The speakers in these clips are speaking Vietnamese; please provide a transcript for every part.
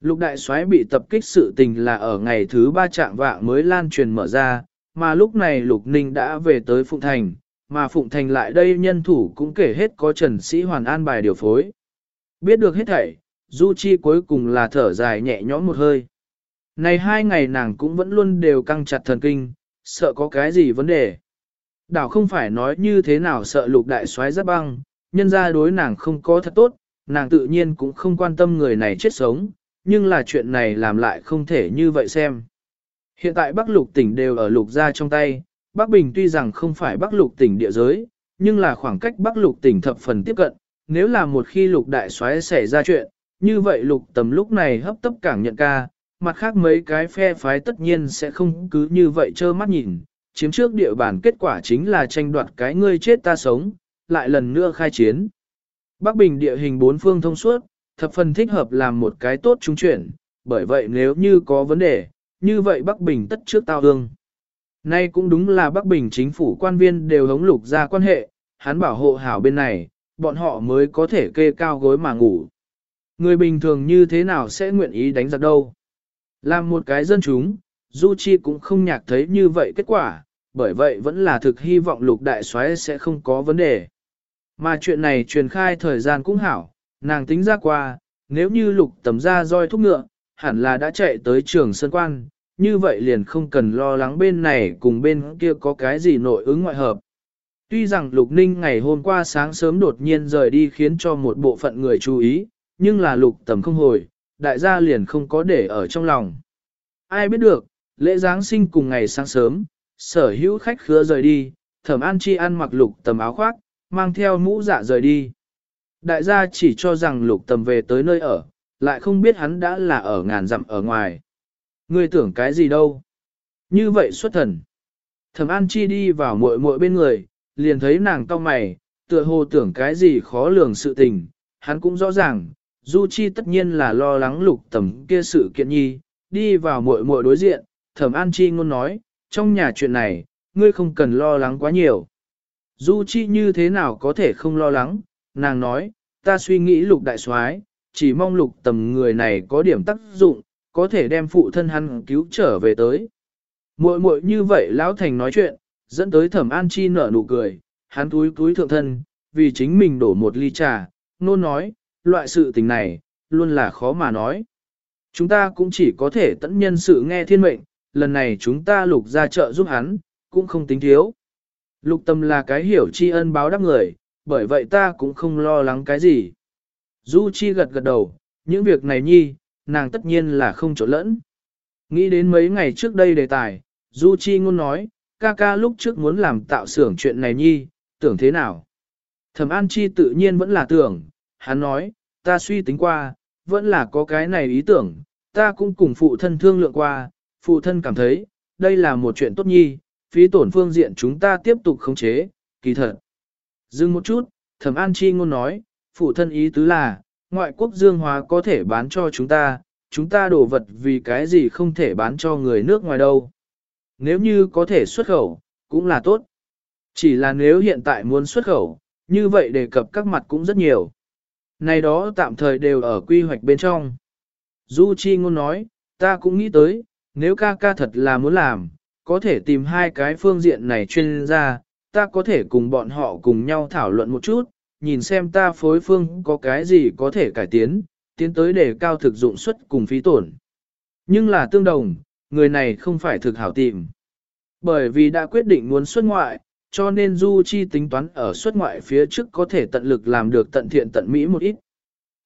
Lục đại soái bị tập kích sự tình là ở ngày thứ ba trạng vạng mới lan truyền mở ra, mà lúc này Lục Ninh đã về tới Phụng Thành, mà Phụng Thành lại đây nhân thủ cũng kể hết có Trần Sĩ Hoàn an bài điều phối. Biết được hết thảy, Du Chi cuối cùng là thở dài nhẹ nhõm một hơi. Này hai ngày nàng cũng vẫn luôn đều căng chặt thần kinh, sợ có cái gì vấn đề. Đảo không phải nói như thế nào sợ lục đại soái rất băng, nhân ra đối nàng không có thật tốt, nàng tự nhiên cũng không quan tâm người này chết sống, nhưng là chuyện này làm lại không thể như vậy xem. Hiện tại Bắc Lục tỉnh đều ở lục gia trong tay, Bắc Bình tuy rằng không phải Bắc Lục tỉnh địa giới, nhưng là khoảng cách Bắc Lục tỉnh thập phần tiếp cận, nếu là một khi lục đại xoáy xảy ra chuyện, như vậy lục tầm lúc này hấp tấp cảng nhận ca, mặt khác mấy cái phe phái tất nhiên sẽ không cứ như vậy trơ mắt nhìn, chiếm trước địa bàn kết quả chính là tranh đoạt cái ngươi chết ta sống, lại lần nữa khai chiến. Bắc Bình địa hình bốn phương thông suốt, thập phần thích hợp làm một cái tốt trung chuyển, bởi vậy nếu như có vấn đề, như vậy Bắc Bình tất trước tao hương. Nay cũng đúng là Bắc Bình chính phủ quan viên đều hống lục ra quan hệ, hắn bảo hộ hảo bên này, bọn họ mới có thể kê cao gối mà ngủ. Người bình thường như thế nào sẽ nguyện ý đánh giặc đâu. Làm một cái dân chúng, Du Chi cũng không nhạc thấy như vậy kết quả, bởi vậy vẫn là thực hy vọng lục đại soái sẽ không có vấn đề. Mà chuyện này truyền khai thời gian cũng hảo, nàng tính ra qua, nếu như lục tầm ra roi thúc ngựa, hẳn là đã chạy tới trường sơn quan, như vậy liền không cần lo lắng bên này cùng bên kia có cái gì nội ứng ngoại hợp. Tuy rằng Lục Ninh ngày hôm qua sáng sớm đột nhiên rời đi khiến cho một bộ phận người chú ý, nhưng là Lục tầm không hồi, đại gia liền không có để ở trong lòng. Ai biết được, lễ Giáng sinh cùng ngày sáng sớm, sở hữu khách khứa rời đi, thẩm an chi ăn mặc Lục tầm áo khoác, mang theo mũ dạ rời đi. Đại gia chỉ cho rằng Lục tầm về tới nơi ở, lại không biết hắn đã là ở ngàn dặm ở ngoài. Ngươi tưởng cái gì đâu? Như vậy xuất thần. Thẩm An Chi đi vào muội muội bên người, liền thấy nàng cau mày, tựa hồ tưởng cái gì khó lường sự tình, hắn cũng rõ ràng, Du Chi tất nhiên là lo lắng lục tầm kia sự kiện nhi, đi vào muội muội đối diện, Thẩm An Chi ngôn nói, trong nhà chuyện này, ngươi không cần lo lắng quá nhiều. Du Chi như thế nào có thể không lo lắng, nàng nói, ta suy nghĩ lục đại soái, chỉ mong lục tầm người này có điểm tác dụng, có thể đem phụ thân hắn cứu trở về tới. Muội muội như vậy lão thành nói chuyện, dẫn tới thẩm an chi nở nụ cười, hắn túi túi thượng thân, vì chính mình đổ một ly trà, nôn nói, loại sự tình này, luôn là khó mà nói. Chúng ta cũng chỉ có thể tận nhân sự nghe thiên mệnh, lần này chúng ta lục ra chợ giúp hắn, cũng không tính thiếu. Lục tâm là cái hiểu tri ân báo đáp người, bởi vậy ta cũng không lo lắng cái gì. Du Chi gật gật đầu, những việc này nhi, nàng tất nhiên là không chỗ lẫn. Nghĩ đến mấy ngày trước đây đề tài, Du Chi ngôn nói, ca ca lúc trước muốn làm tạo xưởng chuyện này nhi, tưởng thế nào? Thẩm An Chi tự nhiên vẫn là tưởng, hắn nói, ta suy tính qua, vẫn là có cái này ý tưởng, ta cũng cùng phụ thân thương lượng qua, phụ thân cảm thấy, đây là một chuyện tốt nhi, phí tổn phương diện chúng ta tiếp tục khống chế, kỳ thật. Dừng một chút, Thẩm An Chi ngôn nói, phụ thân ý tứ là, ngoại quốc dương hóa có thể bán cho chúng ta, chúng ta đổ vật vì cái gì không thể bán cho người nước ngoài đâu. Nếu như có thể xuất khẩu, cũng là tốt. Chỉ là nếu hiện tại muốn xuất khẩu, như vậy đề cập các mặt cũng rất nhiều. Này đó tạm thời đều ở quy hoạch bên trong. Du Chi ngôn nói, ta cũng nghĩ tới, nếu ca ca thật là muốn làm, có thể tìm hai cái phương diện này chuyên gia, ta có thể cùng bọn họ cùng nhau thảo luận một chút, nhìn xem ta phối phương có cái gì có thể cải tiến, tiến tới để cao thực dụng suất cùng phí tổn. Nhưng là tương đồng, người này không phải thực hảo tìm. Bởi vì đã quyết định muốn xuất ngoại, cho nên Du Chi tính toán ở xuất ngoại phía trước có thể tận lực làm được tận thiện tận mỹ một ít.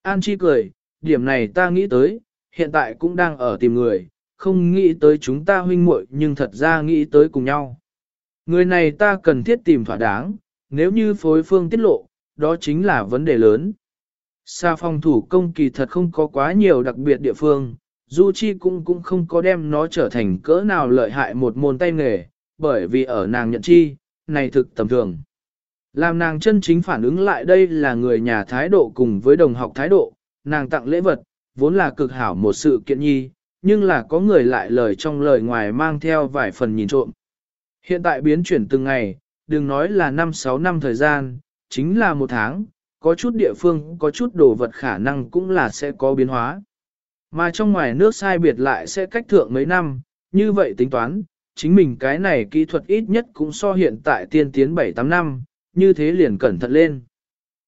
An Chi cười, điểm này ta nghĩ tới, hiện tại cũng đang ở tìm người, không nghĩ tới chúng ta huynh muội nhưng thật ra nghĩ tới cùng nhau. Người này ta cần thiết tìm thỏa đáng, nếu như phối phương tiết lộ, đó chính là vấn đề lớn. Sa phòng thủ công kỳ thật không có quá nhiều đặc biệt địa phương, Du Chi cũng cũng không có đem nó trở thành cỡ nào lợi hại một môn tay nghề, bởi vì ở nàng nhận chi, này thực tầm thường. Làm nàng chân chính phản ứng lại đây là người nhà thái độ cùng với đồng học thái độ, nàng tặng lễ vật, vốn là cực hảo một sự kiện nhi, nhưng là có người lại lời trong lời ngoài mang theo vài phần nhìn trộm. Hiện tại biến chuyển từng ngày, đừng nói là 5-6 năm thời gian, chính là một tháng, có chút địa phương, có chút đồ vật khả năng cũng là sẽ có biến hóa. Mà trong ngoài nước sai biệt lại sẽ cách thượng mấy năm, như vậy tính toán, chính mình cái này kỹ thuật ít nhất cũng so hiện tại tiên tiến 7-8 năm, như thế liền cẩn thận lên.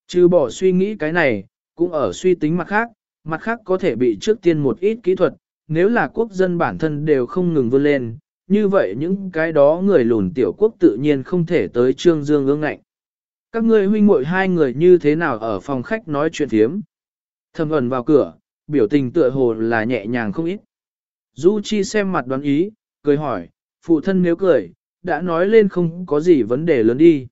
Trừ bỏ suy nghĩ cái này, cũng ở suy tính mặt khác, mặt khác có thể bị trước tiên một ít kỹ thuật, nếu là quốc dân bản thân đều không ngừng vươn lên, như vậy những cái đó người lùn tiểu quốc tự nhiên không thể tới trương dương ương ngạnh. Các ngươi huynh muội hai người như thế nào ở phòng khách nói chuyện thiếm? Thầm ẩn vào cửa, biểu tình tựa hồ là nhẹ nhàng không ít. Du Chi xem mặt đoán ý, cười hỏi, phụ thân nếu cười, đã nói lên không có gì vấn đề lớn đi.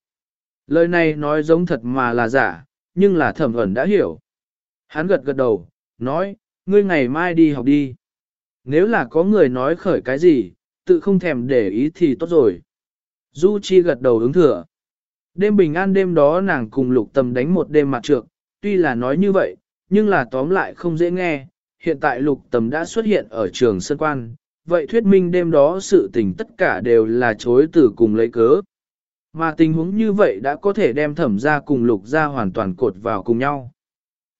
Lời này nói giống thật mà là giả, nhưng là thẩm ẩn đã hiểu. Hắn gật gật đầu, nói, ngươi ngày mai đi học đi. Nếu là có người nói khởi cái gì, tự không thèm để ý thì tốt rồi. Du Chi gật đầu ứng thừa. Đêm bình an đêm đó nàng cùng lục tầm đánh một đêm mặt trược, tuy là nói như vậy, nhưng là tóm lại không dễ nghe. Hiện tại lục tầm đã xuất hiện ở trường sân quan, vậy thuyết minh đêm đó sự tình tất cả đều là chối từ cùng lấy cớ. Mà tình huống như vậy đã có thể đem thẩm ra cùng lục ra hoàn toàn cột vào cùng nhau.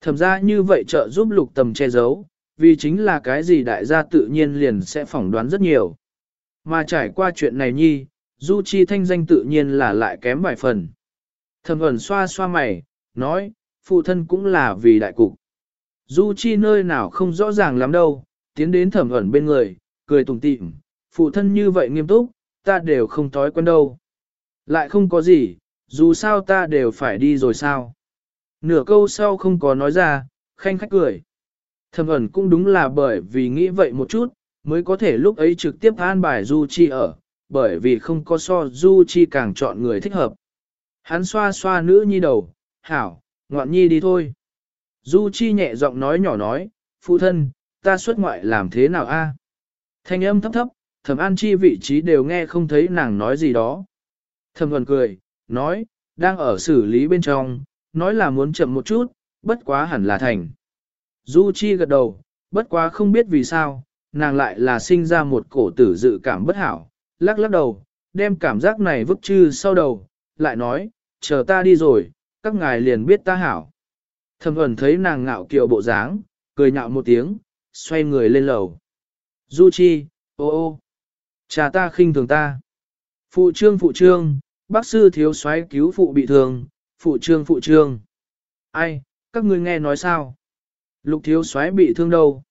Thẩm ra như vậy trợ giúp lục tầm che giấu, vì chính là cái gì đại gia tự nhiên liền sẽ phỏng đoán rất nhiều. Mà trải qua chuyện này nhi, Du Chi thanh danh tự nhiên là lại kém vài phần. Thẩm ẩn xoa xoa mày, nói, phụ thân cũng là vì đại cục. Du Chi nơi nào không rõ ràng lắm đâu, tiến đến thẩm ẩn bên người, cười tủm tỉm, phụ thân như vậy nghiêm túc, ta đều không thói quen đâu. Lại không có gì, dù sao ta đều phải đi rồi sao. Nửa câu sau không có nói ra, khanh khách cười. Thẩm ẩn cũng đúng là bởi vì nghĩ vậy một chút, mới có thể lúc ấy trực tiếp an bài Du Chi ở, bởi vì không có so Du Chi càng chọn người thích hợp. Hắn xoa xoa nữ nhi đầu, hảo, ngoạn nhi đi thôi. Du Chi nhẹ giọng nói nhỏ nói, phụ thân, ta xuất ngoại làm thế nào a? Thanh âm thấp thấp, thẩm an chi vị trí đều nghe không thấy nàng nói gì đó. Thẩm thuần cười, nói, đang ở xử lý bên trong, nói là muốn chậm một chút, bất quá hẳn là thành. Du Chi gật đầu, bất quá không biết vì sao, nàng lại là sinh ra một cổ tử dự cảm bất hảo, lắc lắc đầu, đem cảm giác này vứt chư sau đầu, lại nói, chờ ta đi rồi, các ngài liền biết ta hảo. Thẩm ẩn thấy nàng ngạo kiều bộ dáng, cười nhạo một tiếng, xoay người lên lầu. Du Chi, ô ô, cha ta khinh thường ta. Phụ trương phụ trương, bác sư thiếu soái cứu phụ bị thương, phụ trương phụ trương. Ai, các ngươi nghe nói sao? Lục thiếu soái bị thương đâu?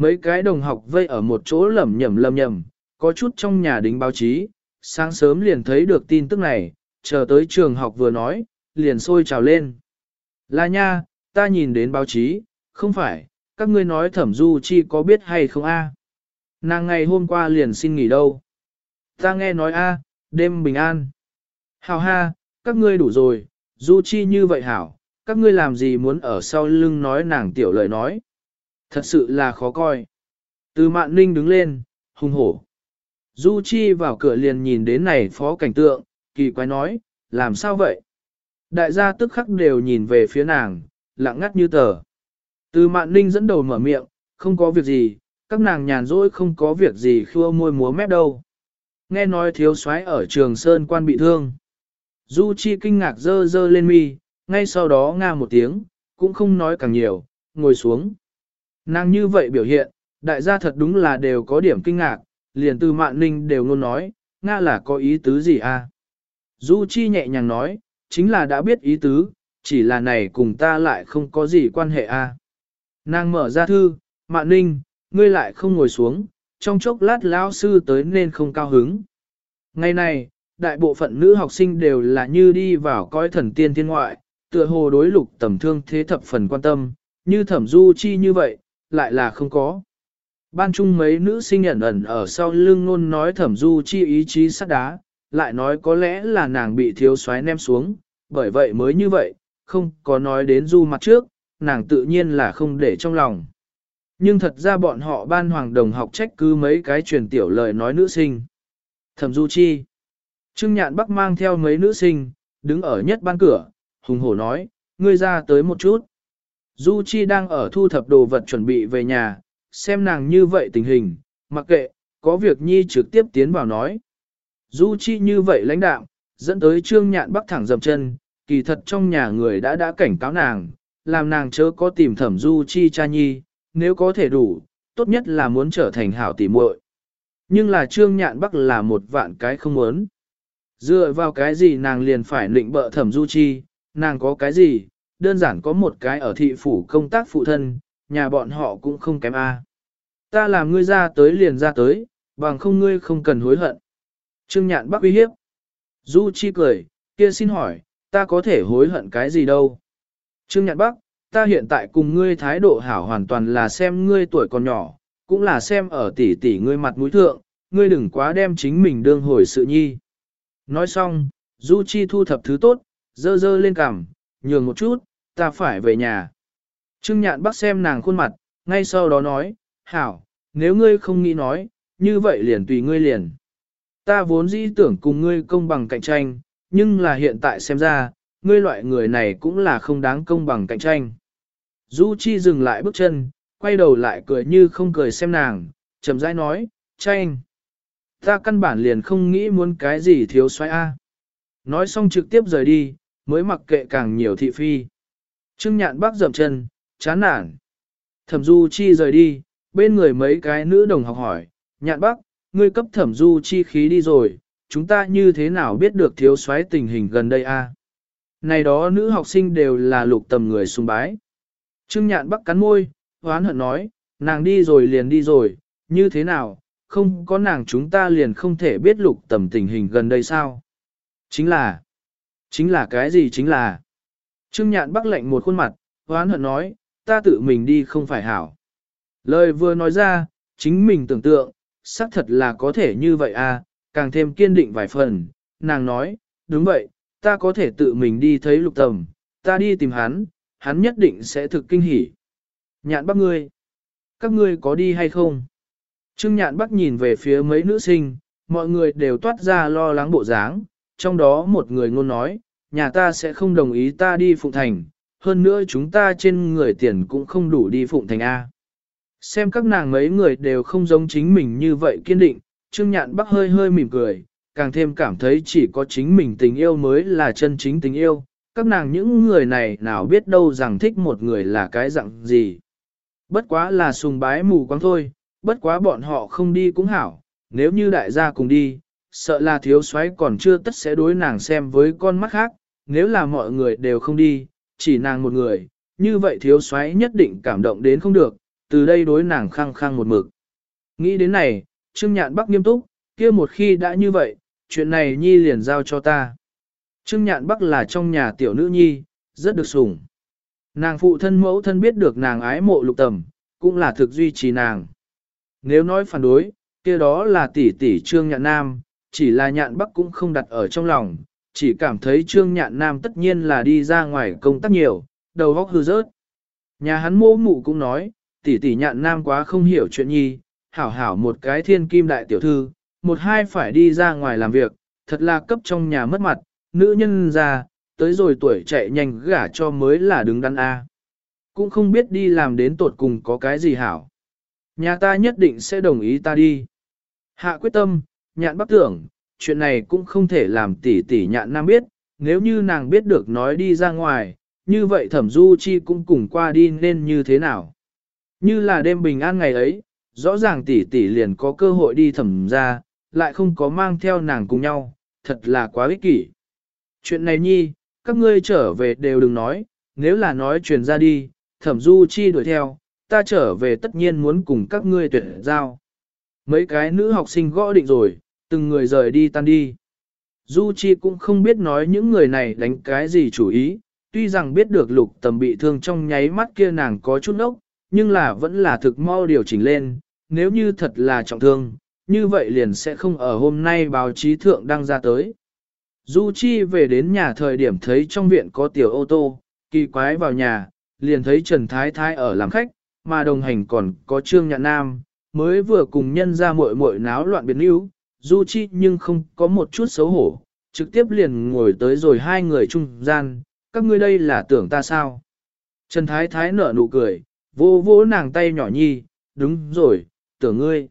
Mấy cái đồng học vây ở một chỗ lẩm nhẩm lầm nhầm, có chút trong nhà đính báo chí, sáng sớm liền thấy được tin tức này, chờ tới trường học vừa nói, liền sôi trào lên. Là nha, ta nhìn đến báo chí, không phải, các ngươi nói thẩm du chi có biết hay không a? Nàng ngày hôm qua liền xin nghỉ đâu. Ta nghe nói a, đêm bình an. Hào ha, các ngươi đủ rồi, du chi như vậy hảo, các ngươi làm gì muốn ở sau lưng nói nàng tiểu lời nói. Thật sự là khó coi. Từ mạn ninh đứng lên, hung hổ. Du chi vào cửa liền nhìn đến này phó cảnh tượng, kỳ quái nói, làm sao vậy? Đại gia tức khắc đều nhìn về phía nàng, lặng ngắt như tờ. Từ mạn ninh dẫn đầu mở miệng, không có việc gì, các nàng nhàn rỗi không có việc gì khua môi múa mép đâu. Nghe nói thiếu soái ở trường Sơn quan bị thương. Du Chi kinh ngạc dơ dơ lên mi, ngay sau đó nga một tiếng, cũng không nói càng nhiều, ngồi xuống. Nàng như vậy biểu hiện, đại gia thật đúng là đều có điểm kinh ngạc, liền từ mạn ninh đều luôn nói, nga là có ý tứ gì à? Du Chi nhẹ nhàng nói, chính là đã biết ý tứ, chỉ là này cùng ta lại không có gì quan hệ à? Nàng mở ra thư, mạn ninh, ngươi lại không ngồi xuống, trong chốc lát lão sư tới nên không cao hứng. Ngày này, đại bộ phận nữ học sinh đều là như đi vào coi thần tiên thiên ngoại, tựa hồ đối lục tầm thương thế thập phần quan tâm, như thẩm du chi như vậy, lại là không có. Ban chung mấy nữ sinh nhận ẩn ở sau lưng ngôn nói thẩm du chi ý chí sắt đá, lại nói có lẽ là nàng bị thiếu soái ném xuống, bởi vậy mới như vậy, không có nói đến du mặt trước, nàng tự nhiên là không để trong lòng. Nhưng thật ra bọn họ ban hoàng đồng học trách cứ mấy cái truyền tiểu lời nói nữ sinh. Thẩm Du Chi. Trương Nhạn Bắc mang theo mấy nữ sinh, đứng ở nhất ban cửa, hùng hổ nói, ngươi ra tới một chút. Du Chi đang ở thu thập đồ vật chuẩn bị về nhà, xem nàng như vậy tình hình, mặc kệ, có việc nhi trực tiếp tiến vào nói. Du Chi như vậy lãnh đạo, dẫn tới Trương Nhạn Bắc thẳng dầm chân, kỳ thật trong nhà người đã đã cảnh cáo nàng, làm nàng chớ có tìm thẩm Du Chi cha nhi, nếu có thể đủ, tốt nhất là muốn trở thành hảo tỷ muội. Nhưng là Trương Nhạn Bắc là một vạn cái không muốn. Dựa vào cái gì nàng liền phải lịnh bợ thẩm du chi, nàng có cái gì, đơn giản có một cái ở thị phủ công tác phụ thân, nhà bọn họ cũng không kém a. Ta làm ngươi ra tới liền ra tới, bằng không ngươi không cần hối hận. Trương Nhạn Bắc uy hiếp. Du Chi cười, kia xin hỏi, ta có thể hối hận cái gì đâu. Trương Nhạn Bắc, ta hiện tại cùng ngươi thái độ hảo hoàn toàn là xem ngươi tuổi còn nhỏ, cũng là xem ở tỷ tỷ ngươi mặt mũi thượng, ngươi đừng quá đem chính mình đương hồi sự nhi. Nói xong, Du Chi thu thập thứ tốt, dơ dơ lên cằm, nhường một chút, ta phải về nhà. Trương Nhạn bác xem nàng khuôn mặt, ngay sau đó nói, hảo, nếu ngươi không nghĩ nói, như vậy liền tùy ngươi liền. Ta vốn dĩ tưởng cùng ngươi công bằng cạnh tranh, nhưng là hiện tại xem ra, ngươi loại người này cũng là không đáng công bằng cạnh tranh. Du Chi dừng lại bước chân, quay đầu lại cười như không cười xem nàng, chậm rãi nói, tranh. Ta căn bản liền không nghĩ muốn cái gì thiếu xoay A. Nói xong trực tiếp rời đi, mới mặc kệ càng nhiều thị phi. Trương nhạn bác dậm chân, chán nản. Thẩm Du Chi rời đi, bên người mấy cái nữ đồng học hỏi, nhạn bác, ngươi cấp thẩm Du Chi khí đi rồi, chúng ta như thế nào biết được thiếu soái tình hình gần đây a? Này đó nữ học sinh đều là lục tầm người sùng bái. Trương nhạn bắc cắn môi, hoán hận nói, nàng đi rồi liền đi rồi, như thế nào, không có nàng chúng ta liền không thể biết lục tầm tình hình gần đây sao? Chính là, chính là cái gì chính là? Trương nhạn bắc lệnh một khuôn mặt, hoán hận nói, ta tự mình đi không phải hảo. Lời vừa nói ra, chính mình tưởng tượng, xác thật là có thể như vậy à, càng thêm kiên định vài phần, nàng nói, đúng vậy, ta có thể tự mình đi thấy lục tầm, ta đi tìm hắn, hắn nhất định sẽ thực kinh hỉ. Nhạn bắc ngươi, các ngươi có đi hay không? Trương nhạn bắc nhìn về phía mấy nữ sinh, mọi người đều toát ra lo lắng bộ dáng, trong đó một người ngôn nói, nhà ta sẽ không đồng ý ta đi Phụng Thành, hơn nữa chúng ta trên người tiền cũng không đủ đi Phụng Thành A. Xem các nàng mấy người đều không giống chính mình như vậy kiên định, Trương Nhạn Bắc hơi hơi mỉm cười, càng thêm cảm thấy chỉ có chính mình tình yêu mới là chân chính tình yêu, các nàng những người này nào biết đâu rằng thích một người là cái dạng gì. Bất quá là sùng bái mù quáng thôi, bất quá bọn họ không đi cũng hảo, nếu như đại gia cùng đi, sợ là thiếu soái còn chưa tất sẽ đối nàng xem với con mắt khác, nếu là mọi người đều không đi, chỉ nàng một người, như vậy thiếu soái nhất định cảm động đến không được, từ đây đối nàng khăng khăng một mực. Nghĩ đến này, Trương Nhạn Bắc nghiêm túc, kia một khi đã như vậy, chuyện này Nhi liền giao cho ta. Trương Nhạn Bắc là trong nhà tiểu nữ Nhi, rất được sủng. Nàng phụ thân mẫu thân biết được nàng ái mộ lục tầm, cũng là thực duy trì nàng. Nếu nói phản đối, kia đó là tỷ tỷ Trương Nhạn Nam, chỉ là Nhạn Bắc cũng không đặt ở trong lòng, chỉ cảm thấy Trương Nhạn Nam tất nhiên là đi ra ngoài công tác nhiều, đầu óc hư rớt. Nhà hắn mô mụ cũng nói, tỷ tỷ Nhạn Nam quá không hiểu chuyện nhi, hảo hảo một cái thiên kim đại tiểu thư, một hai phải đi ra ngoài làm việc, thật là cấp trong nhà mất mặt, nữ nhân già tới rồi tuổi chạy nhanh gả cho mới là đứng đắn A. Cũng không biết đi làm đến tột cùng có cái gì hảo. Nhà ta nhất định sẽ đồng ý ta đi. Hạ quyết tâm, nhạn bác tưởng, chuyện này cũng không thể làm tỷ tỷ nhạn nam biết, nếu như nàng biết được nói đi ra ngoài, như vậy thẩm du chi cũng cùng qua đi nên như thế nào. Như là đêm bình an ngày ấy, rõ ràng tỷ tỷ liền có cơ hội đi thẩm ra, lại không có mang theo nàng cùng nhau, thật là quá ích kỷ. Chuyện này nhi, các ngươi trở về đều đừng nói, nếu là nói truyền ra đi, thẩm du chi đuổi theo, ta trở về tất nhiên muốn cùng các ngươi tuyệt giao. Mấy cái nữ học sinh gõ định rồi, từng người rời đi tan đi. Du Chi cũng không biết nói những người này đánh cái gì chủ ý, tuy rằng biết được lục tầm bị thương trong nháy mắt kia nàng có chút ốc, nhưng là vẫn là thực mau điều chỉnh lên, nếu như thật là trọng thương, như vậy liền sẽ không ở hôm nay báo chí thượng đăng ra tới. Du Chi về đến nhà thời điểm thấy trong viện có tiểu ô tô, kỳ quái vào nhà, liền thấy Trần Thái Thái ở làm khách, mà đồng hành còn có Trương Nhạn Nam, mới vừa cùng nhân ra muội muội náo loạn biến yếu, Du Chi nhưng không có một chút xấu hổ, trực tiếp liền ngồi tới rồi hai người trung gian, các ngươi đây là tưởng ta sao? Trần Thái Thái nở nụ cười, vô vô nàng tay nhỏ nhi, đúng rồi, tưởng ngươi.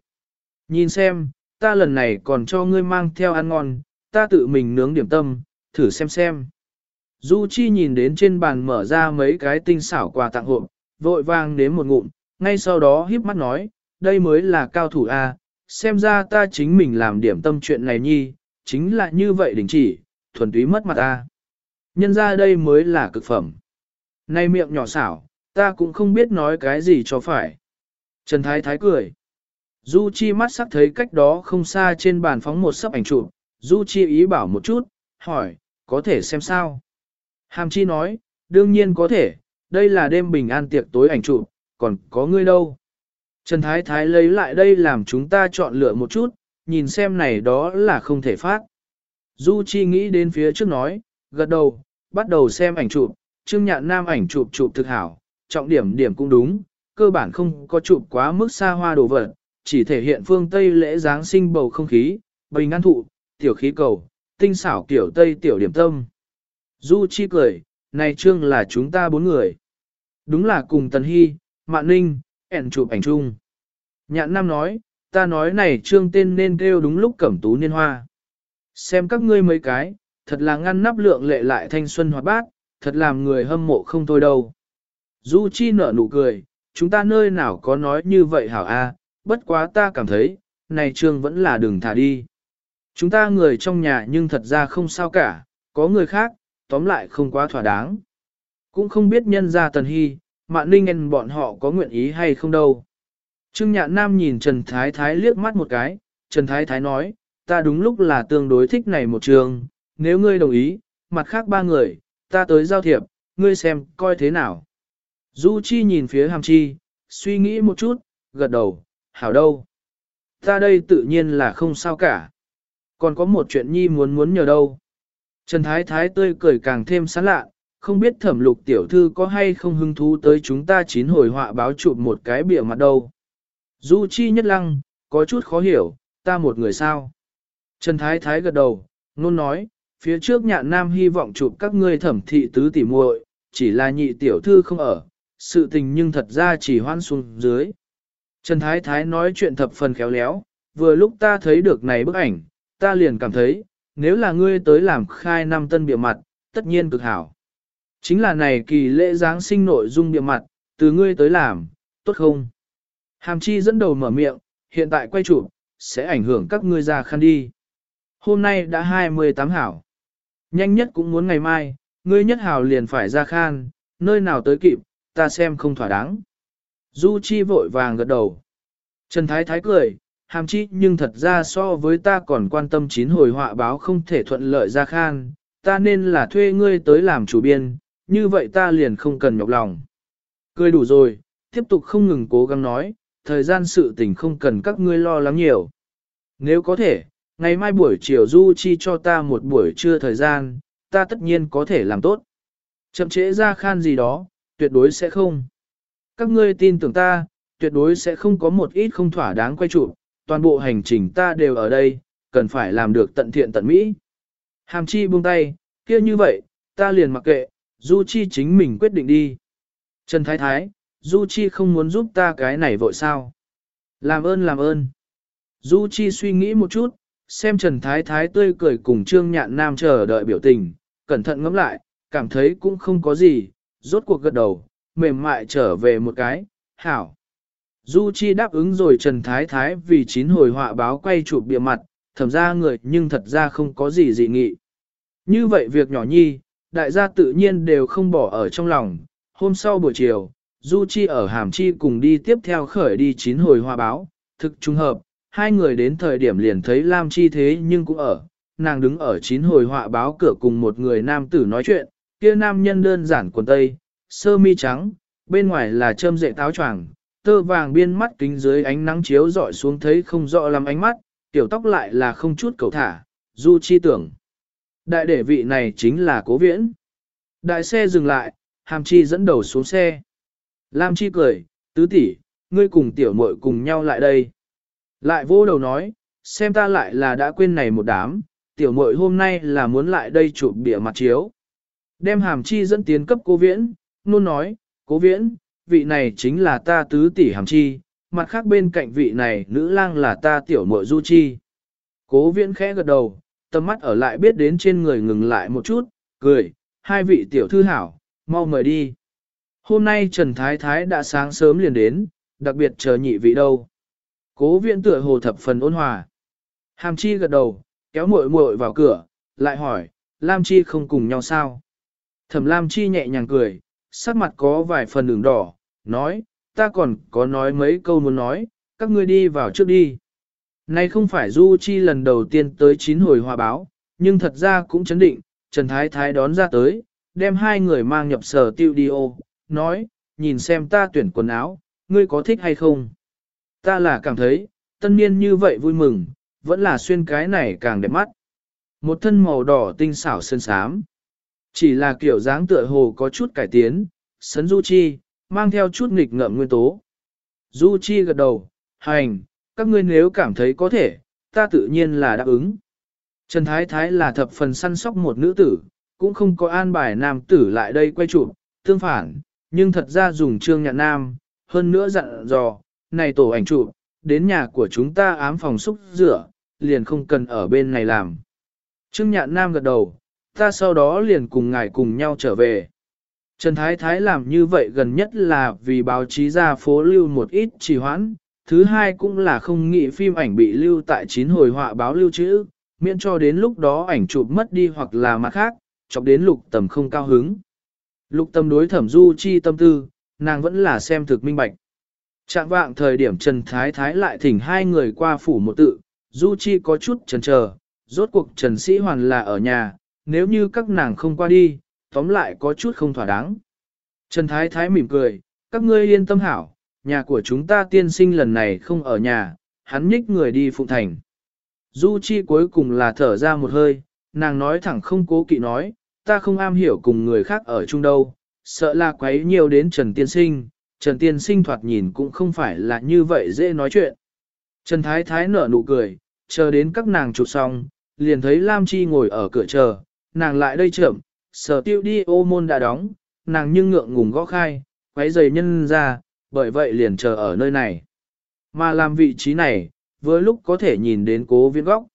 Nhìn xem, ta lần này còn cho ngươi mang theo ăn ngon, ta tự mình nướng điểm tâm, thử xem xem. Du Chi nhìn đến trên bàn mở ra mấy cái tinh xảo quà tặng hộp, vội vàng nếm một ngụm, ngay sau đó híp mắt nói, đây mới là cao thủ A, xem ra ta chính mình làm điểm tâm chuyện này nhi, chính là như vậy đình chỉ, thuần túy mất mặt A. Nhân ra đây mới là cực phẩm. Nay miệng nhỏ xảo, ta cũng không biết nói cái gì cho phải. Trần Thái Thái cười. Du Chi mắt sắc thấy cách đó không xa trên bàn phóng một sấp ảnh chụp, Du Chi ý bảo một chút, hỏi, có thể xem sao? Hàm Chi nói, đương nhiên có thể, đây là đêm bình an tiệc tối ảnh chụp, còn có ngươi đâu? Trần Thái Thái lấy lại đây làm chúng ta chọn lựa một chút, nhìn xem này đó là không thể phát. Du Chi nghĩ đến phía trước nói, gật đầu, bắt đầu xem ảnh chụp, Trương Nhạn Nam ảnh chụp chụp thực hảo, trọng điểm điểm cũng đúng, cơ bản không có chụp quá mức xa hoa đồ vật, chỉ thể hiện phương Tây lễ Giáng sinh bầu không khí, bình an thụ, tiểu khí cầu, tinh xảo kiểu Tây tiểu điểm tâm. Du Chi cười, này Trương là chúng ta bốn người. Đúng là cùng Tần Hy, Mạn Ninh, ẻn chụp ảnh chung. Nhạn Nam nói, ta nói này Trương tên nên kêu đúng lúc cẩm tú niên hoa. Xem các ngươi mấy cái, thật là ngăn nắp lượng lệ lại thanh xuân hoạt bát, thật làm người hâm mộ không thôi đâu. Du Chi nở nụ cười, chúng ta nơi nào có nói như vậy hảo a, bất quá ta cảm thấy, này trương vẫn là đừng thả đi. Chúng ta người trong nhà nhưng thật ra không sao cả, có người khác, tóm lại không quá thỏa đáng. Cũng không biết nhân gia tần hy, mạn ninh en bọn họ có nguyện ý hay không đâu. Trương Nhạn Nam nhìn Trần Thái Thái liếc mắt một cái, Trần Thái Thái nói, ta đúng lúc là tương đối thích này một trường, nếu ngươi đồng ý, mặt khác ba người, ta tới giao thiệp, ngươi xem, coi thế nào. Du Chi nhìn phía Hàm Chi, suy nghĩ một chút, gật đầu, hảo đâu. Ta đây tự nhiên là không sao cả. Còn có một chuyện nhi muốn muốn nhờ đâu. Trần Thái Thái tươi cười càng thêm sán lạ, không biết thẩm lục tiểu thư có hay không hứng thú tới chúng ta chín hồi họa báo chụp một cái bìa mặt đâu. Du Chi nhất lăng, có chút khó hiểu, ta một người sao. Trần Thái Thái gật đầu, nôn nói, phía trước nhạn nam hy vọng chụp các ngươi thẩm thị tứ tỉ muội, chỉ là nhị tiểu thư không ở, sự tình nhưng thật ra chỉ hoan xuống dưới. Trần Thái Thái nói chuyện thập phần khéo léo, vừa lúc ta thấy được này bức ảnh, ta liền cảm thấy, nếu là ngươi tới làm khai năm tân bìa mặt, tất nhiên cực hảo. Chính là này kỳ lễ Giáng sinh nội dung địa mặt, từ ngươi tới làm, tốt không? Hàm chi dẫn đầu mở miệng, hiện tại quay chụp, sẽ ảnh hưởng các ngươi ra khăn đi. Hôm nay đã 28 hảo. Nhanh nhất cũng muốn ngày mai, ngươi nhất hảo liền phải ra khan, nơi nào tới kịp, ta xem không thỏa đáng. Du Chi vội vàng gật đầu. Trần Thái Thái cười, hàm chi nhưng thật ra so với ta còn quan tâm chín hồi họa báo không thể thuận lợi ra khan, ta nên là thuê ngươi tới làm chủ biên, như vậy ta liền không cần nhọc lòng. Cười đủ rồi, tiếp tục không ngừng cố gắng nói, thời gian sự tình không cần các ngươi lo lắng nhiều. Nếu có thể, ngày mai buổi chiều Du Chi cho ta một buổi trưa thời gian, ta tất nhiên có thể làm tốt. Chậm trễ ra khan gì đó, tuyệt đối sẽ không. Các ngươi tin tưởng ta, tuyệt đối sẽ không có một ít không thỏa đáng quay trụ, toàn bộ hành trình ta đều ở đây, cần phải làm được tận thiện tận mỹ. Hàm chi buông tay, kia như vậy, ta liền mặc kệ, Du Chi chính mình quyết định đi. Trần Thái Thái, Du Chi không muốn giúp ta cái này vội sao. Làm ơn làm ơn. Du Chi suy nghĩ một chút, xem Trần Thái Thái tươi cười cùng Trương Nhạn Nam chờ đợi biểu tình, cẩn thận ngẫm lại, cảm thấy cũng không có gì, rốt cuộc gật đầu, mềm mại trở về một cái, hảo. Du Chi đáp ứng rồi Trần Thái Thái vì chín hồi họa báo quay chụp bìa mặt, thầm ra người nhưng thật ra không có gì dị nghị. Như vậy việc nhỏ nhi, đại gia tự nhiên đều không bỏ ở trong lòng. Hôm sau buổi chiều, Du Chi ở Hàm Chi cùng đi tiếp theo khởi đi chín hồi hoa báo, thực trùng hợp, hai người đến thời điểm liền thấy Lam Chi thế nhưng cũng ở, nàng đứng ở chín hồi họa báo cửa cùng một người nam tử nói chuyện, kia nam nhân đơn giản quần tây, sơ mi trắng, bên ngoài là châm dệ táo choàng, tơ vàng biên mắt kính dưới ánh nắng chiếu dọi xuống thấy không rõ lắm ánh mắt, tiểu tóc lại là không chút cầu thả, du chi tưởng. Đại đệ vị này chính là cố viễn. Đại xe dừng lại, hàm chi dẫn đầu xuống xe. Lam chi cười, tứ tỷ, ngươi cùng tiểu muội cùng nhau lại đây. Lại vô đầu nói, xem ta lại là đã quên này một đám, tiểu muội hôm nay là muốn lại đây chụp bìa mặt chiếu. Đem hàm chi dẫn tiến cấp cố viễn, nôn nói, cố viễn, vị này chính là ta tứ tỷ hàm chi, mặt khác bên cạnh vị này nữ lang là ta tiểu muội du chi. Cố viễn khẽ gật đầu, tầm mắt ở lại biết đến trên người ngừng lại một chút, cười, hai vị tiểu thư hảo, mau mời đi. Hôm nay Trần Thái Thái đã sáng sớm liền đến, đặc biệt chờ nhị vị đâu. Cố viện tựa hồ thập phần ôn hòa. Hàm chi gật đầu, kéo muội muội vào cửa, lại hỏi, Lam Chi không cùng nhau sao? Thẩm Lam Chi nhẹ nhàng cười, sắc mặt có vài phần đường đỏ, nói, ta còn có nói mấy câu muốn nói, các ngươi đi vào trước đi. Nay không phải Du Chi lần đầu tiên tới chín hồi hòa báo, nhưng thật ra cũng chấn định, Trần Thái Thái đón ra tới, đem hai người mang nhập sở tiêu đi ô, nói, nhìn xem ta tuyển quần áo, ngươi có thích hay không? Ta là cảm thấy, tân niên như vậy vui mừng, vẫn là xuyên cái này càng đẹp mắt. Một thân màu đỏ tinh xảo sơn sám. Chỉ là kiểu dáng tựa hồ có chút cải tiến, sấn Du Chi, mang theo chút nghịch ngợm nguyên tố. Du Chi gật đầu, hành, các ngươi nếu cảm thấy có thể, ta tự nhiên là đáp ứng. Trần Thái Thái là thập phần săn sóc một nữ tử, cũng không có an bài nam tử lại đây quay chụp, tương phản, nhưng thật ra dùng trương nhạn nam, hơn nữa dặn dò, này tổ ảnh chụp, đến nhà của chúng ta ám phòng xúc rửa, liền không cần ở bên này làm. Trương nhạn nam gật đầu, ta sau đó liền cùng ngài cùng nhau trở về. Trần Thái Thái làm như vậy gần nhất là vì báo chí ra phố lưu một ít trì hoãn, thứ hai cũng là không nghĩ phim ảnh bị lưu tại chín hồi họa báo lưu trữ, miễn cho đến lúc đó ảnh chụp mất đi hoặc là mặt khác, chọc đến lục tầm không cao hứng. Lục tầm đối thẩm du chi tâm tư, nàng vẫn là xem thực minh bạch. Trạng vạng thời điểm Trần Thái Thái lại thỉnh hai người qua phủ một tự, du chi có chút chần chờ, rốt cuộc Trần Sĩ Hoàn là ở nhà, nếu như các nàng không qua đi, tóm lại có chút không thỏa đáng. Trần Thái Thái mỉm cười, các ngươi yên tâm hảo, nhà của chúng ta tiên sinh lần này không ở nhà, hắn nhích người đi Phụng Thành. Du Chi cuối cùng là thở ra một hơi, nàng nói thẳng không cố kỵ nói, ta không am hiểu cùng người khác ở chung đâu, sợ là quấy nhiều đến Trần Tiên Sinh, Trần Tiên Sinh thoạt nhìn cũng không phải là như vậy dễ nói chuyện. Trần Thái Thái nở nụ cười, chờ đến các nàng chụp xong, liền thấy Lam Chi ngồi ở cửa chờ, nàng lại đây chậm, sở tiêu đi ô môn đã đóng, nàng nhưng ngượng ngùng gõ khai, quấy giày nhân ra, bởi vậy liền chờ ở nơi này. Mà làm vị trí này, với lúc có thể nhìn đến cố viên góc.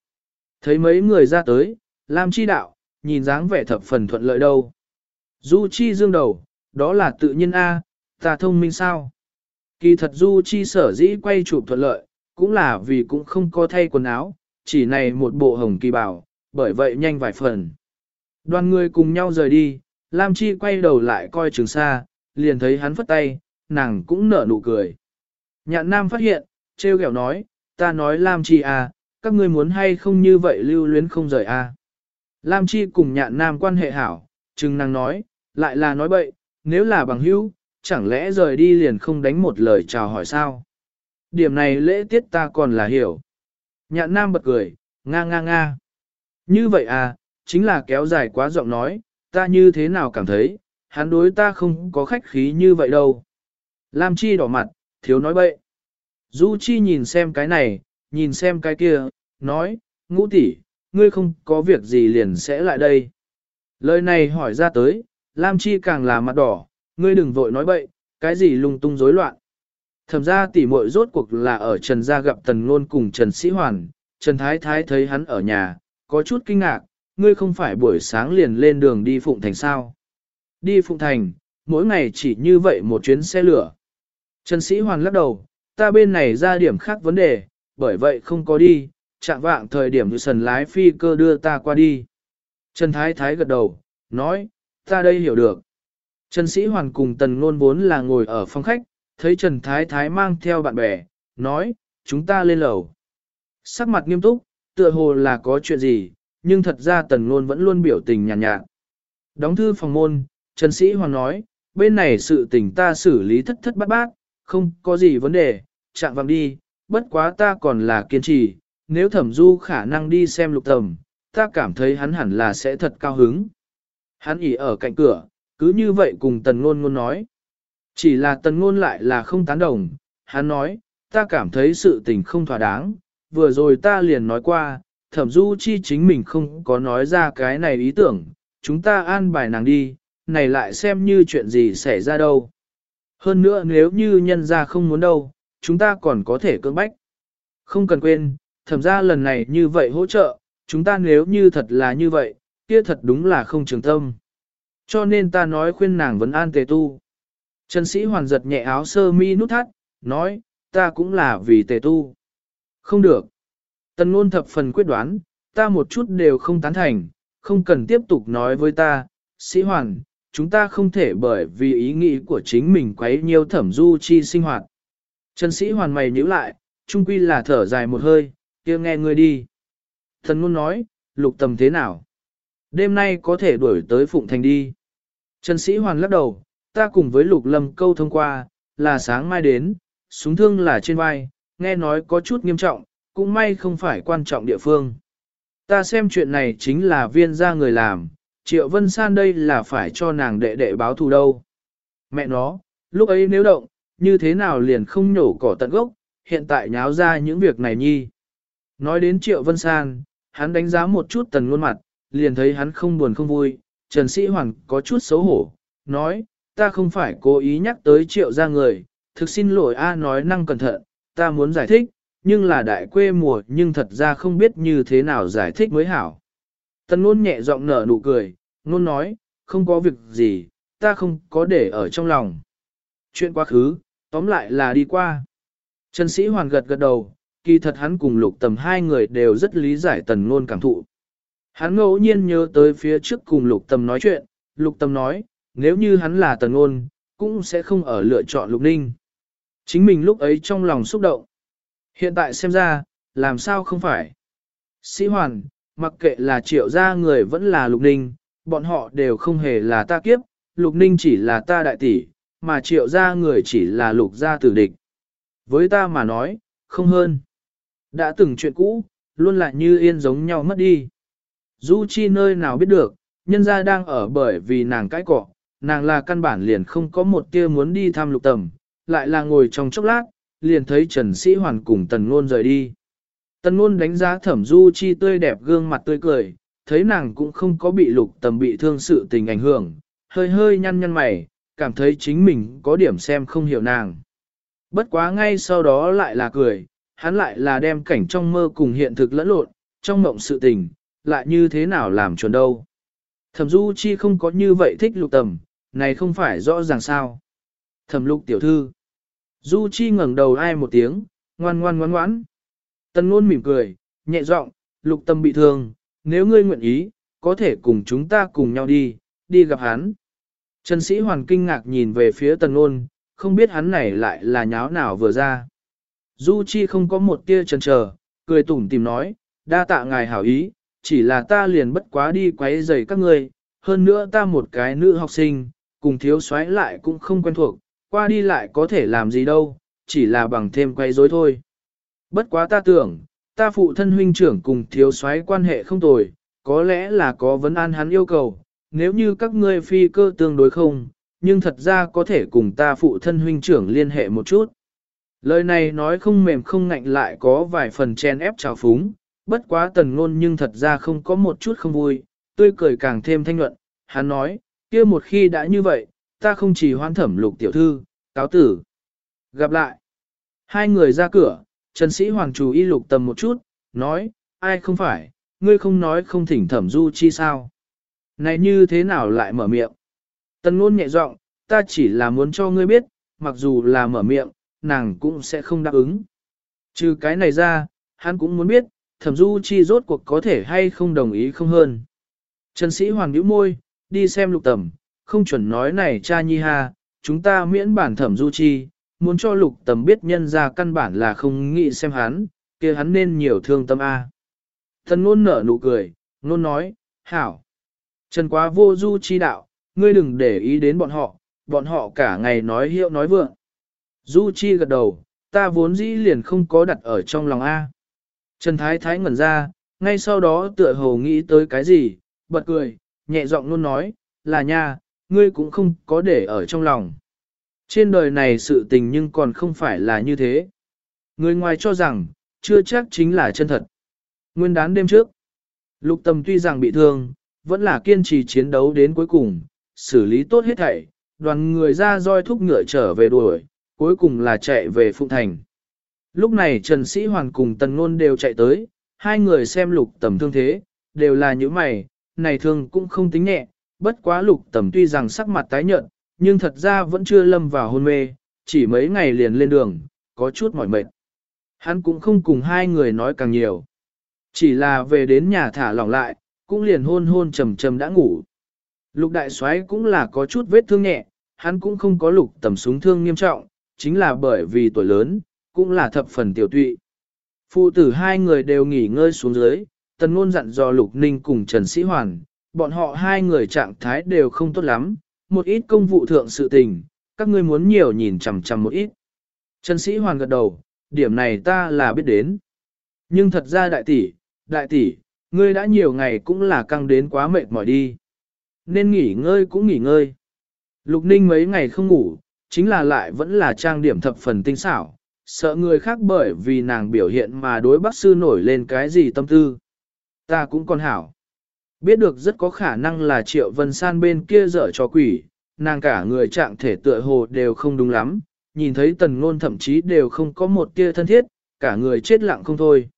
Thấy mấy người ra tới, Lam Chi đạo, nhìn dáng vẻ thập phần thuận lợi đâu. Du Chi dương đầu, đó là tự nhiên A, ta thông minh sao? Kỳ thật Du Chi sở dĩ quay chụp thuận lợi, cũng là vì cũng không có thay quần áo, chỉ này một bộ hồng kỳ bảo, bởi vậy nhanh vài phần. Đoàn người cùng nhau rời đi, Lam Chi quay đầu lại coi trường xa, liền thấy hắn phất tay, nàng cũng nở nụ cười. Nhạn Nam phát hiện, treo kẹo nói, ta nói Lam Chi à, các ngươi muốn hay không như vậy lưu luyến không rời à. Lam Chi cùng nhạn Nam quan hệ hảo, chừng nàng nói, lại là nói bậy, nếu là bằng hữu, chẳng lẽ rời đi liền không đánh một lời chào hỏi sao? Điểm này lễ tiết ta còn là hiểu. Nhạn Nam bật cười, nga nga nga. Như vậy à, chính là kéo dài quá giọng nói, ta như thế nào cảm thấy, hắn đối ta không có khách khí như vậy đâu. Lam Chi đỏ mặt, thiếu nói bậy. Du Chi nhìn xem cái này, nhìn xem cái kia, nói, ngũ tỷ, ngươi không có việc gì liền sẽ lại đây. Lời này hỏi ra tới, Lam Chi càng là mặt đỏ, ngươi đừng vội nói bậy, cái gì lung tung rối loạn. Thẩm ra tỷ muội rốt cuộc là ở Trần gia gặp Tần Nôn cùng Trần Sĩ Hoàn, Trần Thái Thái thấy hắn ở nhà, có chút kinh ngạc, ngươi không phải buổi sáng liền lên đường đi Phụng Thành sao. Đi Phụng Thành, mỗi ngày chỉ như vậy một chuyến xe lửa. Trần Sĩ Hoàn lắc đầu, ta bên này ra điểm khác vấn đề, bởi vậy không có đi, chạm vạng thời điểm như sần lái phi cơ đưa ta qua đi. Trần Thái Thái gật đầu, nói, ta đây hiểu được. Trần Sĩ Hoàn cùng Tần Nôn vốn là ngồi ở phòng khách, thấy Trần Thái Thái mang theo bạn bè, nói, chúng ta lên lầu. Sắc mặt nghiêm túc, tựa hồ là có chuyện gì, nhưng thật ra Tần Nôn vẫn luôn biểu tình nhàn nhạt, nhạt. Đóng thư phòng môn, Trần Sĩ Hoàn nói, bên này sự tình ta xử lý thất thất bát bát, không có gì vấn đề, chạm vàng đi, bất quá ta còn là kiên trì, nếu thẩm du khả năng đi xem lục tầm, ta cảm thấy hắn hẳn là sẽ thật cao hứng. Hắn ỉ ở cạnh cửa, cứ như vậy cùng tần ngôn ngôn nói. Chỉ là tần ngôn lại là không tán đồng, hắn nói, ta cảm thấy sự tình không thỏa đáng, vừa rồi ta liền nói qua, thẩm du chi chính mình không có nói ra cái này ý tưởng, chúng ta an bài nàng đi, này lại xem như chuyện gì xảy ra đâu. Hơn nữa nếu như nhân ra không muốn đâu, chúng ta còn có thể cưỡng bách. Không cần quên, thẩm ra lần này như vậy hỗ trợ, chúng ta nếu như thật là như vậy, kia thật đúng là không trường tâm. Cho nên ta nói khuyên nàng vẫn an tề tu. Trần sĩ hoàn giật nhẹ áo sơ mi nút thắt, nói, ta cũng là vì tề tu. Không được. Tần ngôn thập phần quyết đoán, ta một chút đều không tán thành, không cần tiếp tục nói với ta, sĩ hoàn, chúng ta không thể bởi vì ý nghĩ của chính mình quấy nhiều thẩm du chi sinh hoạt. Trần sĩ hoàn mày nhíu lại, trung quy là thở dài một hơi, kia nghe ngươi đi. Thần ngôn nói, lục tầm thế nào? Đêm nay có thể đuổi tới Phụng Thành đi. Trần sĩ hoàn lắc đầu, ta cùng với lục lâm câu thông qua, là sáng mai đến, súng thương là trên vai, nghe nói có chút nghiêm trọng, cũng may không phải quan trọng địa phương. Ta xem chuyện này chính là viên gia người làm, Triệu Vân San đây là phải cho nàng đệ đệ báo thù đâu. Mẹ nó, lúc ấy nếu động, như thế nào liền không nhổ cỏ tận gốc, hiện tại nháo ra những việc này nhi. Nói đến Triệu Vân San, hắn đánh giá một chút tần ngôn mặt, liền thấy hắn không buồn không vui, Trần Sĩ Hoàng có chút xấu hổ, nói, ta không phải cố ý nhắc tới Triệu ra người, thực xin lỗi A nói năng cẩn thận, ta muốn giải thích, nhưng là đại quê mùa nhưng thật ra không biết như thế nào giải thích mới hảo. Tần ngôn nhẹ giọng nở nụ cười, ngôn nói, không có việc gì, ta không có để ở trong lòng. Chuyện quá khứ, tóm lại là đi qua. Trần Sĩ Hoàn gật gật đầu, kỳ thật hắn cùng lục tầm hai người đều rất lý giải tần ngôn cảm thụ. Hắn ngẫu nhiên nhớ tới phía trước cùng lục tầm nói chuyện, lục tầm nói, nếu như hắn là tần ngôn, cũng sẽ không ở lựa chọn lục ninh. Chính mình lúc ấy trong lòng xúc động. Hiện tại xem ra, làm sao không phải. Sĩ Hoàn, mặc kệ là triệu gia người vẫn là lục ninh, bọn họ đều không hề là ta kiếp, lục ninh chỉ là ta đại tỷ, mà triệu gia người chỉ là lục gia tử địch. Với ta mà nói, không hơn. Đã từng chuyện cũ, luôn lại như yên giống nhau mất đi. Du Chi nơi nào biết được, nhân gia đang ở bởi vì nàng cãi cọ, nàng là căn bản liền không có một tia muốn đi thăm lục tầm, lại là ngồi trong chốc lát, liền thấy Trần Sĩ Hoàn cùng Tần Nôn rời đi. Tần Ngôn đánh giá thẩm Du Chi tươi đẹp gương mặt tươi cười, thấy nàng cũng không có bị lục tầm bị thương sự tình ảnh hưởng, hơi hơi nhăn nhăn mày, cảm thấy chính mình có điểm xem không hiểu nàng. Bất quá ngay sau đó lại là cười, hắn lại là đem cảnh trong mơ cùng hiện thực lẫn lộn, trong mộng sự tình, lại như thế nào làm chuẩn đâu. Thẩm Du Chi không có như vậy thích lục tầm, này không phải rõ ràng sao. Thẩm lục tiểu thư. Du Chi ngẩng đầu ai một tiếng, ngoan ngoan ngoan ngoãn. Tân ngôn mỉm cười, nhẹ giọng, lục tâm bị thương, nếu ngươi nguyện ý, có thể cùng chúng ta cùng nhau đi, đi gặp hắn. Trần sĩ hoàn kinh ngạc nhìn về phía tần ngôn, không biết hắn này lại là nháo nào vừa ra. Du Chi không có một tia chần chờ, cười tủm tỉm nói, đa tạ ngài hảo ý, chỉ là ta liền bất quá đi quấy rầy các ngươi, hơn nữa ta một cái nữ học sinh, cùng thiếu soái lại cũng không quen thuộc, qua đi lại có thể làm gì đâu, chỉ là bằng thêm quay rối thôi. Bất quá ta tưởng, ta phụ thân huynh trưởng cùng thiếu soái quan hệ không tồi, có lẽ là có vấn an hắn yêu cầu, nếu như các ngươi phi cơ tương đối không, nhưng thật ra có thể cùng ta phụ thân huynh trưởng liên hệ một chút. Lời này nói không mềm không ngạnh lại có vài phần chen ép trào phúng, bất quá tần ngôn nhưng thật ra không có một chút không vui, tươi cười càng thêm thanh luận hắn nói, kia một khi đã như vậy, ta không chỉ hoan thẩm lục tiểu thư, cáo tử. Gặp lại. Hai người ra cửa, Trần Sĩ Hoàng chủ y lục tầm một chút, nói, ai không phải, ngươi không nói không thỉnh thẩm du chi sao. Này như thế nào lại mở miệng? Tần ngôn nhẹ giọng, ta chỉ là muốn cho ngươi biết, mặc dù là mở miệng, nàng cũng sẽ không đáp ứng. Trừ cái này ra, hắn cũng muốn biết, thẩm du chi rốt cuộc có thể hay không đồng ý không hơn. Trần sĩ hoàng nhíu môi, đi xem lục tầm, không chuẩn nói này cha nhi ha, chúng ta miễn bản thẩm du chi, muốn cho lục tầm biết nhân ra căn bản là không nghĩ xem hắn, kia hắn nên nhiều thương tâm A. Thần ngôn nở nụ cười, ngôn nói, hảo. Trần quá vô du chi đạo, ngươi đừng để ý đến bọn họ, bọn họ cả ngày nói hiệu nói vượng. Du chi gật đầu, ta vốn dĩ liền không có đặt ở trong lòng A. Trần Thái Thái ngẩn ra, ngay sau đó tựa hồ nghĩ tới cái gì, bật cười, nhẹ giọng luôn nói, là nha, ngươi cũng không có để ở trong lòng. Trên đời này sự tình nhưng còn không phải là như thế. Người ngoài cho rằng, chưa chắc chính là chân thật. Nguyên đán đêm trước, lục tâm tuy rằng bị thương, vẫn là kiên trì chiến đấu đến cuối cùng, xử lý tốt hết thảy, đoàn người ra roi thúc ngựa trở về đuổi, cuối cùng là chạy về Phụng Thành. Lúc này Trần Sĩ Hoàn cùng Tần Ngôn đều chạy tới, hai người xem lục tầm thương thế, đều là những mày, này thương cũng không tính nhẹ, bất quá lục tầm tuy rằng sắc mặt tái nhợt, nhưng thật ra vẫn chưa lâm vào hôn mê, chỉ mấy ngày liền lên đường, có chút mỏi mệt. Hắn cũng không cùng hai người nói càng nhiều. Chỉ là về đến nhà thả lỏng lại, cũng liền hôn hôn trầm trầm đã ngủ. Lục đại soái cũng là có chút vết thương nhẹ, hắn cũng không có lục tầm súng thương nghiêm trọng, chính là bởi vì tuổi lớn, cũng là thập phần tiểu tụy. Phụ tử hai người đều nghỉ ngơi xuống dưới, tần ngôn dặn dò lục ninh cùng Trần Sĩ Hoàn, bọn họ hai người trạng thái đều không tốt lắm, một ít công vụ thượng sự tình, các ngươi muốn nhiều nhìn chằm chằm một ít. Trần Sĩ Hoàn gật đầu, điểm này ta là biết đến. Nhưng thật ra đại tỷ, đại tỷ, ngươi đã nhiều ngày cũng là căng đến quá mệt mỏi đi. Nên nghỉ ngơi cũng nghỉ ngơi. Lục ninh mấy ngày không ngủ, chính là lại vẫn là trang điểm thập phần tinh xảo, sợ người khác bởi vì nàng biểu hiện mà đối bác sư nổi lên cái gì tâm tư. Ta cũng còn hảo. Biết được rất có khả năng là triệu vân san bên kia dở cho quỷ, nàng cả người trạng thể tựa hồ đều không đúng lắm, nhìn thấy tần ngôn thậm chí đều không có một tia thân thiết, cả người chết lặng không thôi.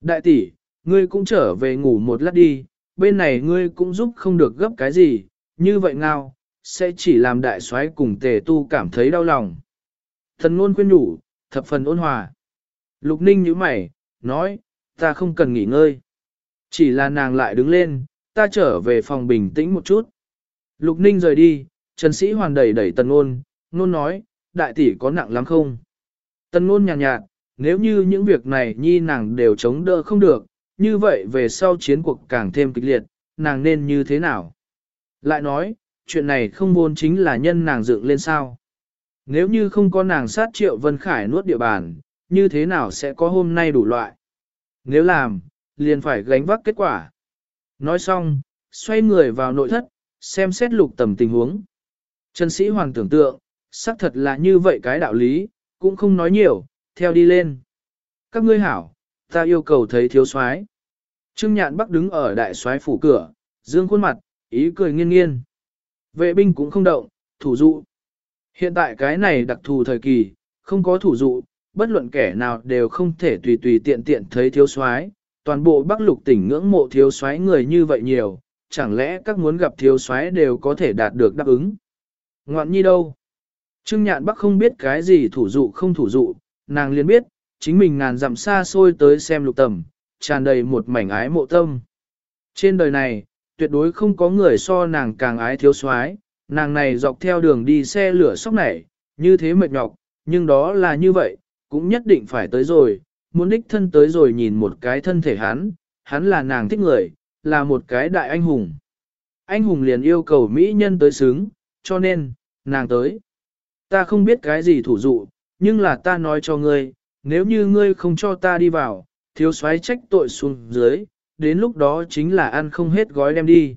Đại tỷ, ngươi cũng trở về ngủ một lát đi, bên này ngươi cũng giúp không được gấp cái gì, như vậy ngao, sẽ chỉ làm đại soái cùng tề tu cảm thấy đau lòng. Thần ngôn khuyên nhủ, thập phần ôn hòa. Lục ninh như mày, nói, ta không cần nghỉ ngơi. Chỉ là nàng lại đứng lên, ta trở về phòng bình tĩnh một chút. Lục ninh rời đi, Trần Sĩ Hoàn đẩy đẩy tần ngôn, ngôn nói, đại tỷ có nặng lắm không? Tần ngôn nhàn nhạt, nhạt, nếu như những việc này nhi nàng đều chống đỡ không được, như vậy về sau chiến cuộc càng thêm kịch liệt, nàng nên như thế nào? Lại nói, chuyện này không vốn chính là nhân nàng dựng lên sao? Nếu như không có nàng sát triệu Vân Khải nuốt địa bàn, như thế nào sẽ có hôm nay đủ loại? Nếu làm, liền phải gánh vác kết quả. Nói xong, xoay người vào nội thất, xem xét lục tầm tình huống. Trần sĩ hoàng tưởng tượng, xác thật là như vậy cái đạo lý, cũng không nói nhiều, theo đi lên. Các ngươi hảo, ta yêu cầu thấy thiếu soái. Trương Nhạn Bắc đứng ở đại soái phủ cửa, dương khuôn mặt, ý cười nghiêng nghiêng. Vệ binh cũng không động, thủ dụ. Hiện tại cái này đặc thù thời kỳ, không có thủ dụ, bất luận kẻ nào đều không thể tùy tùy tiện tiện thấy thiếu soái. Toàn bộ Bắc Lục tỉnh ngưỡng mộ thiếu soái người như vậy nhiều, chẳng lẽ các muốn gặp thiếu soái đều có thể đạt được đáp ứng? Ngoạn nhi đâu? Trương Nhạn Bắc không biết cái gì thủ dụ không thủ dụ, nàng liền biết, chính mình ngàn dặm xa xôi tới xem lục tầm, tràn đầy một mảnh ái mộ tâm. Trên đời này, tuyệt đối không có người so nàng càng ái thiếu soái, nàng này dọc theo đường đi xe lửa sóc nảy, như thế mệt nhọc, nhưng đó là như vậy, cũng nhất định phải tới rồi, muốn đích thân tới rồi nhìn một cái thân thể hắn, hắn là nàng thích người, là một cái đại anh hùng. Anh hùng liền yêu cầu mỹ nhân tới xứng, cho nên, nàng tới. Ta không biết cái gì thủ dụ, nhưng là ta nói cho ngươi, nếu như ngươi không cho ta đi vào, thiếu soái trách tội xuống dưới, đến lúc đó chính là ăn không hết gói đem đi.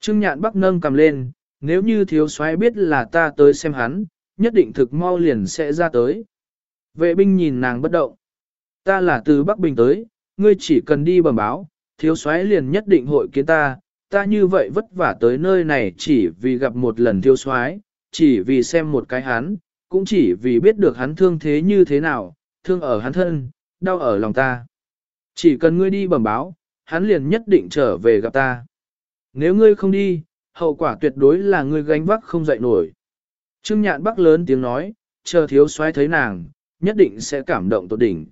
Trương nhạn bắc nâng cầm lên, nếu như thiếu soái biết là ta tới xem hắn, nhất định thực mau liền sẽ ra tới. Vệ binh nhìn nàng bất động. Ta là từ Bắc Bình tới, ngươi chỉ cần đi bẩm báo, thiếu soái liền nhất định hội kiến ta, ta như vậy vất vả tới nơi này chỉ vì gặp một lần thiếu soái, chỉ vì xem một cái hắn, cũng chỉ vì biết được hắn thương thế như thế nào, thương ở hắn thân, đau ở lòng ta. Chỉ cần ngươi đi bẩm báo, hắn liền nhất định trở về gặp ta. Nếu ngươi không đi, hậu quả tuyệt đối là ngươi gánh vác không dậy nổi. Trương nhạn bắc lớn tiếng nói, chờ thiếu soái thấy nàng, nhất định sẽ cảm động tột đỉnh.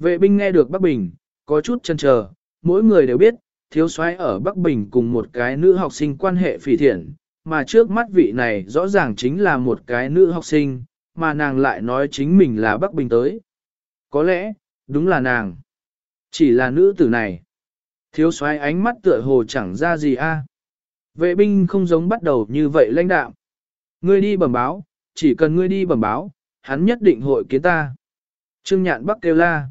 Vệ binh nghe được Bắc Bình, có chút chân chờ, mỗi người đều biết, thiếu soái ở Bắc Bình cùng một cái nữ học sinh quan hệ phỉ thiện, mà trước mắt vị này rõ ràng chính là một cái nữ học sinh, mà nàng lại nói chính mình là Bắc Bình tới. Có lẽ, đúng là nàng. Chỉ là nữ tử này. Thiếu soái ánh mắt tựa hồ chẳng ra gì a. Vệ binh không giống bắt đầu như vậy lãnh đạo. Ngươi đi bẩm báo, chỉ cần ngươi đi bẩm báo, hắn nhất định hội kiến ta. Trương nhạn bắc kêu la.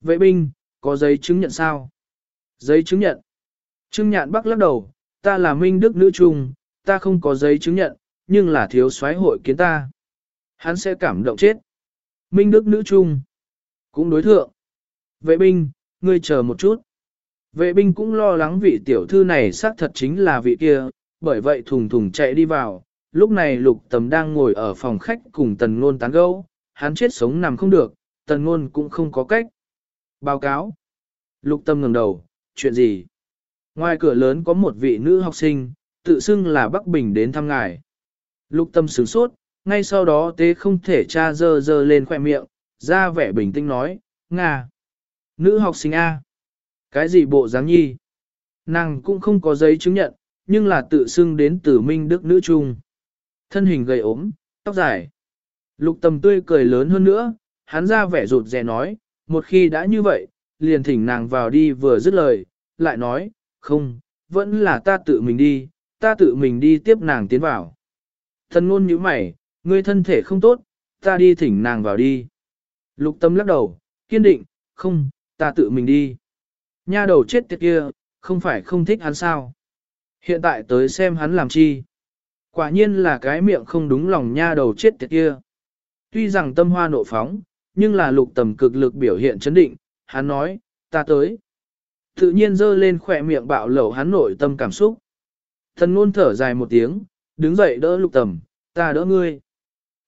Vệ binh, có giấy chứng nhận sao? Giấy chứng nhận. Trương nhạn bắc lắc đầu, ta là minh đức nữ trung, ta không có giấy chứng nhận, nhưng là thiếu soái hội kiến ta. Hắn sẽ cảm động chết. Minh đức nữ trung. Cũng đối thượng. Vệ binh, ngươi chờ một chút. Vệ binh cũng lo lắng vị tiểu thư này xác thật chính là vị kia, bởi vậy thùng thùng chạy đi vào. Lúc này lục tầm đang ngồi ở phòng khách cùng tần ngôn tán gẫu, hắn chết sống nằm không được, tần ngôn cũng không có cách. Báo cáo. Lục tâm ngẩng đầu, chuyện gì? Ngoài cửa lớn có một vị nữ học sinh, tự xưng là Bắc Bình đến thăm ngài. Lục tâm sửng sốt, ngay sau đó tế không thể tra dơ dơ lên khoẻ miệng, ra vẻ bình tĩnh nói, Nga. Nữ học sinh A. Cái gì bộ dáng nhi? Nàng cũng không có giấy chứng nhận, nhưng là tự xưng đến từ Minh Đức nữ trung. Thân hình gầy ốm, tóc dài. Lục tầm tươi cười lớn hơn nữa, hắn ra vẻ rụt rè nói, một khi đã như vậy, liền thỉnh nàng vào đi vừa dứt lời, lại nói, không, vẫn là ta tự mình đi, ta tự mình đi tiếp nàng tiến vào. Thần ngôn như mày, ngươi thân thể không tốt, ta đi thỉnh nàng vào đi. Lục tâm lắc đầu, kiên định, không, ta tự mình đi. Nha đầu chết tiệt kia, không phải không thích hắn sao. Hiện tại tới xem hắn làm chi. Quả nhiên là cái miệng không đúng lòng nha đầu chết tiệt kia. Tuy rằng tâm hoa nộ phóng, nhưng là lục tầm cực lực biểu hiện chấn định, hắn nói, ta tới. Tự nhiên dơ lên khỏe miệng bạo lẩu hắn nội tâm cảm xúc. Thần ngôn thở dài một tiếng, đứng dậy đỡ lục tầm, ta đỡ ngươi.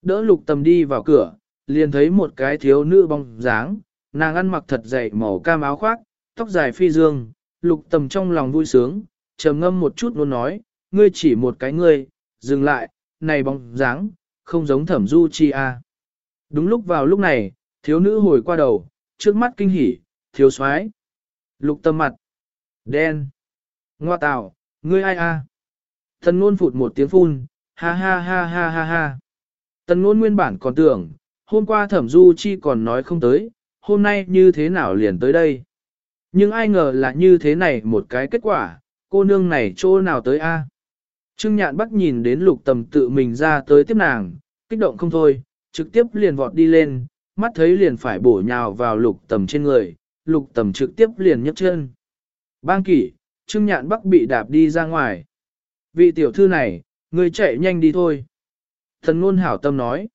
Đỡ lục tầm đi vào cửa, liền thấy một cái thiếu nữ bóng dáng, nàng ăn mặc thật dày màu cam áo khoác, tóc dài phi dương, lục tầm trong lòng vui sướng, trầm ngâm một chút luôn nói, ngươi chỉ một cái ngươi, dừng lại, này bóng dáng, không giống thẩm du chi a. Đúng lúc vào lúc này, thiếu nữ hồi qua đầu, trước mắt kinh hỉ, thiếu soái Lục tâm mặt, đen, ngoa tào, ngươi ai a? Thần ngôn phụt một tiếng phun, ha ha ha ha ha ha. Tần ngôn nguyên bản còn tưởng, hôm qua thẩm du chi còn nói không tới, hôm nay như thế nào liền tới đây. Nhưng ai ngờ là như thế này một cái kết quả, cô nương này chỗ nào tới a? Trương nhạn bắt nhìn đến lục tầm tự mình ra tới tiếp nàng, kích động không thôi, trực tiếp liền vọt đi lên, mắt thấy liền phải bổ nhào vào lục tầm trên người, lục tầm trực tiếp liền nhấc chân. Bang kỷ, Trương nhạn bắc bị đạp đi ra ngoài. Vị tiểu thư này, người chạy nhanh đi thôi. Thần ngôn hảo tâm nói.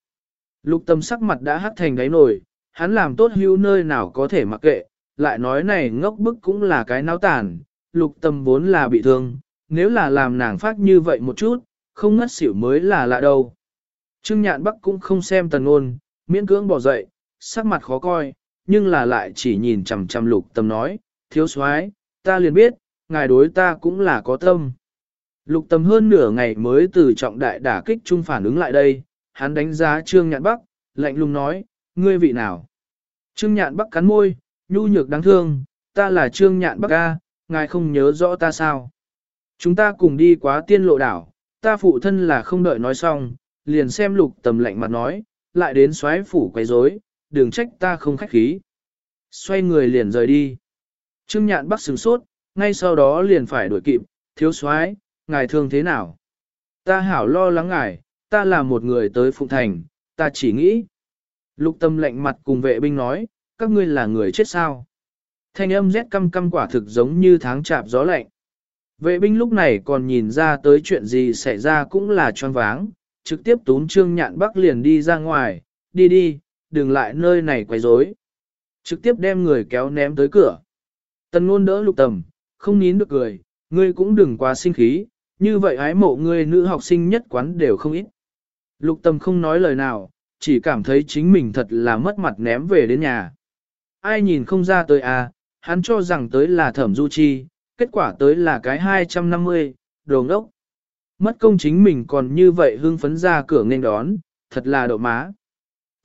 Lục tâm sắc mặt đã hắt thành đáy nổi, hắn làm tốt hữu nơi nào có thể mặc kệ, lại nói này ngốc bức cũng là cái náo tàn, lục tâm vốn là bị thương, nếu là làm nàng phát như vậy một chút, không ngất xỉu mới là lạ đâu. Trương nhạn bắc cũng không xem tần ngôn, miễn cưỡng bỏ dậy, sắc mặt khó coi, nhưng là lại chỉ nhìn chằm chằm lục tâm nói, thiếu soái, ta liền biết, ngài đối ta cũng là có tâm. Lục tâm hơn nửa ngày mới từ trọng đại đả kích trung phản ứng lại đây, hắn đánh giá Trương Nhạn Bắc, lạnh lùng nói, ngươi vị nào? Trương Nhạn Bắc cắn môi, nhu nhược đáng thương, ta là Trương Nhạn Bắc A, ngài không nhớ rõ ta sao? Chúng ta cùng đi quá tiên lộ đảo, ta phụ thân là không đợi nói xong, liền xem lục tầm lạnh mặt nói, lại đến xoáy phủ quấy rối, đừng trách ta không khách khí. Xoay người liền rời đi. Trương Nhạn Bắc sừng sốt, ngay sau đó liền phải đuổi kịp, thiếu soái ngài thương thế nào? Ta hảo lo lắng ngài, ta là một người tới Phụng Thành, ta chỉ nghĩ. Lục tâm lạnh mặt cùng vệ binh nói, các ngươi là người chết sao? Thanh âm rét căm căm quả thực giống như tháng chạp gió lạnh. Vệ binh lúc này còn nhìn ra tới chuyện gì xảy ra cũng là choáng váng, trực tiếp tún trương nhạn bắc liền đi ra ngoài, đi đi, đừng lại nơi này quấy rối. Trực tiếp đem người kéo ném tới cửa. Tần ngôn đỡ lục tầm, không nín được cười, ngươi cũng đừng quá sinh khí, như vậy ái mộ ngươi nữ học sinh nhất quán đều không ít. Lục Tầm không nói lời nào, chỉ cảm thấy chính mình thật là mất mặt ném về đến nhà. Ai nhìn không ra tới à, hắn cho rằng tới là thẩm du chi, kết quả tới là cái 250, đồ ngốc. Mất công chính mình còn như vậy hưng phấn ra cửa nghênh đón, thật là độ má.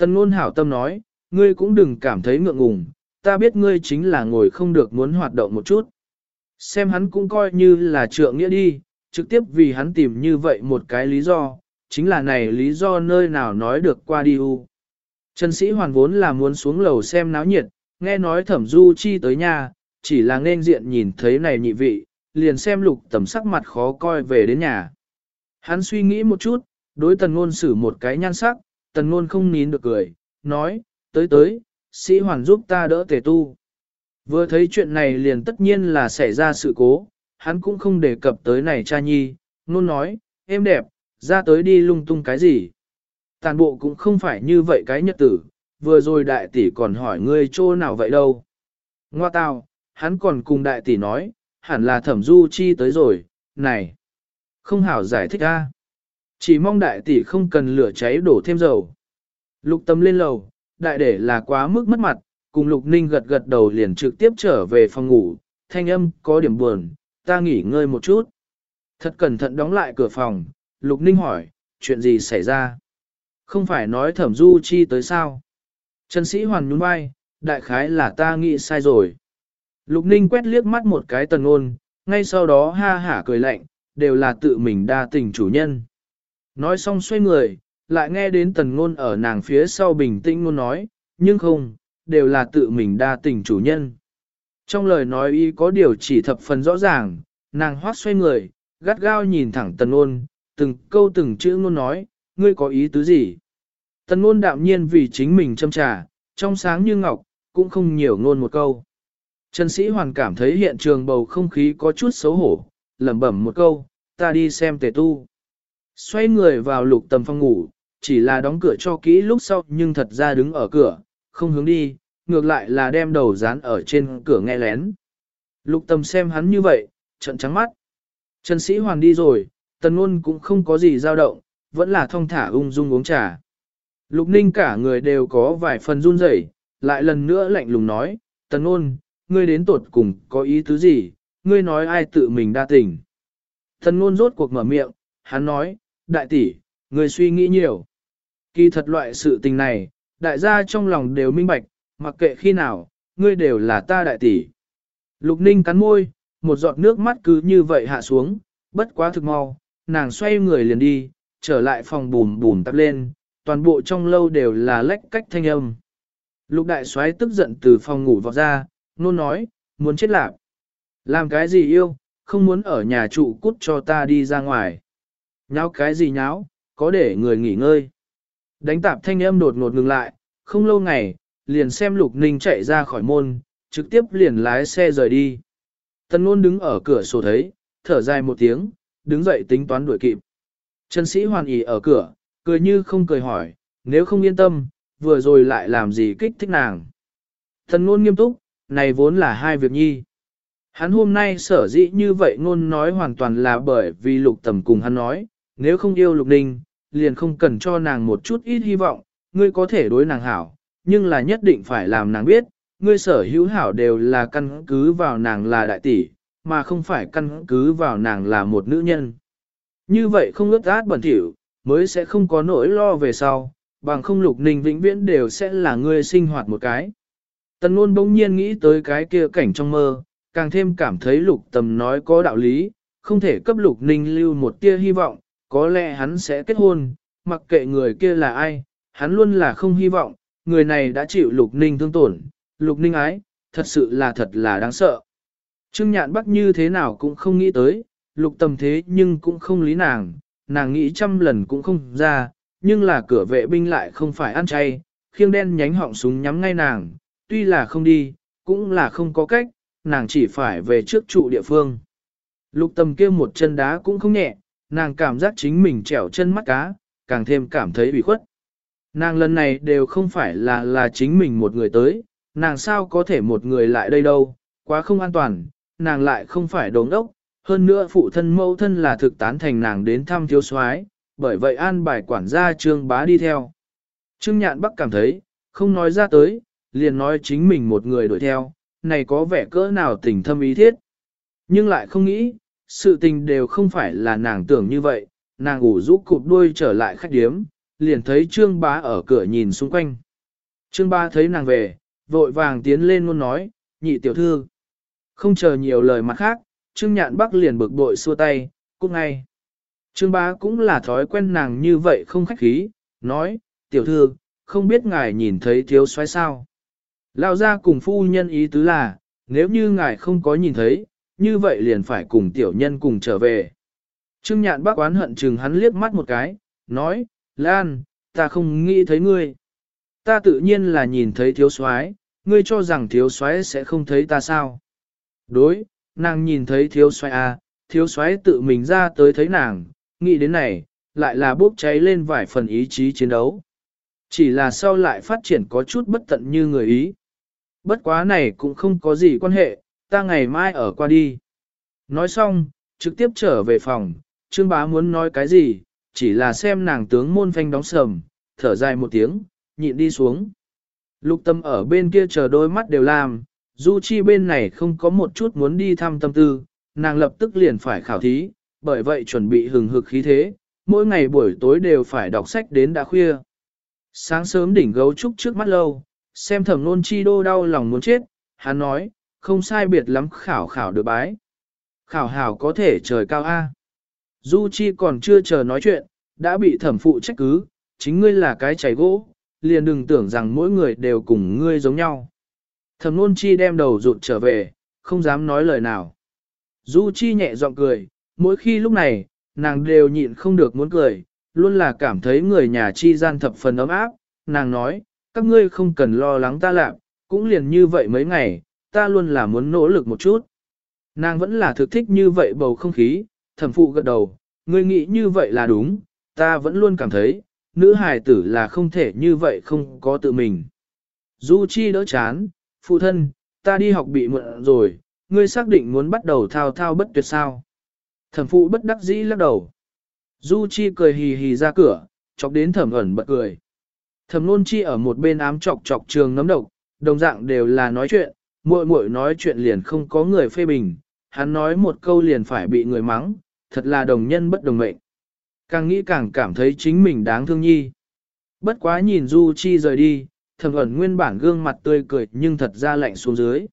Tần ngôn hảo tâm nói, ngươi cũng đừng cảm thấy ngượng ngùng, ta biết ngươi chính là ngồi không được muốn hoạt động một chút. Xem hắn cũng coi như là trượng nghĩa đi, trực tiếp vì hắn tìm như vậy một cái lý do, chính là này lý do nơi nào nói được qua đi u. Trần sĩ hoàn vốn là muốn xuống lầu xem náo nhiệt, nghe nói thẩm du chi tới nhà, chỉ là nên diện nhìn thấy này nhị vị, liền xem lục tầm sắc mặt khó coi về đến nhà. Hắn suy nghĩ một chút, đối tần ngôn xử một cái nhan sắc, tần ngôn không nín được cười, nói, tới tới, sĩ hoàn giúp ta đỡ tề tu. Vừa thấy chuyện này liền tất nhiên là xảy ra sự cố, hắn cũng không đề cập tới này cha nhi, nôn nói, em đẹp, ra tới đi lung tung cái gì. Tàn bộ cũng không phải như vậy cái nhật tử, vừa rồi đại tỷ còn hỏi ngươi chỗ nào vậy đâu. Ngoa tào, hắn còn cùng đại tỷ nói, hẳn là thẩm du chi tới rồi, này. Không hảo giải thích a. Chỉ mong đại tỷ không cần lửa cháy đổ thêm dầu. Lục tâm lên lầu, đại để là quá mức mất mặt, cùng lục ninh gật gật đầu liền trực tiếp trở về phòng ngủ, thanh âm có điểm buồn, ta nghỉ ngơi một chút. Thật cẩn thận đóng lại cửa phòng, Lục Ninh hỏi, chuyện gì xảy ra? Không phải nói thẩm du chi tới sao? Trần sĩ hoàn nhún vai, đại khái là ta nghĩ sai rồi. Lục ninh quét liếc mắt một cái tần ôn, ngay sau đó ha hả cười lạnh, đều là tự mình đa tình chủ nhân. Nói xong xoay người, lại nghe đến tần ngôn ở nàng phía sau bình tĩnh ngôn nói, nhưng không, đều là tự mình đa tình chủ nhân. Trong lời nói y có điều chỉ thập phần rõ ràng, nàng hoác xoay người, gắt gao nhìn thẳng tần ngôn, từng câu từng chữ ngôn nói, ngươi có ý tứ gì? Tần ngôn đạm nhiên vì chính mình châm trà, trong sáng như ngọc, cũng không nhiều ngôn một câu. Trần sĩ hoàn cảm thấy hiện trường bầu không khí có chút xấu hổ, lẩm bẩm một câu, ta đi xem tề tu. Xoay người vào lục tầm phòng ngủ, chỉ là đóng cửa cho kỹ lúc sau nhưng thật ra đứng ở cửa, không hướng đi, ngược lại là đem đầu dán ở trên cửa nghe lén. Lục tầm xem hắn như vậy, trận trắng mắt. Trần sĩ hoàn đi rồi, tần ngôn cũng không có gì dao động, vẫn là thong thả ung dung uống trà. Lục ninh cả người đều có vài phần run rẩy, lại lần nữa lạnh lùng nói, tần ngôn, ngươi đến tột cùng có ý tứ gì, ngươi nói ai tự mình đa tình. Tần ngôn rốt cuộc mở miệng, hắn nói, đại tỷ, người suy nghĩ nhiều. Kỳ thật loại sự tình này, đại gia trong lòng đều minh bạch, mặc kệ khi nào, ngươi đều là ta đại tỷ. Lục ninh cắn môi, một giọt nước mắt cứ như vậy hạ xuống, bất quá thực mau, nàng xoay người liền đi, trở lại phòng bùm bùm tắp lên, toàn bộ trong lâu đều là lách cách thanh âm. Lục đại soái tức giận từ phòng ngủ vọt ra, nôn nói, muốn chết lạc. Làm cái gì yêu, không muốn ở nhà trụ cút cho ta đi ra ngoài. Nháo cái gì nháo, có để người nghỉ ngơi. Đánh tạp thanh âm đột ngột ngừng lại, không lâu ngày, liền xem lục ninh chạy ra khỏi môn, trực tiếp liền lái xe rời đi. Tần ngôn đứng ở cửa sổ thấy, thở dài một tiếng, đứng dậy tính toán đuổi kịp. Trần sĩ hoàn ỉ ở cửa, cười như không cười hỏi, nếu không yên tâm, vừa rồi lại làm gì kích thích nàng. Tần ngôn nghiêm túc, này vốn là hai việc nhi. Hắn hôm nay sở dĩ như vậy ngôn nói hoàn toàn là bởi vì lục tầm cùng hắn nói, nếu không yêu lục ninh, liền không cần cho nàng một chút ít hy vọng, ngươi có thể đối nàng hảo, nhưng là nhất định phải làm nàng biết, ngươi sở hữu hảo đều là căn cứ vào nàng là đại tỷ, mà không phải căn cứ vào nàng là một nữ nhân. Như vậy không ướt át bẩn thỉu, mới sẽ không có nỗi lo về sau, bằng không lục ninh vĩnh viễn đều sẽ là ngươi sinh hoạt một cái. Tần luôn bỗng nhiên nghĩ tới cái kia cảnh trong mơ, càng thêm cảm thấy lục tầm nói có đạo lý, không thể cấp lục ninh lưu một tia hy vọng, có lẽ hắn sẽ kết hôn, mặc kệ người kia là ai, hắn luôn là không hy vọng, người này đã chịu lục ninh thương tổn, lục ninh ái, thật sự là thật là đáng sợ. Trương nhạn bắc như thế nào cũng không nghĩ tới, lục tầm thế nhưng cũng không lý nàng, nàng nghĩ trăm lần cũng không ra, nhưng là cửa vệ binh lại không phải ăn chay, khiêng đen nhánh họng súng nhắm ngay nàng, tuy là không đi, cũng là không có cách, nàng chỉ phải về trước trụ địa phương. Lục tầm kia một chân đá cũng không nhẹ, nàng cảm giác chính mình trèo chân mắt cá, càng thêm cảm thấy bị khuất. Nàng lần này đều không phải là là chính mình một người tới, nàng sao có thể một người lại đây đâu, quá không an toàn, nàng lại không phải đống ốc, hơn nữa phụ thân mẫu thân là thực tán thành nàng đến thăm thiếu soái, bởi vậy an bài quản gia trương bá đi theo. Trương nhạn bắc cảm thấy, không nói ra tới, liền nói chính mình một người đuổi theo, này có vẻ cỡ nào tình thâm ý thiết. Nhưng lại không nghĩ, sự tình đều không phải là nàng tưởng như vậy, nàng ủ rũ cụp đuôi trở lại khách điếm, liền thấy trương bá ở cửa nhìn xung quanh. Trương bá thấy nàng về, vội vàng tiến lên luôn nói, nhị tiểu thư. Không chờ nhiều lời mặt khác, trương nhạn bắc liền bực bội xua tay, cút ngay. Trương bá cũng là thói quen nàng như vậy không khách khí, nói, tiểu thư, không biết ngài nhìn thấy thiếu soái sao. Lao ra cùng phu nhân ý tứ là, nếu như ngài không có nhìn thấy, như vậy liền phải cùng tiểu nhân cùng trở về. Trương nhạn bác oán hận chừng hắn liếc mắt một cái, nói, Lan, ta không nghĩ thấy ngươi. Ta tự nhiên là nhìn thấy thiếu soái, ngươi cho rằng thiếu soái sẽ không thấy ta sao. Đối, nàng nhìn thấy thiếu soái à, thiếu soái tự mình ra tới thấy nàng, nghĩ đến này, lại là bốc cháy lên vài phần ý chí chiến đấu. Chỉ là sau lại phát triển có chút bất tận như người ý. Bất quá này cũng không có gì quan hệ, ta ngày mai ở qua đi. Nói xong, trực tiếp trở về phòng, Trương Bá muốn nói cái gì, chỉ là xem nàng tướng môn phanh đóng sầm, thở dài một tiếng, nhịn đi xuống. Lục tâm ở bên kia chờ đôi mắt đều làm, Du Chi bên này không có một chút muốn đi thăm tâm tư, nàng lập tức liền phải khảo thí, bởi vậy chuẩn bị hừng hực khí thế, mỗi ngày buổi tối đều phải đọc sách đến đã khuya. Sáng sớm đỉnh gấu trúc trước mắt lâu, Xem thẩm nôn chi đô đau lòng muốn chết, hắn nói, không sai biệt lắm khảo khảo được bái. Khảo hảo có thể trời cao A. Du Chi còn chưa chờ nói chuyện, đã bị thẩm phụ trách cứ, chính ngươi là cái chảy gỗ, liền đừng tưởng rằng mỗi người đều cùng ngươi giống nhau. Thẩm nôn chi đem đầu rụt trở về, không dám nói lời nào. Du Chi nhẹ giọng cười, mỗi khi lúc này, nàng đều nhịn không được muốn cười, luôn là cảm thấy người nhà chi gian thập phần ấm áp, nàng nói, các ngươi không cần lo lắng ta lạc, cũng liền như vậy mấy ngày, ta luôn là muốn nỗ lực một chút. Nàng vẫn là thực thích như vậy bầu không khí, thẩm phụ gật đầu, ngươi nghĩ như vậy là đúng, ta vẫn luôn cảm thấy, nữ hài tử là không thể như vậy không có tự mình. Du Chi đỡ chán, phụ thân, ta đi học bị mượn rồi, ngươi xác định muốn bắt đầu thao thao bất tuyệt sao. Thẩm phụ bất đắc dĩ lắc đầu. Du Chi cười hì hì ra cửa, chọc đến thẩm ẩn bật cười. Thẩm nôn chi ở một bên ám chọc chọc trường nấm độc, đồng dạng đều là nói chuyện, muội muội nói chuyện liền không có người phê bình, hắn nói một câu liền phải bị người mắng, thật là đồng nhân bất đồng mệnh. Càng nghĩ càng cảm thấy chính mình đáng thương nhi. Bất quá nhìn Du Chi rời đi, thẩm ẩn nguyên bản gương mặt tươi cười nhưng thật ra lạnh xuống dưới.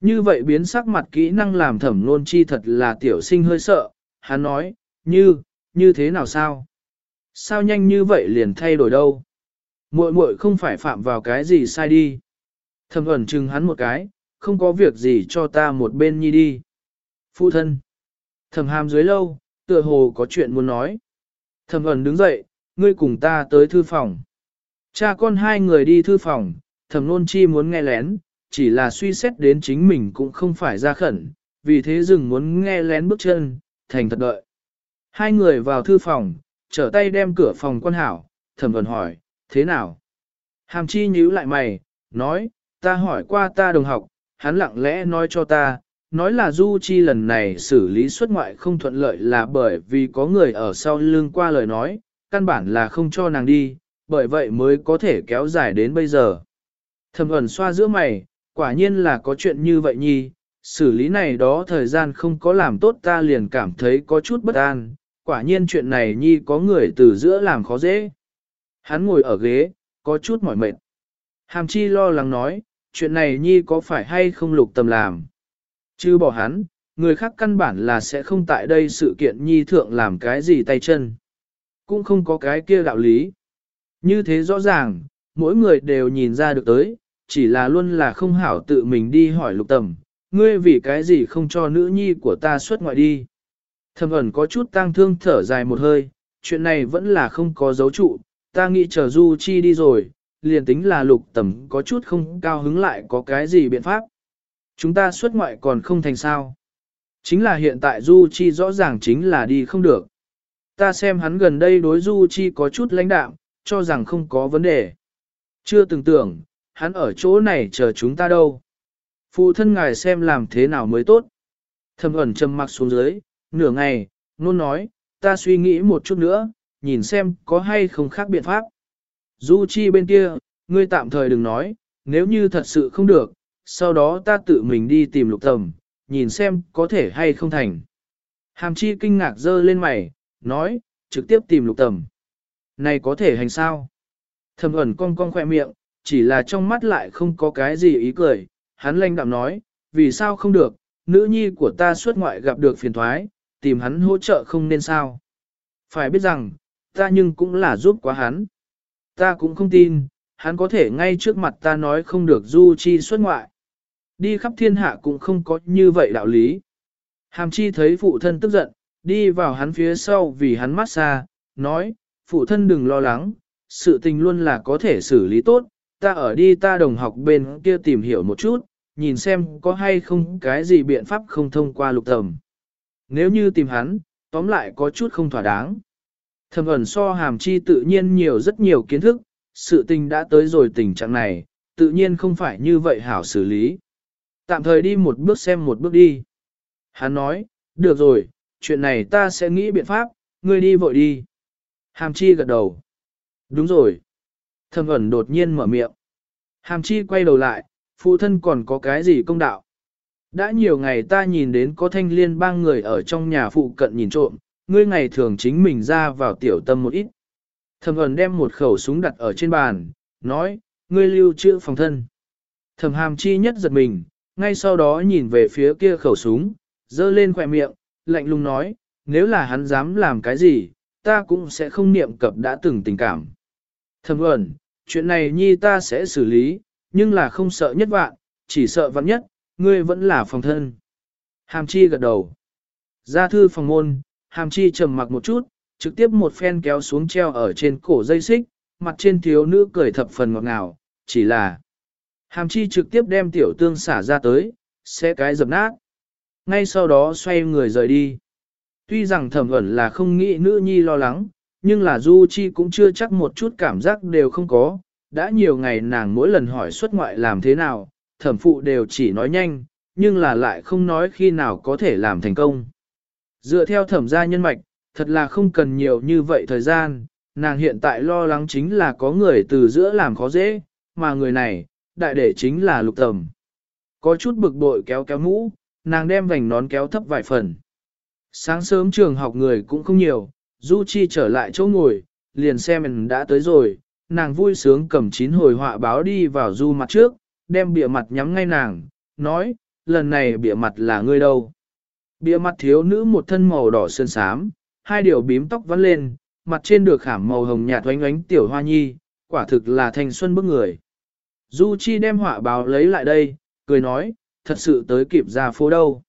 Như vậy biến sắc mặt kỹ năng làm thẩm nôn chi thật là tiểu sinh hơi sợ, hắn nói, như, như thế nào sao? Sao nhanh như vậy liền thay đổi đâu? Muội muội không phải phạm vào cái gì sai đi. Thẩm ẩn chừng hắn một cái, không có việc gì cho ta một bên nhi đi. Phụ thân. Thẩm hàm dưới lâu, tựa hồ có chuyện muốn nói. Thẩm ẩn đứng dậy, ngươi cùng ta tới thư phòng. Cha con hai người đi thư phòng, thẩm nôn chi muốn nghe lén, chỉ là suy xét đến chính mình cũng không phải ra khẩn, vì thế dừng muốn nghe lén bước chân, thành thật đợi. Hai người vào thư phòng, trở tay đem cửa phòng quan hảo, thẩm ẩn hỏi, thế nào? Hàm chi nhíu lại mày, nói, ta hỏi qua ta đồng học, hắn lặng lẽ nói cho ta, nói là Du Chi lần này xử lý xuất ngoại không thuận lợi là bởi vì có người ở sau lưng qua lời nói, căn bản là không cho nàng đi, bởi vậy mới có thể kéo dài đến bây giờ. Thẩm ẩn xoa giữa mày, quả nhiên là có chuyện như vậy nhi, xử lý này đó thời gian không có làm tốt ta liền cảm thấy có chút bất an, quả nhiên chuyện này nhi có người từ giữa làm khó dễ. Hắn ngồi ở ghế, có chút mỏi mệt. Hàm chi lo lắng nói, chuyện này nhi có phải hay không lục tầm làm. Chứ bỏ hắn, người khác căn bản là sẽ không tại đây sự kiện nhi thượng làm cái gì tay chân. Cũng không có cái kia đạo lý. Như thế rõ ràng, mỗi người đều nhìn ra được tới, chỉ là luôn là không hảo tự mình đi hỏi lục tầm, ngươi vì cái gì không cho nữ nhi của ta xuất ngoại đi. Thầm ẩn có chút tang thương thở dài một hơi, chuyện này vẫn là không có dấu trụ, ta nghĩ chờ Du Chi đi rồi, liền tính là lục tầm có chút không cao hứng lại có cái gì biện pháp. Chúng ta xuất ngoại còn không thành sao. Chính là hiện tại Du Chi rõ ràng chính là đi không được. Ta xem hắn gần đây đối Du Chi có chút lãnh đạm, cho rằng không có vấn đề. Chưa từng tưởng, hắn ở chỗ này chờ chúng ta đâu. Phụ thân ngài xem làm thế nào mới tốt. Thầm ẩn trầm mặc xuống dưới, nửa ngày, nôn nói, ta suy nghĩ một chút nữa, nhìn xem có hay không khác biện pháp. Du Chi bên kia, ngươi tạm thời đừng nói, nếu như thật sự không được, sau đó ta tự mình đi tìm lục tầm, nhìn xem có thể hay không thành. Hàm Chi kinh ngạc dơ lên mày, nói, trực tiếp tìm lục tầm. Này có thể hành sao? Thầm ẩn cong cong khỏe miệng, chỉ là trong mắt lại không có cái gì ý cười, hắn lanh đạm nói, vì sao không được, nữ nhi của ta xuất ngoại gặp được phiền thoái, tìm hắn hỗ trợ không nên sao. Phải biết rằng, ta nhưng cũng là giúp quá hắn. Ta cũng không tin, hắn có thể ngay trước mặt ta nói không được du chi xuất ngoại. Đi khắp thiên hạ cũng không có như vậy đạo lý. Hàm chi thấy phụ thân tức giận, đi vào hắn phía sau vì hắn mát xa, nói, phụ thân đừng lo lắng, sự tình luôn là có thể xử lý tốt, ta ở đi ta đồng học bên kia tìm hiểu một chút, nhìn xem có hay không cái gì biện pháp không thông qua lục tầm. Nếu như tìm hắn, tóm lại có chút không thỏa đáng. Thầm ẩn so hàm chi tự nhiên nhiều rất nhiều kiến thức, sự tình đã tới rồi tình trạng này, tự nhiên không phải như vậy hảo xử lý. Tạm thời đi một bước xem một bước đi. Hắn nói, được rồi, chuyện này ta sẽ nghĩ biện pháp, ngươi đi vội đi. Hàm chi gật đầu. Đúng rồi. Thầm ẩn đột nhiên mở miệng. Hàm chi quay đầu lại, phụ thân còn có cái gì công đạo. Đã nhiều ngày ta nhìn đến có thanh liên bang người ở trong nhà phụ cận nhìn trộm, ngươi ngày thường chính mình ra vào tiểu tâm một ít. Thầm ẩn đem một khẩu súng đặt ở trên bàn, nói, ngươi lưu trữ phòng thân. Thẩm hàm chi nhất giật mình, ngay sau đó nhìn về phía kia khẩu súng, dơ lên khỏe miệng, lạnh lùng nói, nếu là hắn dám làm cái gì, ta cũng sẽ không niệm cập đã từng tình cảm. Thẩm ẩn, chuyện này nhi ta sẽ xử lý, nhưng là không sợ nhất vạn, chỉ sợ vạn nhất, ngươi vẫn là phòng thân. Hàm chi gật đầu. Ra thư phòng môn, hàm chi trầm mặc một chút, trực tiếp một phen kéo xuống treo ở trên cổ dây xích, mặt trên thiếu nữ cười thập phần ngọt ngào, chỉ là hàm chi trực tiếp đem tiểu tương xả ra tới, sẽ cái dập nát. Ngay sau đó xoay người rời đi. Tuy rằng thẩm ẩn là không nghĩ nữ nhi lo lắng, nhưng là Du Chi cũng chưa chắc một chút cảm giác đều không có. Đã nhiều ngày nàng mỗi lần hỏi xuất ngoại làm thế nào, thẩm phụ đều chỉ nói nhanh, nhưng là lại không nói khi nào có thể làm thành công. Dựa theo thẩm gia nhân mạch, thật là không cần nhiều như vậy thời gian, nàng hiện tại lo lắng chính là có người từ giữa làm khó dễ, mà người này, đại để chính là lục tầm. Có chút bực bội kéo kéo mũ, nàng đem vành nón kéo thấp vài phần. Sáng sớm trường học người cũng không nhiều, Du Chi trở lại chỗ ngồi, liền xem mình đã tới rồi, nàng vui sướng cầm chín hồi họa báo đi vào Du mặt trước, đem bịa mặt nhắm ngay nàng, nói, lần này bịa mặt là ngươi đâu. Bia mặt thiếu nữ một thân màu đỏ sơn sám, hai điều bím tóc vắn lên, mặt trên được khảm màu hồng nhạt oánh oánh tiểu hoa nhi, quả thực là thanh xuân bức người. Du Chi đem họa báo lấy lại đây, cười nói, thật sự tới kịp ra phố đâu.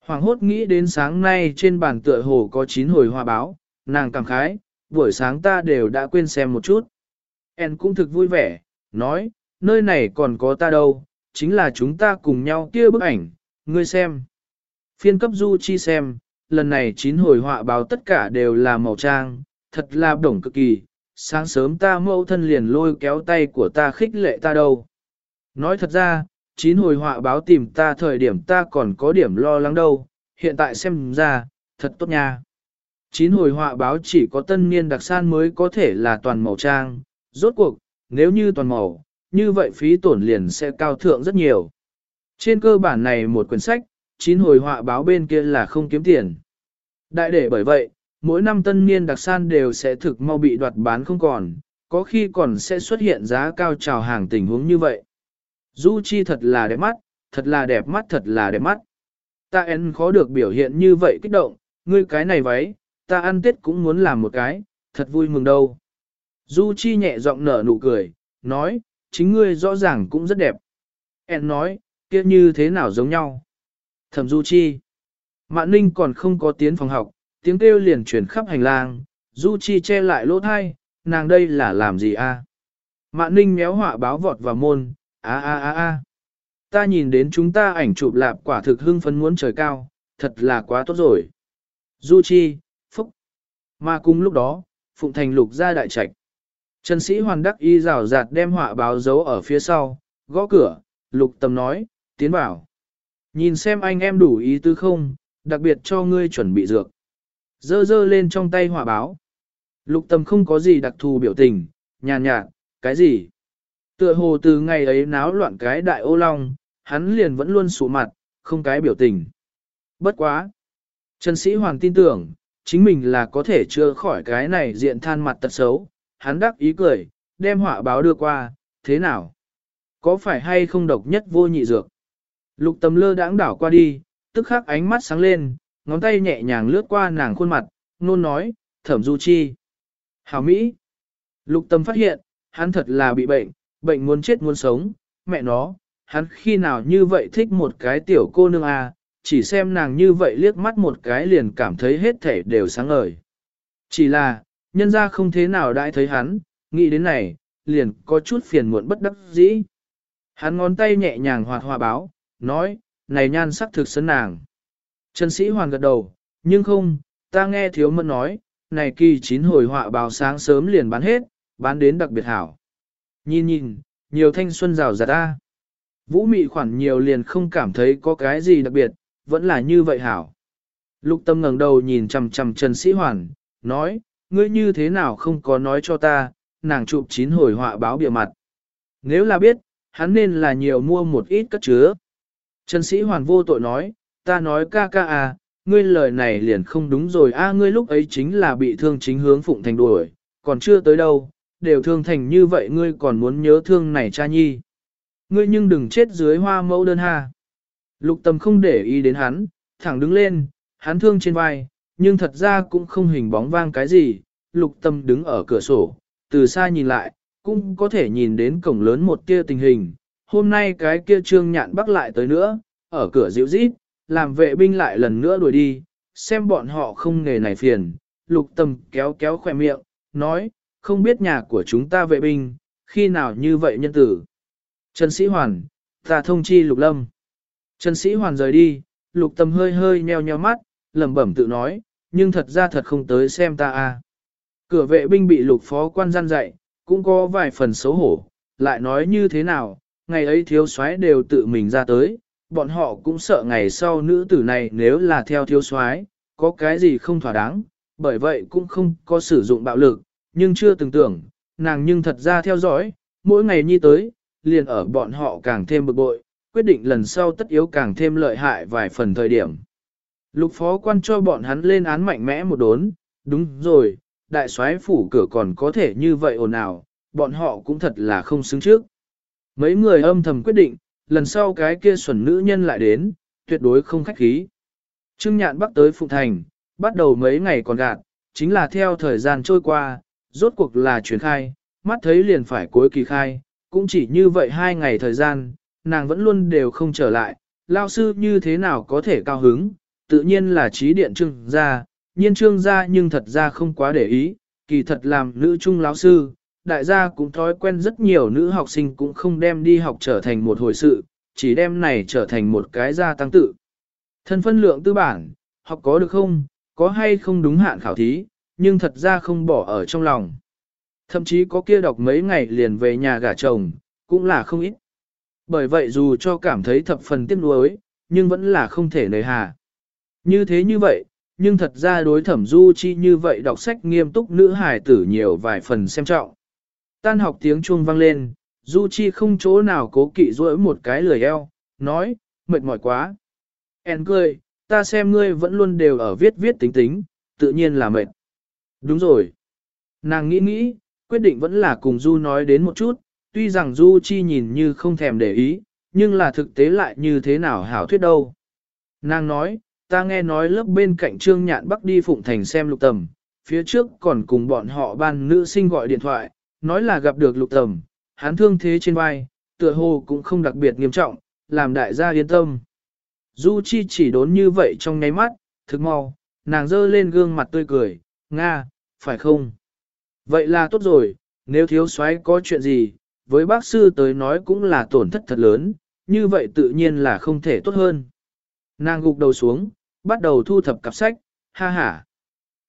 Hoàng hốt nghĩ đến sáng nay trên bàn tựa hồ có chín hồi hoa báo, nàng cảm khái, buổi sáng ta đều đã quên xem một chút. En cũng thực vui vẻ, nói, nơi này còn có ta đâu, chính là chúng ta cùng nhau kia bức ảnh, ngươi xem. Phiên cấp du chi xem, lần này chín hồi họa báo tất cả đều là màu trang, thật là đồng cực kỳ, sáng sớm ta mẫu thân liền lôi kéo tay của ta khích lệ ta đâu. Nói thật ra, chín hồi họa báo tìm ta thời điểm ta còn có điểm lo lắng đâu, hiện tại xem ra, thật tốt nha. Chín hồi họa báo chỉ có tân niên đặc san mới có thể là toàn màu trang, rốt cuộc, nếu như toàn màu, như vậy phí tổn liền sẽ cao thượng rất nhiều. Trên cơ bản này một quyển sách, chín hồi họa báo bên kia là không kiếm tiền. Đại để bởi vậy, mỗi năm tân niên đặc san đều sẽ thực mau bị đoạt bán không còn, có khi còn sẽ xuất hiện giá cao trào hàng tình huống như vậy. Du Chi thật là đẹp mắt, thật là đẹp mắt thật là đẹp mắt. Ta en khó được biểu hiện như vậy kích động, ngươi cái này váy, ta ăn tết cũng muốn làm một cái, thật vui mừng đâu. Du Chi nhẹ giọng nở nụ cười, nói, chính ngươi rõ ràng cũng rất đẹp. En nói, kia như thế nào giống nhau. Thẩm Du Chi. Mạn Ninh còn không có tiến phòng học, tiếng kêu liền truyền khắp hành lang, Du Chi che lại lỗ thai, nàng đây là làm gì a? Mạn Ninh méo họa báo vọt vào môn, a a a a. Ta nhìn đến chúng ta ảnh chụp lạp quả thực hưng phấn muốn trời cao, thật là quá tốt rồi. Du Chi, Phúc. Mà cùng lúc đó, Phụng Thành lục ra đại trạch. Trần sĩ hoàn đắc y rào rạt đem họa báo giấu ở phía sau, gõ cửa, lục tầm nói, tiến vào. Nhìn xem anh em đủ ý tứ không, đặc biệt cho ngươi chuẩn bị dược. Dơ dơ lên trong tay hỏa báo. Lục tầm không có gì đặc thù biểu tình, nhàn nhạt, cái gì? Tựa hồ từ ngày ấy náo loạn cái đại ô long, hắn liền vẫn luôn sụ mặt, không cái biểu tình. Bất quá. Trần Sĩ Hoàng tin tưởng, chính mình là có thể chữa khỏi cái này diện than mặt tật xấu. Hắn đắc ý cười, đem họa báo đưa qua, thế nào? Có phải hay không độc nhất vô nhị dược? Lục tầm lơ đãng đảo qua đi, tức khắc ánh mắt sáng lên, ngón tay nhẹ nhàng lướt qua nàng khuôn mặt, nôn nói, thẩm du chi. Hảo Mỹ. Lục tâm phát hiện, hắn thật là bị bệnh, bệnh muốn chết muốn sống, mẹ nó, hắn khi nào như vậy thích một cái tiểu cô nương à, chỉ xem nàng như vậy liếc mắt một cái liền cảm thấy hết thể đều sáng ngời. Chỉ là, nhân ra không thế nào đã thấy hắn, nghĩ đến này, liền có chút phiền muộn bất đắc dĩ. Hắn ngón tay nhẹ nhàng hoạt hòa báo, nói, này nhan sắc thực sấn nàng. Trần sĩ hoàn gật đầu, nhưng không, ta nghe thiếu mẫn nói, này kỳ chín hồi họa báo sáng sớm liền bán hết, bán đến đặc biệt hảo. Nhìn nhìn, nhiều thanh xuân rào rạt ta. Vũ mị khoản nhiều liền không cảm thấy có cái gì đặc biệt, vẫn là như vậy hảo. Lục tâm ngẩng đầu nhìn chằm chằm Trần Sĩ Hoàn, nói, ngươi như thế nào không có nói cho ta, nàng chụp chín hồi họa báo bìa mặt. Nếu là biết, hắn nên là nhiều mua một ít cất chứa. Trần Sĩ Hoàn vô tội nói, ta nói ca ca à, ngươi lời này liền không đúng rồi a ngươi lúc ấy chính là bị thương chính hướng Phụng Thành đuổi, còn chưa tới đâu, đều thương thành như vậy ngươi còn muốn nhớ thương này cha nhi. Ngươi nhưng đừng chết dưới hoa mẫu đơn ha. Lục tâm không để ý đến hắn, thẳng đứng lên, hắn thương trên vai, nhưng thật ra cũng không hình bóng vang cái gì. Lục tâm đứng ở cửa sổ, từ xa nhìn lại, cũng có thể nhìn đến cổng lớn một tia tình hình. Hôm nay cái kia trương nhạn bắc lại tới nữa, ở cửa dịu rít, làm vệ binh lại lần nữa đuổi đi, xem bọn họ không nghề này phiền. Lục tâm kéo kéo khỏe miệng, nói, không biết nhà của chúng ta vệ binh, khi nào như vậy nhân tử. Trần Sĩ Hoàn, ta thông chi Lục Lâm. Trần Sĩ Hoàn rời đi, Lục Tâm hơi hơi nheo nheo mắt, lẩm bẩm tự nói, nhưng thật ra thật không tới xem ta a. Cửa vệ binh bị Lục Phó quan gian dạy, cũng có vài phần xấu hổ, lại nói như thế nào, ngày ấy thiếu soái đều tự mình ra tới, bọn họ cũng sợ ngày sau nữ tử này nếu là theo thiếu soái, có cái gì không thỏa đáng, bởi vậy cũng không có sử dụng bạo lực, nhưng chưa từng tưởng, nàng nhưng thật ra theo dõi, mỗi ngày nhi tới, liền ở bọn họ càng thêm bực bội, quyết định lần sau tất yếu càng thêm lợi hại vài phần thời điểm. Lục phó quan cho bọn hắn lên án mạnh mẽ một đốn, đúng rồi, đại soái phủ cửa còn có thể như vậy ồn ào, bọn họ cũng thật là không xứng trước. Mấy người âm thầm quyết định, lần sau cái kia xuẩn nữ nhân lại đến, tuyệt đối không khách khí. Trương Nhạn bắc tới Phụng Thành, bắt đầu mấy ngày còn gạt, chính là theo thời gian trôi qua, rốt cuộc là chuyển khai, mắt thấy liền phải cuối kỳ khai, cũng chỉ như vậy hai ngày thời gian, nàng vẫn luôn đều không trở lại, lao sư như thế nào có thể cao hứng, tự nhiên là trí điện trương gia, nhiên trương gia nhưng thật ra không quá để ý, kỳ thật làm nữ trung lão sư, đại gia cũng thói quen rất nhiều nữ học sinh cũng không đem đi học trở thành một hồi sự, chỉ đem này trở thành một cái gia tăng tự. Thân phân lượng tư bản, học có được không, có hay không đúng hạn khảo thí, nhưng thật ra không bỏ ở trong lòng. Thậm chí có kia đọc mấy ngày liền về nhà gả chồng, cũng là không ít. Bởi vậy dù cho cảm thấy thập phần tiếc nuối, nhưng vẫn là không thể nời hà. Như thế như vậy, nhưng thật ra đối thẩm du chi như vậy đọc sách nghiêm túc nữ hài tử nhiều vài phần xem trọng. Tan học tiếng chuông vang lên, du chi không chỗ nào cố kỵ rỗi một cái lười eo, nói, mệt mỏi quá. En cười, ta xem ngươi vẫn luôn đều ở viết viết tính tính, tự nhiên là mệt. Đúng rồi. Nàng nghĩ nghĩ, quyết định vẫn là cùng Du nói đến một chút, tuy rằng Du Chi nhìn như không thèm để ý, nhưng là thực tế lại như thế nào hảo thuyết đâu. Nàng nói, ta nghe nói lớp bên cạnh Trương Nhạn Bắc đi Phụng Thành xem lục tầm, phía trước còn cùng bọn họ ban nữ sinh gọi điện thoại, nói là gặp được lục tầm, hắn thương thế trên vai, tựa hồ cũng không đặc biệt nghiêm trọng, làm đại gia yên tâm. Du Chi chỉ đốn như vậy trong nháy mắt, thực mau, nàng dơ lên gương mặt tươi cười, Nga, phải không? Vậy là tốt rồi, nếu thiếu soái có chuyện gì, với bác sư tới nói cũng là tổn thất thật lớn, như vậy tự nhiên là không thể tốt hơn. Nàng gục đầu xuống, bắt đầu thu thập cặp sách, ha ha.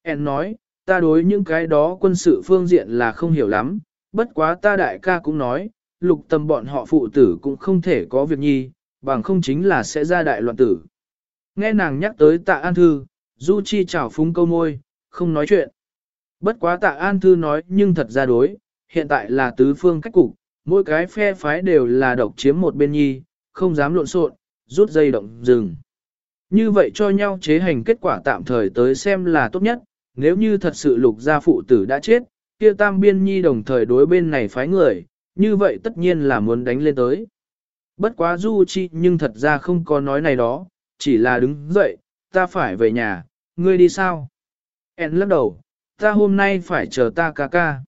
En nói, ta đối những cái đó quân sự phương diện là không hiểu lắm, bất quá ta đại ca cũng nói, lục tâm bọn họ phụ tử cũng không thể có việc nhi, bằng không chính là sẽ ra đại loạn tử. Nghe nàng nhắc tới tạ an thư, Du Chi chào phúng câu môi, không nói chuyện. Bất quá tạ An Thư nói nhưng thật ra đối, hiện tại là tứ phương cách cục, mỗi cái phe phái đều là độc chiếm một bên nhi, không dám lộn xộn, rút dây động dừng. Như vậy cho nhau chế hành kết quả tạm thời tới xem là tốt nhất, nếu như thật sự lục gia phụ tử đã chết, kia tam biên nhi đồng thời đối bên này phái người, như vậy tất nhiên là muốn đánh lên tới. Bất quá du chi nhưng thật ra không có nói này đó, chỉ là đứng dậy, ta phải về nhà, ngươi đi sao? En lắc đầu, ta hôm nay phải chờ ta ca ca.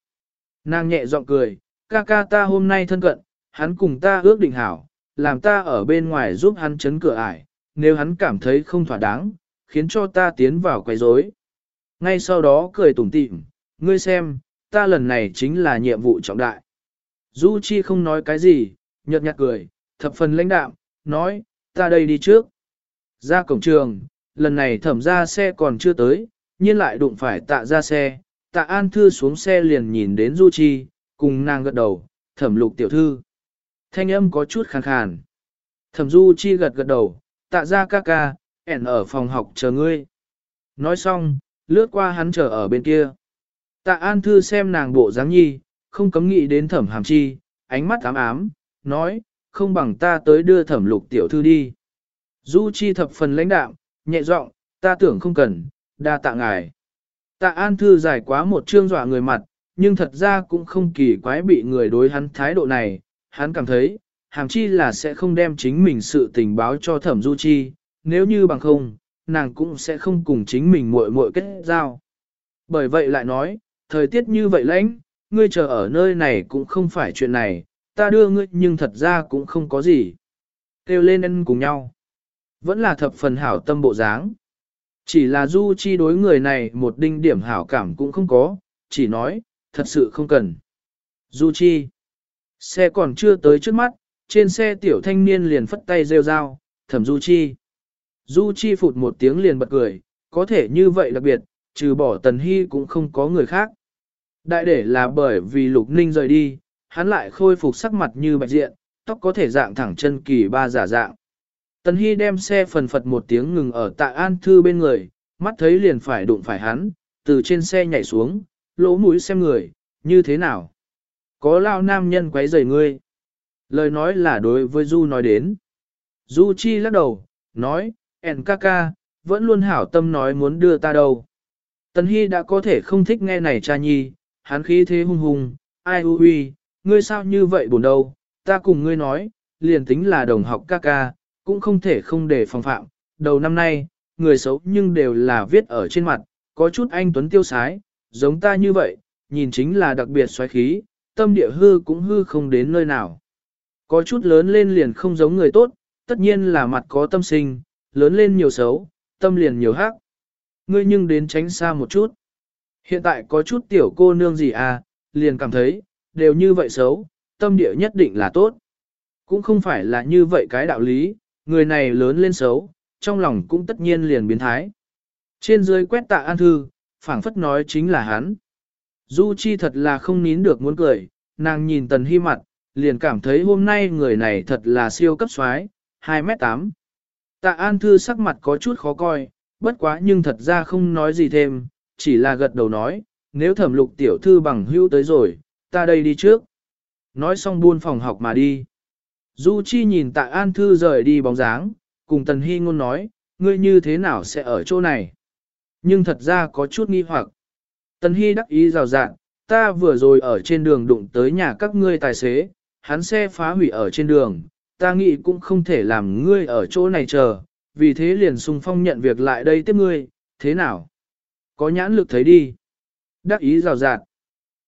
Nàng nhẹ giọng cười, ca ca ta hôm nay thân cận, hắn cùng ta ước định hảo, làm ta ở bên ngoài giúp hắn chấn cửa ải, nếu hắn cảm thấy không thỏa đáng, khiến cho ta tiến vào quấy rối. Ngay sau đó cười tủm tỉm, ngươi xem, ta lần này chính là nhiệm vụ trọng đại. Du Chi không nói cái gì, nhợt nhạt cười, thập phần lãnh đạm, nói, ta đây đi trước. Ra cổng trường, lần này thẩm ra xe còn chưa tới, nhiên lại đụng phải tạ ra xe, tạ an thư xuống xe liền nhìn đến Du Chi, cùng nàng gật đầu, thẩm lục tiểu thư. Thanh âm có chút khàn khàn. Thẩm Du Chi gật gật đầu, tạ ra ca ca, ẻn ở phòng học chờ ngươi. Nói xong, lướt qua hắn chờ ở bên kia. Tạ An Thư xem nàng bộ dáng nhi, không cấm nghĩ đến thẩm hàm chi, ánh mắt ám ám, nói, không bằng ta tới đưa thẩm lục tiểu thư đi. Du Chi thập phần lãnh đạm, nhẹ giọng, ta tưởng không cần, đa tạ ngài. Tạ An Thư giải quá một trương dọa người mặt, nhưng thật ra cũng không kỳ quái bị người đối hắn thái độ này, hắn cảm thấy, hàm chi là sẽ không đem chính mình sự tình báo cho thẩm du chi, nếu như bằng không, nàng cũng sẽ không cùng chính mình muội muội kết giao. Bởi vậy lại nói, thời tiết như vậy lãnh, ngươi chờ ở nơi này cũng không phải chuyện này, ta đưa ngươi nhưng thật ra cũng không có gì. Kêu lên ăn cùng nhau. Vẫn là thập phần hảo tâm bộ dáng. Chỉ là Du Chi đối người này một đinh điểm hảo cảm cũng không có, chỉ nói, thật sự không cần. Du Chi. Xe còn chưa tới trước mắt, trên xe tiểu thanh niên liền phất tay rêu rao, thẩm Du Chi. Du Chi phụt một tiếng liền bật cười, có thể như vậy đặc biệt, trừ bỏ Tần Hy cũng không có người khác. Đại để là bởi vì Lục Ninh rời đi, hắn lại khôi phục sắc mặt như bạch diện, tóc có thể dạng thẳng chân kỳ ba giả dạng. Tần Hy đem xe phần phật một tiếng ngừng ở tạ An Thư bên người, mắt thấy liền phải đụng phải hắn, từ trên xe nhảy xuống, lỗ mũi xem người, như thế nào. Có lao nam nhân quấy rầy ngươi. Lời nói là đối với Du nói đến. Du Chi lắc đầu, nói, NKK, vẫn luôn hảo tâm nói muốn đưa ta đâu. Tần Hy đã có thể không thích nghe này cha nhi, hắn khí thế hung hùng, ai ui ui, ngươi sao như vậy buồn đâu, ta cùng ngươi nói, liền tính là đồng học ca ca, cũng không thể không để phòng phạm. Đầu năm nay, người xấu nhưng đều là viết ở trên mặt, có chút anh tuấn tiêu sái, giống ta như vậy, nhìn chính là đặc biệt xoáy khí, tâm địa hư cũng hư không đến nơi nào. Có chút lớn lên liền không giống người tốt, tất nhiên là mặt có tâm sinh, lớn lên nhiều xấu, tâm liền nhiều hắc. Ngươi nhưng đến tránh xa một chút. Hiện tại có chút tiểu cô nương gì à, liền cảm thấy, đều như vậy xấu, tâm địa nhất định là tốt. Cũng không phải là như vậy cái đạo lý, người này lớn lên xấu, trong lòng cũng tất nhiên liền biến thái. Trên dưới quét tạ an thư, phảng phất nói chính là hắn. Du Chi thật là không nín được muốn cười, nàng nhìn tần hy mặt, liền cảm thấy hôm nay người này thật là siêu cấp xoái, 2 mét 8. Tạ An Thư sắc mặt có chút khó coi, bất quá nhưng thật ra không nói gì thêm, chỉ là gật đầu nói, nếu thẩm lục tiểu thư bằng hưu tới rồi, ta đây đi trước. Nói xong buôn phòng học mà đi. Du Chi nhìn tạ An Thư rời đi bóng dáng, cùng Tần Hi ngôn nói, ngươi như thế nào sẽ ở chỗ này? Nhưng thật ra có chút nghi hoặc. Tần Hi đắc ý rào rạng, ta vừa rồi ở trên đường đụng tới nhà các ngươi tài xế, hắn xe phá hủy ở trên đường, ta nghĩ cũng không thể làm ngươi ở chỗ này chờ, vì thế liền sung phong nhận việc lại đây tiếp ngươi, thế nào? Có nhãn lực thấy đi. Đắc ý rào rạt.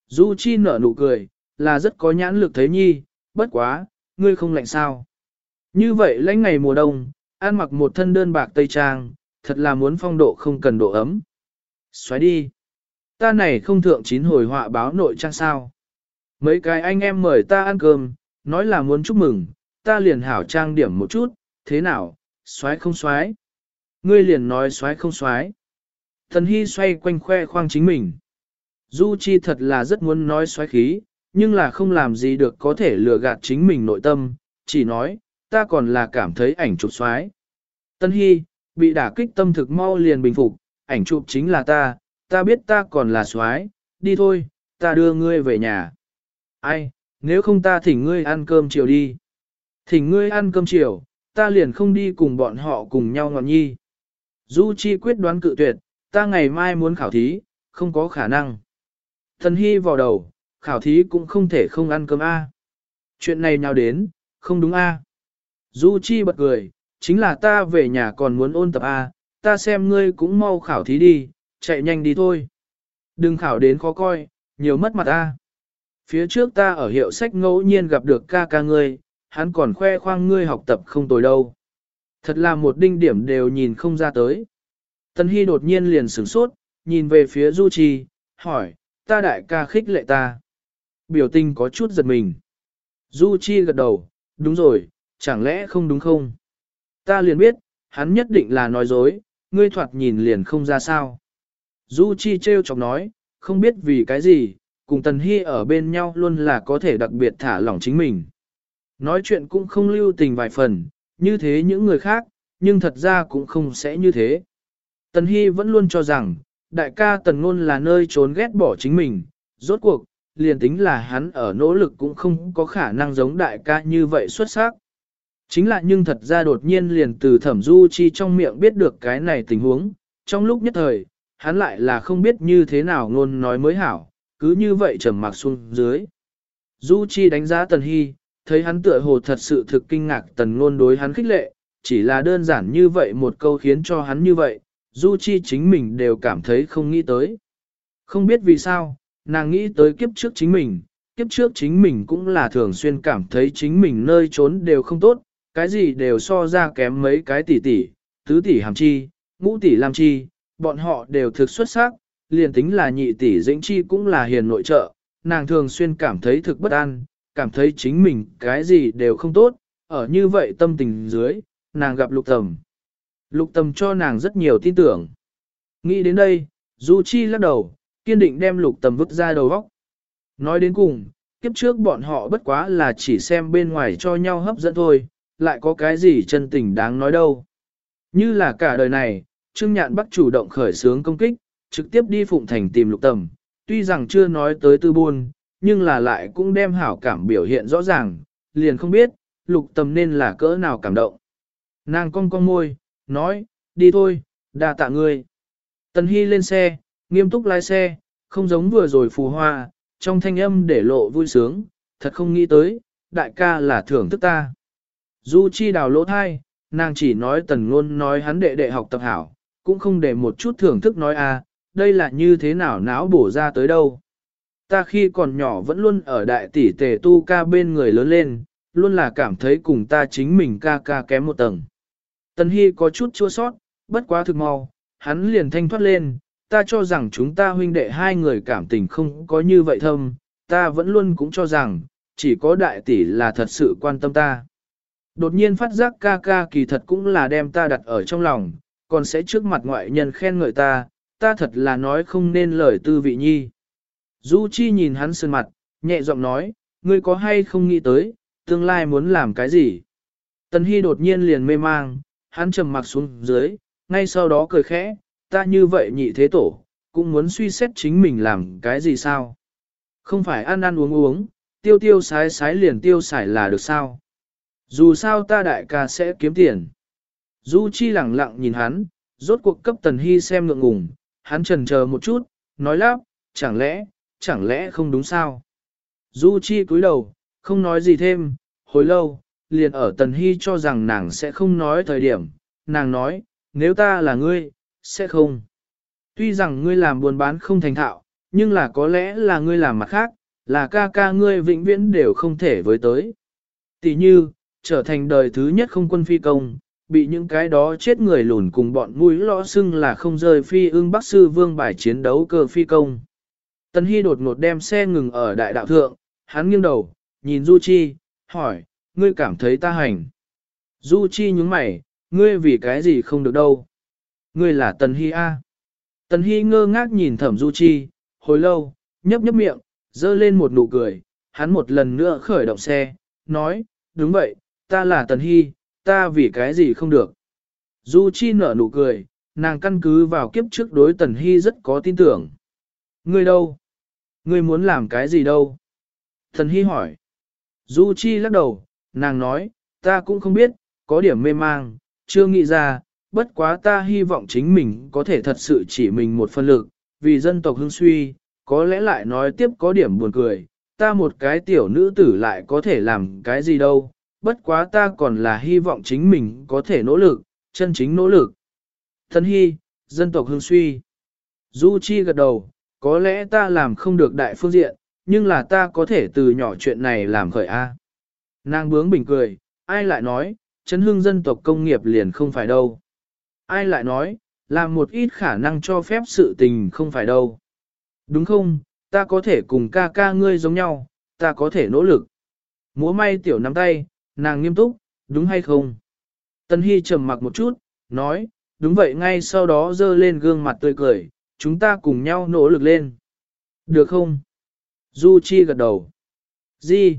Du Chi nở nụ cười, là rất có nhãn lực thấy nhi, bất quá, ngươi không lạnh sao. Như vậy lãnh ngày mùa đông, ăn mặc một thân đơn bạc tây trang, thật là muốn phong độ không cần độ ấm. Xoáy đi. Ta này không thượng chín hồi họa báo nội trang sao. Mấy cái anh em mời ta ăn cơm, nói là muốn chúc mừng, ta liền hảo trang điểm một chút, thế nào, xoái không xoái? Ngươi liền nói xoái không xoái. Thần Hy xoay quanh khoe khoang chính mình. Du Chi thật là rất muốn nói xoái khí, nhưng là không làm gì được có thể lừa gạt chính mình nội tâm, chỉ nói, ta còn là cảm thấy ảnh chụp xoái. Tân Hy, bị đả kích tâm thực mau liền bình phục, ảnh chụp chính là ta, ta biết ta còn là xoái, đi thôi, ta đưa ngươi về nhà. Ai, nếu không ta thỉnh ngươi ăn cơm chiều đi. Thỉnh ngươi ăn cơm chiều, ta liền không đi cùng bọn họ cùng nhau ngọn nhi. Du Chi quyết đoán cự tuyệt, ta ngày mai muốn khảo thí, không có khả năng. Thần Hy vào đầu, khảo thí cũng không thể không ăn cơm A. Chuyện này nào đến, không đúng A. Du Chi bật cười, chính là ta về nhà còn muốn ôn tập A, ta xem ngươi cũng mau khảo thí đi, chạy nhanh đi thôi. Đừng khảo đến khó coi, nhiều mất mặt A. Phía trước ta ở hiệu sách ngẫu nhiên gặp được ca ca ngươi, hắn còn khoe khoang ngươi học tập không tồi đâu. Thật là một đinh điểm đều nhìn không ra tới. Tân Hy đột nhiên liền sửng sốt, nhìn về phía Du Chi, hỏi, ta đại ca khích lệ ta. Biểu tình có chút giật mình. Du Chi gật đầu, đúng rồi, chẳng lẽ không đúng không? Ta liền biết, hắn nhất định là nói dối, ngươi thoạt nhìn liền không ra sao. Du Chi treo chọc nói, không biết vì cái gì, cùng Tần Hy ở bên nhau luôn là có thể đặc biệt thả lỏng chính mình. Nói chuyện cũng không lưu tình vài phần, như thế những người khác, nhưng thật ra cũng không sẽ như thế. Tần Hy vẫn luôn cho rằng, đại ca Tần Ngôn là nơi trốn ghét bỏ chính mình, rốt cuộc, liền tính là hắn ở nỗ lực cũng không có khả năng giống đại ca như vậy xuất sắc. Chính là nhưng thật ra đột nhiên liền từ thẩm du chi trong miệng biết được cái này tình huống, trong lúc nhất thời, hắn lại là không biết như thế nào ngôn nói mới hảo, cứ như vậy trầm mặc xuống dưới. Du Chi đánh giá Tần Hy, thấy hắn tựa hồ thật sự thực kinh ngạc Tần ngôn đối hắn khích lệ, chỉ là đơn giản như vậy một câu khiến cho hắn như vậy, Du Chi chính mình đều cảm thấy không nghĩ tới. Không biết vì sao, nàng nghĩ tới kiếp trước chính mình, kiếp trước chính mình cũng là thường xuyên cảm thấy chính mình nơi trốn đều không tốt, cái gì đều so ra kém mấy cái tỷ tỷ, tứ tỷ hàm chi, ngũ tỷ làm chi, bọn họ đều thực xuất sắc, liền tính là nhị tỷ dĩnh chi cũng là hiền nội trợ, nàng thường xuyên cảm thấy thực bất an, cảm thấy chính mình cái gì đều không tốt, ở như vậy tâm tình dưới, nàng gặp lục tầm. Lục tầm cho nàng rất nhiều tin tưởng. Nghĩ đến đây, Du Chi lắc đầu, kiên định đem lục tầm vứt ra đầu vóc. Nói đến cùng, kiếp trước bọn họ bất quá là chỉ xem bên ngoài cho nhau hấp dẫn thôi, lại có cái gì chân tình đáng nói đâu. Như là cả đời này, Trương Nhạn Bắc chủ động khởi xướng công kích, trực tiếp đi Phụng Thành tìm lục tầm, tuy rằng chưa nói tới tư buôn, nhưng là lại cũng đem hảo cảm biểu hiện rõ ràng, liền không biết, lục tầm nên là cỡ nào cảm động. Nàng cong cong môi, nói, đi thôi, đa tạ ngươi. Tần Hy lên xe, nghiêm túc lái xe, không giống vừa rồi phù hoa, trong thanh âm để lộ vui sướng, thật không nghĩ tới, đại ca là thưởng thức ta. Du chi đào lỗ thai, nàng chỉ nói tần ngôn nói hắn đệ đệ học tập hảo, cũng không để một chút thưởng thức nói a, đây là như thế nào não bổ ra tới đâu. Ta khi còn nhỏ vẫn luôn ở đại tỷ tề tu ca bên người lớn lên, luôn là cảm thấy cùng ta chính mình ca ca kém một tầng. Tần Hy có chút chua sót, bất quá thực mau, hắn liền thanh thoát lên, ta cho rằng chúng ta huynh đệ hai người cảm tình không có như vậy thâm, ta vẫn luôn cũng cho rằng, chỉ có đại tỷ là thật sự quan tâm ta. Đột nhiên phát giác ca ca kỳ thật cũng là đem ta đặt ở trong lòng, còn sẽ trước mặt ngoại nhân khen ngợi ta, ta thật là nói không nên lời tư vị nhi. Du Chi nhìn hắn sơn mặt, nhẹ giọng nói, ngươi có hay không nghĩ tới, tương lai muốn làm cái gì? Tần Hy đột nhiên liền mê mang, hắn trầm mặc xuống dưới, ngay sau đó cười khẽ, ta như vậy nhị thế tổ, cũng muốn suy xét chính mình làm cái gì sao? Không phải ăn ăn uống uống, tiêu tiêu sái sái liền tiêu xài là được sao? Dù sao ta đại ca sẽ kiếm tiền. Du Chi lẳng lặng nhìn hắn, rốt cuộc cấp Tần Hy xem ngượng ngùng, hắn chần chờ một chút, nói lắp, chẳng lẽ, chẳng lẽ không đúng sao? Du Chi cúi đầu, không nói gì thêm, hồi lâu, liền ở Tần Hy cho rằng nàng sẽ không nói thời điểm, nàng nói, nếu ta là ngươi, sẽ không. Tuy rằng ngươi làm buôn bán không thành thạo, nhưng là có lẽ là ngươi làm mặt khác, là ca ca ngươi vĩnh viễn đều không thể với tới. Tỷ như, trở thành đời thứ nhất không quân phi công, bị những cái đó chết người lùn cùng bọn mũi lõ xưng là không rơi phi ương bắc sư vương bài chiến đấu cơ phi công. Tần Hy đột ngột đem xe ngừng ở đại đạo thượng, hắn nghiêng đầu, nhìn Du Chi, hỏi, ngươi cảm thấy ta hành. Du Chi nhướng mày, ngươi vì cái gì không được đâu. Ngươi là Tần Hy A. Tần Hy ngơ ngác nhìn thẩm Du Chi, hồi lâu, nhấp nhấp miệng, dơ lên một nụ cười, hắn một lần nữa khởi động xe, nói, đúng vậy, ta là Tần Hy, ta vì cái gì không được. Du Chi nở nụ cười, nàng căn cứ vào kiếp trước đối Tần Hy rất có tin tưởng. Ngươi đâu? Ngươi muốn làm cái gì đâu? Thần Hy hỏi. Du Chi lắc đầu, nàng nói, ta cũng không biết, có điểm mê mang, chưa nghĩ ra, bất quá ta hy vọng chính mình có thể thật sự chỉ mình một phân lực, vì dân tộc hưng suy, có lẽ lại nói tiếp có điểm buồn cười, ta một cái tiểu nữ tử lại có thể làm cái gì đâu, bất quá ta còn là hy vọng chính mình có thể nỗ lực, chân chính nỗ lực. Thân hy, dân tộc hương suy. Du Chi gật đầu, có lẽ ta làm không được đại phương diện, nhưng là ta có thể từ nhỏ chuyện này làm khởi A. Nàng bướng bình cười, ai lại nói, chấn hương dân tộc công nghiệp liền không phải đâu. Ai lại nói, làm một ít khả năng cho phép sự tình không phải đâu. Đúng không, ta có thể cùng ca ca ngươi giống nhau, ta có thể nỗ lực. Múa may tiểu nắm tay, nàng nghiêm túc, đúng hay không? Tân Hy trầm mặc một chút, nói, đúng vậy ngay sau đó dơ lên gương mặt tươi cười, chúng ta cùng nhau nỗ lực lên. Được không? Du Chi gật đầu. Gì?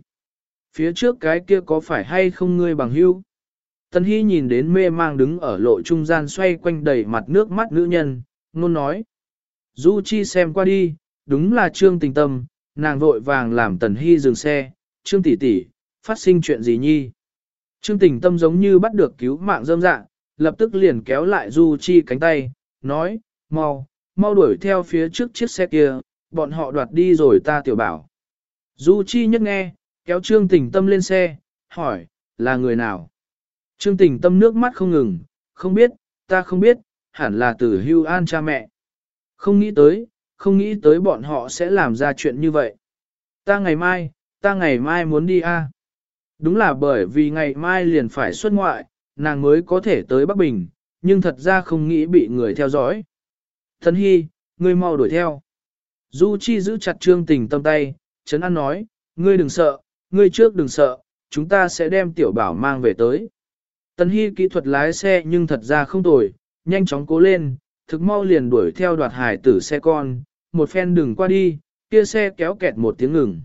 Phía trước cái kia có phải hay không ngươi bằng hữu? Tân Hy nhìn đến mê mang đứng ở lộ trung gian xoay quanh đầy mặt nước mắt nữ nhân, ngôn nói. Du Chi xem qua đi, đúng là Trương Tình Tâm, nàng vội vàng làm Tần Hy dừng xe, Trương tỷ tỷ, phát sinh chuyện gì nhi? Trương Tình Tâm giống như bắt được cứu mạng dâm dạ, lập tức liền kéo lại Du Chi cánh tay, nói, mau, mau đuổi theo phía trước chiếc xe kia, bọn họ đoạt đi rồi ta tiểu bảo. Du Chi nhất nghe, kéo Trương Tình Tâm lên xe, hỏi, là người nào? Trương Tình Tâm nước mắt không ngừng, không biết, ta không biết, hẳn là từ hưu an cha mẹ. Không nghĩ tới, không nghĩ tới bọn họ sẽ làm ra chuyện như vậy. Ta ngày mai, ta ngày mai muốn đi a. Đúng là bởi vì ngày mai liền phải xuất ngoại, nàng mới có thể tới Bắc Bình, nhưng thật ra không nghĩ bị người theo dõi. Thần Hy, ngươi mau đuổi theo. Du Chi giữ chặt Trương Tình Tâm tay, Trấn An nói, ngươi đừng sợ, ngươi trước đừng sợ, chúng ta sẽ đem tiểu bảo mang về tới. Tần Hy kỹ thuật lái xe nhưng thật ra không tồi, nhanh chóng cố lên, thực mau liền đuổi theo đoạt hải tử xe con, một phen đừng qua đi, kia xe kéo kẹt một tiếng ngừng.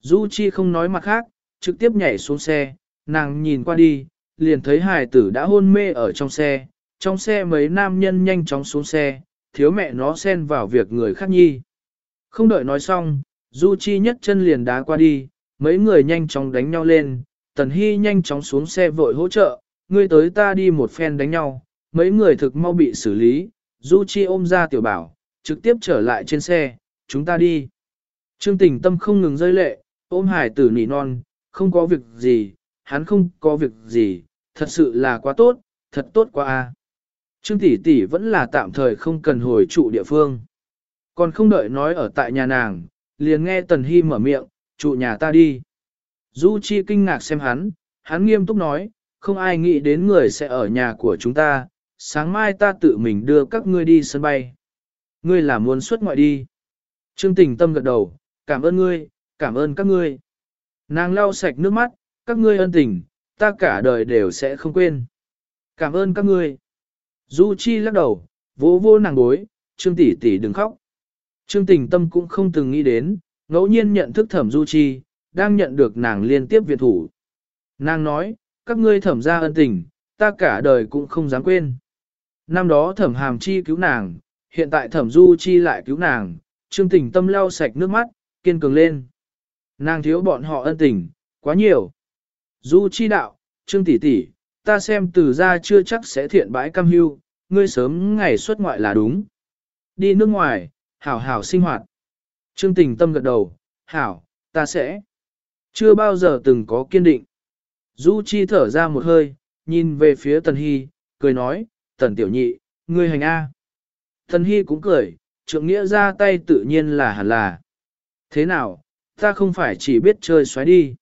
Du Chi không nói mặt khác, trực tiếp nhảy xuống xe, nàng nhìn qua đi, liền thấy hải tử đã hôn mê ở trong xe, trong xe mấy nam nhân nhanh chóng xuống xe, thiếu mẹ nó xen vào việc người khác nhi. Không đợi nói xong, Du Chi nhất chân liền đá qua đi, mấy người nhanh chóng đánh nhau lên, Tần Hy nhanh chóng xuống xe vội hỗ trợ, ngươi tới ta đi một phen đánh nhau, mấy người thực mau bị xử lý, Du Chi ôm ra tiểu bảo, trực tiếp trở lại trên xe, chúng ta đi. Trương tình tâm không ngừng rơi lệ, ôm hải tử nỉ non, không có việc gì, hắn không có việc gì, thật sự là quá tốt, thật tốt quá a. Trương tỷ tỷ vẫn là tạm thời không cần hồi trụ địa phương. Còn không đợi nói ở tại nhà nàng, liền nghe Tần Hy mở miệng, trụ nhà ta đi. Du Chi kinh ngạc xem hắn, hắn nghiêm túc nói, không ai nghĩ đến người sẽ ở nhà của chúng ta, sáng mai ta tự mình đưa các ngươi đi sân bay. Ngươi là muốn xuất ngoại đi. Trương tình tâm gật đầu, cảm ơn ngươi, cảm ơn các ngươi. Nàng lau sạch nước mắt, các ngươi ân tình, ta cả đời đều sẽ không quên. Cảm ơn các ngươi. Du Chi lắc đầu, vỗ vỗ nàng bối, Trương tỷ tỷ đừng khóc. Trương tình tâm cũng không từng nghĩ đến, ngẫu nhiên nhận thức thẩm Du Chi, đang nhận được nàng liên tiếp viện thủ. Nàng nói, các ngươi thẩm ra ân tình, ta cả đời cũng không dám quên. Năm đó thẩm hàm chi cứu nàng, hiện tại thẩm du chi lại cứu nàng, trương tình tâm lau sạch nước mắt, kiên cường lên. Nàng thiếu bọn họ ân tình, quá nhiều. Du chi đạo, trương tỷ tỷ, ta xem từ ra chưa chắc sẽ thiện bãi cam hưu, ngươi sớm ngày xuất ngoại là đúng. Đi nước ngoài, hảo hảo sinh hoạt. Trương tình tâm gật đầu, hảo, ta sẽ. Chưa bao giờ từng có kiên định. Du Chi thở ra một hơi, nhìn về phía Tần Hy, cười nói, Tần Tiểu Nhị, ngươi hành A. Tần Hy cũng cười, trượng nghĩa ra tay tự nhiên là hẳn là. Thế nào, ta không phải chỉ biết chơi xoáy đi.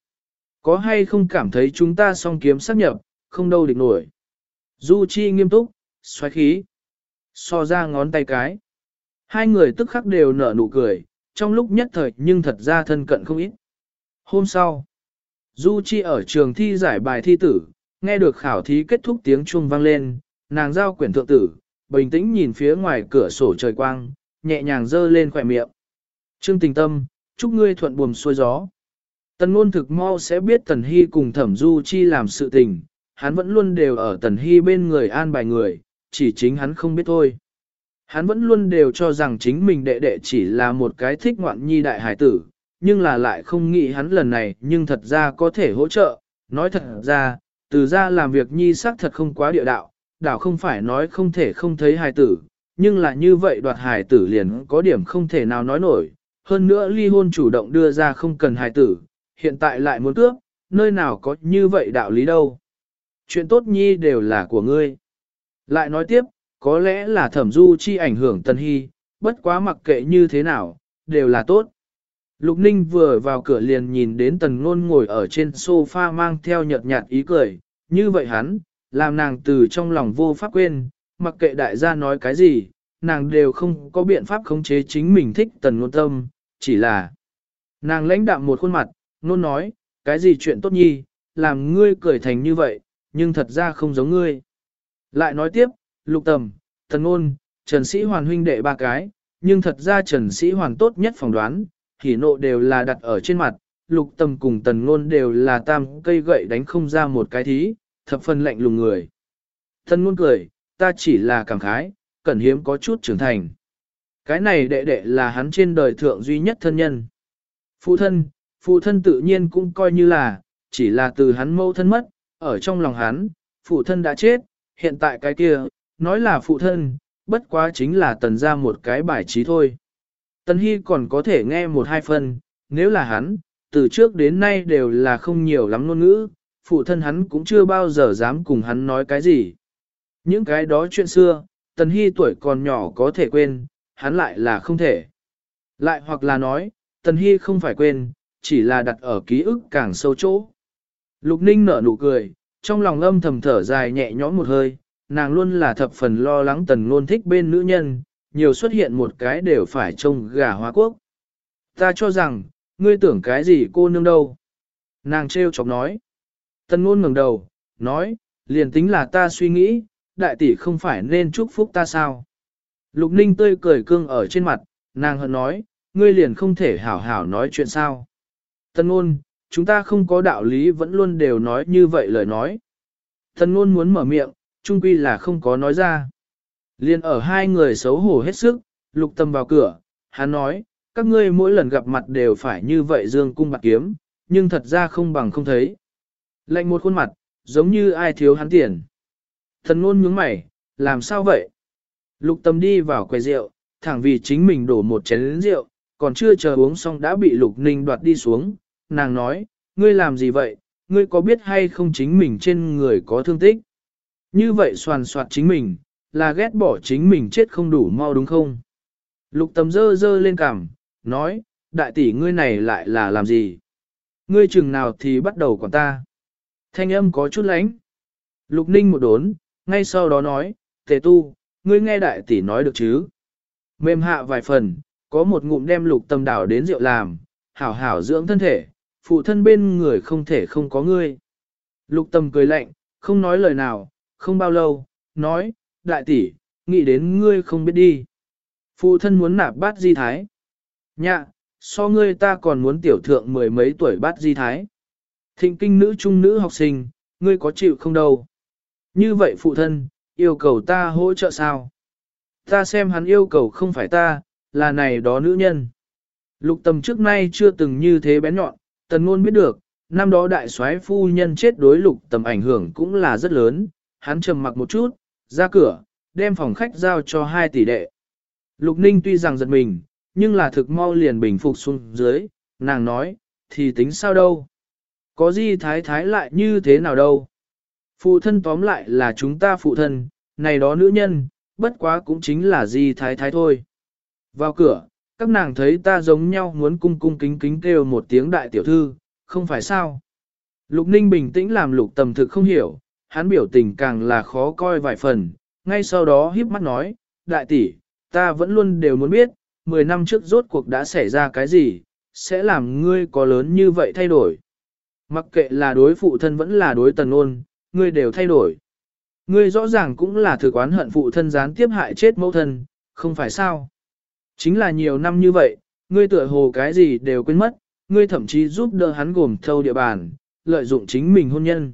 Có hay không cảm thấy chúng ta song kiếm sắp nhập, không đâu địch nổi. Du Chi nghiêm túc, xoáy khí. So ra ngón tay cái. Hai người tức khắc đều nở nụ cười, trong lúc nhất thời nhưng thật ra thân cận không ít. Hôm sau, Du Chi ở trường thi giải bài thi tử, nghe được khảo thí kết thúc tiếng chuông vang lên, nàng giao quyển thượng tử, bình tĩnh nhìn phía ngoài cửa sổ trời quang, nhẹ nhàng dơ lên khỏe miệng. Trương tình tâm, chúc ngươi thuận buồm xuôi gió. Tần ngôn thực mau sẽ biết Tần Hy cùng thẩm Du Chi làm sự tình, hắn vẫn luôn đều ở Tần Hy bên người an bài người, chỉ chính hắn không biết thôi. Hắn vẫn luôn đều cho rằng chính mình đệ đệ chỉ là một cái thích ngoạn nhi đại hải tử, nhưng là lại không nghĩ hắn lần này nhưng thật ra có thể hỗ trợ, nói thật ra, từ ra làm việc nhi sắc thật không quá địa đạo, đảo không phải nói không thể không thấy hài tử, nhưng là như vậy đoạt hài tử liền có điểm không thể nào nói nổi, hơn nữa ly hôn chủ động đưa ra không cần hài tử, hiện tại lại muốn cướp, nơi nào có như vậy đạo lý đâu. Chuyện tốt nhi đều là của ngươi. Lại nói tiếp, có lẽ là thẩm du chi ảnh hưởng tần hy, bất quá mặc kệ như thế nào, đều là tốt. Lục Ninh vừa vào cửa liền nhìn đến tần ngôn ngồi ở trên sofa mang theo nhợt nhạt ý cười, như vậy hắn, làm nàng từ trong lòng vô pháp quên, mặc kệ đại gia nói cái gì, nàng đều không có biện pháp khống chế chính mình thích tần ngôn tâm, chỉ là nàng lãnh đạm một khuôn mặt, ngôn nói, cái gì chuyện tốt nhi, làm ngươi cười thành như vậy, nhưng thật ra không giống ngươi. Lại nói tiếp, lục tầm, tần ngôn, trần sĩ hoàn huynh đệ ba cái, nhưng thật ra trần sĩ hoàn tốt nhất phỏng đoán, hỉ nộ đều là đặt ở trên mặt, lục tầm cùng tần ngôn đều là tam cây gậy đánh không ra một cái thí, thập phần lạnh lùng người. Tần ngôn cười, ta chỉ là cảm khái, cẩn hiếm có chút trưởng thành. Cái này đệ đệ là hắn trên đời thượng duy nhất thân nhân. Phụ thân, phụ thân tự nhiên cũng coi như là, chỉ là từ hắn mâu thân mất, ở trong lòng hắn, phụ thân đã chết, hiện tại cái kia, nói là phụ thân, bất quá chính là tần ra một cái bài trí thôi. Tần Hy còn có thể nghe một hai phần, nếu là hắn, từ trước đến nay đều là không nhiều lắm ngôn ngữ, phụ thân hắn cũng chưa bao giờ dám cùng hắn nói cái gì. Những cái đó chuyện xưa, Tần Hy tuổi còn nhỏ có thể quên, hắn lại là không thể. Lại hoặc là nói, Tần Hy không phải quên, chỉ là đặt ở ký ức càng sâu chỗ. Lục Ninh nở nụ cười, trong lòng âm thầm thở dài nhẹ nhõm một hơi, nàng luôn là thập phần lo lắng Tần Ngôn thích bên nữ nhân, nhiều xuất hiện một cái đều phải trông gà hóa quốc. Ta cho rằng, ngươi tưởng cái gì cô nương đâu. Nàng trêu chọc nói. Tần Ngôn ngẩng đầu, nói, liền tính là ta suy nghĩ, đại tỷ không phải nên chúc phúc ta sao. Lục Ninh tươi cười cương ở trên mặt, nàng hận nói, ngươi liền không thể hảo hảo nói chuyện sao. Tần ngôn, chúng ta không có đạo lý vẫn luôn đều nói như vậy lời nói. thần ngôn muốn mở miệng, trung quy là không có nói ra. Liên ở hai người xấu hổ hết sức, lục tâm vào cửa, hắn nói, các ngươi mỗi lần gặp mặt đều phải như vậy dương cung bạc kiếm, nhưng thật ra không bằng không thấy. Lạnh một khuôn mặt, giống như ai thiếu hắn tiền. Thần ngôn nhướng mày, làm sao vậy? Lục tâm đi vào quầy rượu, thẳng vì chính mình đổ một chén rượu, còn chưa chờ uống xong đã bị lục ninh đoạt đi xuống. Nàng nói, ngươi làm gì vậy? Ngươi có biết hay không chính mình trên người có thương tích? Như vậy soàn soạt chính mình, là ghét bỏ chính mình chết không đủ mau đúng không? Lục tầm dơ dơ lên cằm, nói, đại tỷ ngươi này lại là làm gì? Ngươi chừng nào thì bắt đầu quản ta? Thanh âm có chút lánh. Lục ninh một đốn, ngay sau đó nói, tề tu, ngươi nghe đại tỷ nói được chứ? Mềm hạ vài phần, có một ngụm đem lục tầm đảo đến rượu làm, hảo hảo dưỡng thân thể, phụ thân bên người không thể không có ngươi. Lục tâm cười lạnh, không nói lời nào, không bao lâu, nói, đại tỷ, nghĩ đến ngươi không biết đi. Phụ thân muốn nạp bát di thái. Nhạ, so ngươi ta còn muốn tiểu thượng mười mấy tuổi bát di thái. Thịnh kinh nữ trung nữ học sinh, ngươi có chịu không đâu. Như vậy phụ thân, yêu cầu ta hỗ trợ sao? Ta xem hắn yêu cầu không phải ta, là này đó nữ nhân. Lục tầm trước nay chưa từng như thế bén nhọn, tần ngôn biết được, năm đó đại soái phu nhân chết đối lục tầm ảnh hưởng cũng là rất lớn, hắn trầm mặc một chút, ra cửa, đem phòng khách giao cho hai tỷ đệ. Lục ninh tuy rằng giật mình, nhưng là thực mau liền bình phục xuống dưới, nàng nói, thì tính sao đâu. Có gì thái thái lại như thế nào đâu. Phụ thân tóm lại là chúng ta phụ thân, này đó nữ nhân, bất quá cũng chính là gì thái thái thôi. Vào cửa, các nàng thấy ta giống nhau muốn cung cung kính kính kêu một tiếng đại tiểu thư, không phải sao. Lục ninh bình tĩnh làm lục tầm thực không hiểu, hắn biểu tình càng là khó coi vài phần, ngay sau đó híp mắt nói, đại tỷ, ta vẫn luôn đều muốn biết, 10 năm trước rốt cuộc đã xảy ra cái gì, sẽ làm ngươi có lớn như vậy thay đổi. Mặc kệ là đối phụ thân vẫn là đối tần ôn, ngươi đều thay đổi. Ngươi rõ ràng cũng là thực oán hận phụ thân gián tiếp hại chết mẫu thân, không phải sao? Chính là nhiều năm như vậy, ngươi tựa hồ cái gì đều quên mất, ngươi thậm chí giúp đỡ hắn gồm thâu địa bàn, lợi dụng chính mình hôn nhân.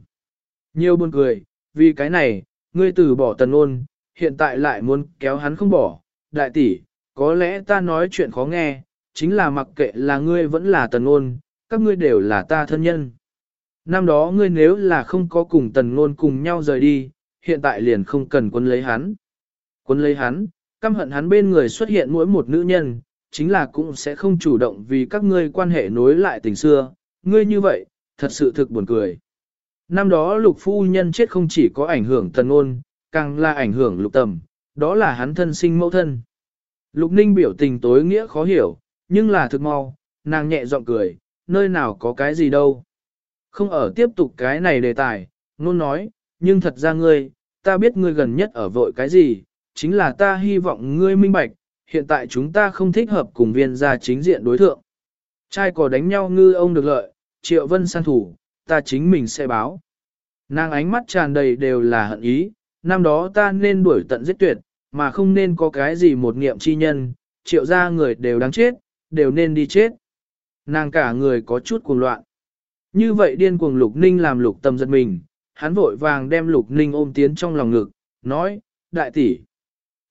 Nhiều buồn cười, vì cái này, ngươi từ bỏ tần ôn, hiện tại lại muốn kéo hắn không bỏ. Đại tỷ, có lẽ ta nói chuyện khó nghe, chính là mặc kệ là ngươi vẫn là tần ôn, các ngươi đều là ta thân nhân. Năm đó ngươi nếu là không có cùng tần ôn cùng nhau rời đi, hiện tại liền không cần quân lấy hắn. Quân lấy hắn, căm hận hắn bên người xuất hiện mỗi một nữ nhân, chính là cũng sẽ không chủ động vì các ngươi quan hệ nối lại tình xưa, ngươi như vậy, thật sự thực buồn cười. Năm đó lục phu nhân chết không chỉ có ảnh hưởng tần ôn, càng là ảnh hưởng lục tầm, đó là hắn thân sinh mẫu thân. Lục ninh biểu tình tối nghĩa khó hiểu, nhưng là thực mau, nàng nhẹ giọng cười, nơi nào có cái gì đâu. Không ở tiếp tục cái này đề tài, nôn nói, nhưng thật ra ngươi, ta biết ngươi gần nhất ở vội cái gì, chính là ta hy vọng ngươi minh bạch, hiện tại chúng ta không thích hợp cùng viên gia chính diện đối thượng. Trai cỏ đánh nhau ngư ông được lợi, triệu vân san thủ, ta chính mình sẽ báo. Nàng ánh mắt tràn đầy đều là hận ý, năm đó ta nên đuổi tận giết tuyệt, mà không nên có cái gì một niệm chi nhân, triệu gia người đều đáng chết, đều nên đi chết. Nàng cả người có chút cuồng loạn. Như vậy điên cuồng lục ninh làm lục tâm giật mình, hắn vội vàng đem lục ninh ôm tiến trong lòng ngực, nói, đại tỷ.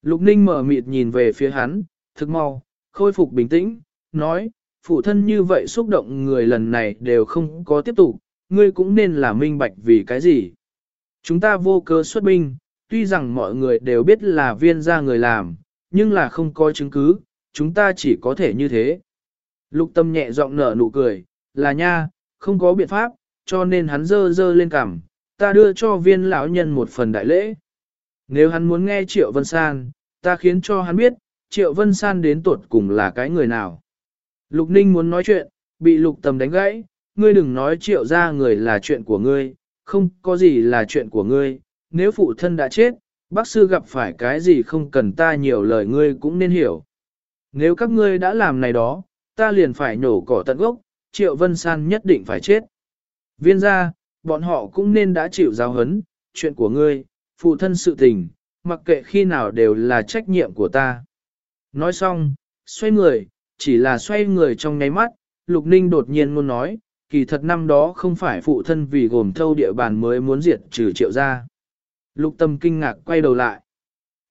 Lục ninh mở mịt nhìn về phía hắn, thực mau, khôi phục bình tĩnh, nói, phụ thân như vậy xúc động người lần này đều không có tiếp tục, ngươi cũng nên là minh bạch vì cái gì. Chúng ta vô cơ xuất binh, tuy rằng mọi người đều biết là viên gia người làm, nhưng là không có chứng cứ, chúng ta chỉ có thể như thế. Lục tâm nhẹ giọng nở nụ cười, là nha, không có biện pháp, cho nên hắn dơ dơ lên cằm, ta đưa cho viên lão nhân một phần đại lễ. Nếu hắn muốn nghe Triệu Vân San, ta khiến cho hắn biết, Triệu Vân San đến tuột cùng là cái người nào. Lục Ninh muốn nói chuyện, bị Lục Tâm đánh gãy, ngươi đừng nói Triệu ra người là chuyện của ngươi, không có gì là chuyện của ngươi, nếu phụ thân đã chết, bác sư gặp phải cái gì không cần ta nhiều lời ngươi cũng nên hiểu. Nếu các ngươi đã làm này đó, ta liền phải nhổ cỏ tận gốc, Triệu Vân San nhất định phải chết. Viên gia, bọn họ cũng nên đã chịu giáo hấn, chuyện của ngươi, phụ thân sự tình, mặc kệ khi nào đều là trách nhiệm của ta. Nói xong, xoay người, chỉ là xoay người trong nháy mắt, Lục Ninh đột nhiên muốn nói, kỳ thật năm đó không phải phụ thân vì gồm thâu địa bàn mới muốn diệt trừ triệu ra. Lục tâm kinh ngạc quay đầu lại.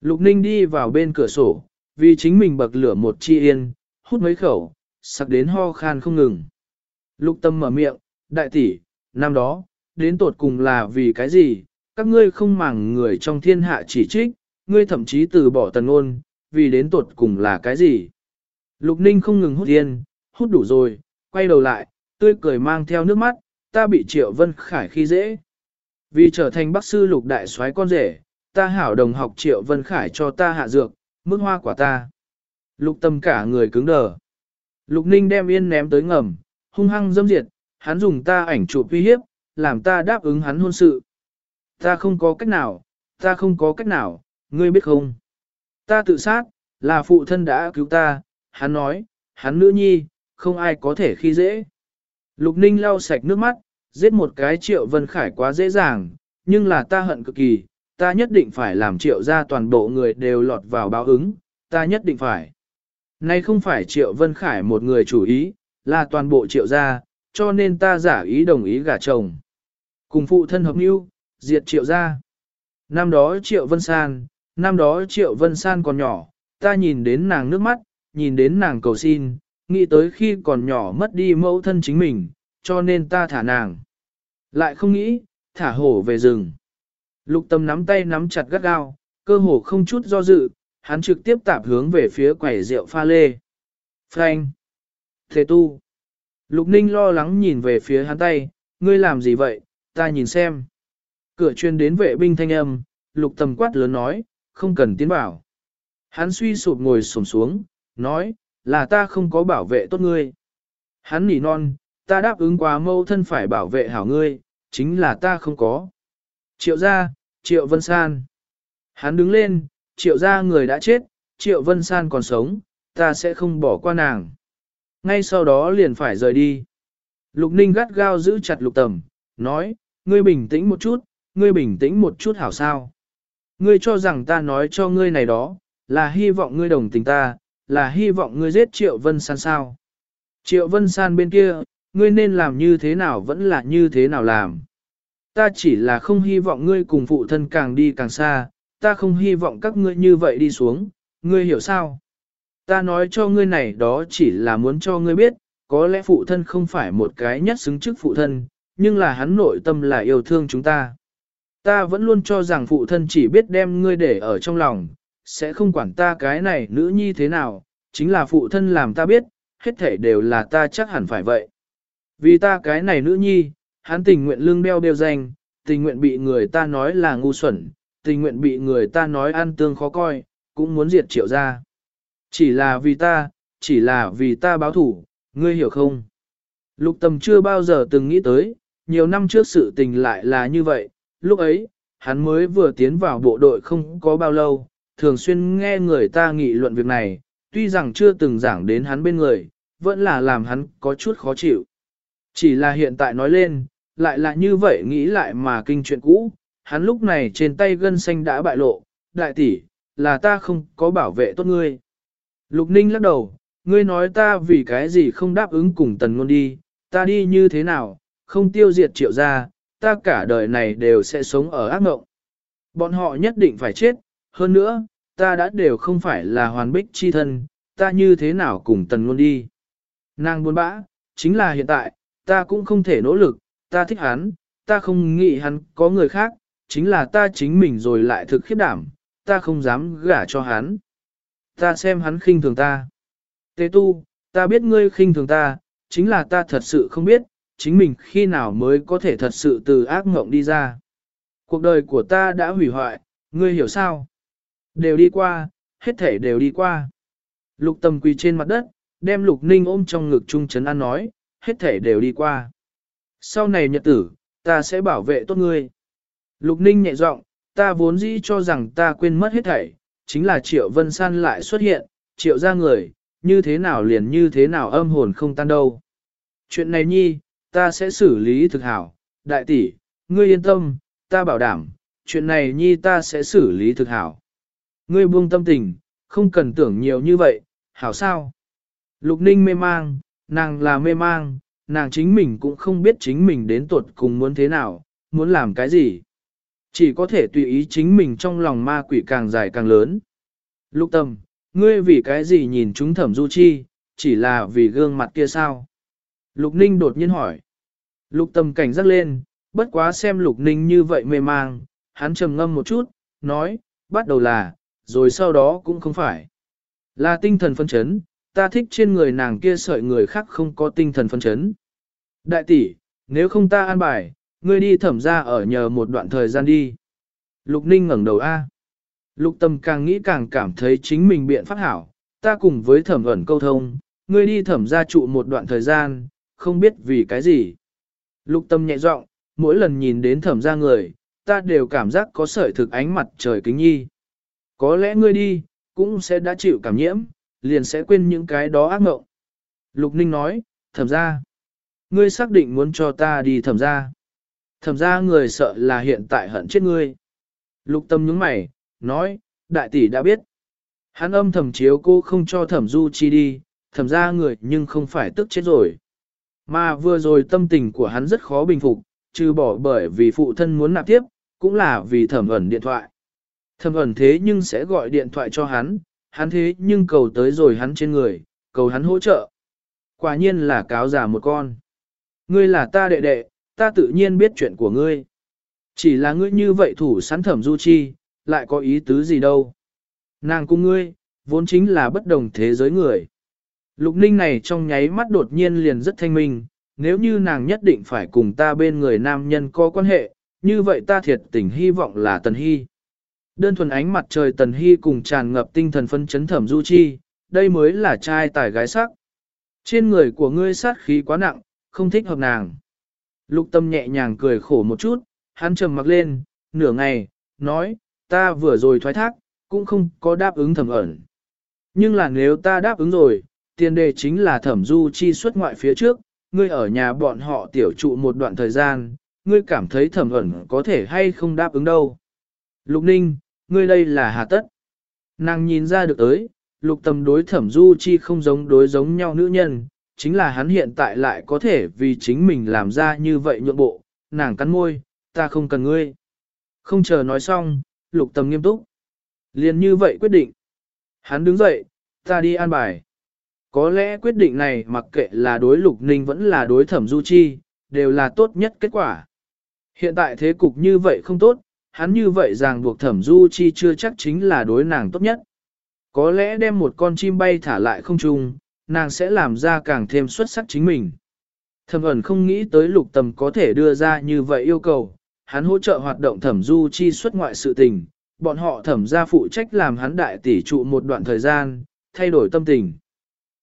Lục Ninh đi vào bên cửa sổ, vì chính mình bậc lửa một chi yên, hút mấy khẩu, sặc đến ho khan không ngừng. Lục tâm mở miệng, đại tỷ, năm đó, đến tột cùng là vì cái gì, các ngươi không màng người trong thiên hạ chỉ trích, ngươi thậm chí từ bỏ tần ôn, vì đến tột cùng là cái gì. Lục ninh không ngừng hút yên, hút đủ rồi, quay đầu lại, tươi cười mang theo nước mắt, ta bị triệu vân khải khi dễ. Vì trở thành bác sư lục đại soái con rể, ta hảo đồng học triệu vân khải cho ta hạ dược, mức hoa quả ta. Lục tâm cả người cứng đờ. Lục ninh đem yên ném tới ngầm, hung hăng dâm diệt, hắn dùng ta ảnh chụp uy hiếp, làm ta đáp ứng hắn hôn sự. Ta không có cách nào, ta không có cách nào, ngươi biết không? Ta tự sát, là phụ thân đã cứu ta, hắn nói, hắn nữ nhi, không ai có thể khi dễ. Lục Ninh lau sạch nước mắt, giết một cái triệu vân khải quá dễ dàng, nhưng là ta hận cực kỳ, ta nhất định phải làm triệu ra toàn bộ người đều lọt vào báo ứng, ta nhất định phải. Nay không phải triệu vân khải một người chủ ý, là toàn bộ triệu gia, cho nên ta giả ý đồng ý gả chồng. Cùng phụ thân hợp mưu, diệt triệu gia. Năm đó triệu vân san, năm đó triệu vân san còn nhỏ, ta nhìn đến nàng nước mắt, nhìn đến nàng cầu xin, nghĩ tới khi còn nhỏ mất đi mẫu thân chính mình, cho nên ta thả nàng. Lại không nghĩ, thả hổ về rừng. Lục tâm nắm tay nắm chặt gắt gao, cơ hồ không chút do dự, hắn trực tiếp tạp hướng về phía quầy rượu pha lê. Frank! Thế tu! Lục ninh lo lắng nhìn về phía hắn tay, ngươi làm gì vậy, ta nhìn xem. Cửa chuyên đến vệ binh thanh âm, lục tầm quát lớn nói, không cần tiến bảo. Hắn suy sụp ngồi sổm xuống, nói, là ta không có bảo vệ tốt ngươi. Hắn nỉ non, ta đáp ứng quá mâu thân phải bảo vệ hảo ngươi, chính là ta không có. Triệu gia, Triệu Vân San. Hắn đứng lên, Triệu gia người đã chết, Triệu Vân San còn sống, ta sẽ không bỏ qua nàng. Ngay sau đó liền phải rời đi. Lục Ninh gắt gao giữ chặt Lục Tầm, nói, ngươi bình tĩnh một chút, ngươi bình tĩnh một chút hảo sao. Ngươi cho rằng ta nói cho ngươi này đó, là hy vọng ngươi đồng tình ta, là hy vọng ngươi giết Triệu Vân San sao. Triệu Vân San bên kia, ngươi nên làm như thế nào vẫn là như thế nào làm. Ta chỉ là không hy vọng ngươi cùng phụ thân càng đi càng xa, ta không hy vọng các ngươi như vậy đi xuống, ngươi hiểu sao? Ta nói cho ngươi này đó chỉ là muốn cho ngươi biết, có lẽ phụ thân không phải một cái nhất xứng chức phụ thân, nhưng là hắn nội tâm là yêu thương chúng ta. Ta vẫn luôn cho rằng phụ thân chỉ biết đem ngươi để ở trong lòng, sẽ không quản ta cái này nữ nhi thế nào, chính là phụ thân làm ta biết, hết thể đều là ta chắc hẳn phải vậy. Vì ta cái này nữ nhi, hắn tình nguyện lương đeo đeo danh, tình nguyện bị người ta nói là ngu xuẩn, tình nguyện bị người ta nói ăn tương khó coi, cũng muốn diệt triệu ra. Chỉ là vì ta, chỉ là vì ta báo thủ, ngươi hiểu không? Lục tầm chưa bao giờ từng nghĩ tới, nhiều năm trước sự tình lại là như vậy, lúc ấy, hắn mới vừa tiến vào bộ đội không có bao lâu, thường xuyên nghe người ta nghị luận việc này, tuy rằng chưa từng giảng đến hắn bên người, vẫn là làm hắn có chút khó chịu. Chỉ là hiện tại nói lên, lại là như vậy nghĩ lại mà kinh chuyện cũ, hắn lúc này trên tay gân xanh đã bại lộ, đại tỷ, là ta không có bảo vệ tốt ngươi. Lục Ninh lắc đầu, ngươi nói ta vì cái gì không đáp ứng cùng tần ngôn đi, ta đi như thế nào, không tiêu diệt triệu gia, ta cả đời này đều sẽ sống ở ác mộng. Bọn họ nhất định phải chết, hơn nữa, ta đã đều không phải là hoàn bích chi thân, ta như thế nào cùng tần ngôn đi. Nàng buồn bã, chính là hiện tại, ta cũng không thể nỗ lực, ta thích hắn, ta không nghĩ hắn có người khác, chính là ta chính mình rồi lại thực khiếp đảm, ta không dám gả cho hắn. Ta xem hắn khinh thường ta. Tế tu, ta biết ngươi khinh thường ta, chính là ta thật sự không biết, chính mình khi nào mới có thể thật sự từ ác mộng đi ra. Cuộc đời của ta đã hủy hoại, ngươi hiểu sao? Đều đi qua, hết thể đều đi qua. Lục tầm quỳ trên mặt đất, đem lục ninh ôm trong ngực trung chấn an nói, hết thể đều đi qua. Sau này nhật tử, ta sẽ bảo vệ tốt ngươi. Lục ninh nhẹ giọng, ta vốn dĩ cho rằng ta quên mất hết thảy, chính là triệu vân san lại xuất hiện, triệu ra người, như thế nào liền như thế nào âm hồn không tan đâu. Chuyện này nhi, ta sẽ xử lý thực hảo, đại tỷ, ngươi yên tâm, ta bảo đảm, chuyện này nhi ta sẽ xử lý thực hảo. Ngươi buông tâm tình, không cần tưởng nhiều như vậy, hảo sao? Lục ninh mê mang, nàng là mê mang, nàng chính mình cũng không biết chính mình đến tuột cùng muốn thế nào, muốn làm cái gì. Chỉ có thể tùy ý chính mình trong lòng ma quỷ càng dài càng lớn. Lục tâm, ngươi vì cái gì nhìn chúng thẩm du chi, chỉ là vì gương mặt kia sao? Lục ninh đột nhiên hỏi. Lục tâm cảnh giác lên, bất quá xem lục ninh như vậy mê mang, hắn trầm ngâm một chút, nói, bắt đầu là, rồi sau đó cũng không phải. Là tinh thần phân chấn, ta thích trên người nàng kia sợi người khác không có tinh thần phân chấn. Đại tỷ, nếu không ta an bài, ngươi đi thẩm ra ở nhờ một đoạn thời gian đi. Lục ninh ngẩng đầu A. Lục tâm càng nghĩ càng cảm thấy chính mình biện pháp hảo, ta cùng với thẩm ẩn câu thông, ngươi đi thẩm ra trụ một đoạn thời gian, không biết vì cái gì. Lục tâm nhẹ giọng, mỗi lần nhìn đến thẩm ra người, ta đều cảm giác có sợi thực ánh mặt trời kính nhi. Có lẽ ngươi đi, cũng sẽ đã chịu cảm nhiễm, liền sẽ quên những cái đó ác mộng. Lục Ninh nói, thẩm ra. Ngươi xác định muốn cho ta đi thẩm ra. Thẩm ra người sợ là hiện tại hận chết ngươi. Lục tâm nhướng mày, nói, đại tỷ đã biết. Hắn âm thầm chiếu cô không cho thẩm du chi đi, thẩm ra người nhưng không phải tức chết rồi. Mà vừa rồi tâm tình của hắn rất khó bình phục, trừ bỏ bởi vì phụ thân muốn nạp tiếp, cũng là vì thẩm ẩn điện thoại. Thẩm ẩn thế nhưng sẽ gọi điện thoại cho hắn, hắn thế nhưng cầu tới rồi hắn trên người, cầu hắn hỗ trợ. Quả nhiên là cáo giả một con. Ngươi là ta đệ đệ, ta tự nhiên biết chuyện của ngươi. Chỉ là ngươi như vậy thủ sẵn thẩm du chi, lại có ý tứ gì đâu. Nàng cùng ngươi, vốn chính là bất đồng thế giới người. Lục ninh này trong nháy mắt đột nhiên liền rất thanh minh, nếu như nàng nhất định phải cùng ta bên người nam nhân có quan hệ, như vậy ta thiệt tình hy vọng là Tần Hy. Đơn thuần ánh mặt trời Tần Hy cùng tràn ngập tinh thần phân chấn thẩm du chi, đây mới là trai tài gái sắc. Trên người của ngươi sát khí quá nặng, không thích hợp nàng. Lục tâm nhẹ nhàng cười khổ một chút, hắn trầm mặc lên, nửa ngày, nói, ta vừa rồi thoái thác, cũng không có đáp ứng thẩm ẩn. Nhưng là nếu ta đáp ứng rồi, tiền đề chính là thẩm du chi xuất ngoại phía trước, ngươi ở nhà bọn họ tiểu trụ một đoạn thời gian, ngươi cảm thấy thẩm ẩn có thể hay không đáp ứng đâu. Lục ninh, ngươi đây là hà tất. Nàng nhìn ra được tới, lục tầm đối thẩm du chi không giống đối giống nhau nữ nhân, chính là hắn hiện tại lại có thể vì chính mình làm ra như vậy nhượng bộ, nàng cắn môi, ta không cần ngươi. Không chờ nói xong, lục tầm nghiêm túc. Liền như vậy quyết định. Hắn đứng dậy, ta đi an bài. Có lẽ quyết định này mặc kệ là đối lục ninh vẫn là đối thẩm du chi, đều là tốt nhất kết quả. Hiện tại thế cục như vậy không tốt, hắn như vậy ràng buộc thẩm du chi chưa chắc chính là đối nàng tốt nhất. Có lẽ đem một con chim bay thả lại không trung, nàng sẽ làm ra càng thêm xuất sắc chính mình. Thẩm ẩn không nghĩ tới lục tầm có thể đưa ra như vậy yêu cầu, hắn hỗ trợ hoạt động thẩm du chi xuất ngoại sự tình, bọn họ thẩm ra phụ trách làm hắn đại tỷ trụ một đoạn thời gian, thay đổi tâm tình.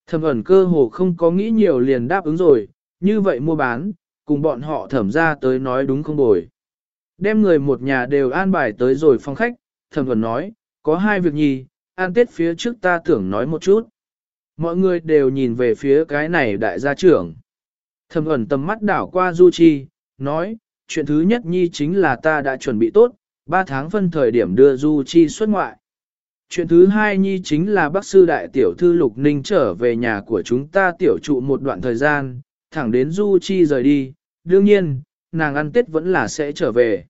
Thẩm ẩn cơ hồ không có nghĩ nhiều liền đáp ứng rồi, như vậy mua bán, cùng bọn họ thẩm ra tới nói đúng không bồi. Đem người một nhà đều an bài tới rồi phong khách, thẩm ẩn nói, có hai việc nhì, an tết phía trước ta tưởng nói một chút. Mọi người đều nhìn về phía cái này đại gia trưởng. Thẩm ẩn tầm mắt đảo qua Du Chi, nói, chuyện thứ nhất nhi chính là ta đã chuẩn bị tốt, ba tháng phân thời điểm đưa Du Chi xuất ngoại. Chuyện thứ hai nhi chính là bác sư đại tiểu thư Lục Ninh trở về nhà của chúng ta tiểu trụ một đoạn thời gian, thẳng đến Du Chi rời đi, đương nhiên, nàng ăn tết vẫn là sẽ trở về.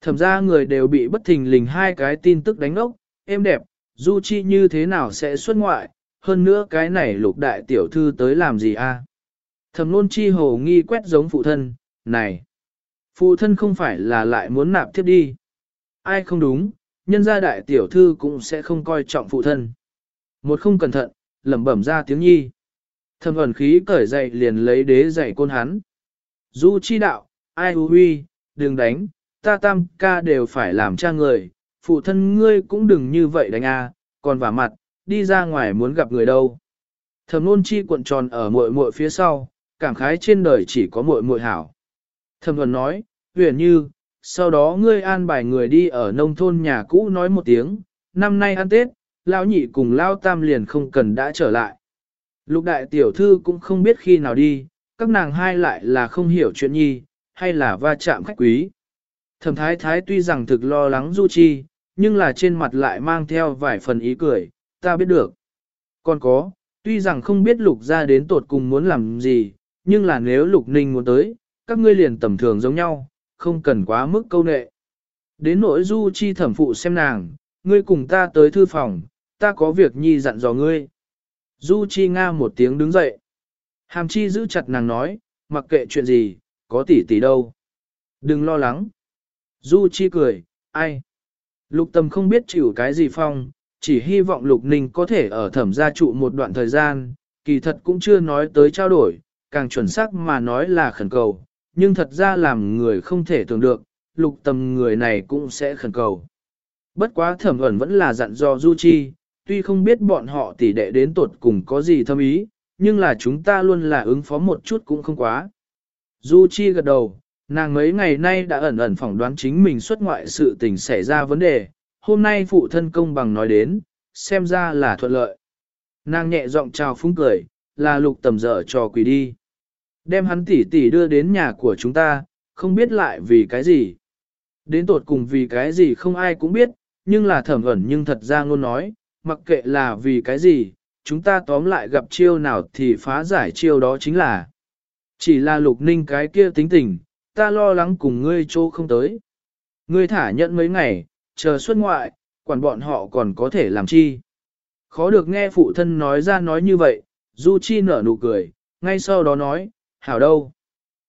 Thẩm ra người đều bị bất thình lình hai cái tin tức đánh ốc, êm đẹp, Du Chi như thế nào sẽ xuất ngoại, hơn nữa cái này lục đại tiểu thư tới làm gì a? Thẩm luôn chi hồ nghi quét giống phụ thân, này, phụ thân không phải là lại muốn nạp tiếp đi. Ai không đúng, nhân gia đại tiểu thư cũng sẽ không coi trọng phụ thân. Một không cẩn thận, lẩm bẩm ra tiếng nhi. Thầm ẩn khí cởi dậy liền lấy đế dạy côn hắn. Du chi đạo, ai hư huy, đừng đánh, ta tam ca đều phải làm cha người, phụ thân ngươi cũng đừng như vậy đánh a, còn vả mặt, đi ra ngoài muốn gặp người đâu. Thầm nôn chi cuộn tròn ở muội muội phía sau, cảm khái trên đời chỉ có muội muội hảo. Thầm thuần nói, huyền như, sau đó ngươi an bài người đi ở nông thôn nhà cũ nói một tiếng, năm nay ăn Tết, lão nhị cùng lao tam liền không cần đã trở lại. Lục đại tiểu thư cũng không biết khi nào đi, các nàng hai lại là không hiểu chuyện nhi, hay là va chạm khách quý. Thẩm thái thái tuy rằng thực lo lắng Du Chi, nhưng là trên mặt lại mang theo vài phần ý cười, ta biết được. Còn có, tuy rằng không biết lục ra đến tột cùng muốn làm gì, nhưng là nếu lục ninh muốn tới, các ngươi liền tầm thường giống nhau, không cần quá mức câu nệ. Đến nỗi Du Chi thẩm phụ xem nàng, ngươi cùng ta tới thư phòng, ta có việc nhi dặn dò ngươi. Du Chi Nga một tiếng đứng dậy. Hàm Chi giữ chặt nàng nói, mặc kệ chuyện gì, có tỷ tỷ đâu. Đừng lo lắng. Du Chi cười, ai? Lục Tâm không biết chịu cái gì phong, chỉ hy vọng Lục Ninh có thể ở thẩm gia trụ một đoạn thời gian, kỳ thật cũng chưa nói tới trao đổi, càng chuẩn xác mà nói là khẩn cầu, nhưng thật ra làm người không thể tưởng được, Lục tầm người này cũng sẽ khẩn cầu. Bất quá thẩm ẩn vẫn là dặn dò Du Chi, tuy không biết bọn họ tỷ đệ đến tột cùng có gì thâm ý, nhưng là chúng ta luôn là ứng phó một chút cũng không quá. Du Chi gật đầu, nàng mấy ngày nay đã ẩn ẩn phỏng đoán chính mình xuất ngoại sự tình xảy ra vấn đề, hôm nay phụ thân công bằng nói đến, xem ra là thuận lợi. Nàng nhẹ giọng chào phúng cười, là lục tầm dở trò quỷ đi. Đem hắn tỷ tỷ đưa đến nhà của chúng ta, không biết lại vì cái gì. Đến tột cùng vì cái gì không ai cũng biết, nhưng là thẩm ẩn nhưng thật ra ngôn nói, mặc kệ là vì cái gì, chúng ta tóm lại gặp chiêu nào thì phá giải chiêu đó chính là. Chỉ là lục ninh cái kia tính tình, ta lo lắng cùng ngươi chỗ không tới. Ngươi thả nhận mấy ngày, chờ xuất ngoại, quản bọn họ còn có thể làm chi. Khó được nghe phụ thân nói ra nói như vậy, Du Chi nở nụ cười, ngay sau đó nói, hảo đâu.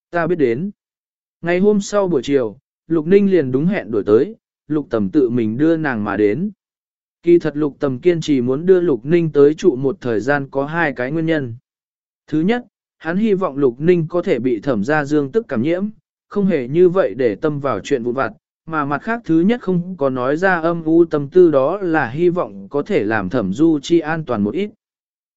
Ta biết đến. Ngày hôm sau buổi chiều, Lục Ninh liền đúng hẹn đuổi tới, Lục Tầm tự mình đưa nàng mà đến. Kỳ thật Lục Tầm kiên trì muốn đưa Lục Ninh tới trụ một thời gian có hai cái nguyên nhân. Thứ nhất, hắn hy vọng Lục Ninh có thể bị thẩm gia dương tức cảm nhiễm, không hề như vậy để tâm vào chuyện vụn vặt, mà mặt khác thứ nhất không có nói ra âm u tâm tư đó là hy vọng có thể làm thẩm du chi an toàn một ít.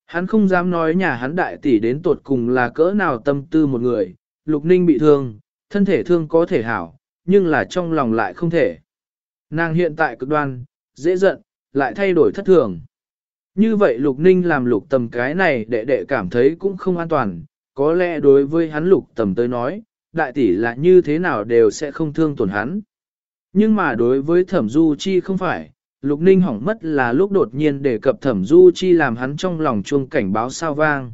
Hắn không dám nói nhà hắn đại tỷ đến tột cùng là cỡ nào tâm tư một người, Lục Ninh bị thương, thân thể thương có thể hảo, nhưng là trong lòng lại không thể. Nàng hiện tại cực đoan, dễ giận, lại thay đổi thất thường. Như vậy Lục Ninh làm Lục Tầm cái này đệ đệ cảm thấy cũng không an toàn, có lẽ đối với hắn Lục Tầm tới nói, đại tỷ là như thế nào đều sẽ không thương tổn hắn. Nhưng mà đối với Thẩm Du Chi không phải, Lục Ninh hỏng mất là lúc đột nhiên đề cập Thẩm Du Chi làm hắn trong lòng chuông cảnh báo sao vang.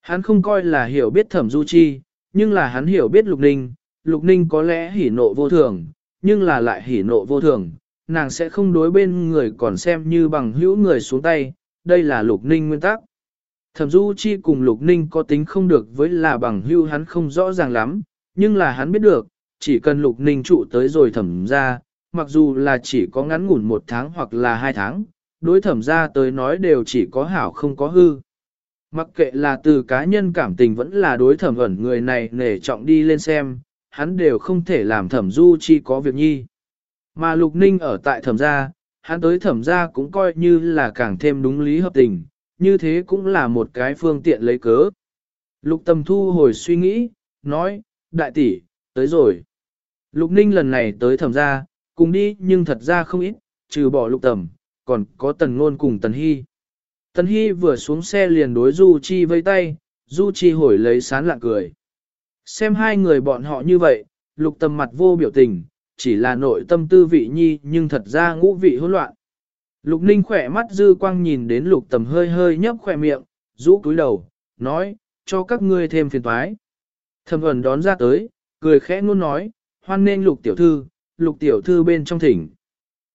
Hắn không coi là hiểu biết Thẩm Du Chi, nhưng là hắn hiểu biết Lục Ninh, Lục Ninh có lẽ hỉ nộ vô thường, nhưng là lại hỉ nộ vô thường, nàng sẽ không đối bên người còn xem như bằng hữu người xuống tay, đây là Lục Ninh nguyên tắc. Thẩm Du Chi cùng Lục Ninh có tính không được với là bằng hữu hắn không rõ ràng lắm, nhưng là hắn biết được, chỉ cần Lục Ninh trụ tới rồi thẩm ra, mặc dù là chỉ có ngắn ngủn một tháng hoặc là hai tháng, đối thẩm ra tới nói đều chỉ có hảo không có hư. Mặc kệ là từ cá nhân cảm tình vẫn là đối thẩm ẩn người này nể trọng đi lên xem, hắn đều không thể làm thẩm du chi có việc nhi. Mà lục ninh ở tại thẩm gia, hắn tới thẩm gia cũng coi như là càng thêm đúng lý hợp tình, như thế cũng là một cái phương tiện lấy cớ. Lục tầm thu hồi suy nghĩ, nói, đại tỷ, tới rồi. Lục ninh lần này tới thẩm gia, cùng đi nhưng thật ra không ít, trừ bỏ lục tầm, còn có tần ngôn cùng tần hy. Tần hy vừa xuống xe liền đối Du Chi vây tay, Du Chi hồi lấy sán lạ cười. Xem hai người bọn họ như vậy, lục tầm mặt vô biểu tình, chỉ là nội tâm tư vị nhi nhưng thật ra ngũ vị hỗn loạn. Lục ninh khỏe mắt dư quang nhìn đến lục tầm hơi hơi nhấp khỏe miệng, rũ cúi đầu, nói, cho các ngươi thêm phiền toái. Thầm ẩn đón ra tới, cười khẽ luôn nói, hoan nên lục tiểu thư, lục tiểu thư bên trong thỉnh.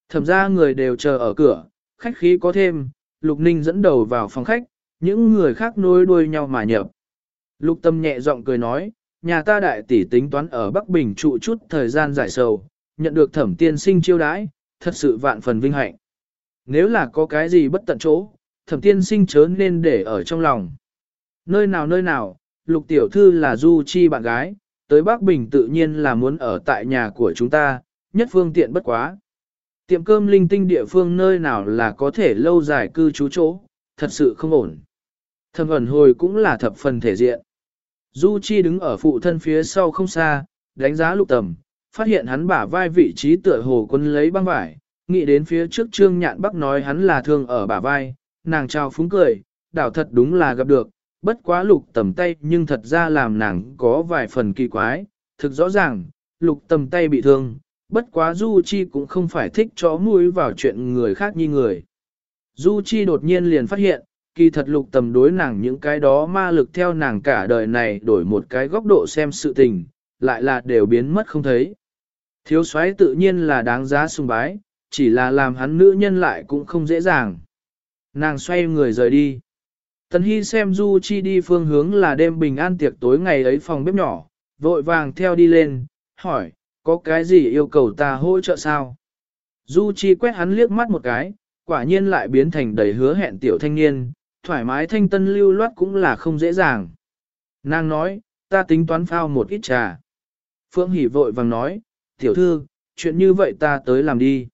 Thẩm ra người đều chờ ở cửa, khách khí có thêm, lục ninh dẫn đầu vào phòng khách, những người khác nối đuôi nhau mà nhập. Lục tâm nhẹ giọng cười nói, nhà ta đại tỷ tính toán ở Bắc Bình trụ chút thời gian giải sầu, nhận được thẩm tiên sinh chiêu đãi, thật sự vạn phần vinh hạnh. Nếu là có cái gì bất tận chỗ, thẩm tiên sinh chớ nên để ở trong lòng. Nơi nào nơi nào, lục tiểu thư là du chi bạn gái, tới Bắc Bình tự nhiên là muốn ở tại nhà của chúng ta, nhất phương tiện bất quá. Tiệm cơm linh tinh địa phương nơi nào là có thể lâu dài cư trú chỗ, thật sự không ổn. Thẩm ẩn hồi cũng là thập phần thể diện. Du Chi đứng ở phụ thân phía sau không xa, đánh giá lục tầm, phát hiện hắn bả vai vị trí tựa hồ quân lấy băng vải, nghĩ đến phía trước trương nhạn bắc nói hắn là thương ở bả vai, nàng trao phúng cười, đảo thật đúng là gặp được, bất quá lục tầm tay nhưng thật ra làm nàng có vài phần kỳ quái, thực rõ ràng, lục tầm tay bị thương, bất quá Du Chi cũng không phải thích chó mũi vào chuyện người khác như người. Du Chi đột nhiên liền phát hiện, kỳ thật lục tầm đối nàng những cái đó ma lực theo nàng cả đời này đổi một cái góc độ xem sự tình, lại là đều biến mất không thấy. Thiếu soái tự nhiên là đáng giá sùng bái, chỉ là làm hắn nữ nhân lại cũng không dễ dàng. Nàng xoay người rời đi. Tần Hy xem Du Chi đi phương hướng là đêm bình an tiệc tối ngày ấy phòng bếp nhỏ, vội vàng theo đi lên, hỏi, có cái gì yêu cầu ta hỗ trợ sao? Du Chi quét hắn liếc mắt một cái, quả nhiên lại biến thành đầy hứa hẹn tiểu thanh niên, thoải mái thanh tân lưu loát cũng là không dễ dàng. Nàng nói, ta tính toán phao một ít trà. Phượng Hỷ vội vàng nói, tiểu thư, chuyện như vậy ta tới làm đi.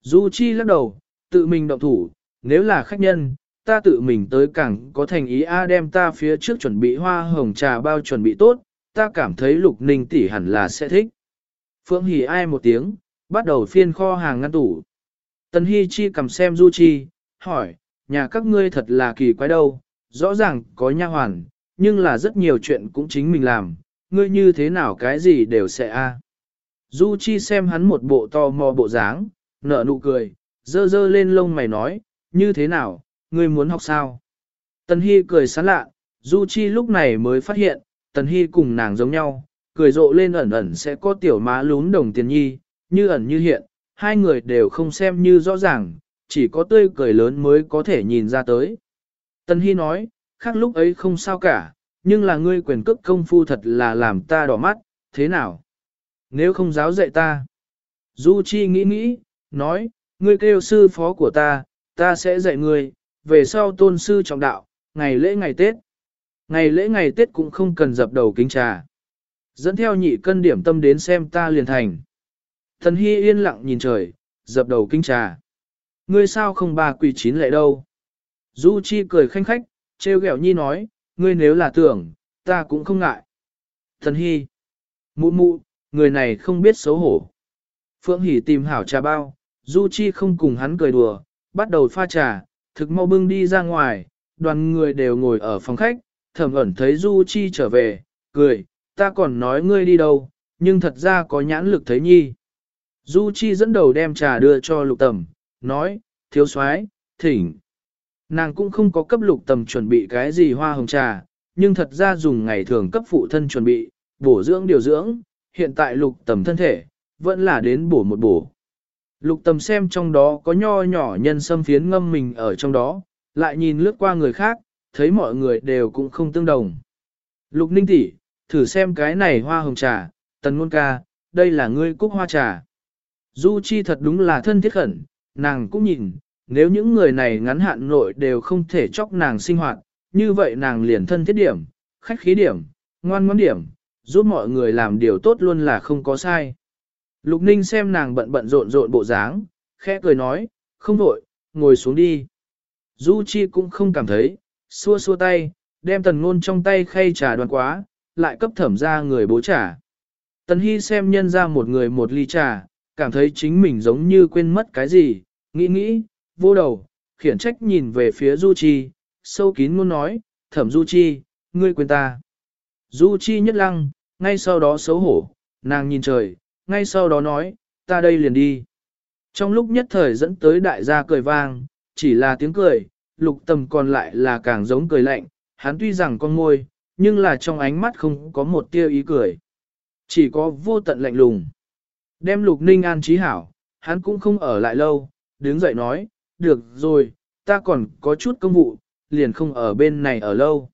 Du Chi lắc đầu, tự mình động thủ, nếu là khách nhân, ta tự mình tới cảng, có thành ý A đem ta phía trước chuẩn bị hoa hồng trà bao chuẩn bị tốt, ta cảm thấy lục ninh tỷ hẳn là sẽ thích. Phượng Hỷ ai một tiếng, bắt đầu phiên kho hàng ngăn tủ. Tần Hi Chi cầm xem Du Chi, hỏi, nhà các ngươi thật là kỳ quái đâu, rõ ràng có nha hoàn, nhưng là rất nhiều chuyện cũng chính mình làm, ngươi như thế nào cái gì đều sẽ a. Du Chi xem hắn một bộ to mò bộ dáng, nở nụ cười, dơ dơ lên lông mày nói, như thế nào, ngươi muốn học sao? Tần Hi cười sán lạ, Du Chi lúc này mới phát hiện, Tần Hi cùng nàng giống nhau, cười rộ lên ẩn ẩn sẽ có tiểu má lún đồng tiền nhi, như ẩn như hiện, hai người đều không xem như rõ ràng, chỉ có tươi cười lớn mới có thể nhìn ra tới. tân Hy nói, khác lúc ấy không sao cả, nhưng là ngươi quyền cước công phu thật là làm ta đỏ mắt, thế nào? Nếu không giáo dạy ta. Du Chi nghĩ nghĩ, nói, ngươi kêu sư phó của ta, ta sẽ dạy ngươi, về sau tôn sư trọng đạo, ngày lễ ngày Tết. Ngày lễ ngày Tết cũng không cần dập đầu kính trà. Dẫn theo nhị cân điểm tâm đến xem ta liền thành. Thần Hy yên lặng nhìn trời, dập đầu kinh trà. Ngươi sao không ba quỳ chín lệ đâu? Du Chi cười khanh khách, treo gẹo nhi nói, ngươi nếu là tưởng, ta cũng không ngại. Thần Hy. Mụ mụ, người này không biết xấu hổ. Phượng Hỷ tìm hảo trà bao, Du Chi không cùng hắn cười đùa, bắt đầu pha trà, thực mau bưng đi ra ngoài, đoàn người đều ngồi ở phòng khách, thẩm ẩn thấy Du Chi trở về, cười, ta còn nói ngươi đi đâu, nhưng thật ra có nhãn lực thấy nhi. Du Chi dẫn đầu đem trà đưa cho lục tầm, nói, thiếu soái, thỉnh. Nàng cũng không có cấp lục tầm chuẩn bị cái gì hoa hồng trà, nhưng thật ra dùng ngày thường cấp phụ thân chuẩn bị, bổ dưỡng điều dưỡng, hiện tại lục tầm thân thể, vẫn là đến bổ một bổ. Lục tầm xem trong đó có nho nhỏ nhân sâm phiến ngâm mình ở trong đó, lại nhìn lướt qua người khác, thấy mọi người đều cũng không tương đồng. Lục ninh tỷ, thử xem cái này hoa hồng trà, tần ngôn ca, đây là ngươi cúc hoa trà. Du Chi thật đúng là thân thiết khẩn, nàng cũng nhìn, nếu những người này ngắn hạn nội đều không thể chọc nàng sinh hoạt, như vậy nàng liền thân thiết điểm, khách khí điểm, ngoan ngoãn điểm, giúp mọi người làm điều tốt luôn là không có sai. Lục Ninh xem nàng bận bận rộn rộn bộ dáng, khẽ cười nói, không vội, ngồi xuống đi. Du Chi cũng không cảm thấy, xua xua tay, đem tần ngôn trong tay khay trà đoàn quá, lại cấp thẩm ra người bố trà. Tần Hy xem nhân ra một người một ly trà, cảm thấy chính mình giống như quên mất cái gì, nghĩ nghĩ, vô đầu, khiển trách nhìn về phía Du Chi, sâu kín muốn nói, thẩm Du Chi, ngươi quên ta. Du Chi nhất lăng, ngay sau đó xấu hổ, nàng nhìn trời, ngay sau đó nói, ta đây liền đi. Trong lúc nhất thời dẫn tới đại gia cười vang, chỉ là tiếng cười, lục tầm còn lại là càng giống cười lạnh, hắn tuy rằng con môi, nhưng là trong ánh mắt không có một tia ý cười. Chỉ có vô tận lạnh lùng. Đem lục ninh an trí hảo, hắn cũng không ở lại lâu, đứng dậy nói, được rồi, ta còn có chút công vụ, liền không ở bên này ở lâu.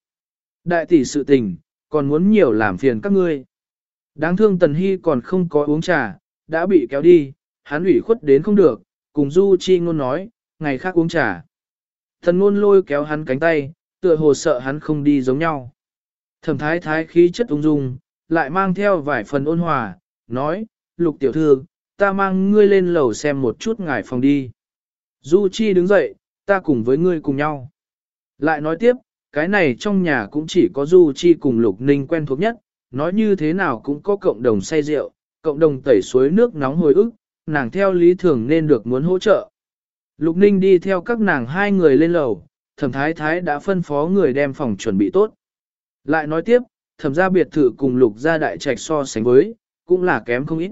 Đại tỷ sự tình, còn muốn nhiều làm phiền các ngươi. Đáng thương Tần Hy còn không có uống trà, đã bị kéo đi, hắn ủy khuất đến không được, cùng Du Chi ngôn nói, ngày khác uống trà. Thần ngôn lôi kéo hắn cánh tay, tựa hồ sợ hắn không đi giống nhau. Thẩm thái thái khí chất ung dung, lại mang theo vài phần ôn hòa, nói, lục tiểu thư, ta mang ngươi lên lầu xem một chút ngài phòng đi. Du Chi đứng dậy, ta cùng với ngươi cùng nhau. Lại nói tiếp, cái này trong nhà cũng chỉ có Du Chi cùng Lục Ninh quen thuộc nhất, nói như thế nào cũng có cộng đồng say rượu, cộng đồng tẩy suối nước nóng hồi ức, nàng theo lý thường nên được muốn hỗ trợ. Lục Ninh đi theo các nàng hai người lên lầu, thẩm thái thái đã phân phó người đem phòng chuẩn bị tốt. Lại nói tiếp, thẩm gia biệt thự cùng lục gia đại trạch so sánh với, cũng là kém không ít.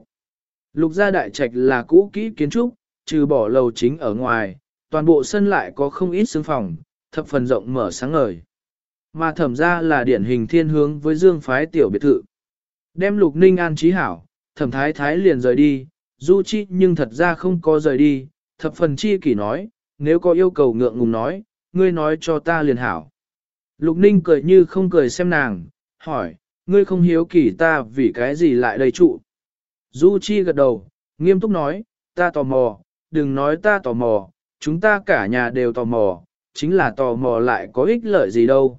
Lục gia đại trạch là cũ kỹ kiến trúc, trừ bỏ lầu chính ở ngoài, toàn bộ sân lại có không ít xương phòng, thập phần rộng mở sáng ngời. Mà thẩm gia là điển hình thiên hướng với dương phái tiểu biệt thự. Đem lục ninh an trí hảo, thẩm thái thái liền rời đi, du chi nhưng thật ra không có rời đi, thập phần chi kỷ nói, nếu có yêu cầu ngượng ngùng nói, ngươi nói cho ta liền hảo. Lục ninh cười như không cười xem nàng, hỏi, ngươi không hiếu kỳ ta vì cái gì lại đầy trụ. Du Chi gật đầu, nghiêm túc nói, ta tò mò, đừng nói ta tò mò, chúng ta cả nhà đều tò mò, chính là tò mò lại có ích lợi gì đâu.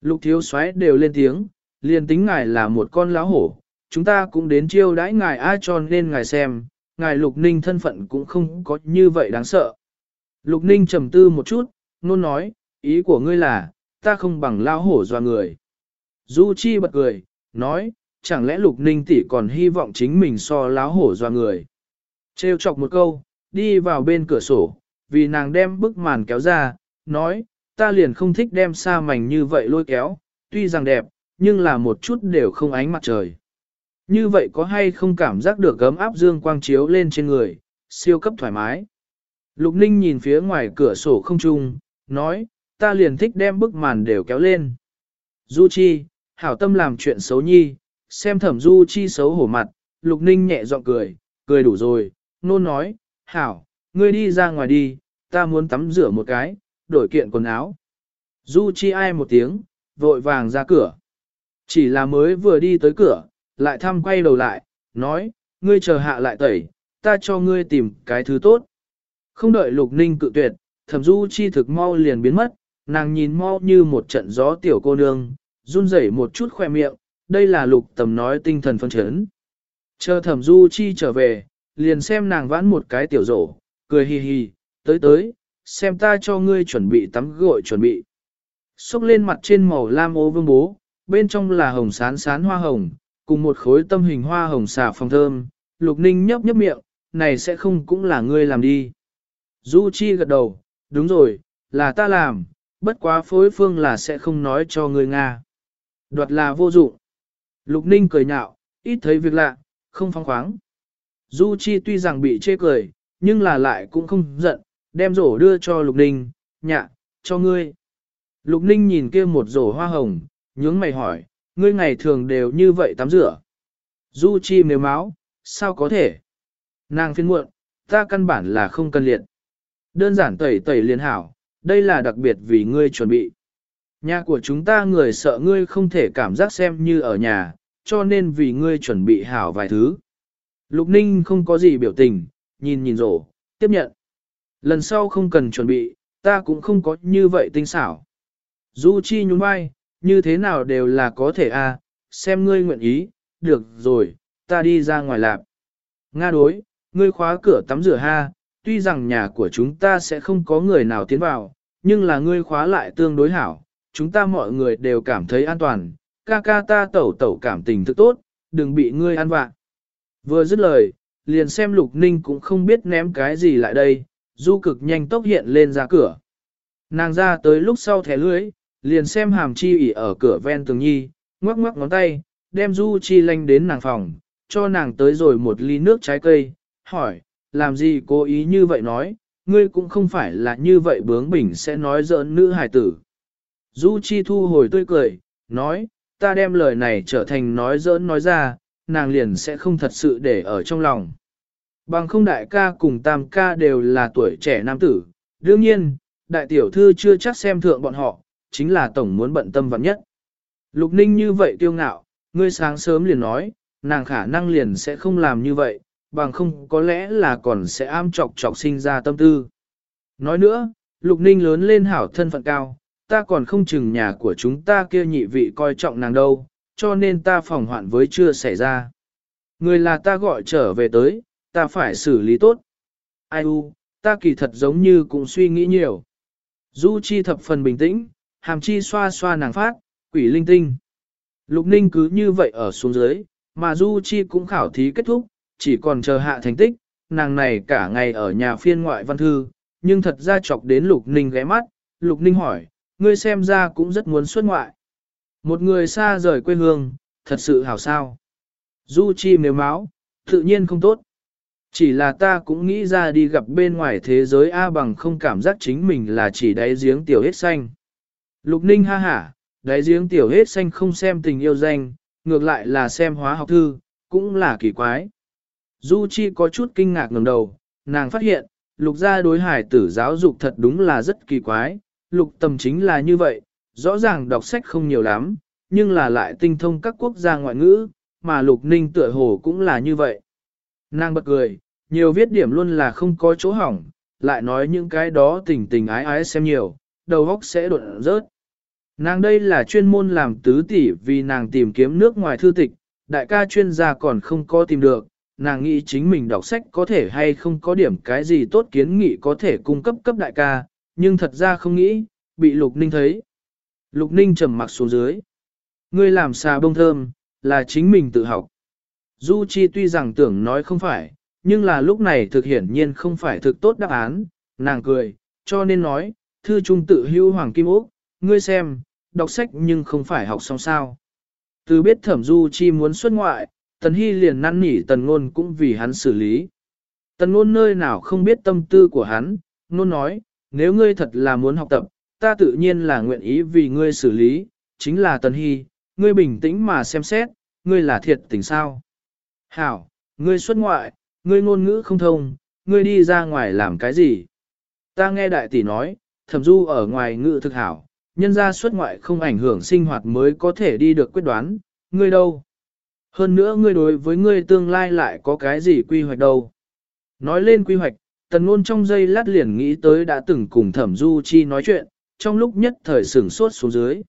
Lục thiếu soái đều lên tiếng, liền tính ngài là một con lão hổ, chúng ta cũng đến chiêu đãi ngài ai cho nên ngài xem, ngài lục ninh thân phận cũng không có như vậy đáng sợ. Lục ninh trầm tư một chút, nôn nói, ý của ngươi là, ta không bằng lão hổ doa người. Du Chi bật cười, nói, chẳng lẽ lục ninh tỷ còn hy vọng chính mình so láo hổ doa người. Trêu chọc một câu, đi vào bên cửa sổ, vì nàng đem bức màn kéo ra, nói, ta liền không thích đem xa mảnh như vậy lôi kéo, tuy rằng đẹp, nhưng là một chút đều không ánh mặt trời. Như vậy có hay không cảm giác được gấm áp dương quang chiếu lên trên người, siêu cấp thoải mái. Lục ninh nhìn phía ngoài cửa sổ không trung, nói, ta liền thích đem bức màn đều kéo lên. Du Chi, hảo tâm làm chuyện xấu nhi, xem thẩm du chi xấu hổ mặt, lục ninh nhẹ giọng cười, cười đủ rồi, nôn nói, hảo, ngươi đi ra ngoài đi, ta muốn tắm rửa một cái, đổi kiện quần áo. Du chi ai một tiếng, vội vàng ra cửa. Chỉ là mới vừa đi tới cửa, lại thăm quay đầu lại, nói, ngươi chờ hạ lại tẩy, ta cho ngươi tìm cái thứ tốt. Không đợi lục ninh cự tuyệt, thẩm du chi thực mau liền biến mất, nàng nhìn mau như một trận gió tiểu cô nương, run rẩy một chút khoe miệng, đây là lục tầm nói tinh thần phân chấn. Chờ thẩm du chi trở về, liền xem nàng vãn một cái tiểu rổ, cười hì hì, tới tới, xem ta cho ngươi chuẩn bị tắm gội chuẩn bị. Xúc lên mặt trên màu lam ô vương bố, bên trong là hồng sán sán hoa hồng, cùng một khối tâm hình hoa hồng xà phòng thơm, lục ninh nhấp nhấp miệng, này sẽ không cũng là ngươi làm đi. Du Chi gật đầu, đúng rồi, là ta làm, bất quá phối phương là sẽ không nói cho người Nga. Đoạt là vô dụng. Lục Ninh cười nhạo, ít thấy việc lạ, không phóng khoáng. Du Chi tuy rằng bị chê cười, nhưng là lại cũng không giận, đem rổ đưa cho Lục Ninh, nhạ, cho ngươi. Lục Ninh nhìn kia một rổ hoa hồng, nhướng mày hỏi, ngươi ngày thường đều như vậy tắm rửa. Du Chi mềm máu, sao có thể? Nàng phiên muộn, ta căn bản là không cần liệt. Đơn giản tẩy tẩy liền hảo, đây là đặc biệt vì ngươi chuẩn bị. Nhà của chúng ta người sợ ngươi không thể cảm giác xem như ở nhà, cho nên vì ngươi chuẩn bị hảo vài thứ. Lục Ninh không có gì biểu tình, nhìn nhìn rổ, tiếp nhận. Lần sau không cần chuẩn bị, ta cũng không có như vậy tinh xảo. Du Chi nhún vai, như thế nào đều là có thể a, à, xem ngươi nguyện ý, được rồi, ta đi ra ngoài lạp. Nga đối, ngươi khóa cửa tắm rửa ha, tuy rằng nhà của chúng ta sẽ không có người nào tiến vào, nhưng là ngươi khóa lại tương đối hảo, chúng ta mọi người đều cảm thấy an toàn, ca ca ta tẩu tẩu cảm tình thức tốt, đừng bị ngươi ăn vạ. Vừa dứt lời, liền xem lục ninh cũng không biết ném cái gì lại đây, du cực nhanh tốc hiện lên ra cửa. Nàng ra tới lúc sau thẻ lưới, liền xem hàm chi ỉ ở cửa ven tường nhi, ngoắc ngoắc ngón tay, đem du chi lanh đến nàng phòng, cho nàng tới rồi một ly nước trái cây, hỏi, làm gì cố ý như vậy nói, ngươi cũng không phải là như vậy bướng bỉnh sẽ nói giỡn nữ hài tử. Du Chi thu hồi tươi cười, nói, ta đem lời này trở thành nói giỡn nói ra, nàng liền sẽ không thật sự để ở trong lòng. Bằng không đại ca cùng tam ca đều là tuổi trẻ nam tử, đương nhiên, đại tiểu thư chưa chắc xem thượng bọn họ, chính là tổng muốn bận tâm vặn nhất. Lục ninh như vậy tiêu ngạo, ngươi sáng sớm liền nói, nàng khả năng liền sẽ không làm như vậy, bằng không có lẽ là còn sẽ am chọc chọc sinh ra tâm tư. Nói nữa, Lục Ninh lớn lên hảo thân phận cao, ta còn không chừng nhà của chúng ta kia nhị vị coi trọng nàng đâu, cho nên ta phòng hoạn với chưa xảy ra. Người là ta gọi trở về tới, ta phải xử lý tốt. Ai u, ta kỳ thật giống như cũng suy nghĩ nhiều. Du Chi thập phần bình tĩnh, hàm chi xoa xoa nàng phát, quỷ linh tinh. Lục Ninh cứ như vậy ở xuống dưới, mà Du Chi cũng khảo thí kết thúc, chỉ còn chờ hạ thành tích, nàng này cả ngày ở nhà phiên ngoại văn thư, nhưng thật ra chọc đến Lục Ninh ghé mắt, Lục Ninh hỏi, ngươi xem ra cũng rất muốn xuất ngoại. Một người xa rời quê hương, thật sự hảo sao. Du Chi nếu máu, tự nhiên không tốt. Chỉ là ta cũng nghĩ ra đi gặp bên ngoài thế giới A bằng không cảm giác chính mình là chỉ đáy giếng tiểu hết xanh. Lục Ninh ha hả, đáy giếng tiểu hết xanh không xem tình yêu danh, ngược lại là xem hóa học thư, cũng là kỳ quái. Du Chi có chút kinh ngạc ngẩng đầu, nàng phát hiện, lục gia đối hải tử giáo dục thật đúng là rất kỳ quái, lục tầm chính là như vậy, rõ ràng đọc sách không nhiều lắm, nhưng là lại tinh thông các quốc gia ngoại ngữ, mà lục ninh tựa hồ cũng là như vậy. Nàng bật cười, nhiều viết điểm luôn là không có chỗ hỏng, lại nói những cái đó tình tình ái ái xem nhiều, đầu óc sẽ đột rớt. Nàng đây là chuyên môn làm tứ tỷ vì nàng tìm kiếm nước ngoài thư tịch, đại ca chuyên gia còn không có tìm được, nàng nghĩ chính mình đọc sách có thể hay không có điểm cái gì tốt kiến nghị có thể cung cấp cấp đại ca, nhưng thật ra không nghĩ, bị Lục Ninh thấy. Lục Ninh trầm mặc xuống dưới. Ngươi làm xà bông thơm, là chính mình tự học. Du Chi tuy rằng tưởng nói không phải, nhưng là lúc này thực hiển nhiên không phải thực tốt đáp án, nàng cười, cho nên nói, thư trung tự hưu Hoàng Kim Úc, ngươi xem, đọc sách nhưng không phải học xong sao. Từ biết thẩm Du Chi muốn xuất ngoại, Tần Hy liền năn nỉ Tần Ngôn cũng vì hắn xử lý. Tần Ngôn nơi nào không biết tâm tư của hắn, Ngôn nói, nếu ngươi thật là muốn học tập, ta tự nhiên là nguyện ý vì ngươi xử lý, chính là Tần Hy, ngươi bình tĩnh mà xem xét, ngươi là thiệt tình sao. Hảo, ngươi xuất ngoại, ngươi ngôn ngữ không thông, ngươi đi ra ngoài làm cái gì? Ta nghe đại tỷ nói, thẩm du ở ngoài ngữ thực hảo, nhân ra xuất ngoại không ảnh hưởng sinh hoạt mới có thể đi được quyết đoán, ngươi đâu? Hơn nữa ngươi đối với ngươi tương lai lại có cái gì quy hoạch đâu? Nói lên quy hoạch, tần ngôn trong giây lát liền nghĩ tới đã từng cùng thẩm du chi nói chuyện, trong lúc nhất thời sửng sốt xuống dưới.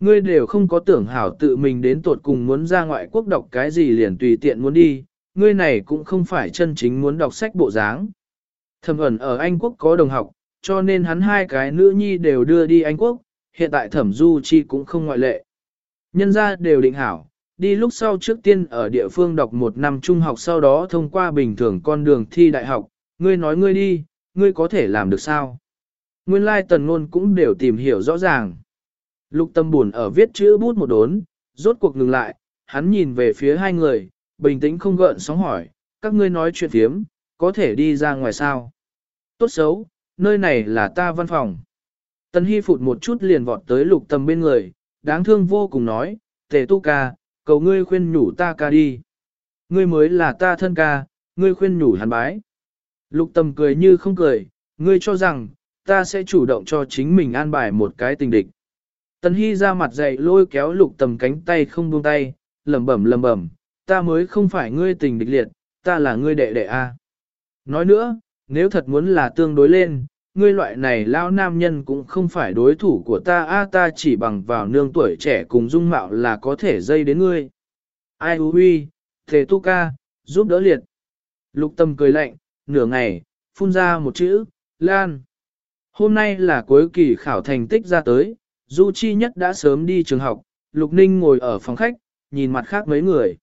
Ngươi đều không có tưởng hảo tự mình đến tột cùng muốn ra ngoại quốc đọc cái gì liền tùy tiện muốn đi, ngươi này cũng không phải chân chính muốn đọc sách bộ dáng. Thẩm ẩn ở Anh Quốc có đồng học, cho nên hắn hai cái nữ nhi đều đưa đi Anh Quốc, hiện tại thẩm du chi cũng không ngoại lệ. Nhân ra đều định hảo, đi lúc sau trước tiên ở địa phương đọc một năm trung học sau đó thông qua bình thường con đường thi đại học, ngươi nói ngươi đi, ngươi có thể làm được sao? Nguyên lai tần ngôn cũng đều tìm hiểu rõ ràng. Lục tâm buồn ở viết chữ bút một đốn, rốt cuộc ngừng lại, hắn nhìn về phía hai người, bình tĩnh không gợn sóng hỏi, các ngươi nói chuyện thiếm, có thể đi ra ngoài sao? Tốt xấu, nơi này là ta văn phòng. Tần Hy phụt một chút liền vọt tới lục tâm bên người, đáng thương vô cùng nói, tề tu ca, cầu ngươi khuyên nhủ ta ca đi. Ngươi mới là ta thân ca, ngươi khuyên nhủ hắn bái. Lục tầm cười như không cười, ngươi cho rằng, ta sẽ chủ động cho chính mình an bài một cái tình địch. Tần Hy ra mặt dậy lôi kéo lục tầm cánh tay không buông tay, lẩm bẩm lẩm bẩm, ta mới không phải ngươi tình địch liệt, ta là ngươi đệ đệ A. Nói nữa, nếu thật muốn là tương đối lên, ngươi loại này lao nam nhân cũng không phải đối thủ của ta A ta chỉ bằng vào nương tuổi trẻ cùng dung mạo là có thể dây đến ngươi. Ai hú huy, thề tu ca, giúp đỡ liệt. Lục tâm cười lạnh, nửa ngày, phun ra một chữ, lan. Hôm nay là cuối kỳ khảo thành tích ra tới, Du Chi Nhất đã sớm đi trường học, Lục Ninh ngồi ở phòng khách, nhìn mặt khác mấy người.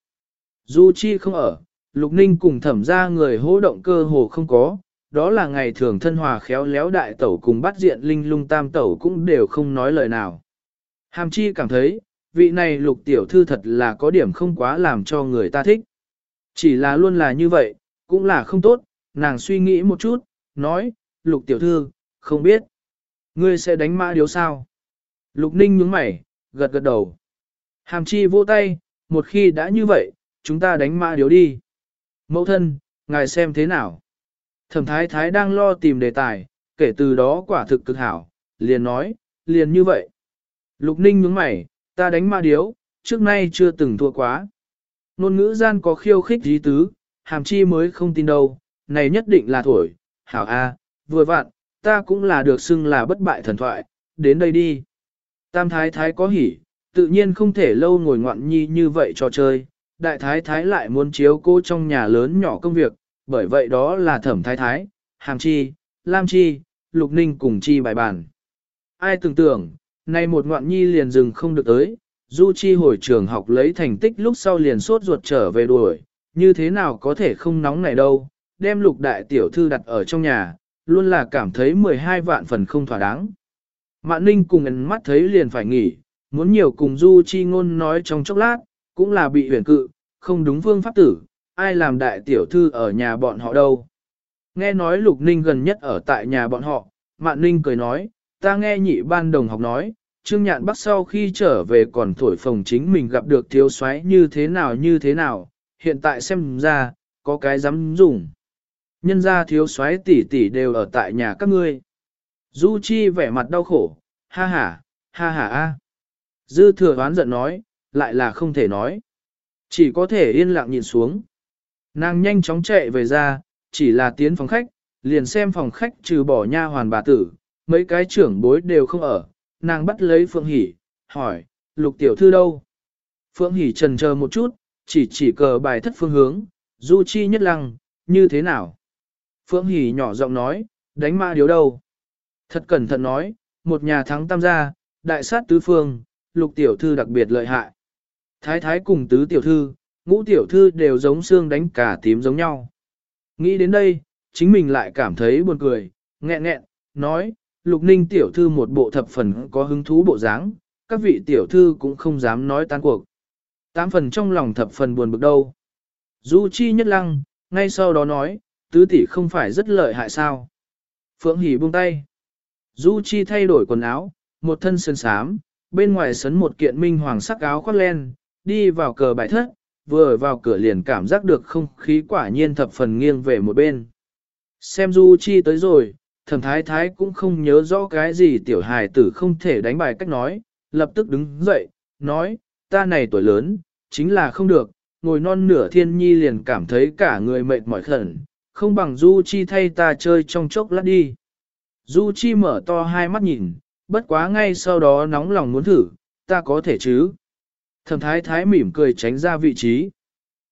Du Chi không ở, Lục Ninh cùng thẩm ra người hỗ động cơ hồ không có, đó là ngày thường thân hòa khéo léo đại tẩu cùng bắt diện linh lung tam tẩu cũng đều không nói lời nào. Hàm Chi cảm thấy, vị này lục tiểu thư thật là có điểm không quá làm cho người ta thích. Chỉ là luôn là như vậy, cũng là không tốt, nàng suy nghĩ một chút, nói, lục tiểu thư, không biết. Ngươi sẽ đánh mã điếu sao? Lục ninh nhướng mày, gật gật đầu. Hàm chi vô tay, một khi đã như vậy, chúng ta đánh mã điếu đi. Mẫu thân, ngài xem thế nào? Thẩm thái thái đang lo tìm đề tài, kể từ đó quả thực cực hảo, liền nói, liền như vậy. Lục ninh nhướng mày, ta đánh ma điếu, trước nay chưa từng thua quá. Nôn ngữ gian có khiêu khích dí tứ, hàm chi mới không tin đâu, này nhất định là thổi, hảo a, vừa vặn, ta cũng là được xưng là bất bại thần thoại, đến đây đi. Tam thái thái có hỉ, tự nhiên không thể lâu ngồi ngoạn nhi như vậy cho chơi, đại thái thái lại muốn chiếu cô trong nhà lớn nhỏ công việc, bởi vậy đó là thẩm thái thái, hàm chi, lam chi, lục ninh cùng chi bài bản. Ai tưởng tưởng, nay một ngoạn nhi liền dừng không được tới, du chi hồi trường học lấy thành tích lúc sau liền sốt ruột trở về đuổi, như thế nào có thể không nóng này đâu, đem lục đại tiểu thư đặt ở trong nhà, luôn là cảm thấy 12 vạn phần không thỏa đáng. Mạn ninh cùng ấn mắt thấy liền phải nghỉ, muốn nhiều cùng du chi ngôn nói trong chốc lát, cũng là bị huyền cự, không đúng phương pháp tử, ai làm đại tiểu thư ở nhà bọn họ đâu. Nghe nói Lục Ninh gần nhất ở tại nhà bọn họ, Mạn Ninh cười nói, ta nghe nhị ban đồng học nói, Trương Nhạn Bắc sau khi trở về còn thổi phồng chính mình gặp được thiếu soái như thế nào như thế nào, hiện tại xem ra, có cái dám dùng. Nhân ra thiếu soái tỷ tỷ đều ở tại nhà các ngươi. Du Chi vẻ mặt đau khổ, ha ha, ha ha a. Dư thừa hoán giận nói, lại là không thể nói. Chỉ có thể yên lặng nhìn xuống. Nàng nhanh chóng chạy về ra, chỉ là tiến phòng khách, liền xem phòng khách trừ bỏ nha hoàn bà tử, mấy cái trưởng bối đều không ở. Nàng bắt lấy Phượng Hỷ, hỏi, lục tiểu thư đâu? Phượng Hỷ trần chờ một chút, chỉ chỉ cờ bài thất phương hướng, du chi nhất lăng, như thế nào? Phượng Hỷ nhỏ giọng nói, đánh ma điếu đâu? Thật cẩn thận nói, một nhà thắng tam gia, đại sát tứ phương, lục tiểu thư đặc biệt lợi hại. Thái thái cùng tứ tiểu thư, ngũ tiểu thư đều giống xương đánh cả tím giống nhau. Nghĩ đến đây, chính mình lại cảm thấy buồn cười, nghẹn nghẹn, nói, lục ninh tiểu thư một bộ thập phần có hứng thú bộ dáng, các vị tiểu thư cũng không dám nói tan cuộc. Tám phần trong lòng thập phần buồn bực đâu. Du chi nhất lăng, ngay sau đó nói, tứ tỷ không phải rất lợi hại sao. Phượng hỉ buông tay. Du chi thay đổi quần áo, một thân sơn sám, bên ngoài sấn một kiện minh hoàng sắc áo khoác len, đi vào cờ bài thất, vừa vào cửa liền cảm giác được không khí quả nhiên thập phần nghiêng về một bên. Xem Du Chi tới rồi, thẩm thái thái cũng không nhớ rõ cái gì tiểu hài tử không thể đánh bài cách nói, lập tức đứng dậy, nói, ta này tuổi lớn, chính là không được, ngồi non nửa thiên nhi liền cảm thấy cả người mệt mỏi khẩn, không bằng Du Chi thay ta chơi trong chốc lát đi. Du Chi mở to hai mắt nhìn, bất quá ngay sau đó nóng lòng muốn thử, ta có thể chứ. Thẩm thái thái mỉm cười tránh ra vị trí.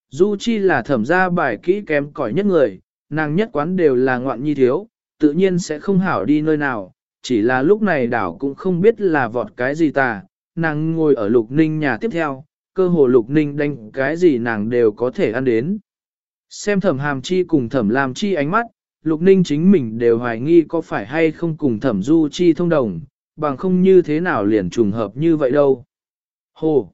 Du Chi là thẩm gia bài kỹ kém cỏi nhất người, nàng nhất quán đều là ngoạn nhi thiếu, tự nhiên sẽ không hảo đi nơi nào, chỉ là lúc này đảo cũng không biết là vọt cái gì ta, nàng ngồi ở lục ninh nhà tiếp theo, cơ hồ lục ninh đánh cái gì nàng đều có thể ăn đến. Xem thẩm hàm chi cùng thẩm làm chi ánh mắt, lục ninh chính mình đều hoài nghi có phải hay không cùng thẩm du chi thông đồng, bằng không như thế nào liền trùng hợp như vậy đâu. Hồ!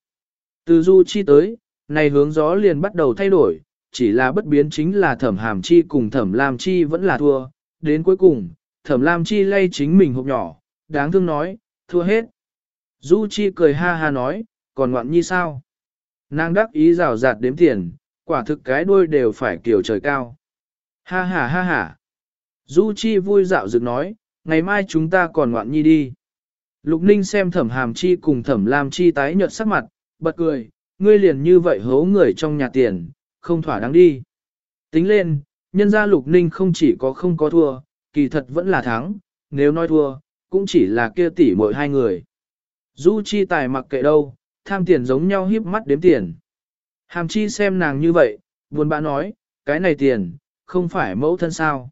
Từ du chi tới, này hướng gió liền bắt đầu thay đổi, chỉ là bất biến chính là thẩm hàm chi cùng thẩm lam chi vẫn là thua, đến cuối cùng, thẩm lam chi lay chính mình hộp nhỏ, đáng thương nói, thua hết. Du chi cười ha ha nói, còn ngoạn nhi sao? Nàng đắc ý rào rạt đếm tiền, quả thực cái đuôi đều phải kiểu trời cao. Ha ha ha ha. Du chi vui dạo dựng nói, ngày mai chúng ta còn ngoạn nhi đi. Lục ninh xem thẩm hàm chi cùng thẩm lam chi tái nhợt sắc mặt, bật cười, ngươi liền như vậy hố người trong nhà tiền, không thỏa đáng đi. Tính lên, nhân gia lục ninh không chỉ có không có thua, kỳ thật vẫn là thắng, nếu nói thua, cũng chỉ là kia tỷ mỗi hai người. Du chi tài mặc kệ đâu, tham tiền giống nhau híp mắt đếm tiền. Hàm chi xem nàng như vậy, buồn bã nói, cái này tiền, không phải mẫu thân sao.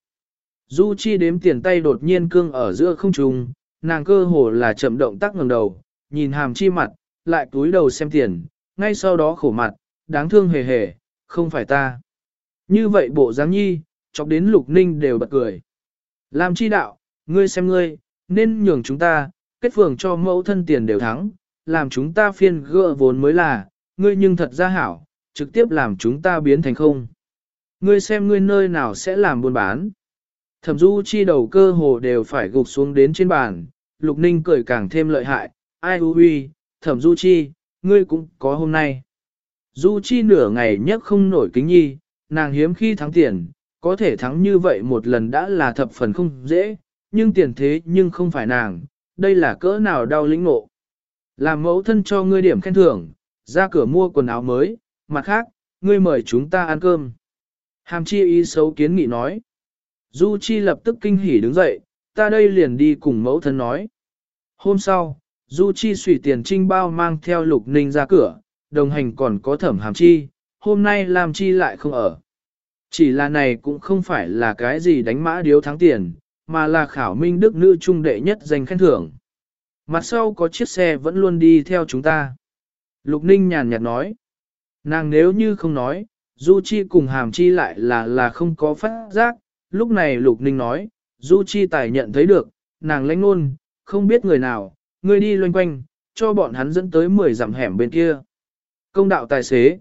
Du chi đếm tiền tay đột nhiên cương ở giữa không trung, nàng cơ hồ là chậm động tác ngẩng đầu, nhìn hàm chi mặt, lại túi đầu xem tiền, ngay sau đó khổ mặt, đáng thương hề hề, không phải ta. Như vậy bộ dáng nhi, chọc đến lục ninh đều bật cười. Làm chi đạo, ngươi xem ngươi, nên nhường chúng ta, kết phường cho mẫu thân tiền đều thắng, làm chúng ta phiên gỡ vốn mới là, ngươi nhưng thật ra hảo, trực tiếp làm chúng ta biến thành không. Ngươi xem ngươi nơi nào sẽ làm buôn bán. Thẩm du chi đầu cơ hồ đều phải gục xuống đến trên bàn, lục ninh cười càng thêm lợi hại, ai hư huy, thẩm du chi, ngươi cũng có hôm nay. Du chi nửa ngày nhất không nổi kính nhi, nàng hiếm khi thắng tiền, có thể thắng như vậy một lần đã là thập phần không dễ, nhưng tiền thế nhưng không phải nàng, đây là cỡ nào đau lĩnh ngộ. Làm mẫu thân cho ngươi điểm khen thưởng, ra cửa mua quần áo mới, mặt khác, ngươi mời chúng ta ăn cơm. Hàm chi ý xấu kiến nghị nói. Du chi lập tức kinh hỉ đứng dậy, ta đây liền đi cùng mẫu thân nói. Hôm sau, Du Chi Sủy tiền trinh bao mang theo Lục Ninh ra cửa, đồng hành còn có thẩm hàm chi, hôm nay làm chi lại không ở. Chỉ là này cũng không phải là cái gì đánh mã điếu thắng tiền, mà là khảo minh đức nữ trung đệ nhất danh khen thưởng. Mặt sau có chiếc xe vẫn luôn đi theo chúng ta. Lục Ninh nhàn nhạt nói. Nàng nếu như không nói, Du Chi cùng Hàm Chi lại là là không có phát giác. Lúc này Lục Ninh nói, Du Chi tài nhận thấy được, nàng lãnh ngôn, không biết người nào, Ngươi đi loanh quanh, cho bọn hắn dẫn tới 10 dặm hẻm bên kia. Công đạo tài xế.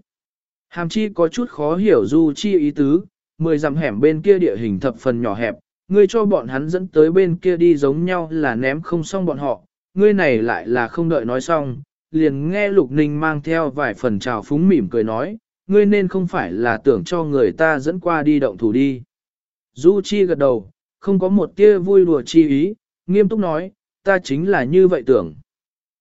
Hàm Chi có chút khó hiểu Du Chi ý tứ, 10 dặm hẻm bên kia địa hình thập phần nhỏ hẹp, ngươi cho bọn hắn dẫn tới bên kia đi giống nhau là ném không xong bọn họ, ngươi này lại là không đợi nói xong, liền nghe Lục Ninh mang theo vài phần trào phúng mỉm cười nói, ngươi nên không phải là tưởng cho người ta dẫn qua đi động thủ đi. Du Chi gật đầu, không có một tia vui đùa chi ý, nghiêm túc nói, ta chính là như vậy tưởng.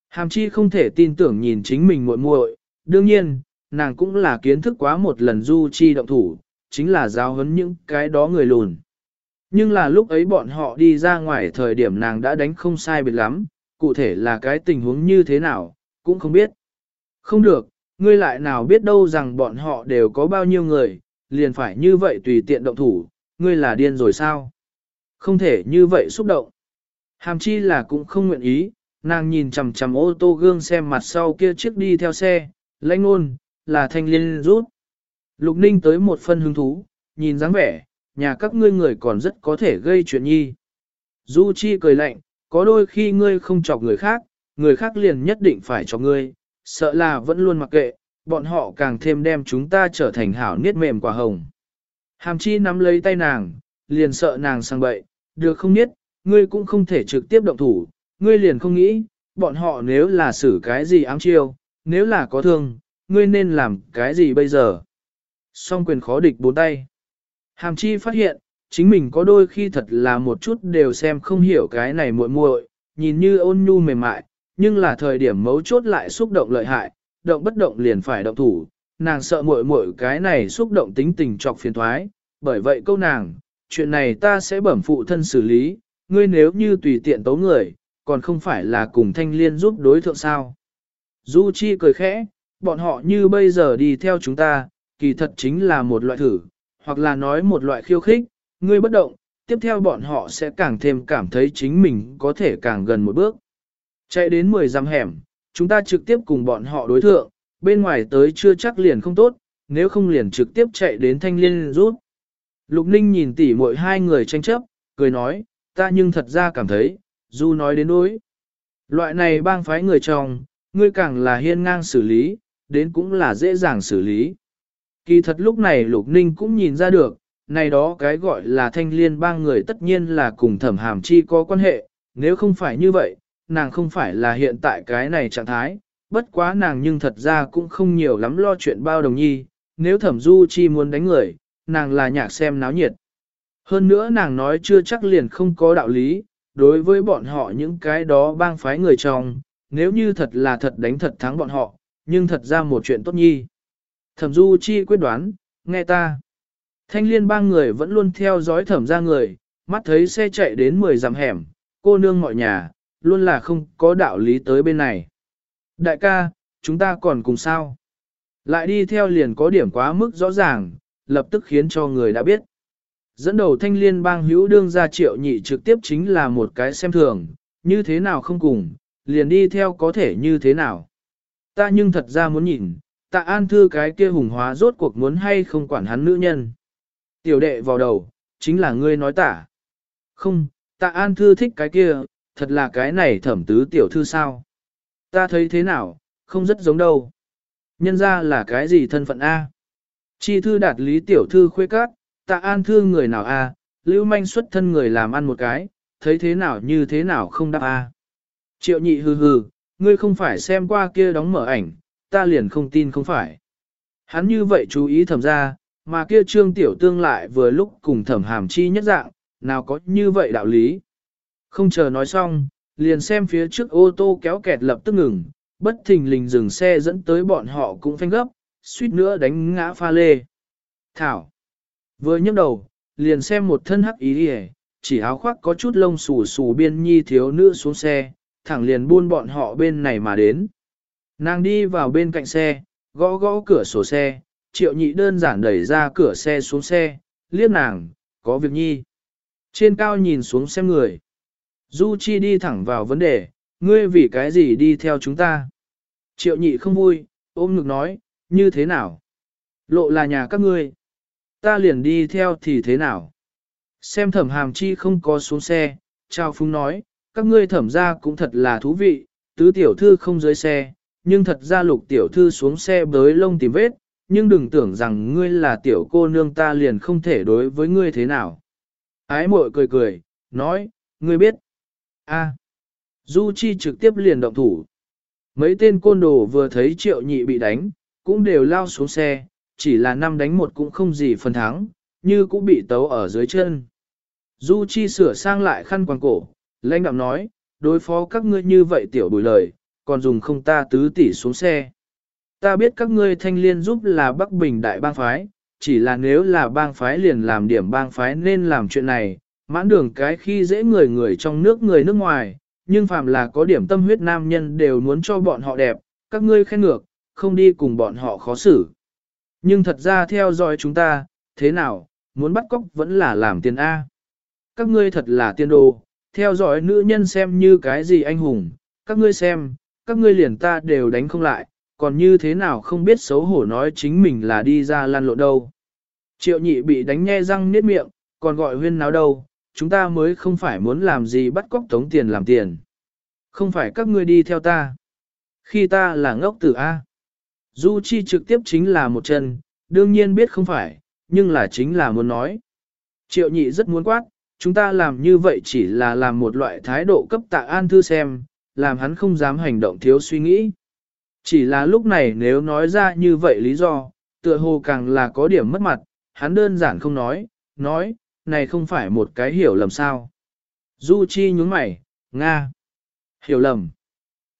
Hàm Chi không thể tin tưởng nhìn chính mình muội muội, đương nhiên, nàng cũng là kiến thức quá một lần Du Chi động thủ, chính là giáo huấn những cái đó người lùn. Nhưng là lúc ấy bọn họ đi ra ngoài thời điểm nàng đã đánh không sai biệt lắm, cụ thể là cái tình huống như thế nào, cũng không biết. Không được, ngươi lại nào biết đâu rằng bọn họ đều có bao nhiêu người, liền phải như vậy tùy tiện động thủ, ngươi là điên rồi sao? Không thể như vậy xúc động. Hàm chi là cũng không nguyện ý, nàng nhìn chằm chằm ô tô gương xem mặt sau kia chiếc đi theo xe, lãnh ngôn, là thanh liên rút. Lục ninh tới một phân hứng thú, nhìn dáng vẻ, nhà các ngươi người còn rất có thể gây chuyện nhi. Du Chi cười lạnh, có đôi khi ngươi không chọc người khác, người khác liền nhất định phải cho ngươi, sợ là vẫn luôn mặc kệ, bọn họ càng thêm đem chúng ta trở thành hảo niết mềm quả hồng. Hàm chi nắm lấy tay nàng, liền sợ nàng sang bậy, được không niết, ngươi cũng không thể trực tiếp động thủ, ngươi liền không nghĩ, bọn họ nếu là xử cái gì ám chiêu, nếu là có thương, ngươi nên làm cái gì bây giờ. Song quyền khó địch bốn tay. Hàm chi phát hiện, chính mình có đôi khi thật là một chút đều xem không hiểu cái này muội muội, nhìn như ôn nhu mềm mại, nhưng là thời điểm mấu chốt lại xúc động lợi hại, động bất động liền phải động thủ, nàng sợ muội muội cái này xúc động tính tình trọc phiền thoái, bởi vậy câu nàng, chuyện này ta sẽ bẩm phụ thân xử lý, ngươi nếu như tùy tiện tấu người, còn không phải là cùng thanh liên giúp đối thượng sao. Du Chi cười khẽ, bọn họ như bây giờ đi theo chúng ta, kỳ thật chính là một loại thử, hoặc là nói một loại khiêu khích, ngươi bất động, tiếp theo bọn họ sẽ càng thêm cảm thấy chính mình có thể càng gần một bước. Chạy đến 10 dặm hẻm, chúng ta trực tiếp cùng bọn họ đối thượng, bên ngoài tới chưa chắc liền không tốt, nếu không liền trực tiếp chạy đến thanh liên rút. Lục Ninh nhìn tỉ mỗi hai người tranh chấp, cười nói, ta nhưng thật ra cảm thấy, du nói đến đối. Loại này bang phái người trong, ngươi càng là hiên ngang xử lý, đến cũng là dễ dàng xử lý. Kỳ thật lúc này Lục Ninh cũng nhìn ra được, này đó cái gọi là thanh liên bang người tất nhiên là cùng thẩm hàm chi có quan hệ, nếu không phải như vậy, nàng không phải là hiện tại cái này trạng thái, bất quá nàng nhưng thật ra cũng không nhiều lắm lo chuyện bao đồng nhi, nếu thẩm du chi muốn đánh người, nàng là nhạc xem náo nhiệt. Hơn nữa nàng nói chưa chắc liền không có đạo lý, đối với bọn họ những cái đó bang phái người trong, nếu như thật là thật đánh thật thắng bọn họ, nhưng thật ra một chuyện tốt nhi. Thẩm du chi quyết đoán, nghe ta. Thanh liên ba người vẫn luôn theo dõi thẩm ra người, mắt thấy xe chạy đến 10 dặm hẻm, cô nương mọi nhà, luôn là không có đạo lý tới bên này. Đại ca, chúng ta còn cùng sao? Lại đi theo liền có điểm quá mức rõ ràng, lập tức khiến cho người đã biết. Dẫn đầu thanh liên bang hữu đương ra triệu nhị trực tiếp chính là một cái xem thường, như thế nào không cùng, liền đi theo có thể như thế nào. Ta nhưng thật ra muốn nhìn, tạ an thư cái kia hùng hóa rốt cuộc muốn hay không quản hắn nữ nhân. Tiểu đệ vào đầu, chính là ngươi nói tả. Không, tạ an thư thích cái kia, thật là cái này thẩm tứ tiểu thư sao. Ta thấy thế nào, không rất giống đâu. Nhân ra là cái gì thân phận A. Chi thư đạt lý tiểu thư khuê cát, tạ an thư người nào A, lưu manh xuất thân người làm ăn một cái, thấy thế nào như thế nào không đáp A. Triệu nhị hừ hừ, ngươi không phải xem qua kia đóng mở ảnh, ta liền không tin không phải. Hắn như vậy chú ý thẩm ra, mà kia trương tiểu tương lại vừa lúc cùng thẩm hàm chi nhất dạng, nào có như vậy đạo lý. Không chờ nói xong, liền xem phía trước ô tô kéo kẹt lập tức ngừng, bất thình lình dừng xe dẫn tới bọn họ cũng phanh gấp, suýt nữa đánh ngã pha lê. Thảo. Vừa nhấc đầu, liền xem một thân hắc ý đi chỉ áo khoác có chút lông xù xù biên nhi thiếu nữ xuống xe, thẳng liền buôn bọn họ bên này mà đến. Nàng đi vào bên cạnh xe, gõ gõ cửa sổ xe, triệu nhị đơn giản đẩy ra cửa xe xuống xe, liếc nàng, có việc nhi. Trên cao nhìn xuống xem người. Du Chi đi thẳng vào vấn đề, ngươi vì cái gì đi theo chúng ta? Triệu nhị không vui, ôm ngực nói, như thế nào? Lộ là nhà các ngươi. Ta liền đi theo thì thế nào? Xem thẩm hàm chi không có xuống xe, Trao Phúng nói, các ngươi thẩm ra cũng thật là thú vị, tứ tiểu thư không dưới xe, nhưng thật ra lục tiểu thư xuống xe bới lông tìm vết, nhưng đừng tưởng rằng ngươi là tiểu cô nương ta liền không thể đối với ngươi thế nào. Ái mội cười cười, nói, ngươi biết. a Du Chi trực tiếp liền động thủ. Mấy tên côn đồ vừa thấy triệu nhị bị đánh, cũng đều lao xuống xe, chỉ là năm đánh một cũng không gì phần thắng, như cũng bị tấu ở dưới chân. Du Chi sửa sang lại khăn quàng cổ, lãnh đạm nói, đối phó các ngươi như vậy tiểu bùi lời, còn dùng không ta tứ tỷ xuống xe. Ta biết các ngươi thanh liên giúp là Bắc Bình đại bang phái, chỉ là nếu là bang phái liền làm điểm bang phái nên làm chuyện này, mãn đường cái khi dễ người người trong nước người nước ngoài, nhưng phàm là có điểm tâm huyết nam nhân đều muốn cho bọn họ đẹp, các ngươi khen ngược, không đi cùng bọn họ khó xử. Nhưng thật ra theo dõi chúng ta, thế nào, muốn bắt cóc vẫn là làm tiền A. Các ngươi thật là tiên đồ, theo dõi nữ nhân xem như cái gì anh hùng, các ngươi xem, các ngươi liền ta đều đánh không lại, còn như thế nào không biết xấu hổ nói chính mình là đi ra lan lộn đâu. Triệu nhị bị đánh nhe răng niết miệng, còn gọi huyên náo đâu, chúng ta mới không phải muốn làm gì bắt cóc tống tiền làm tiền. Không phải các ngươi đi theo ta. Khi ta là ngốc tử A. Du Chi trực tiếp chính là một chân, đương nhiên biết không phải, nhưng là chính là muốn nói. Triệu nhị rất muốn quát, chúng ta làm như vậy chỉ là làm một loại thái độ cấp tạ an thư xem, làm hắn không dám hành động thiếu suy nghĩ. Chỉ là lúc này nếu nói ra như vậy lý do, tựa hồ càng là có điểm mất mặt, hắn đơn giản không nói, nói, này không phải một cái hiểu lầm sao. Du Chi nhướng mày, Nga. Hiểu lầm.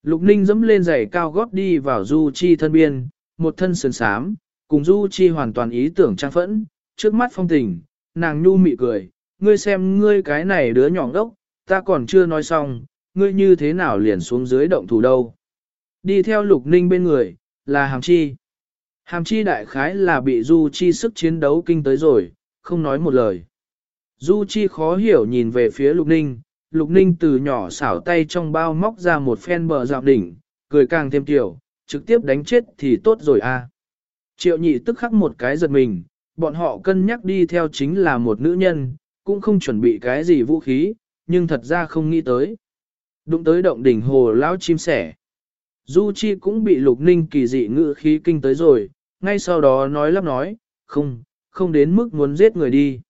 Lục Ninh dẫm lên giày cao gót đi vào Du Chi thân biên, một thân sườn sám, cùng Du Chi hoàn toàn ý tưởng trang phẫn, trước mắt phong tình, nàng nhu mị cười, ngươi xem ngươi cái này đứa nhỏ ngốc, ta còn chưa nói xong, ngươi như thế nào liền xuống dưới động thủ đâu. Đi theo Lục Ninh bên người, là Hàm Chi. Hàm Chi đại khái là bị Du Chi sức chiến đấu kinh tới rồi, không nói một lời. Du Chi khó hiểu nhìn về phía Lục Ninh, Lục Ninh từ nhỏ xảo tay trong bao móc ra một phen bờ dạo đỉnh, cười càng thêm tiểu, trực tiếp đánh chết thì tốt rồi a. À. Triệu nhị tức khắc một cái giật mình, bọn họ cân nhắc đi theo chính là một nữ nhân, cũng không chuẩn bị cái gì vũ khí, nhưng thật ra không nghĩ tới. Đụng tới động đỉnh hồ lão chim sẻ. Du Chi cũng bị Lục Ninh kỳ dị ngữ khí kinh tới rồi, ngay sau đó nói lắp nói, không, không đến mức muốn giết người đi.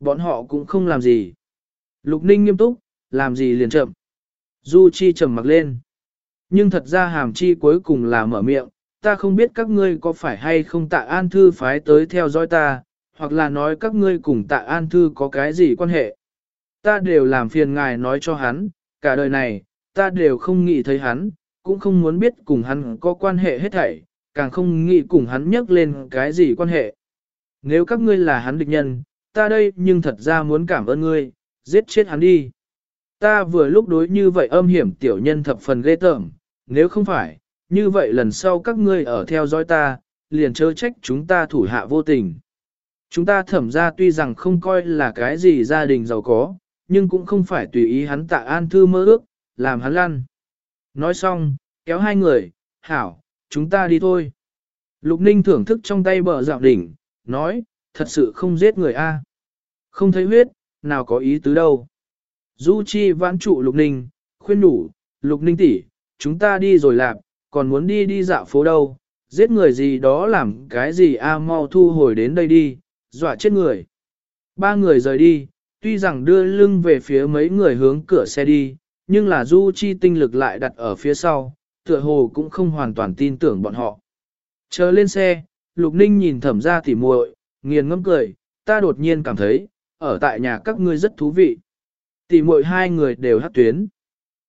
Bọn họ cũng không làm gì. Lục Ninh nghiêm túc, làm gì liền chậm. Du Chi trầm mặc lên. Nhưng thật ra hàm chi cuối cùng là mở miệng, ta không biết các ngươi có phải hay không tạ an thư phái tới theo dõi ta, hoặc là nói các ngươi cùng tạ an thư có cái gì quan hệ. Ta đều làm phiền ngài nói cho hắn, cả đời này, ta đều không nghĩ thấy hắn, cũng không muốn biết cùng hắn có quan hệ hết thảy, càng không nghĩ cùng hắn nhắc lên cái gì quan hệ. Nếu các ngươi là hắn địch nhân, ta đây nhưng thật ra muốn cảm ơn ngươi, giết chết hắn đi. Ta vừa lúc đối như vậy âm hiểm tiểu nhân thập phần ghê tởm, nếu không phải, như vậy lần sau các ngươi ở theo dõi ta, liền chớ trách chúng ta thủ hạ vô tình. Chúng ta thẩm ra tuy rằng không coi là cái gì gia đình giàu có, nhưng cũng không phải tùy ý hắn tạ an thư mơ ước, làm hắn lăn. Nói xong, kéo hai người, hảo, chúng ta đi thôi. Lục Ninh thưởng thức trong tay bờ dạo đỉnh, nói, thật sự không giết người a, Không thấy huyết, nào có ý tứ đâu. Du Chi vãn trụ Lục Ninh, khuyên nhủ, Lục Ninh tỷ, chúng ta đi rồi lạp, còn muốn đi đi dạo phố đâu, giết người gì đó làm cái gì a mau thu hồi đến đây đi, dọa chết người. Ba người rời đi, tuy rằng đưa lưng về phía mấy người hướng cửa xe đi, nhưng là Du Chi tinh lực lại đặt ở phía sau, tựa hồ cũng không hoàn toàn tin tưởng bọn họ. Chờ lên xe, Lục Ninh nhìn thẩm ra tỉ muội, nghiền ngẫm cười, ta đột nhiên cảm thấy, ở tại nhà các ngươi rất thú vị. Tỉ muội hai người đều hát tuyến.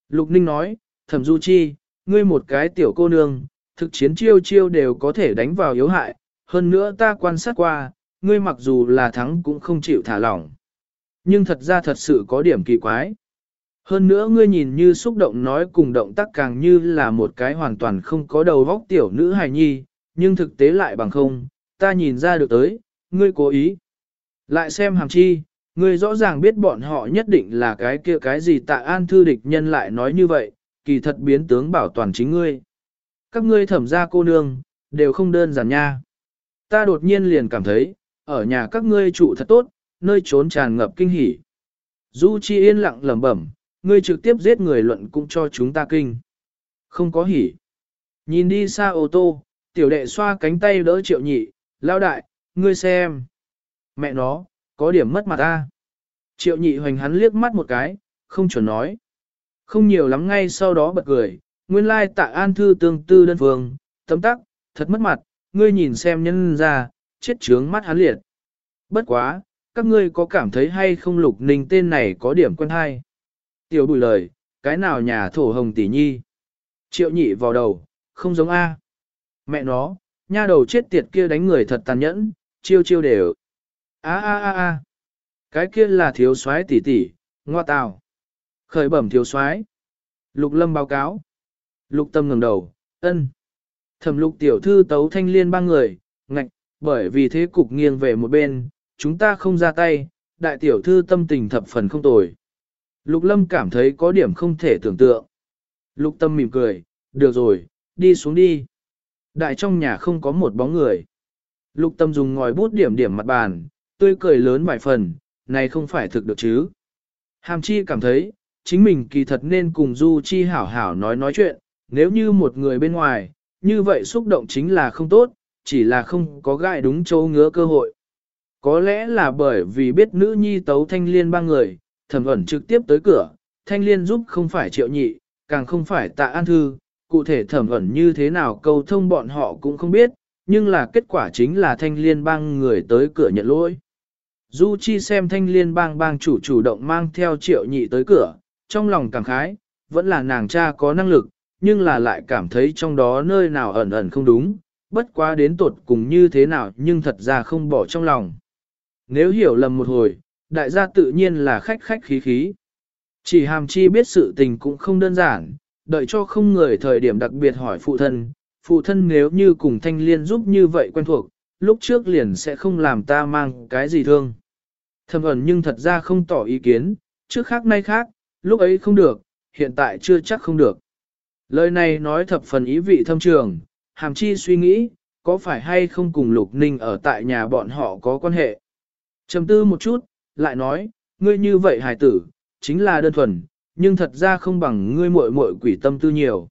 Lục Ninh nói, thẩm Du Chi, ngươi một cái tiểu cô nương, thực chiến chiêu chiêu đều có thể đánh vào yếu hại, hơn nữa ta quan sát qua, ngươi mặc dù là thắng cũng không chịu thả lỏng. Nhưng thật ra thật sự có điểm kỳ quái. Hơn nữa ngươi nhìn như xúc động nói cùng động tác càng như là một cái hoàn toàn không có đầu vóc tiểu nữ hài nhi, nhưng thực tế lại bằng không, ta nhìn ra được tới, ngươi cố ý. Lại xem hàm chi, ngươi rõ ràng biết bọn họ nhất định là cái kia cái gì tạ an thư địch nhân lại nói như vậy, kỳ thật biến tướng bảo toàn chính ngươi. Các ngươi thẩm ra cô nương, đều không đơn giản nha. Ta đột nhiên liền cảm thấy, ở nhà các ngươi trụ thật tốt, nơi trốn tràn ngập kinh hỉ. Du Chi yên lặng lẩm bẩm, ngươi trực tiếp giết người luận cũng cho chúng ta kinh. Không có hỉ. Nhìn đi xa ô tô, tiểu đệ xoa cánh tay đỡ triệu nhị, lao đại, ngươi xem. Mẹ nó, có điểm mất mặt ta. Triệu nhị hoành hắn liếc mắt một cái, không chuẩn nói. Không nhiều lắm ngay sau đó bật cười, nguyên lai tạ an thư tương tư đơn phương, tấm tắc, thật mất mặt, ngươi nhìn xem nhân ra, chết trướng mắt hắn liệt. Bất quá, các ngươi có cảm thấy hay không lục ninh tên này có điểm quen hay? Tiểu bùi lời, cái nào nhà thổ hồng tỷ nhi? Triệu nhị vào đầu, không giống A. Mẹ nó, nha đầu chết tiệt kia đánh người thật tàn nhẫn, chiêu chiêu đều. A a a a. Cái kia là thiếu soái tỷ tỷ, ngoa tào. Khởi bẩm thiếu soái. Lục lâm báo cáo. Lục tâm ngẩng đầu, ân. Thẩm lục tiểu thư tấu thanh liên ba người, ngạch, bởi vì thế cục nghiêng về một bên, chúng ta không ra tay, đại tiểu thư tâm tình thập phần không tồi. Lục lâm cảm thấy có điểm không thể tưởng tượng. Lục tâm mỉm cười, được rồi, đi xuống đi. Đại trong nhà không có một bóng người. Lục tâm dùng ngòi bút điểm điểm mặt bàn, tươi cười lớn vài phần, này không phải thực được chứ. Hàm chi cảm thấy, chính mình kỳ thật nên cùng Du Chi hảo hảo nói nói chuyện, nếu như một người bên ngoài, như vậy xúc động chính là không tốt, chỉ là không có gai đúng chỗ ngứa cơ hội. Có lẽ là bởi vì biết nữ nhi tấu thanh liên ba người, thẩm ẩn trực tiếp tới cửa, thanh liên giúp không phải triệu nhị, càng không phải tạ an thư, cụ thể thẩm ẩn như thế nào câu thông bọn họ cũng không biết, nhưng là kết quả chính là thanh liên bang người tới cửa nhận lỗi. Du Chi xem thanh liên bang bang chủ chủ động mang theo triệu nhị tới cửa, trong lòng cảm khái, vẫn là nàng cha có năng lực, nhưng là lại cảm thấy trong đó nơi nào ẩn ẩn không đúng, bất quá đến tột cùng như thế nào nhưng thật ra không bỏ trong lòng. Nếu hiểu lầm một hồi, đại gia tự nhiên là khách khách khí khí. Chỉ hàm chi biết sự tình cũng không đơn giản, đợi cho không người thời điểm đặc biệt hỏi phụ thân, phụ thân nếu như cùng thanh liên giúp như vậy quen thuộc, lúc trước liền sẽ không làm ta mang cái gì thương. Thầm ẩn nhưng thật ra không tỏ ý kiến, trước khác nay khác, lúc ấy không được, hiện tại chưa chắc không được. Lời này nói thập phần ý vị thâm trường, hàm chi suy nghĩ, có phải hay không cùng Lục Ninh ở tại nhà bọn họ có quan hệ. Trầm tư một chút, lại nói, ngươi như vậy hài tử, chính là đơn thuần, nhưng thật ra không bằng ngươi muội muội quỷ tâm tư nhiều.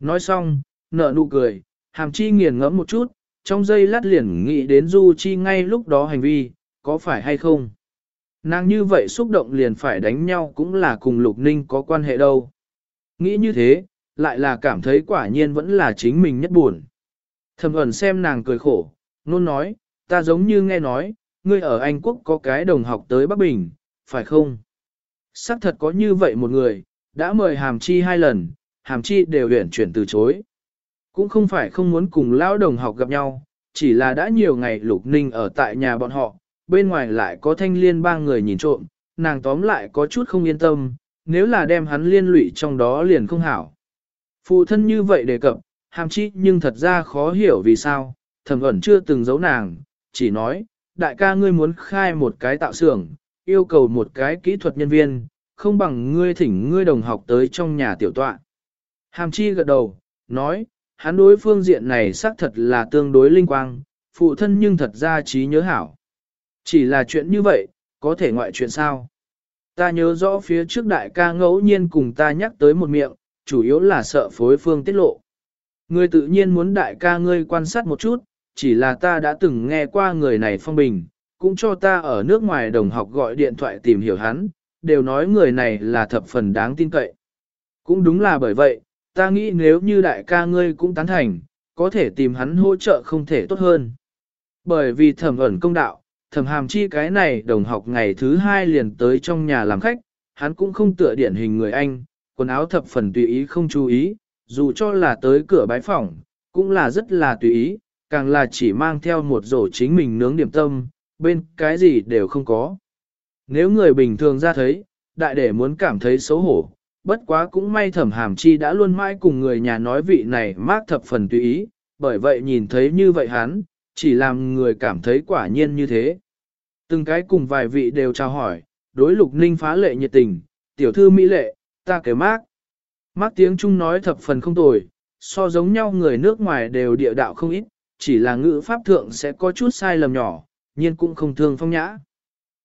Nói xong, nở nụ cười, hàm chi nghiền ngẫm một chút, trong giây lát liền nghĩ đến Du Chi ngay lúc đó hành vi, có phải hay không. Nàng như vậy xúc động liền phải đánh nhau cũng là cùng Lục Ninh có quan hệ đâu. Nghĩ như thế, lại là cảm thấy quả nhiên vẫn là chính mình nhất buồn. Thầm ẩn xem nàng cười khổ, nôn nói, ta giống như nghe nói, ngươi ở Anh Quốc có cái đồng học tới Bắc Bình, phải không? Sắc thật có như vậy một người, đã mời Hàm Chi hai lần, Hàm Chi đều huyển chuyển từ chối. Cũng không phải không muốn cùng lão đồng học gặp nhau, chỉ là đã nhiều ngày Lục Ninh ở tại nhà bọn họ, bên ngoài lại có thanh liên ba người nhìn trộm, nàng tóm lại có chút không yên tâm, nếu là đem hắn liên lụy trong đó liền không hảo. Phụ thân như vậy đề cập, hàm chi nhưng thật ra khó hiểu vì sao, thẩm ẩn chưa từng giấu nàng, chỉ nói, đại ca ngươi muốn khai một cái tạo xưởng, yêu cầu một cái kỹ thuật nhân viên, không bằng ngươi thỉnh ngươi đồng học tới trong nhà tiểu tọa. Hàm chi gật đầu, nói, hắn đối phương diện này xác thật là tương đối linh quang, phụ thân nhưng thật ra trí nhớ hảo. Chỉ là chuyện như vậy, có thể ngoại chuyện sao? Ta nhớ rõ phía trước đại ca ngẫu nhiên cùng ta nhắc tới một miệng, chủ yếu là sợ phối phương tiết lộ. Ngươi tự nhiên muốn đại ca ngươi quan sát một chút, chỉ là ta đã từng nghe qua người này phong bình, cũng cho ta ở nước ngoài đồng học gọi điện thoại tìm hiểu hắn, đều nói người này là thập phần đáng tin cậy. Cũng đúng là bởi vậy, ta nghĩ nếu như đại ca ngươi cũng tán thành, có thể tìm hắn hỗ trợ không thể tốt hơn. Bởi vì thẩm ẩn công đạo, thẩm hàm chi cái này đồng học ngày thứ hai liền tới trong nhà làm khách, hắn cũng không tựa điển hình người Anh, quần áo thập phần tùy ý không chú ý, dù cho là tới cửa bái phỏng, cũng là rất là tùy ý, càng là chỉ mang theo một rổ chính mình nướng điểm tâm, bên cái gì đều không có. Nếu người bình thường ra thấy, đại để muốn cảm thấy xấu hổ, bất quá cũng may thẩm hàm chi đã luôn mãi cùng người nhà nói vị này mát thập phần tùy ý, bởi vậy nhìn thấy như vậy hắn, chỉ làm người cảm thấy quả nhiên như thế. Từng cái cùng vài vị đều chào hỏi, đối lục ninh phá lệ nhiệt tình, tiểu thư mỹ lệ, ta kể mát. Mát tiếng Trung nói thập phần không tồi, so giống nhau người nước ngoài đều địa đạo không ít, chỉ là ngữ pháp thượng sẽ có chút sai lầm nhỏ, nhưng cũng không thương phong nhã.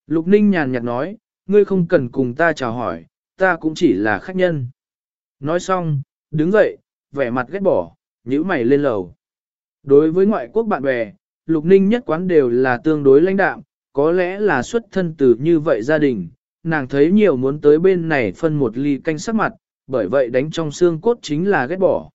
Lục ninh nhàn nhạt nói, ngươi không cần cùng ta chào hỏi, ta cũng chỉ là khách nhân. Nói xong, đứng dậy, vẻ mặt ghét bỏ, nhíu mày lên lầu. Đối với ngoại quốc bạn bè, Lục Ninh nhất quán đều là tương đối lãnh đạm, có lẽ là xuất thân từ như vậy gia đình, nàng thấy nhiều muốn tới bên này phân một ly canh sắc mặt, bởi vậy đánh trong xương cốt chính là ghét bỏ.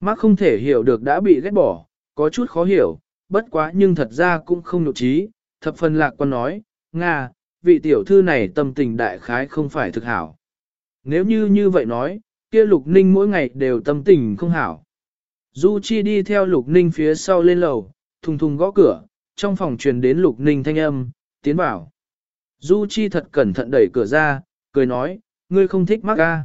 Mark không thể hiểu được đã bị ghét bỏ, có chút khó hiểu, bất quá nhưng thật ra cũng không nhục trí, thập phần lạc quan nói, Nga, vị tiểu thư này tâm tình đại khái không phải thực hảo. Nếu như như vậy nói, kia lục ninh mỗi ngày đều tâm tình không hảo. Du Chi đi theo lục ninh phía sau lên lầu, thùng thùng gõ cửa, trong phòng truyền đến lục ninh thanh âm, tiến vào. Du Chi thật cẩn thận đẩy cửa ra, cười nói, ngươi không thích mắc ca.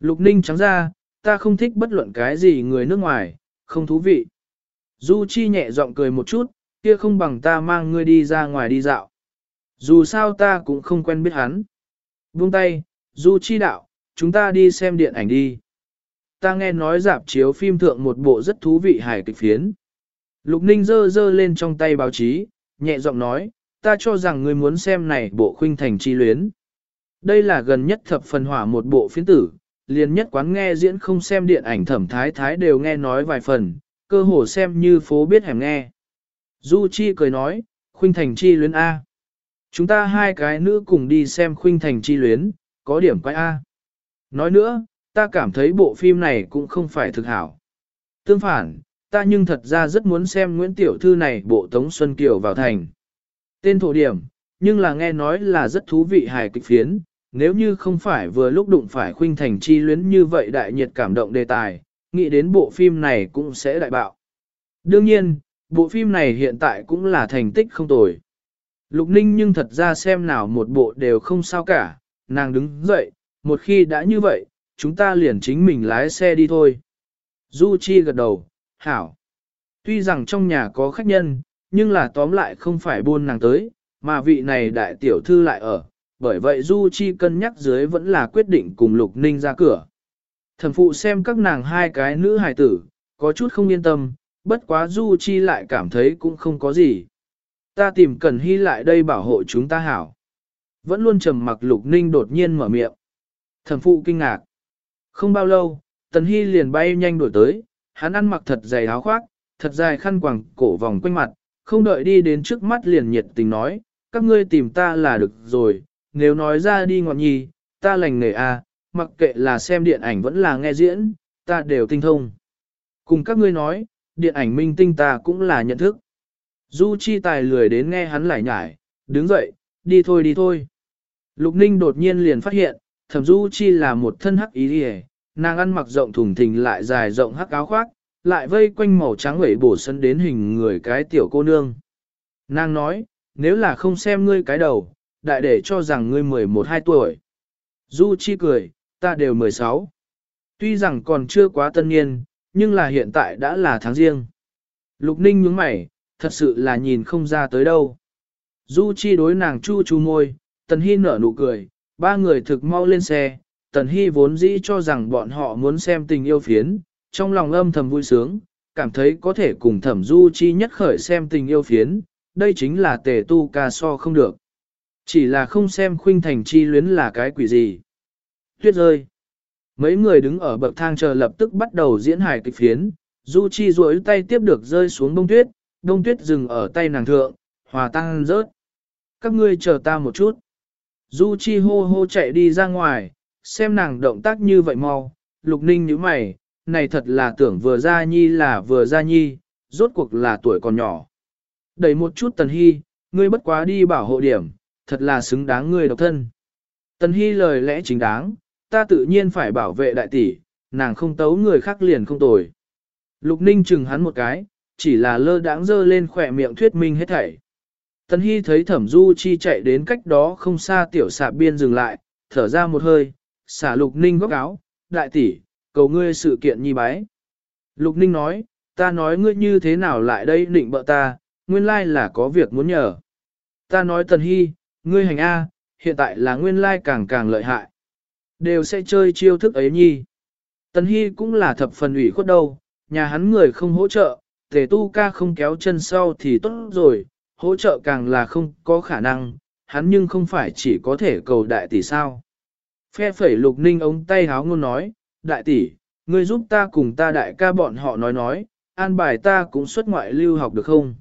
Lục ninh trắng ra, ta không thích bất luận cái gì người nước ngoài, không thú vị. Du Chi nhẹ giọng cười một chút, kia không bằng ta mang ngươi đi ra ngoài đi dạo. Dù sao ta cũng không quen biết hắn. Buông tay, Du Chi đạo, chúng ta đi xem điện ảnh đi. Ta nghe nói dạp chiếu phim thượng một bộ rất thú vị hài kịch phiến. Lục Ninh giơ giơ lên trong tay báo chí, nhẹ giọng nói, ta cho rằng ngươi muốn xem này bộ khuynh thành chi luyến. Đây là gần nhất thập phần hỏa một bộ phiến tử, liền nhất quán nghe diễn không xem điện ảnh thẩm thái thái đều nghe nói vài phần, cơ hồ xem như phố biết hẻm nghe. Du Chi cười nói, khuynh thành chi luyến A. Chúng ta hai cái nữ cùng đi xem khuynh thành chi luyến, có điểm quay A. Nói nữa, ta cảm thấy bộ phim này cũng không phải thực hảo. Tương phản, ta nhưng thật ra rất muốn xem Nguyễn Tiểu Thư này bộ Tống Xuân Kiều vào thành. Tên thổ điểm, nhưng là nghe nói là rất thú vị hài kịch phiến, nếu như không phải vừa lúc đụng phải khuynh thành chi luyến như vậy đại nhiệt cảm động đề tài, nghĩ đến bộ phim này cũng sẽ đại bạo. Đương nhiên, bộ phim này hiện tại cũng là thành tích không tồi. Lục Ninh nhưng thật ra xem nào một bộ đều không sao cả, nàng đứng dậy, một khi đã như vậy, chúng ta liền chính mình lái xe đi thôi. Du Chi gật đầu, hảo. Tuy rằng trong nhà có khách nhân, nhưng là tóm lại không phải buôn nàng tới, mà vị này đại tiểu thư lại ở, bởi vậy Du Chi cân nhắc dưới vẫn là quyết định cùng Lục Ninh ra cửa. Thần phụ xem các nàng hai cái nữ hài tử, có chút không yên tâm, bất quá Du Chi lại cảm thấy cũng không có gì. Ta tìm Cần Hy lại đây bảo hộ chúng ta hảo. Vẫn luôn trầm mặc Lục Ninh đột nhiên mở miệng. Thẩm phụ kinh ngạc. Không bao lâu, Tần Hy liền bay nhanh đổi tới, hắn ăn mặc thật dày áo khoác, thật dài khăn quàng cổ vòng quanh mặt, không đợi đi đến trước mắt liền nhiệt tình nói, các ngươi tìm ta là được rồi, nếu nói ra đi ngọn nhi, ta lành nghề a, à, mặc kệ là xem điện ảnh vẫn là nghe diễn, ta đều tinh thông. Cùng các ngươi nói, điện ảnh minh tinh ta cũng là nhận thức. Du Chi Tài lười đến nghe hắn lại nhải, đứng dậy, đi thôi đi thôi. Lục Ninh đột nhiên liền phát hiện, thẩm Du Chi là một thân hắc ý đi nàng ăn mặc rộng thùng thình lại dài rộng hắc áo khoác, lại vây quanh màu trắng ủy bổ sân đến hình người cái tiểu cô nương. Nàng nói, nếu là không xem ngươi cái đầu, đại để cho rằng ngươi 11-12 tuổi. Du Chi cười, ta đều 16. Tuy rằng còn chưa quá tân niên, nhưng là hiện tại đã là tháng riêng. Lục Ninh nhướng mày, thật sự là nhìn không ra tới đâu. Du Chi đối nàng chu chu môi, Tần Hi nở nụ cười, ba người thực mau lên xe, Tần Hi vốn dĩ cho rằng bọn họ muốn xem tình yêu phiến, trong lòng âm thầm vui sướng, cảm thấy có thể cùng thẩm Du Chi nhất khởi xem tình yêu phiến, đây chính là tề tu ca so không được. Chỉ là không xem khuynh thành chi luyến là cái quỷ gì. Tuyết rơi. Mấy người đứng ở bậc thang chờ lập tức bắt đầu diễn hài kịch phiến, Du Chi duỗi tay tiếp được rơi xuống bông tuyết, đông tuyết dừng ở tay nàng thượng, hòa tăng rớt. Các ngươi chờ ta một chút. Du Chi hô hô chạy đi ra ngoài, xem nàng động tác như vậy mau, lục ninh như mày, này thật là tưởng vừa ra nhi là vừa ra nhi, rốt cuộc là tuổi còn nhỏ. Đẩy một chút tần hy, ngươi bất quá đi bảo hộ điểm, thật là xứng đáng ngươi độc thân. Tần hy lời lẽ chính đáng, ta tự nhiên phải bảo vệ đại tỷ, nàng không tấu người khác liền không tồi. Lục ninh chừng hắn một cái, chỉ là lơ đãng dơ lên khỏe miệng thuyết minh hết thảy. Tần Hy thấy thẩm du chi chạy đến cách đó không xa tiểu sạp biên dừng lại, thở ra một hơi, xả lục ninh góc áo, đại tỷ, cầu ngươi sự kiện nhi bái. Lục ninh nói, ta nói ngươi như thế nào lại đây định bợ ta, nguyên lai là có việc muốn nhờ. Ta nói Tần Hy, ngươi hành A, hiện tại là nguyên lai càng càng lợi hại. Đều sẽ chơi chiêu thức ấy nhi. Tần Hy cũng là thập phần ủy khuất đâu, nhà hắn người không hỗ trợ, tề tu ca không kéo chân sau thì tốt rồi, hỗ trợ càng là không có khả năng, hắn nhưng không phải chỉ có thể cầu đại tỷ sao. Phe phẩy lục ninh ống tay háo ngôn nói, đại tỷ, ngươi giúp ta cùng ta đại ca bọn họ nói nói, an bài ta cũng xuất ngoại lưu học được không?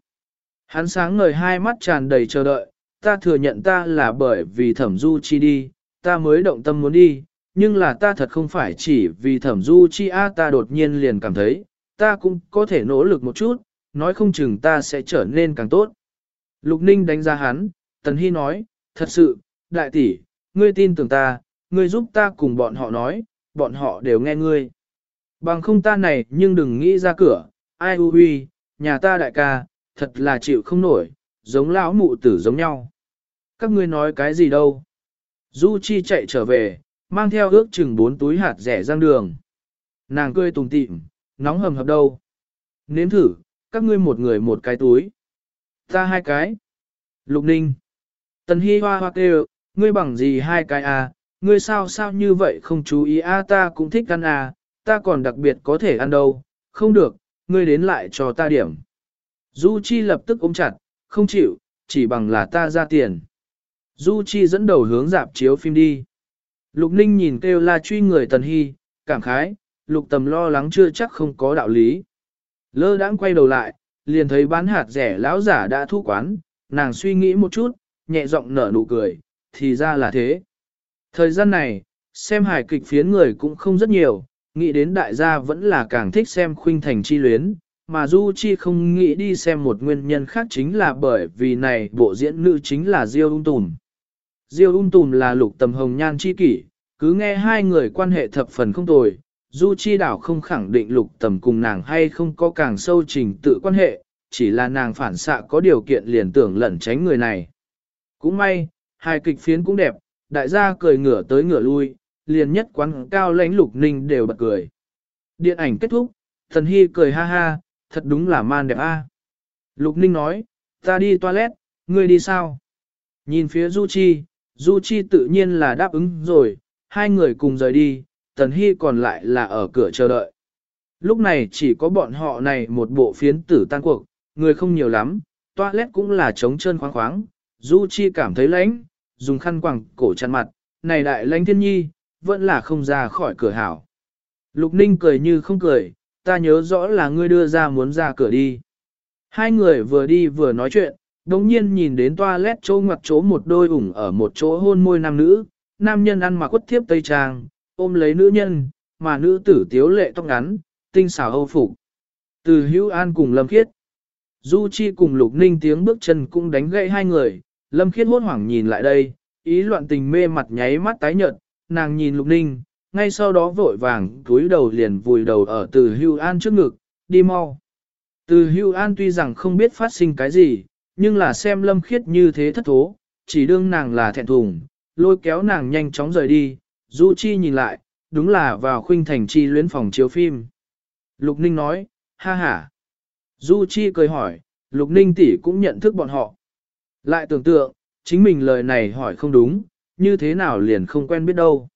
Hắn sáng ngời hai mắt tràn đầy chờ đợi, ta thừa nhận ta là bởi vì thẩm du chi đi, ta mới động tâm muốn đi, nhưng là ta thật không phải chỉ vì thẩm du chi a ta đột nhiên liền cảm thấy, ta cũng có thể nỗ lực một chút, nói không chừng ta sẽ trở nên càng tốt. Lục Ninh đánh giá hắn, Tần Hy nói, thật sự, đại tỷ, ngươi tin tưởng ta, ngươi giúp ta cùng bọn họ nói, bọn họ đều nghe ngươi. Bằng không ta này nhưng đừng nghĩ ra cửa, ai u huy, nhà ta đại ca, thật là chịu không nổi, giống lão mụ tử giống nhau. Các ngươi nói cái gì đâu? Du Chi chạy trở về, mang theo ước chừng bốn túi hạt rẻ rang đường. Nàng cười tùng tịm, nóng hầm hập đâu. Nếm thử, các ngươi một người một cái túi. Ta hai cái. Lục ninh. Tần Hi hoa hoa kêu, ngươi bằng gì hai cái à, ngươi sao sao như vậy không chú ý a à, ta cũng thích ăn à, ta còn đặc biệt có thể ăn đâu, không được, ngươi đến lại cho ta điểm. Du Chi lập tức ôm chặt, không chịu, chỉ bằng là ta ra tiền. Du Chi dẫn đầu hướng dạp chiếu phim đi. Lục Ninh nhìn kêu la truy người Tần Hy, cảm khái, lục tầm lo lắng chưa chắc không có đạo lý. Lơ đãng quay đầu lại, liền thấy bán hạt rẻ lão giả đã thu quán, nàng suy nghĩ một chút, nhẹ giọng nở nụ cười, thì ra là thế. Thời gian này, xem hài kịch phiến người cũng không rất nhiều, nghĩ đến đại gia vẫn là càng thích xem khuynh thành chi luyến, mà Du Chi không nghĩ đi xem một nguyên nhân khác chính là bởi vì này bộ diễn nữ chính là Diêu Ung Tùm. Diêu Ung Tùm là lục tầm hồng nhan chi kỷ, cứ nghe hai người quan hệ thập phần không tồi, Du Chi đảo không khẳng định lục tầm cùng nàng hay không có càng sâu trình tự quan hệ, chỉ là nàng phản xạ có điều kiện liền tưởng lẩn tránh người này. Cũng may, hai kịch phiến cũng đẹp, đại gia cười ngửa tới ngửa lui, liền nhất quán cao lãnh lục ninh đều bật cười. Điện ảnh kết thúc, thần hy cười ha ha, thật đúng là man đẹp a. Lục ninh nói, ta đi toilet, ngươi đi sao? Nhìn phía Du Chi, Du Chi tự nhiên là đáp ứng rồi, hai người cùng rời đi, Tần Hy còn lại là ở cửa chờ đợi. Lúc này chỉ có bọn họ này một bộ phiến tử tan cuộc, người không nhiều lắm, toilet cũng là trống trơn khoáng khoáng, Du Chi cảm thấy lạnh, dùng khăn quàng cổ chăn mặt, này đại lãnh thiên nhi, vẫn là không ra khỏi cửa hảo. Lục Ninh cười như không cười, ta nhớ rõ là ngươi đưa ra muốn ra cửa đi. Hai người vừa đi vừa nói chuyện, đồng nhiên nhìn đến toilet chỗ ngoặt chỗ một đôi ủng ở một chỗ hôn môi nam nữ, nam nhân ăn mặc quất thiếp tây trang, ôm lấy nữ nhân, mà nữ tử tiếu lệ tóc ngắn, tinh xảo hâu phục. Từ hữu an cùng Lâm Khiết. Du Chi cùng Lục Ninh tiếng bước chân cũng đánh gậy hai người, Lâm Khiết hốt hoảng nhìn lại đây, ý loạn tình mê mặt nháy mắt tái nhợt, nàng nhìn Lục Ninh, ngay sau đó vội vàng túi đầu liền vùi đầu ở từ hưu an trước ngực, đi mau. Từ hưu an tuy rằng không biết phát sinh cái gì, nhưng là xem lâm khiết như thế thất thố, chỉ đương nàng là thẹn thùng, lôi kéo nàng nhanh chóng rời đi, Du Chi nhìn lại, đúng là vào khuynh thành chi luyến phòng chiếu phim. Lục Ninh nói, ha ha. Du Chi cười hỏi, Lục Ninh tỷ cũng nhận thức bọn họ. Lại tưởng tượng, chính mình lời này hỏi không đúng, như thế nào liền không quen biết đâu.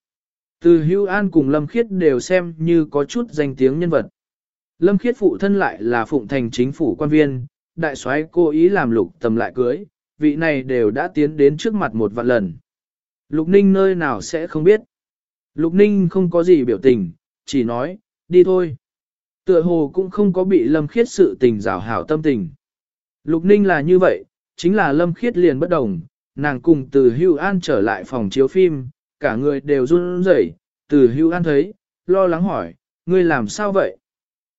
Từ Hưu An cùng Lâm Khiết đều xem như có chút danh tiếng nhân vật. Lâm Khiết phụ thân lại là phụng thành chính phủ quan viên, đại soái cố ý làm lục tầm lại cưới, vị này đều đã tiến đến trước mặt một vạn lần. Lục Ninh nơi nào sẽ không biết. Lục Ninh không có gì biểu tình, chỉ nói, đi thôi. Tựa hồ cũng không có bị Lâm Khiết sự tình rào hảo tâm tình. Lục Ninh là như vậy, chính là Lâm Khiết liền bất đồng, nàng cùng từ Hưu An trở lại phòng chiếu phim, cả người đều run rẩy. từ Hưu An thấy, lo lắng hỏi, ngươi làm sao vậy?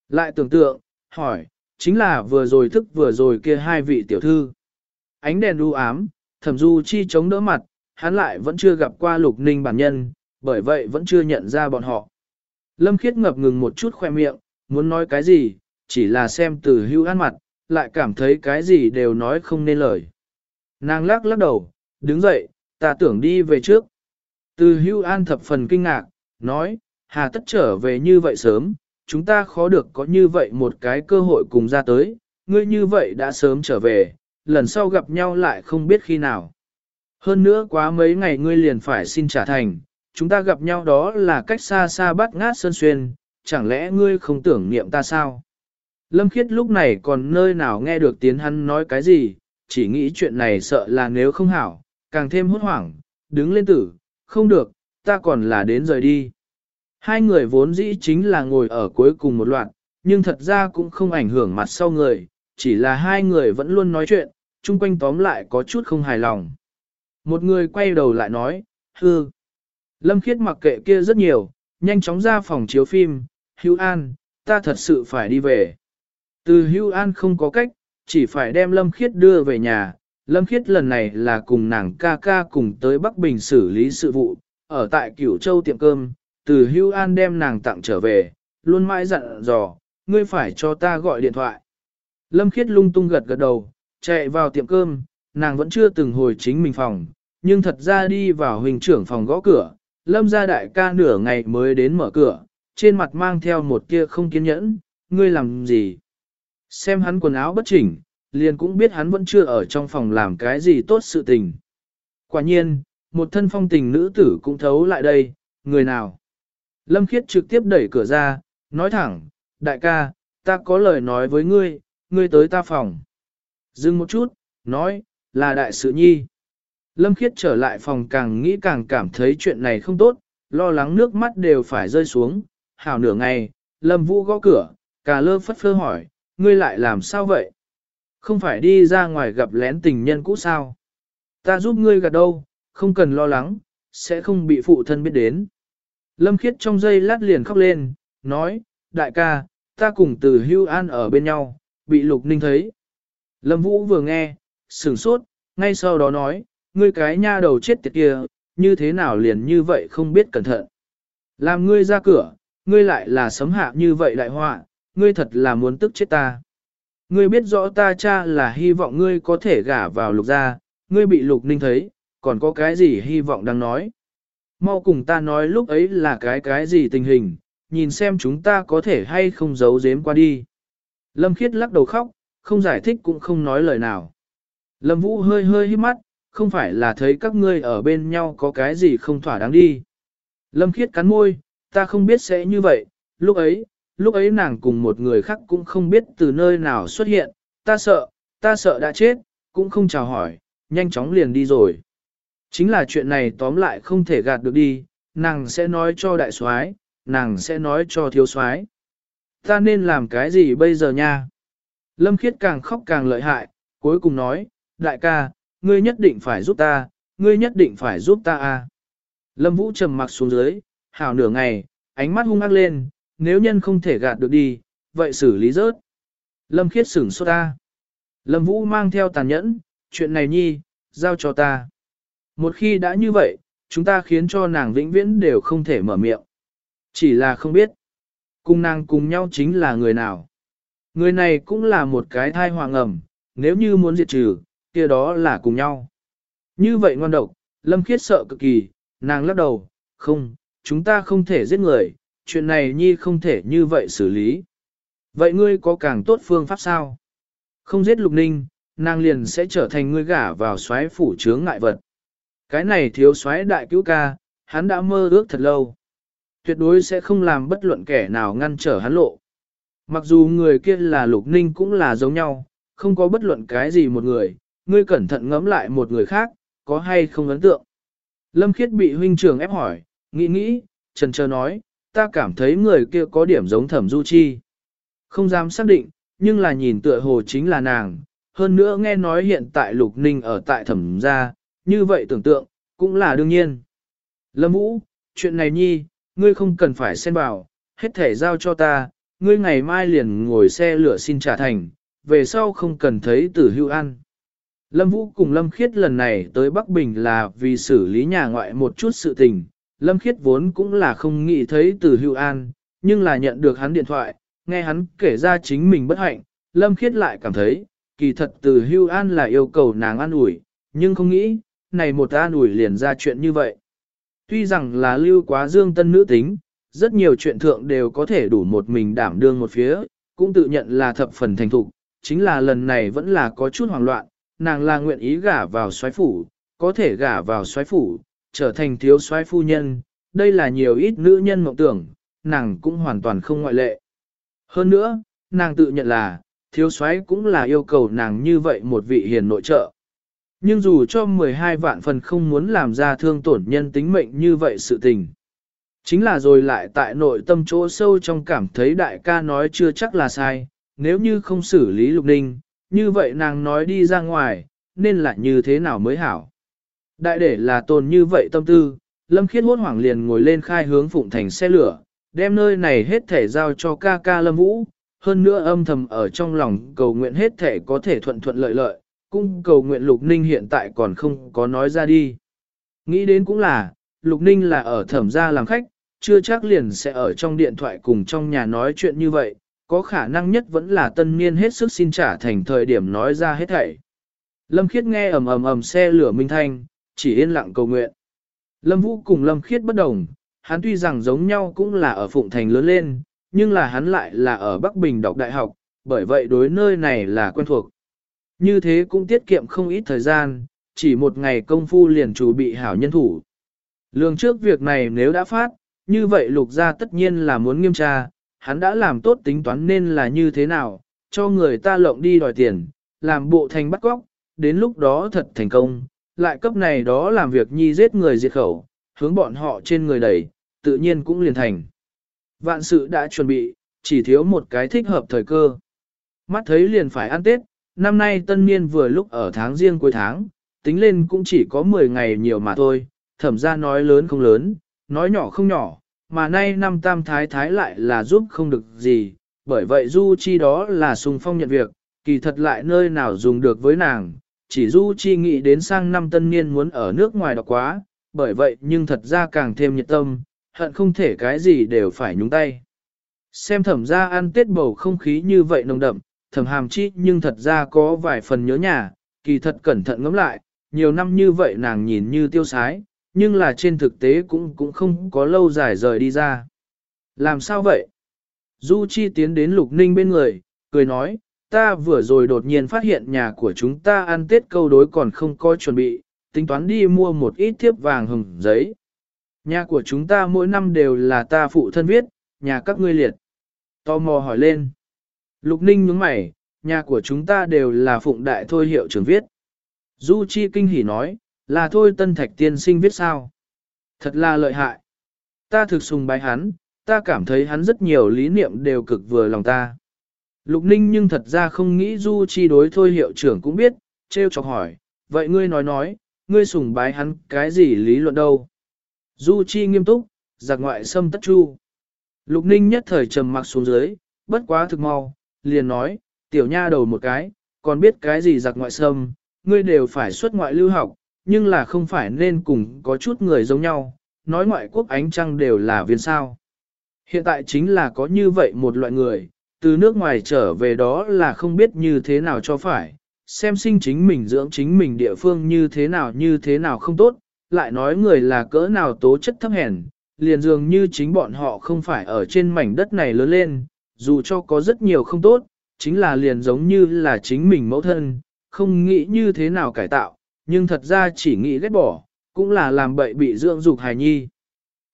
Lại tưởng tượng, hỏi, chính là vừa rồi thức vừa rồi kia hai vị tiểu thư. Ánh đèn u ám, thẩm du chi chống đỡ mặt, hắn lại vẫn chưa gặp qua lục ninh bản nhân, bởi vậy vẫn chưa nhận ra bọn họ. Lâm khiết ngập ngừng một chút khoe miệng, muốn nói cái gì, chỉ là xem từ hưu an mặt, lại cảm thấy cái gì đều nói không nên lời. Nàng lắc lắc đầu, đứng dậy, ta tưởng đi về trước. Từ hưu an thập phần kinh ngạc, nói, hà tất trở về như vậy sớm, chúng ta khó được có như vậy một cái cơ hội cùng ra tới, ngươi như vậy đã sớm trở về, lần sau gặp nhau lại không biết khi nào. Hơn nữa quá mấy ngày ngươi liền phải xin trả thành, chúng ta gặp nhau đó là cách xa xa bắt ngát sơn xuyên, chẳng lẽ ngươi không tưởng niệm ta sao? Lâm Khiết lúc này còn nơi nào nghe được tiếng hắn nói cái gì, chỉ nghĩ chuyện này sợ là nếu không hảo, càng thêm hốt hoảng, đứng lên tử, không được, ta còn là đến rời đi. Hai người vốn dĩ chính là ngồi ở cuối cùng một loạt, nhưng thật ra cũng không ảnh hưởng mặt sau người, chỉ là hai người vẫn luôn nói chuyện, chung quanh tóm lại có chút không hài lòng. Một người quay đầu lại nói, hư. Lâm Khiết mặc kệ kia rất nhiều, nhanh chóng ra phòng chiếu phim, Hữu An, ta thật sự phải đi về. Từ Hưu An không có cách, chỉ phải đem Lâm Khiết đưa về nhà. Lâm Khiết lần này là cùng nàng ca ca cùng tới Bắc Bình xử lý sự vụ, ở tại Cửu Châu tiệm cơm, từ Hưu An đem nàng tặng trở về, luôn mãi dặn dò, ngươi phải cho ta gọi điện thoại. Lâm Khiết lung tung gật gật đầu, chạy vào tiệm cơm, nàng vẫn chưa từng hồi chính mình phòng, nhưng thật ra đi vào hình trưởng phòng gõ cửa, Lâm gia đại ca nửa ngày mới đến mở cửa, trên mặt mang theo một kia không kiên nhẫn, ngươi làm gì? Xem hắn quần áo bất chỉnh, liền cũng biết hắn vẫn chưa ở trong phòng làm cái gì tốt sự tình. Quả nhiên, một thân phong tình nữ tử cũng thấu lại đây, người nào? Lâm Khiết trực tiếp đẩy cửa ra, nói thẳng, đại ca, ta có lời nói với ngươi, ngươi tới ta phòng. Dừng một chút, nói, là đại sự nhi. Lâm Khiết trở lại phòng càng nghĩ càng cảm thấy chuyện này không tốt, lo lắng nước mắt đều phải rơi xuống. Hào nửa ngày, Lâm Vũ gõ cửa, cà lơ phất phơ hỏi, ngươi lại làm sao vậy? Không phải đi ra ngoài gặp lén tình nhân cũ sao? Ta giúp ngươi gạt đâu, không cần lo lắng, sẽ không bị phụ thân biết đến. Lâm Khiết trong giây lát liền khóc lên, nói, đại ca, ta cùng từ hưu an ở bên nhau, bị lục ninh thấy. Lâm Vũ vừa nghe, sửng sốt, ngay sau đó nói, ngươi cái nha đầu chết tiệt kia, như thế nào liền như vậy không biết cẩn thận. Làm ngươi ra cửa, ngươi lại là sấm hạ như vậy đại họa, ngươi thật là muốn tức chết ta. Ngươi biết rõ ta cha là hy vọng ngươi có thể gả vào lục gia, ngươi bị lục ninh thấy, còn có cái gì hy vọng đang nói. Mau cùng ta nói lúc ấy là cái cái gì tình hình, nhìn xem chúng ta có thể hay không giấu giếm qua đi. Lâm Khiết lắc đầu khóc, không giải thích cũng không nói lời nào. Lâm Vũ hơi hơi hít mắt, không phải là thấy các ngươi ở bên nhau có cái gì không thỏa đáng đi. Lâm Khiết cắn môi, ta không biết sẽ như vậy, lúc ấy, lúc ấy nàng cùng một người khác cũng không biết từ nơi nào xuất hiện, ta sợ, ta sợ đã chết, cũng không chào hỏi, nhanh chóng liền đi rồi. Chính là chuyện này tóm lại không thể gạt được đi, nàng sẽ nói cho đại soái, nàng sẽ nói cho thiếu soái. Ta nên làm cái gì bây giờ nha? Lâm Khiết càng khóc càng lợi hại, cuối cùng nói, đại ca, ngươi nhất định phải giúp ta, ngươi nhất định phải giúp ta a. Lâm Vũ trầm mặc xuống dưới, hảo nửa ngày, ánh mắt hung ác lên, nếu nhân không thể gạt được đi, vậy xử lý rớt. Lâm Khiết sửng sốt ta. Lâm Vũ mang theo tàn nhẫn, chuyện này nhi, giao cho ta. Một khi đã như vậy, chúng ta khiến cho nàng vĩnh viễn đều không thể mở miệng. Chỉ là không biết, cùng nàng cùng nhau chính là người nào. Người này cũng là một cái thai hoàng ẩm, nếu như muốn diệt trừ, kia đó là cùng nhau. Như vậy ngoan độc, Lâm Khiết sợ cực kỳ, nàng lắc đầu, không, chúng ta không thể giết người, chuyện này nhi không thể như vậy xử lý. Vậy ngươi có càng tốt phương pháp sao? Không giết lục ninh, nàng liền sẽ trở thành ngươi gả vào xoáy phủ chướng ngại vật. Cái này thiếu xoáy đại cứu ca, hắn đã mơ ước thật lâu. Tuyệt đối sẽ không làm bất luận kẻ nào ngăn trở hắn lộ. Mặc dù người kia là lục ninh cũng là giống nhau, không có bất luận cái gì một người, ngươi cẩn thận ngẫm lại một người khác, có hay không ấn tượng. Lâm Khiết bị huynh trưởng ép hỏi, nghĩ nghĩ, trần chờ nói, ta cảm thấy người kia có điểm giống thẩm du chi. Không dám xác định, nhưng là nhìn tựa hồ chính là nàng, hơn nữa nghe nói hiện tại lục ninh ở tại thẩm gia, như vậy tưởng tượng, cũng là đương nhiên. Lâm Vũ, chuyện này nhi, ngươi không cần phải xen vào, hết thể giao cho ta, ngươi ngày mai liền ngồi xe lửa xin trả thành, về sau không cần thấy tử hưu ăn. Lâm Vũ cùng Lâm Khiết lần này tới Bắc Bình là vì xử lý nhà ngoại một chút sự tình. Lâm Khiết vốn cũng là không nghĩ thấy từ hưu an, nhưng là nhận được hắn điện thoại, nghe hắn kể ra chính mình bất hạnh. Lâm Khiết lại cảm thấy, kỳ thật từ hưu an là yêu cầu nàng an ủi, nhưng không nghĩ, này một an ủi liền ra chuyện như vậy. Tuy rằng là lưu quá dương tân nữ tính, rất nhiều chuyện thượng đều có thể đủ một mình đảm đương một phía, cũng tự nhận là thập phần thành thục, chính là lần này vẫn là có chút hoảng loạn, nàng là nguyện ý gả vào xoáy phủ, có thể gả vào xoáy phủ, trở thành thiếu soái phu nhân, đây là nhiều ít nữ nhân mộng tưởng, nàng cũng hoàn toàn không ngoại lệ. Hơn nữa, nàng tự nhận là, thiếu soái cũng là yêu cầu nàng như vậy một vị hiền nội trợ. Nhưng dù cho 12 vạn phần không muốn làm ra thương tổn nhân tính mệnh như vậy sự tình. Chính là rồi lại tại nội tâm chỗ sâu trong cảm thấy đại ca nói chưa chắc là sai, nếu như không xử lý lục ninh, như vậy nàng nói đi ra ngoài, nên là như thế nào mới hảo. Đại để là tồn như vậy tâm tư, Lâm Khiết hốt hoảng liền ngồi lên khai hướng Phụng Thành xe lửa, đem nơi này hết thể giao cho ca ca Lâm Vũ, hơn nữa âm thầm ở trong lòng cầu nguyện hết thể có thể thuận thuận lợi lợi, cung cầu nguyện Lục Ninh hiện tại còn không có nói ra đi. Nghĩ đến cũng là, Lục Ninh là ở thẩm gia làm khách, chưa chắc liền sẽ ở trong điện thoại cùng trong nhà nói chuyện như vậy, có khả năng nhất vẫn là tân niên hết sức xin trả thành thời điểm nói ra hết thảy. Lâm Khiết nghe ầm ầm ầm xe lửa minh thanh, chỉ yên lặng cầu nguyện. Lâm Vũ cùng Lâm Khiết bất đồng, hắn tuy rằng giống nhau cũng là ở Phụng Thành lớn lên, nhưng là hắn lại là ở Bắc Bình đọc đại học, bởi vậy đối nơi này là quen thuộc. Như thế cũng tiết kiệm không ít thời gian, chỉ một ngày công phu liền chủ bị hảo nhân thủ. Lương trước việc này nếu đã phát, như vậy lục gia tất nhiên là muốn nghiêm tra, hắn đã làm tốt tính toán nên là như thế nào, cho người ta lộng đi đòi tiền, làm bộ thành bắt góc, đến lúc đó thật thành công, lại cấp này đó làm việc nhi giết người diệt khẩu, hướng bọn họ trên người đẩy, tự nhiên cũng liền thành. Vạn sự đã chuẩn bị, chỉ thiếu một cái thích hợp thời cơ. Mắt thấy liền phải ăn Tết, năm nay tân niên vừa lúc ở tháng riêng cuối tháng, tính lên cũng chỉ có 10 ngày nhiều mà thôi, thẩm ra nói lớn không lớn, nói nhỏ không nhỏ, mà nay năm tam thái thái lại là giúp không được gì, bởi vậy Du Chi đó là sung phong nhận việc, kỳ thật lại nơi nào dùng được với nàng, chỉ Du Chi nghĩ đến sang năm tân niên muốn ở nước ngoài đọc quá, bởi vậy nhưng thật ra càng thêm nhiệt tâm, hận không thể cái gì đều phải nhúng tay. Xem thẩm ra ăn tết bầu không khí như vậy nồng đậm, thẩm hàm chi nhưng thật ra có vài phần nhớ nhà, kỳ thật cẩn thận ngẫm lại, nhiều năm như vậy nàng nhìn như tiêu sái, nhưng là trên thực tế cũng cũng không có lâu dài rời đi ra. Làm sao vậy? Du Chi tiến đến Lục Ninh bên người, cười nói, ta vừa rồi đột nhiên phát hiện nhà của chúng ta ăn Tết câu đối còn không có chuẩn bị, tính toán đi mua một ít thiếp vàng hừng giấy. Nhà của chúng ta mỗi năm đều là ta phụ thân viết, nhà các ngươi liệt. Tò mò hỏi lên. Lục Ninh nhướng mày, nhà của chúng ta đều là phụng đại thôi hiệu trưởng viết. Du Chi kinh hỉ nói, là thôi tân thạch tiên sinh viết sao? Thật là lợi hại. Ta thực sùng bái hắn, ta cảm thấy hắn rất nhiều lý niệm đều cực vừa lòng ta. Lục Ninh nhưng thật ra không nghĩ Du Chi đối thôi hiệu trưởng cũng biết, treo chọc hỏi, vậy ngươi nói nói, ngươi sùng bái hắn cái gì lý luận đâu? Du Chi nghiêm túc, giặc ngoại xâm tất chu. Lục Ninh nhất thời trầm mặc xuống dưới, bất quá thực mau, liền nói, tiểu nha đầu một cái, còn biết cái gì giặc ngoại xâm, ngươi đều phải xuất ngoại lưu học, nhưng là không phải nên cùng có chút người giống nhau, nói ngoại quốc ánh trăng đều là viên sao. Hiện tại chính là có như vậy một loại người, từ nước ngoài trở về đó là không biết như thế nào cho phải, xem sinh chính mình dưỡng chính mình địa phương như thế nào như thế nào không tốt, lại nói người là cỡ nào tố chất thấp hèn, liền dường như chính bọn họ không phải ở trên mảnh đất này lớn lên, dù cho có rất nhiều không tốt, chính là liền giống như là chính mình mẫu thân, không nghĩ như thế nào cải tạo, nhưng thật ra chỉ nghĩ ghét bỏ, cũng là làm bậy bị dưỡng dục hài nhi.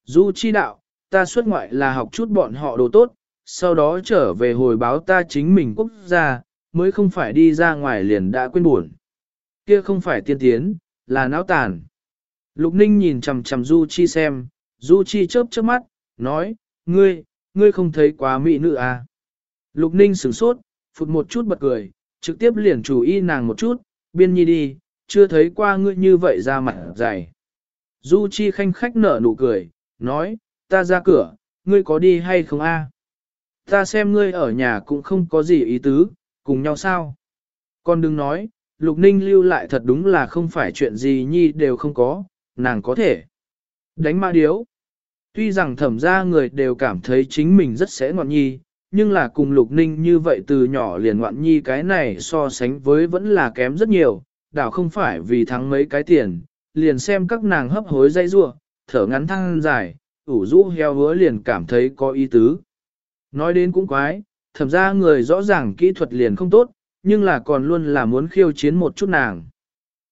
Du chi đạo, ta xuất ngoại là học chút bọn họ đồ tốt, sau đó trở về hồi báo ta chính mình quốc gia, mới không phải đi ra ngoài liền đã quên buồn. Kia không phải tiên tiến, là não tàn. Lục Ninh nhìn chằm chằm Du Chi xem, Du Chi chớp chớp mắt, nói, ngươi, ngươi không thấy quá mỹ nữ à. Lục Ninh sửng sốt, phụt một chút bật cười, trực tiếp liền chủ y nàng một chút, biên nhi đi, chưa thấy qua ngươi như vậy ra mặt dày. Du Chi khanh khách nở nụ cười, nói, ta ra cửa, ngươi có đi hay không a? Ta xem ngươi ở nhà cũng không có gì ý tứ, cùng nhau sao? Con đừng nói, Lục Ninh lưu lại thật đúng là không phải chuyện gì nhi đều không có, nàng có thể. Đánh ma điếu. Tuy rằng thẩm ra người đều cảm thấy chính mình rất sẽ ngoạn nhi, nhưng là cùng Lục Ninh như vậy từ nhỏ liền ngoạn nhi cái này so sánh với vẫn là kém rất nhiều, đảo không phải vì thắng mấy cái tiền, liền xem các nàng hấp hối dây rua, thở ngắn thăng dài, ủ rũ heo hứa liền cảm thấy có ý tứ. Nói đến cũng quái, thẩm ra người rõ ràng kỹ thuật liền không tốt, nhưng là còn luôn là muốn khiêu chiến một chút nàng.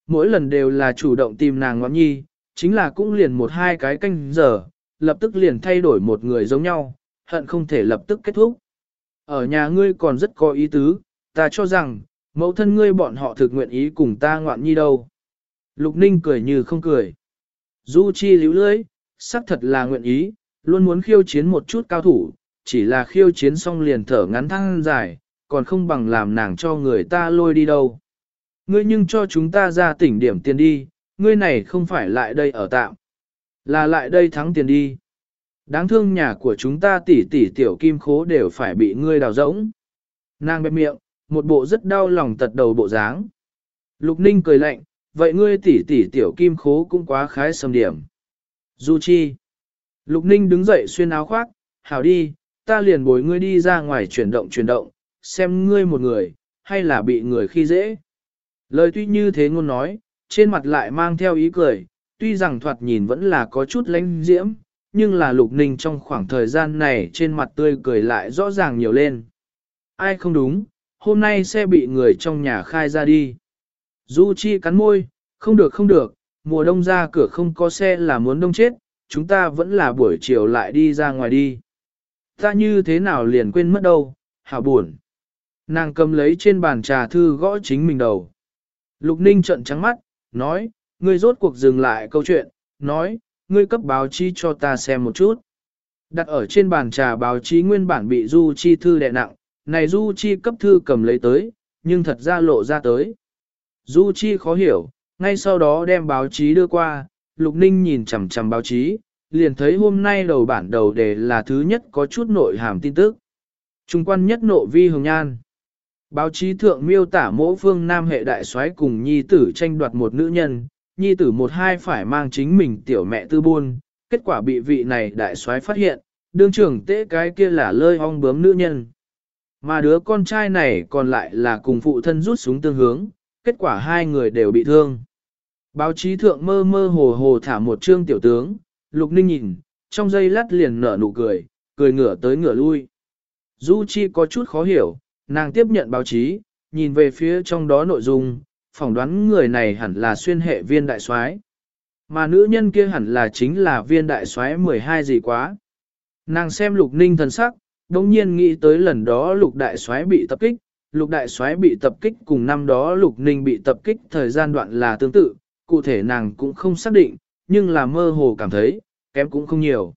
Mỗi lần đều là chủ động tìm nàng ngọn nhi, chính là cũng liền một hai cái canh giờ, lập tức liền thay đổi một người giống nhau, hận không thể lập tức kết thúc. Ở nhà ngươi còn rất có ý tứ, ta cho rằng, mẫu thân ngươi bọn họ thực nguyện ý cùng ta ngoạn nhi đâu. Lục Ninh cười như không cười. Du Chi liễu lưới, xác thật là nguyện ý, luôn muốn khiêu chiến một chút cao thủ, chỉ là khiêu chiến xong liền thở ngắn thăng dài, còn không bằng làm nàng cho người ta lôi đi đâu. Ngươi nhưng cho chúng ta ra tỉnh điểm tiền đi, ngươi này không phải lại đây ở tạm, là lại đây thắng tiền đi. Đáng thương nhà của chúng ta tỷ tỷ tiểu kim khố đều phải bị ngươi đào rỗng. Nàng bẹp miệng, một bộ rất đau lòng tật đầu bộ dáng. Lục Ninh cười lạnh, vậy ngươi tỷ tỷ tiểu kim khố cũng quá khái sầm điểm. Du Chi. Lục Ninh đứng dậy xuyên áo khoác, hảo đi, ta liền bồi ngươi đi ra ngoài chuyển động chuyển động, xem ngươi một người, hay là bị người khi dễ. Lời tuy như thế ngôn nói, trên mặt lại mang theo ý cười, tuy rằng thoạt nhìn vẫn là có chút lánh diễm, nhưng là lục ninh trong khoảng thời gian này trên mặt tươi cười lại rõ ràng nhiều lên. Ai không đúng, hôm nay sẽ bị người trong nhà khai ra đi. Du Chi cắn môi, không được không được, mùa đông ra cửa không có xe là muốn đông chết, chúng ta vẫn là buổi chiều lại đi ra ngoài đi. Ta như thế nào liền quên mất đâu, hảo buồn. Nàng cầm lấy trên bàn trà thư gõ chính mình đầu. Lục Ninh trợn trắng mắt, nói, ngươi rốt cuộc dừng lại câu chuyện, nói, ngươi cấp báo chí cho ta xem một chút. Đặt ở trên bàn trà báo chí nguyên bản bị Du Chi thư đè nặng, này Du Chi cấp thư cầm lấy tới, nhưng thật ra lộ ra tới. Du Chi khó hiểu, ngay sau đó đem báo chí đưa qua, Lục Ninh nhìn chằm chằm báo chí, liền thấy hôm nay đầu bản đầu đề là thứ nhất có chút nội hàm tin tức. Trung quan nhất nộ vi hồng nhan. Báo chí thượng miêu tả mỗi phương nam hệ đại soái cùng nhi tử tranh đoạt một nữ nhân, nhi tử một hai phải mang chính mình tiểu mẹ tư buôn, kết quả bị vị này đại soái phát hiện, đương trưởng tế cái kia là lơi hong bướm nữ nhân. Mà đứa con trai này còn lại là cùng phụ thân rút súng tương hướng, kết quả hai người đều bị thương. Báo chí thượng mơ mơ hồ hồ thả một trương tiểu tướng, Lục Ninh nhìn, trong giây lát liền nở nụ cười, cười ngửa tới ngửa lui. Du Chi có chút khó hiểu, nàng tiếp nhận báo chí, nhìn về phía trong đó nội dung, phỏng đoán người này hẳn là xuyên hệ viên đại soái, mà nữ nhân kia hẳn là chính là viên đại soái 12 gì quá. Nàng xem Lục Ninh thần sắc, đồng nhiên nghĩ tới lần đó Lục đại soái bị tập kích, Lục đại soái bị tập kích cùng năm đó Lục Ninh bị tập kích thời gian đoạn là tương tự, cụ thể nàng cũng không xác định, nhưng là mơ hồ cảm thấy, kém cũng không nhiều.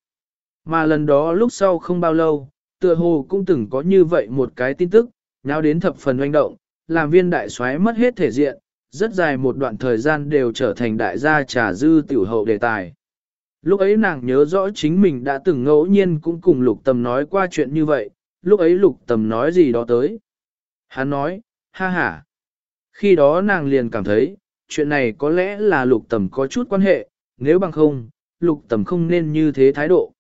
Mà lần đó lúc sau không bao lâu, tựa hồ cũng từng có như vậy một cái tin tức, nháo đến thập phần oanh động, làm viên đại soái mất hết thể diện, rất dài một đoạn thời gian đều trở thành đại gia trà dư tiểu hậu đề tài. Lúc ấy nàng nhớ rõ chính mình đã từng ngẫu nhiên cũng cùng lục tầm nói qua chuyện như vậy, lúc ấy lục tầm nói gì đó tới. Hắn nói, ha ha. Khi đó nàng liền cảm thấy, chuyện này có lẽ là lục tầm có chút quan hệ, nếu bằng không, lục tầm không nên như thế thái độ.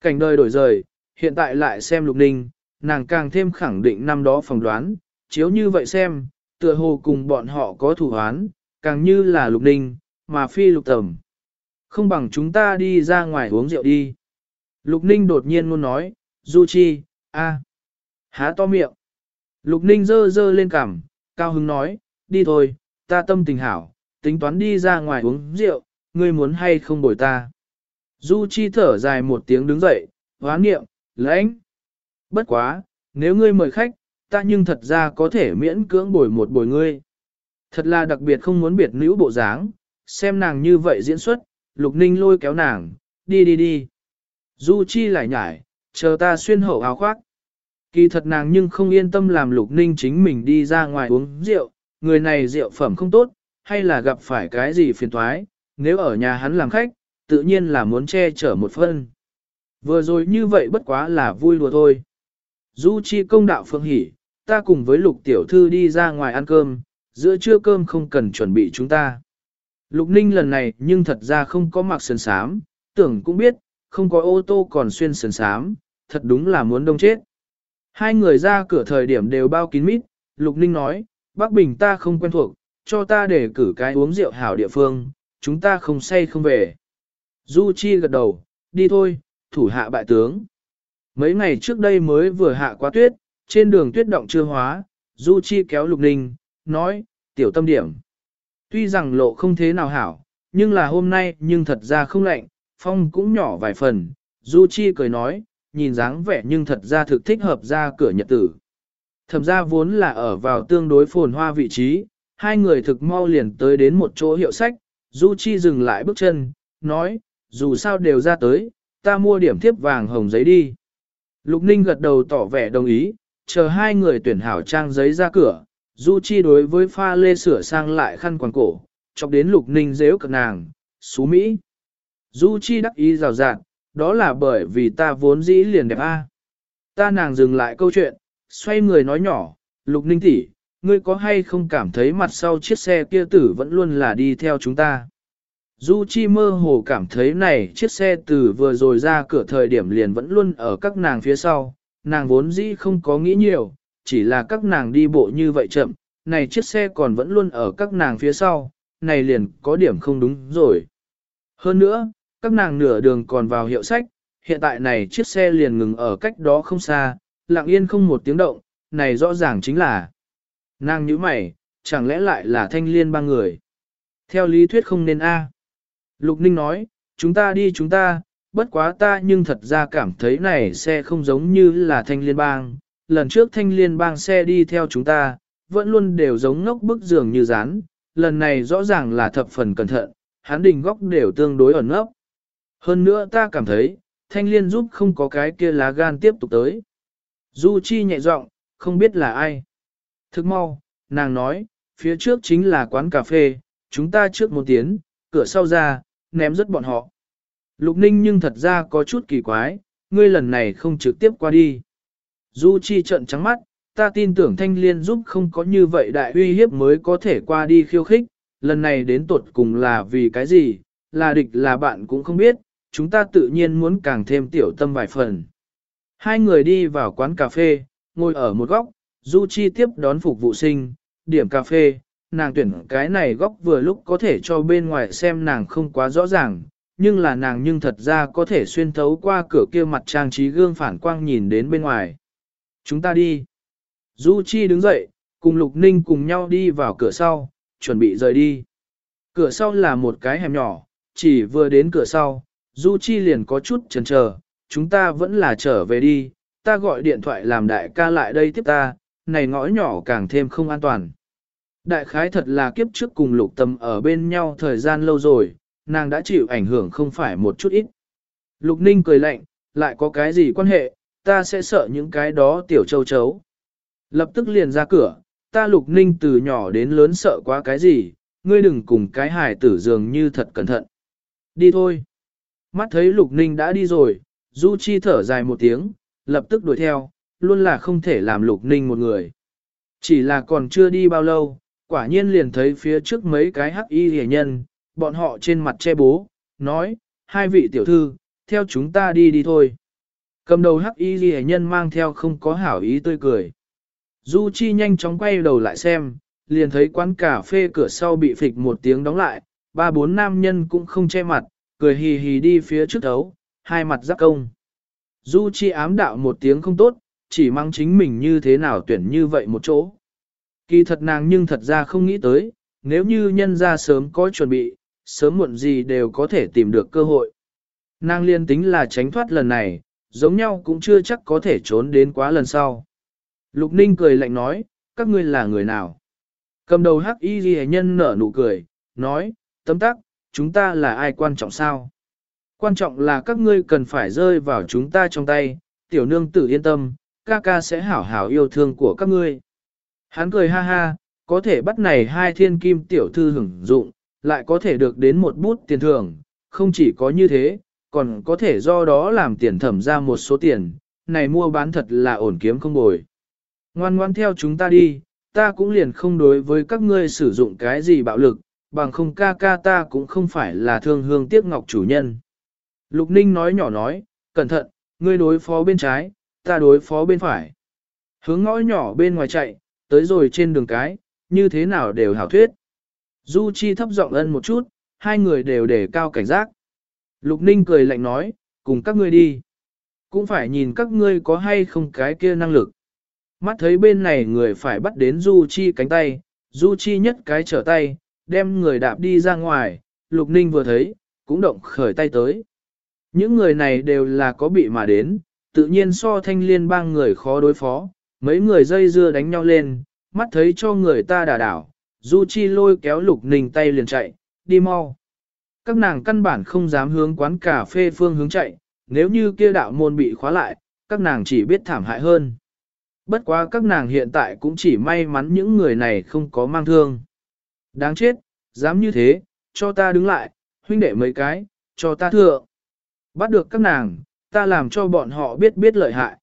Cảnh đời đổi rời, hiện tại lại xem lục ninh, nàng càng thêm khẳng định năm đó phỏng đoán, chiếu như vậy xem, tựa hồ cùng bọn họ có thủ hoán, càng như là lục ninh, mà phi lục tầm. Không bằng chúng ta đi ra ngoài uống rượu đi. Lục ninh đột nhiên luôn nói, Du Chi, a, há to miệng. Lục ninh dơ dơ lên cằm, cao hứng nói, đi thôi, ta tâm tình hảo, tính toán đi ra ngoài uống rượu, ngươi muốn hay không bồi ta. Du Chi thở dài một tiếng đứng dậy, hóa niệm, lãnh. Bất quá, nếu ngươi mời khách, ta nhưng thật ra có thể miễn cưỡng bồi một bồi ngươi. Thật là đặc biệt không muốn biệt nữ bộ dáng, xem nàng như vậy diễn xuất, lục ninh lôi kéo nàng, đi đi đi. Du Chi lại nhải, chờ ta xuyên hậu áo khoác. Kỳ thật nàng nhưng không yên tâm làm lục ninh chính mình đi ra ngoài uống rượu, người này rượu phẩm không tốt, hay là gặp phải cái gì phiền toái, nếu ở nhà hắn làm khách, tự nhiên là muốn che chở một phân. Vừa rồi như vậy bất quá là vui đùa thôi. Du chi công đạo phương hỉ, ta cùng với lục tiểu thư đi ra ngoài ăn cơm, giữa trưa cơm không cần chuẩn bị chúng ta. Lục ninh lần này nhưng thật ra không có mặc sườn sám, tưởng cũng biết, không có ô tô còn xuyên sườn sám, thật đúng là muốn đông chết. Hai người ra cửa thời điểm đều bao kín mít, lục ninh nói, bác bình ta không quen thuộc, Cho ta để cử cái uống rượu hảo địa phương, chúng ta không say không về. Du Chi gật đầu, đi thôi, thủ hạ bại tướng. Mấy ngày trước đây mới vừa hạ quá tuyết, trên đường tuyết động chưa hóa, Du Chi kéo Lục Ninh, nói, tiểu tâm điểm. Tuy rằng lộ không thế nào hảo, nhưng là hôm nay nhưng thật ra không lạnh, phong cũng nhỏ vài phần. Du Chi cười nói, nhìn dáng vẻ nhưng thật ra thực thích hợp ra cửa nhật tử. Thẩm gia vốn là ở vào tương đối phồn hoa vị trí, hai người thực mau liền tới đến một chỗ hiệu sách, Du Chi dừng lại bước chân, nói, dù sao đều ra tới, ta mua điểm tiếp vàng hồng giấy đi. Lục Ninh gật đầu tỏ vẻ đồng ý, chờ hai người tuyển hảo trang giấy ra cửa, Du Chi đối với pha lê sửa sang lại khăn quàng cổ, chọc đến Lục Ninh dễu cực nàng, xú Mỹ. Du Chi đắc ý rào rạt, đó là bởi vì ta vốn dĩ liền đẹp a. Ta nàng dừng lại câu chuyện, xoay người nói nhỏ, Lục Ninh tỷ, ngươi có hay không cảm thấy mặt sau chiếc xe kia tử vẫn luôn là đi theo chúng ta. Du Chi mơ hồ cảm thấy này chiếc xe từ vừa rồi ra cửa thời điểm liền vẫn luôn ở các nàng phía sau, nàng vốn dĩ không có nghĩ nhiều, chỉ là các nàng đi bộ như vậy chậm, này chiếc xe còn vẫn luôn ở các nàng phía sau, này liền có điểm không đúng rồi. Hơn nữa, các nàng nửa đường còn vào hiệu sách, hiện tại này chiếc xe liền ngừng ở cách đó không xa, lặng yên không một tiếng động, này rõ ràng chính là nàng như mày, chẳng lẽ lại là thanh liên ba người. Theo lý thuyết không nên A. Lục Ninh nói, chúng ta đi chúng ta, bất quá ta nhưng thật ra cảm thấy này xe không giống như là thanh liên bang. Lần trước thanh liên bang xe đi theo chúng ta, vẫn luôn đều giống ngốc bức giường như rán. Lần này rõ ràng là thập phần cẩn thận, hắn đình góc đều tương đối ẩn ngốc. Hơn nữa ta cảm thấy, thanh liên giúp không có cái kia lá gan tiếp tục tới. Du Chi nhẹ giọng, không biết là ai. Thức mau, nàng nói, phía trước chính là quán cà phê, chúng ta trước một tiến, cửa sau ra, ném rất bọn họ. Lục Ninh nhưng thật ra có chút kỳ quái, ngươi lần này không trực tiếp qua đi. Du Chi trợn trắng mắt, ta tin tưởng thanh liên giúp không có như vậy đại uy hiếp mới có thể qua đi khiêu khích, lần này đến tột cùng là vì cái gì, là địch là bạn cũng không biết, chúng ta tự nhiên muốn càng thêm tiểu tâm vài phần. Hai người đi vào quán cà phê, ngồi ở một góc, Du Chi tiếp đón phục vụ sinh, điểm cà phê, nàng tuyển cái này góc vừa lúc có thể cho bên ngoài xem nàng không quá rõ ràng, nhưng là nàng nhưng thật ra có thể xuyên thấu qua cửa kia mặt trang trí gương phản quang nhìn đến bên ngoài. Chúng ta đi. Du Chi đứng dậy, cùng Lục Ninh cùng nhau đi vào cửa sau, chuẩn bị rời đi. Cửa sau là một cái hẻm nhỏ, chỉ vừa đến cửa sau, Du Chi liền có chút chần chờ, chúng ta vẫn là trở về đi, ta gọi điện thoại làm đại ca lại đây tiếp ta, này ngõ nhỏ càng thêm không an toàn. Đại khái thật là kiếp trước cùng lục tâm ở bên nhau thời gian lâu rồi, nàng đã chịu ảnh hưởng không phải một chút ít. Lục ninh cười lạnh, lại có cái gì quan hệ, ta sẽ sợ những cái đó tiểu châu chấu. Lập tức liền ra cửa, ta lục ninh từ nhỏ đến lớn sợ quá cái gì, ngươi đừng cùng cái hài tử dường như thật cẩn thận. Đi thôi. Mắt thấy lục ninh đã đi rồi, Du Chi thở dài một tiếng, lập tức đuổi theo, luôn là không thể làm lục ninh một người. Chỉ là còn chưa đi bao lâu, quả nhiên liền thấy phía trước mấy cái hắc y hề nhân, bọn họ trên mặt che bố, nói, hai vị tiểu thư, theo chúng ta đi đi thôi. Cầm đầu hắc y hề nhân mang theo không có hảo ý tươi cười. Du Chi nhanh chóng quay đầu lại xem, liền thấy quán cà phê cửa sau bị phịch một tiếng đóng lại, ba bốn nam nhân cũng không che mặt, cười hì hì đi phía trước thấu, hai mặt giáp công. Du Chi ám đạo một tiếng không tốt, chỉ mang chính mình như thế nào tuyển như vậy một chỗ. Kỳ thật nàng nhưng thật ra không nghĩ tới, nếu như nhân ra sớm có chuẩn bị, sớm muộn gì đều có thể tìm được cơ hội. Nàng liên tính là tránh thoát lần này, giống nhau cũng chưa chắc có thể trốn đến quá lần sau. Lục Ninh cười lạnh nói, các ngươi là người nào? Cầm đầu hắc y ghi nhân nở nụ cười, nói, tấm tắc, chúng ta là ai quan trọng sao? Quan trọng là các ngươi cần phải rơi vào chúng ta trong tay, tiểu nương tử yên tâm, ca ca sẽ hảo hảo yêu thương của các ngươi. Hắn cười ha ha, có thể bắt này hai thiên kim tiểu thư hưởng dụng, lại có thể được đến một bút tiền thưởng, không chỉ có như thế, còn có thể do đó làm tiền thẩm ra một số tiền, này mua bán thật là ổn kiếm không bồi. Ngoan ngoan theo chúng ta đi, ta cũng liền không đối với các ngươi sử dụng cái gì bạo lực, bằng không ca ca ta cũng không phải là thương hương tiếc ngọc chủ nhân. Lục Ninh nói nhỏ nói, cẩn thận, ngươi đối phó bên trái, ta đối phó bên phải. Hướng ngõ nhỏ bên ngoài chạy, tới rồi trên đường cái, như thế nào đều hảo thuyết. Du Chi thấp giọng ân một chút, hai người đều để cao cảnh giác. Lục Ninh cười lạnh nói, cùng các ngươi đi. Cũng phải nhìn các ngươi có hay không cái kia năng lực. Mắt thấy bên này người phải bắt đến Du Chi cánh tay, Du Chi nhất cái trở tay, đem người đạp đi ra ngoài, Lục Ninh vừa thấy, cũng động khởi tay tới. Những người này đều là có bị mà đến, tự nhiên so thanh liên bang người khó đối phó, mấy người dây dưa đánh nhau lên, mắt thấy cho người ta đả đảo, Du Chi lôi kéo Lục Ninh tay liền chạy, đi mau. Các nàng căn bản không dám hướng quán cà phê phương hướng chạy, nếu như kia đạo môn bị khóa lại, các nàng chỉ biết thảm hại hơn. Bất quá các nàng hiện tại cũng chỉ may mắn những người này không có mang thương. Đáng chết, dám như thế, cho ta đứng lại, huynh đệ mấy cái, cho ta thượng. Bắt được các nàng, ta làm cho bọn họ biết biết lợi hại.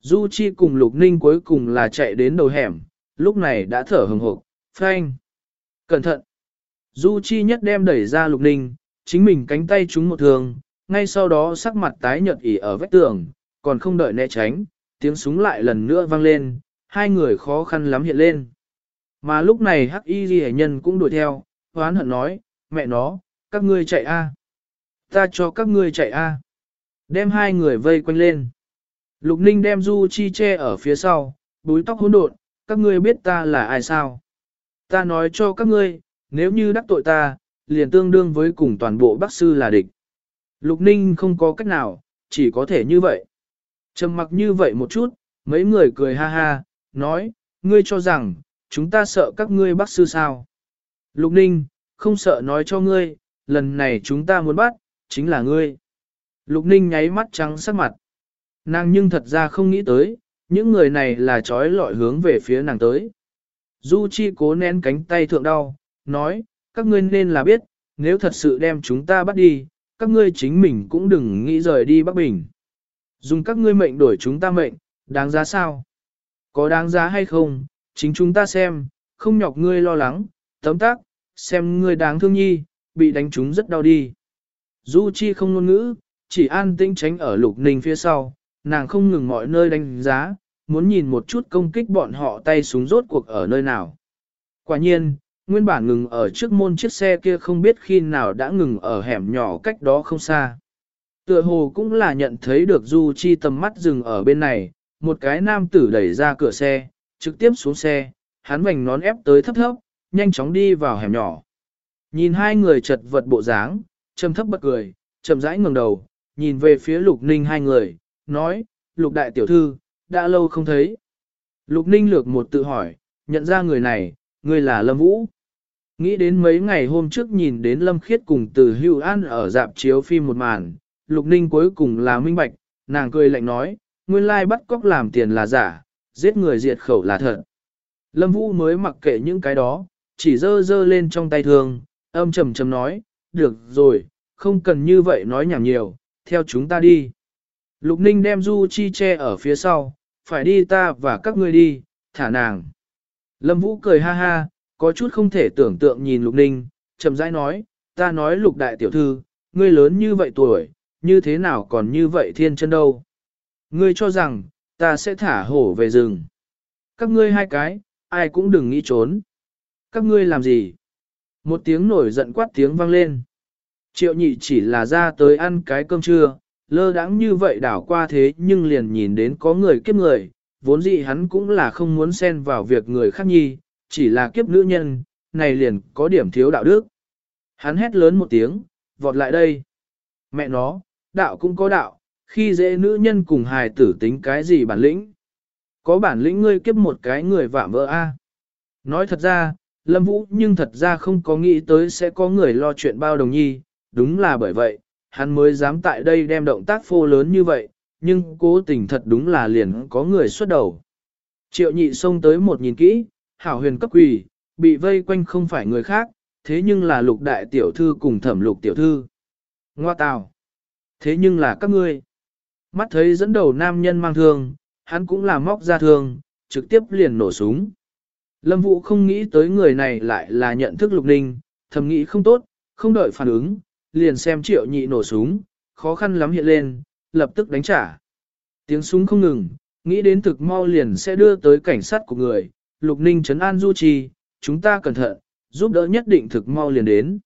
Du Chi cùng Lục Ninh cuối cùng là chạy đến đầu hẻm, lúc này đã thở hừng hực. phanh. Cẩn thận. Du Chi nhất đem đẩy ra Lục Ninh, chính mình cánh tay trúng một thường, ngay sau đó sắc mặt tái nhợt ỉ ở vách tường, còn không đợi né tránh, tiếng súng lại lần nữa vang lên, hai người khó khăn lắm hiện lên. Mà lúc này hắc y ghi nhân cũng đuổi theo, hoán hận nói, mẹ nó, các ngươi chạy a, Ta cho các ngươi chạy a. Đem hai người vây quanh lên. Lục ninh đem Du Chi che ở phía sau, búi tóc hỗn độn, các ngươi biết ta là ai sao? Ta nói cho các ngươi, nếu như đắc tội ta, liền tương đương với cùng toàn bộ bác sư là địch. Lục ninh không có cách nào, chỉ có thể như vậy. Trầm mặc như vậy một chút, mấy người cười ha ha, nói, ngươi cho rằng, chúng ta sợ các ngươi bác sư sao. Lục ninh, không sợ nói cho ngươi, lần này chúng ta muốn bắt, chính là ngươi. Lục ninh nháy mắt trắng sắc mặt. Nàng nhưng thật ra không nghĩ tới, những người này là trói lọi hướng về phía nàng tới. Du Chi cố nén cánh tay thượng đau, nói, các ngươi nên là biết, nếu thật sự đem chúng ta bắt đi, các ngươi chính mình cũng đừng nghĩ rời đi Bắc Bình. Dùng các ngươi mệnh đổi chúng ta mệnh, đáng giá sao? Có đáng giá hay không, chính chúng ta xem, không nhọc ngươi lo lắng, tấm tác, xem ngươi đáng thương nhi, bị đánh chúng rất đau đi. Du Chi không ngôn ngữ, chỉ an tĩnh tránh ở lục ninh phía sau, nàng không ngừng mọi nơi đánh giá, muốn nhìn một chút công kích bọn họ tay súng rốt cuộc ở nơi nào. Quả nhiên, nguyên bản ngừng ở trước môn chiếc xe kia không biết khi nào đã ngừng ở hẻm nhỏ cách đó không xa. Tựa hồ cũng là nhận thấy được Du Chi tầm mắt dừng ở bên này, một cái nam tử đẩy ra cửa xe, trực tiếp xuống xe, hắn vành nón ép tới thấp thấp, nhanh chóng đi vào hẻm nhỏ. Nhìn hai người chật vật bộ dáng, trầm thấp bật cười, chậm rãi ngẩng đầu, nhìn về phía Lục Ninh hai người, nói, Lục đại tiểu thư, đã lâu không thấy. Lục Ninh lược một tự hỏi, nhận ra người này, người là Lâm Vũ. Nghĩ đến mấy ngày hôm trước nhìn đến Lâm Khiết cùng từ Hưu An ở dạp chiếu phim một màn, Lục Ninh cuối cùng là minh bạch, nàng cười lạnh nói, nguyên lai bắt cóc làm tiền là giả, giết người diệt khẩu là thật. Lâm Vũ mới mặc kệ những cái đó, chỉ dơ dơ lên trong tay thương, âm trầm trầm nói, được rồi, không cần như vậy nói nhảm nhiều, theo chúng ta đi. Lục Ninh đem Du Chi che ở phía sau, phải đi ta và các ngươi đi, thả nàng. Lâm Vũ cười ha ha, có chút không thể tưởng tượng nhìn Lục Ninh, chậm rãi nói, ta nói Lục Đại Tiểu Thư, ngươi lớn như vậy tuổi, như thế nào còn như vậy thiên chân đâu. Ngươi cho rằng, ta sẽ thả hổ về rừng. Các ngươi hai cái, ai cũng đừng nghĩ trốn. Các ngươi làm gì? Một tiếng nổi giận quát tiếng vang lên. Triệu nhị chỉ là ra tới ăn cái cơm trưa, lơ đãng như vậy đảo qua thế nhưng liền nhìn đến có người kiếp người, vốn dĩ hắn cũng là không muốn xen vào việc người khác nhi, chỉ là kiếp nữ nhân, này liền có điểm thiếu đạo đức. Hắn hét lớn một tiếng, vọt lại đây. Mẹ nó, đạo cũng có đạo, khi dễ nữ nhân cùng hài tử tính cái gì bản lĩnh. Có bản lĩnh ngươi kiếp một cái người vạm vỡ a. Nói thật ra, Lâm Vũ nhưng thật ra không có nghĩ tới sẽ có người lo chuyện bao đồng nhi, đúng là bởi vậy, hắn mới dám tại đây đem động tác phô lớn như vậy, nhưng cố tình thật đúng là liền có người xuất đầu. Triệu nhị xông tới một nhìn kỹ, hảo huyền cấp quỳ, bị vây quanh không phải người khác, thế nhưng là lục đại tiểu thư cùng thẩm lục tiểu thư. Ngoa tào. Thế nhưng là các ngươi. Mắt thấy dẫn đầu nam nhân mang thương, hắn cũng là móc ra thương, trực tiếp liền nổ súng. Lâm Vũ không nghĩ tới người này lại là nhận thức lục ninh, thầm nghĩ không tốt, không đợi phản ứng, liền xem triệu nhị nổ súng, khó khăn lắm hiện lên, lập tức đánh trả. Tiếng súng không ngừng, nghĩ đến thực mau liền sẽ đưa tới cảnh sát của người, lục ninh trấn an du trì, chúng ta cẩn thận, giúp đỡ nhất định thực mau liền đến.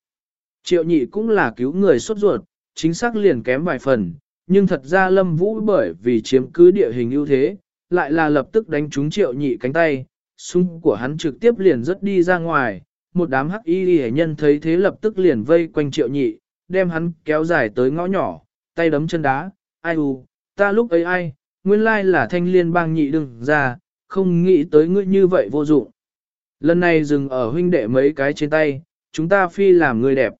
Triệu nhị cũng là cứu người sốt ruột, chính xác liền kém vài phần, nhưng thật ra Lâm Vũ bởi vì chiếm cứ địa hình ưu thế, lại là lập tức đánh trúng triệu nhị cánh tay, súng của hắn trực tiếp liền rất đi ra ngoài, một đám hắc y hệ nhân thấy thế lập tức liền vây quanh triệu nhị, đem hắn kéo dài tới ngõ nhỏ, tay đấm chân đá, ai u, ta lúc ấy ai, nguyên lai là thanh liên bang nhị đừng ra, không nghĩ tới ngươi như vậy vô dụng. Lần này dừng ở huynh đệ mấy cái trên tay, chúng ta phi làm người đẹp.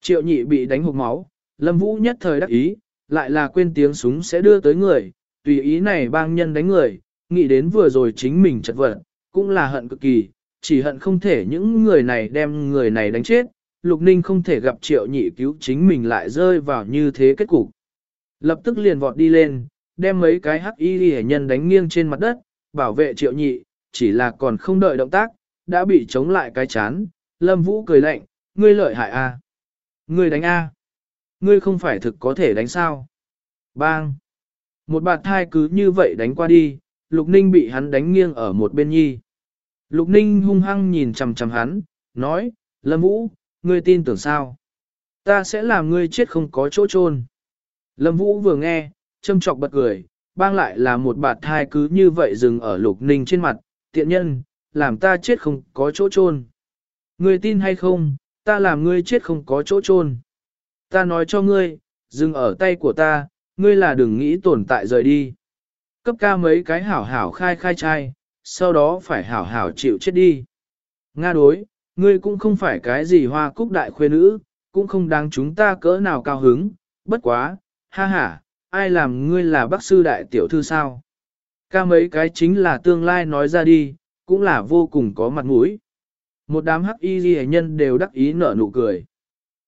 Triệu nhị bị đánh hụt máu, lâm vũ nhất thời đắc ý, lại là quên tiếng súng sẽ đưa tới người, tùy ý này bang nhân đánh người, nghĩ đến vừa rồi chính mình chật vật, cũng là hận cực kỳ, chỉ hận không thể những người này đem người này đánh chết, Lục Ninh không thể gặp triệu nhị cứu chính mình lại rơi vào như thế kết cục. Lập tức liền vọt đi lên, đem mấy cái hắc y hệ nhân đánh nghiêng trên mặt đất, bảo vệ triệu nhị, chỉ là còn không đợi động tác, đã bị chống lại cái chán. Lâm Vũ cười lạnh, ngươi lợi hại a, Ngươi đánh a, Ngươi không phải thực có thể đánh sao? Bang! Một bạt thai cứ như vậy đánh qua đi, Lục Ninh bị hắn đánh nghiêng ở một bên nhi. Lục Ninh hung hăng nhìn chằm chằm hắn, nói, Lâm Vũ, ngươi tin tưởng sao? Ta sẽ làm ngươi chết không có chỗ chôn. Lâm Vũ vừa nghe, châm chọc bật cười, bang lại là một bạt thai cứ như vậy dừng ở Lục Ninh trên mặt, tiện nhân, làm ta chết không có chỗ chôn. Ngươi tin hay không, ta làm ngươi chết không có chỗ chôn. Ta nói cho ngươi, dừng ở tay của ta, ngươi là đừng nghĩ tồn tại rời đi. Cấp ca mấy cái hảo hảo khai khai trai, sau đó phải hảo hảo chịu chết đi. Nga đối, ngươi cũng không phải cái gì hoa cúc đại khuê nữ, cũng không đáng chúng ta cỡ nào cao hứng, bất quá, ha ha, ai làm ngươi là bác sư đại tiểu thư sao? Ca mấy cái chính là tương lai nói ra đi, cũng là vô cùng có mặt mũi. Một đám hắc y ghi nhân đều đắc ý nở nụ cười.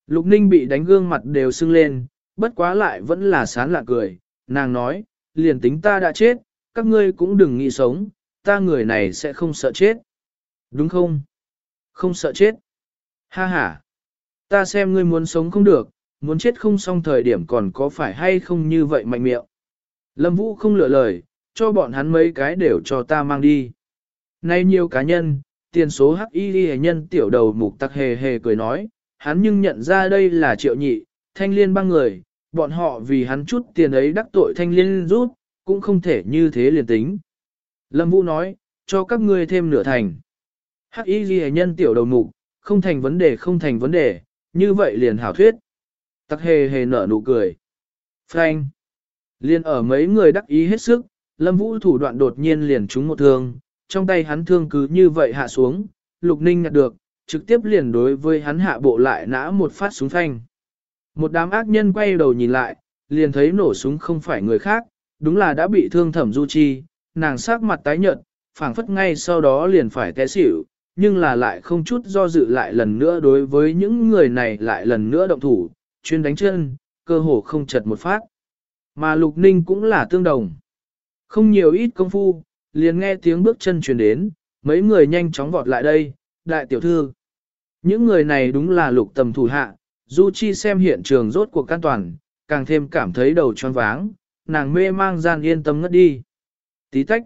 Lục ninh bị đánh gương mặt đều sưng lên, bất quá lại vẫn là sán lạ cười, nàng nói, liền tính ta đã chết, các ngươi cũng đừng nghĩ sống, ta người này sẽ không sợ chết. Đúng không? Không sợ chết. Ha ha. Ta xem ngươi muốn sống không được, muốn chết không xong thời điểm còn có phải hay không như vậy mạnh miệng. Lâm Vũ không lựa lời, cho bọn hắn mấy cái đều cho ta mang đi. Nay nhiều cá nhân, tiền số hắc y ghi nhân tiểu đầu mục tắc hề hề cười nói, hắn nhưng nhận ra đây là triệu nhị, thanh liên băng người, bọn họ vì hắn chút tiền ấy đắc tội thanh liên rút, cũng không thể như thế liền tính. Lâm Vũ nói, cho các ngươi thêm nửa thành. Hắc y ghi nhân tiểu đầu mục, không thành vấn đề không thành vấn đề, như vậy liền hảo thuyết. Tắc hề hề nở nụ cười. Frank. Liên ở mấy người đắc ý hết sức, Lâm Vũ thủ đoạn đột nhiên liền trúng một thương, trong tay hắn thương cứ như vậy hạ xuống, Lục Ninh nhặt được, trực tiếp liền đối với hắn hạ bộ lại nã một phát súng phanh. Một đám ác nhân quay đầu nhìn lại, liền thấy nổ súng không phải người khác, đúng là đã bị thương thẩm du chi, nàng sắc mặt tái nhợt, phảng phất ngay sau đó liền phải té xỉu, nhưng là lại không chút do dự lại lần nữa đối với những người này lại lần nữa động thủ, chuyên đánh chân, cơ hồ không chật một phát. Mà Lục Ninh cũng là tương đồng. Không nhiều ít công phu, liền nghe tiếng bước chân truyền đến, mấy người nhanh chóng vọt lại đây, đại tiểu thư. Những người này đúng là lục tầm thủ hạ, Du Chi xem hiện trường rốt cuộc an toàn, càng thêm cảm thấy đầu tròn váng, nàng mê mang gian yên tâm ngất đi. Tí tách.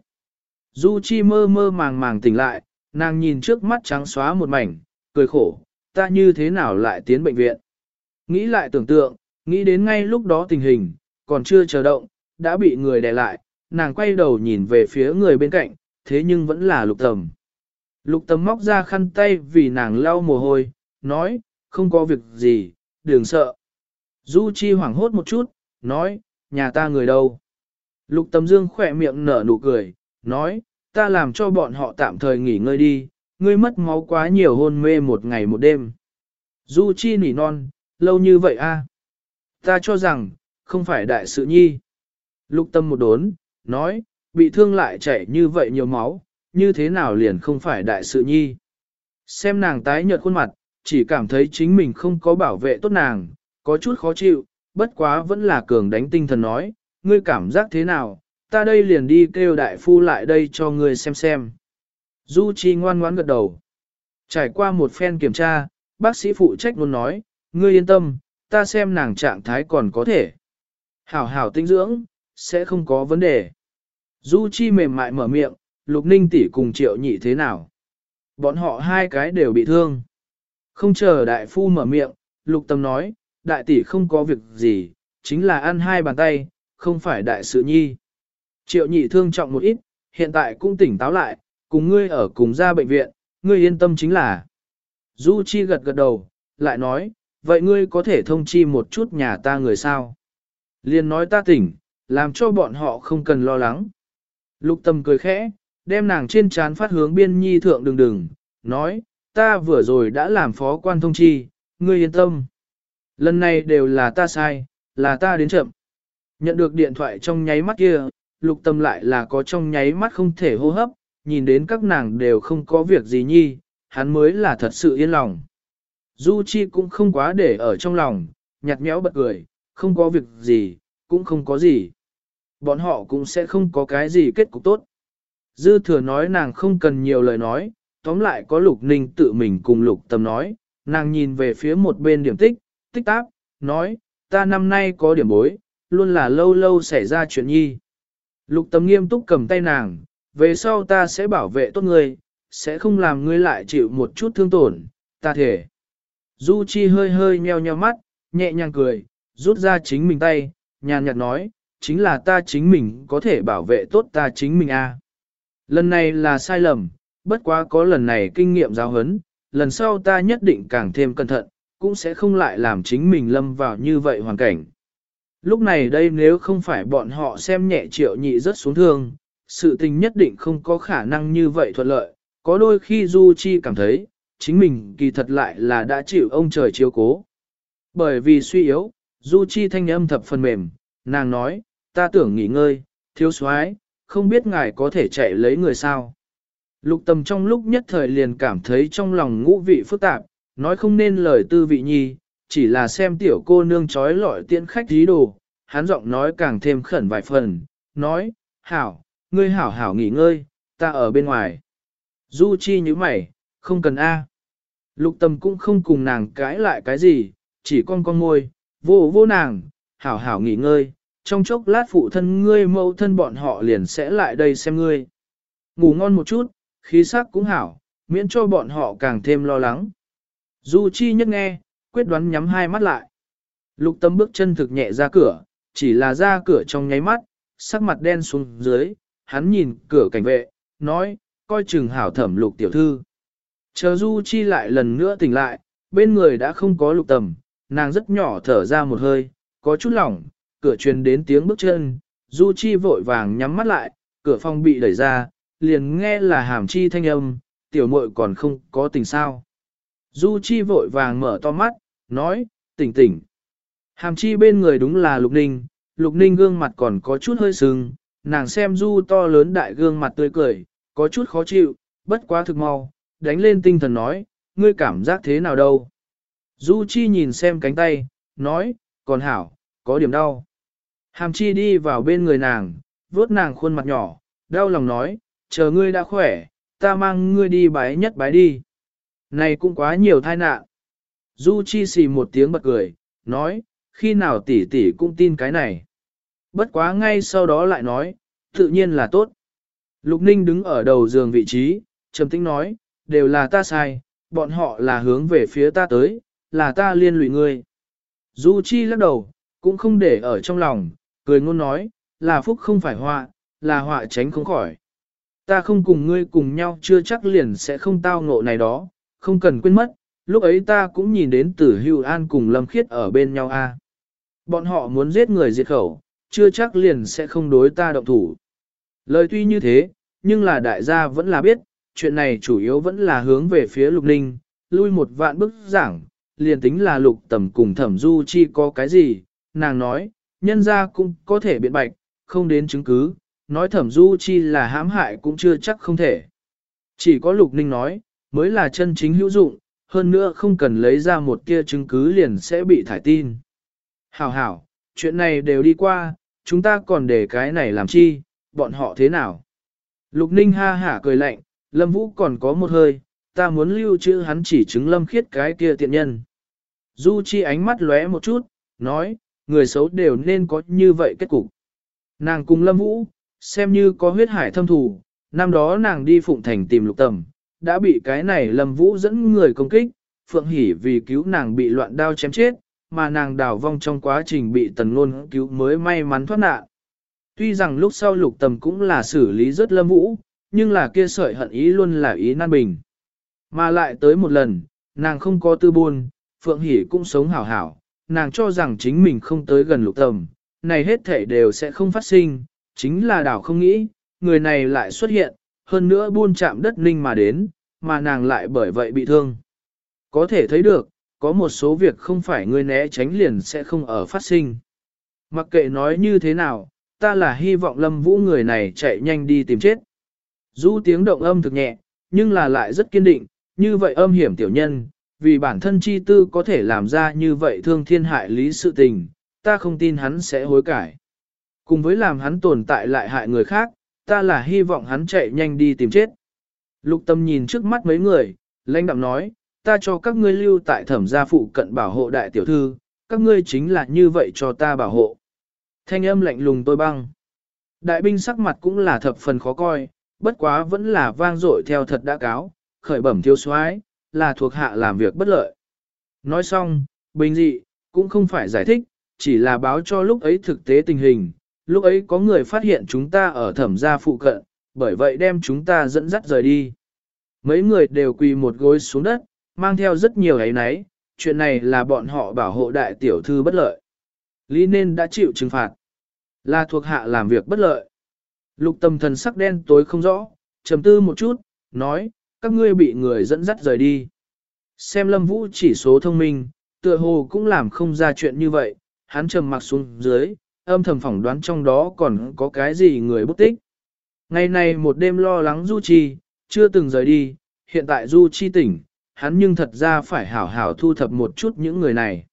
Du Chi mơ mơ màng màng tỉnh lại, nàng nhìn trước mắt trắng xóa một mảnh, cười khổ, ta như thế nào lại tiến bệnh viện. Nghĩ lại tưởng tượng, nghĩ đến ngay lúc đó tình hình, còn chưa chờ động, đã bị người đè lại, nàng quay đầu nhìn về phía người bên cạnh, thế nhưng vẫn là lục tầm. Lục tầm móc ra khăn tay vì nàng lau mồ hôi, nói, không có việc gì, đừng sợ. Du Chi hoảng hốt một chút, nói, nhà ta người đâu? Lục tầm dương khỏe miệng nở nụ cười, nói, ta làm cho bọn họ tạm thời nghỉ ngơi đi, ngươi mất máu quá nhiều hôn mê một ngày một đêm. Du Chi nỉ non, lâu như vậy a? Ta cho rằng, không phải đại sự nhi. Lục tâm một đốn, nói, bị thương lại chảy như vậy nhiều máu, như thế nào liền không phải đại sự nhi. Xem nàng tái nhợt khuôn mặt, chỉ cảm thấy chính mình không có bảo vệ tốt nàng, có chút khó chịu, bất quá vẫn là cường đánh tinh thần nói, ngươi cảm giác thế nào, ta đây liền đi kêu đại phu lại đây cho ngươi xem xem. Du Chi ngoan ngoãn gật đầu. Trải qua một phen kiểm tra, bác sĩ phụ trách luôn nói, ngươi yên tâm, ta xem nàng trạng thái còn có thể. Hảo hảo tinh dưỡng, sẽ không có vấn đề. Du Chi mềm mại mở miệng, Lục Ninh tỷ cùng Triệu Nhị thế nào? Bọn họ hai cái đều bị thương. Không chờ đại phu mở miệng, lục tâm nói, đại tỷ không có việc gì, chính là ăn hai bàn tay, không phải đại sự nhi. Triệu nhị thương trọng một ít, hiện tại cũng tỉnh táo lại, cùng ngươi ở cùng ra bệnh viện, ngươi yên tâm chính là. Du Chi gật gật đầu, lại nói, vậy ngươi có thể thông chi một chút nhà ta người sao? Liên nói ta tỉnh, làm cho bọn họ không cần lo lắng. Lục tâm cười khẽ, đem nàng trên trán phát hướng biên nhi thượng đừng đừng, nói, ta vừa rồi đã làm phó quan thông chi, ngươi yên tâm. Lần này đều là ta sai, là ta đến chậm. Nhận được điện thoại trong nháy mắt kia, lục tâm lại là có trong nháy mắt không thể hô hấp, nhìn đến các nàng đều không có việc gì nhi, hắn mới là thật sự yên lòng. Du Chi cũng không quá để ở trong lòng, nhạt nhẽo bật cười, không có việc gì, cũng không có gì. Bọn họ cũng sẽ không có cái gì kết cục tốt. Dư thừa nói nàng không cần nhiều lời nói, tóm lại có lục ninh tự mình cùng lục tâm nói, nàng nhìn về phía một bên điểm tích, tích táp, nói, ta năm nay có điểm bối, luôn là lâu lâu xảy ra chuyện nhi. Lục tâm nghiêm túc cầm tay nàng, về sau ta sẽ bảo vệ tốt ngươi, sẽ không làm ngươi lại chịu một chút thương tổn, ta thể. Du Chi hơi hơi nheo nheo mắt, nhẹ nhàng cười, rút ra chính mình tay, nhàn nhạt nói, chính là ta chính mình có thể bảo vệ tốt ta chính mình a. À. Lần này là sai lầm, bất quá có lần này kinh nghiệm giáo huấn, lần sau ta nhất định càng thêm cẩn thận, cũng sẽ không lại làm chính mình lâm vào như vậy hoàn cảnh. Lúc này đây nếu không phải bọn họ xem nhẹ triệu nhị rất xuống thương, sự tình nhất định không có khả năng như vậy thuận lợi, có đôi khi Du Chi cảm thấy, chính mình kỳ thật lại là đã chịu ông trời chiếu cố. Bởi vì suy yếu, Du Chi thanh âm thập phần mềm, nàng nói, ta tưởng nghỉ ngơi, thiếu soái, không biết ngài có thể chạy lấy người sao. Lục tầm trong lúc nhất thời liền cảm thấy trong lòng ngũ vị phức tạp, nói không nên lời tư vị nhi, chỉ là xem tiểu cô nương trói lọi tiễn khách dí đồ, hắn giọng nói càng thêm khẩn vài phần, nói, hảo, ngươi hảo hảo nghỉ ngơi, ta ở bên ngoài. Du chi như mày, không cần A. Lục tâm cũng không cùng nàng cãi lại cái gì, chỉ con con môi, vô vô nàng, hảo hảo nghỉ ngơi, trong chốc lát phụ thân ngươi mâu thân bọn họ liền sẽ lại đây xem ngươi. Ngủ ngon một chút, khí sắc cũng hảo, miễn cho bọn họ càng thêm lo lắng. Du Chi nhất nghe, quyết đoán nhắm hai mắt lại. Lục tâm bước chân thực nhẹ ra cửa, chỉ là ra cửa trong nháy mắt, sắc mặt đen xuống dưới, hắn nhìn cửa cảnh vệ, nói, coi chừng hảo thẩm lục tiểu thư. Chờ Du Chi lại lần nữa tỉnh lại, bên người đã không có lục tầm, nàng rất nhỏ thở ra một hơi, có chút lỏng, cửa truyền đến tiếng bước chân, Du Chi vội vàng nhắm mắt lại, cửa phòng bị đẩy ra, liền nghe là hàm chi thanh âm, tiểu muội còn không có tỉnh sao. Du Chi vội vàng mở to mắt, nói, tỉnh tỉnh. Hàm chi bên người đúng là Lục Ninh, Lục Ninh gương mặt còn có chút hơi sưng, nàng xem Du to lớn đại gương mặt tươi cười, có chút khó chịu, bất quá thực mau, đánh lên tinh thần nói, ngươi cảm giác thế nào đâu. Du Chi nhìn xem cánh tay, nói, còn hảo, có điểm đau. Hàm Chi đi vào bên người nàng, vuốt nàng khuôn mặt nhỏ, đau lòng nói, chờ ngươi đã khỏe, ta mang ngươi đi bái nhất bái đi. Này cũng quá nhiều tai nạn. Du Chi xì một tiếng bật cười, nói, khi nào tỷ tỷ cũng tin cái này. Bất quá ngay sau đó lại nói, tự nhiên là tốt. Lục Ninh đứng ở đầu giường vị trí, trầm tĩnh nói, đều là ta sai, bọn họ là hướng về phía ta tới, là ta liên lụy ngươi. Du Chi lắc đầu, cũng không để ở trong lòng, cười ngôn nói, là phúc không phải họa, là họa tránh không khỏi. Ta không cùng ngươi cùng nhau chưa chắc liền sẽ không tao ngộ này đó, không cần quên mất, lúc ấy ta cũng nhìn đến tử hưu an cùng lâm khiết ở bên nhau a. Bọn họ muốn giết người diệt khẩu, chưa chắc liền sẽ không đối ta động thủ. Lời tuy như thế, nhưng là đại gia vẫn là biết, chuyện này chủ yếu vẫn là hướng về phía lục ninh, lui một vạn bức giảng, liền tính là lục tầm cùng thẩm du chi có cái gì, nàng nói, nhân ra cũng có thể biện bạch, không đến chứng cứ, nói thẩm du chi là hãm hại cũng chưa chắc không thể. Chỉ có lục ninh nói, mới là chân chính hữu dụng, hơn nữa không cần lấy ra một kia chứng cứ liền sẽ bị thải tin. Hảo hảo, chuyện này đều đi qua, chúng ta còn để cái này làm chi, bọn họ thế nào? Lục ninh ha hả cười lạnh, lâm vũ còn có một hơi, ta muốn lưu trữ hắn chỉ chứng lâm khiết cái kia tiện nhân. Du chi ánh mắt lóe một chút, nói, người xấu đều nên có như vậy kết cục. Nàng cùng lâm vũ, xem như có huyết hải thâm thù, năm đó nàng đi phụng thành tìm lục tầm, đã bị cái này lâm vũ dẫn người công kích, Phượng Hỷ vì cứu nàng bị loạn đao chém chết, mà nàng đào vong trong quá trình bị tần ngôn cứu mới may mắn thoát nạn. Tuy rằng lúc sau lục tầm cũng là xử lý rất lâm vũ, nhưng là kia sợi hận ý luôn là ý nan bình. Mà lại tới một lần, nàng không có tư buôn, Phượng Hỷ cũng sống hảo hảo, nàng cho rằng chính mình không tới gần lục tầm, này hết thể đều sẽ không phát sinh, chính là đảo không nghĩ, người này lại xuất hiện, hơn nữa buôn chạm đất ninh mà đến, mà nàng lại bởi vậy bị thương. Có thể thấy được, có một số việc không phải ngươi né tránh liền sẽ không ở phát sinh. Mặc kệ nói như thế nào, ta là hy vọng lâm vũ người này chạy nhanh đi tìm chết. Du tiếng động âm thực nhẹ, nhưng là lại rất kiên định, như vậy âm hiểm tiểu nhân, vì bản thân chi tư có thể làm ra như vậy thương thiên hại lý sự tình, ta không tin hắn sẽ hối cải. Cùng với làm hắn tồn tại lại hại người khác, ta là hy vọng hắn chạy nhanh đi tìm chết. Lục tâm nhìn trước mắt mấy người, lãnh đạm nói, ta cho các ngươi lưu tại thẩm gia phụ cận bảo hộ đại tiểu thư, các ngươi chính là như vậy cho ta bảo hộ. Thanh âm lạnh lùng tôi băng. Đại binh sắc mặt cũng là thập phần khó coi, bất quá vẫn là vang dội theo thật đã cáo, khởi bẩm thiếu soái là thuộc hạ làm việc bất lợi. Nói xong, bình dị, cũng không phải giải thích, chỉ là báo cho lúc ấy thực tế tình hình, lúc ấy có người phát hiện chúng ta ở thẩm gia phụ cận, bởi vậy đem chúng ta dẫn dắt rời đi. Mấy người đều quỳ một gối xuống đất, mang theo rất nhiều ấy náy, chuyện này là bọn họ bảo hộ đại tiểu thư bất lợi. Lý nên đã chịu trừng phạt, là thuộc hạ làm việc bất lợi. Lục tâm thần sắc đen tối không rõ, trầm tư một chút, nói, các ngươi bị người dẫn dắt rời đi. Xem lâm vũ chỉ số thông minh, tựa hồ cũng làm không ra chuyện như vậy, hắn trầm mặc xuống dưới, âm thầm phỏng đoán trong đó còn có cái gì người bất tích. Ngày này một đêm lo lắng Du Chi, chưa từng rời đi, hiện tại Du Chi tỉnh, hắn nhưng thật ra phải hảo hảo thu thập một chút những người này.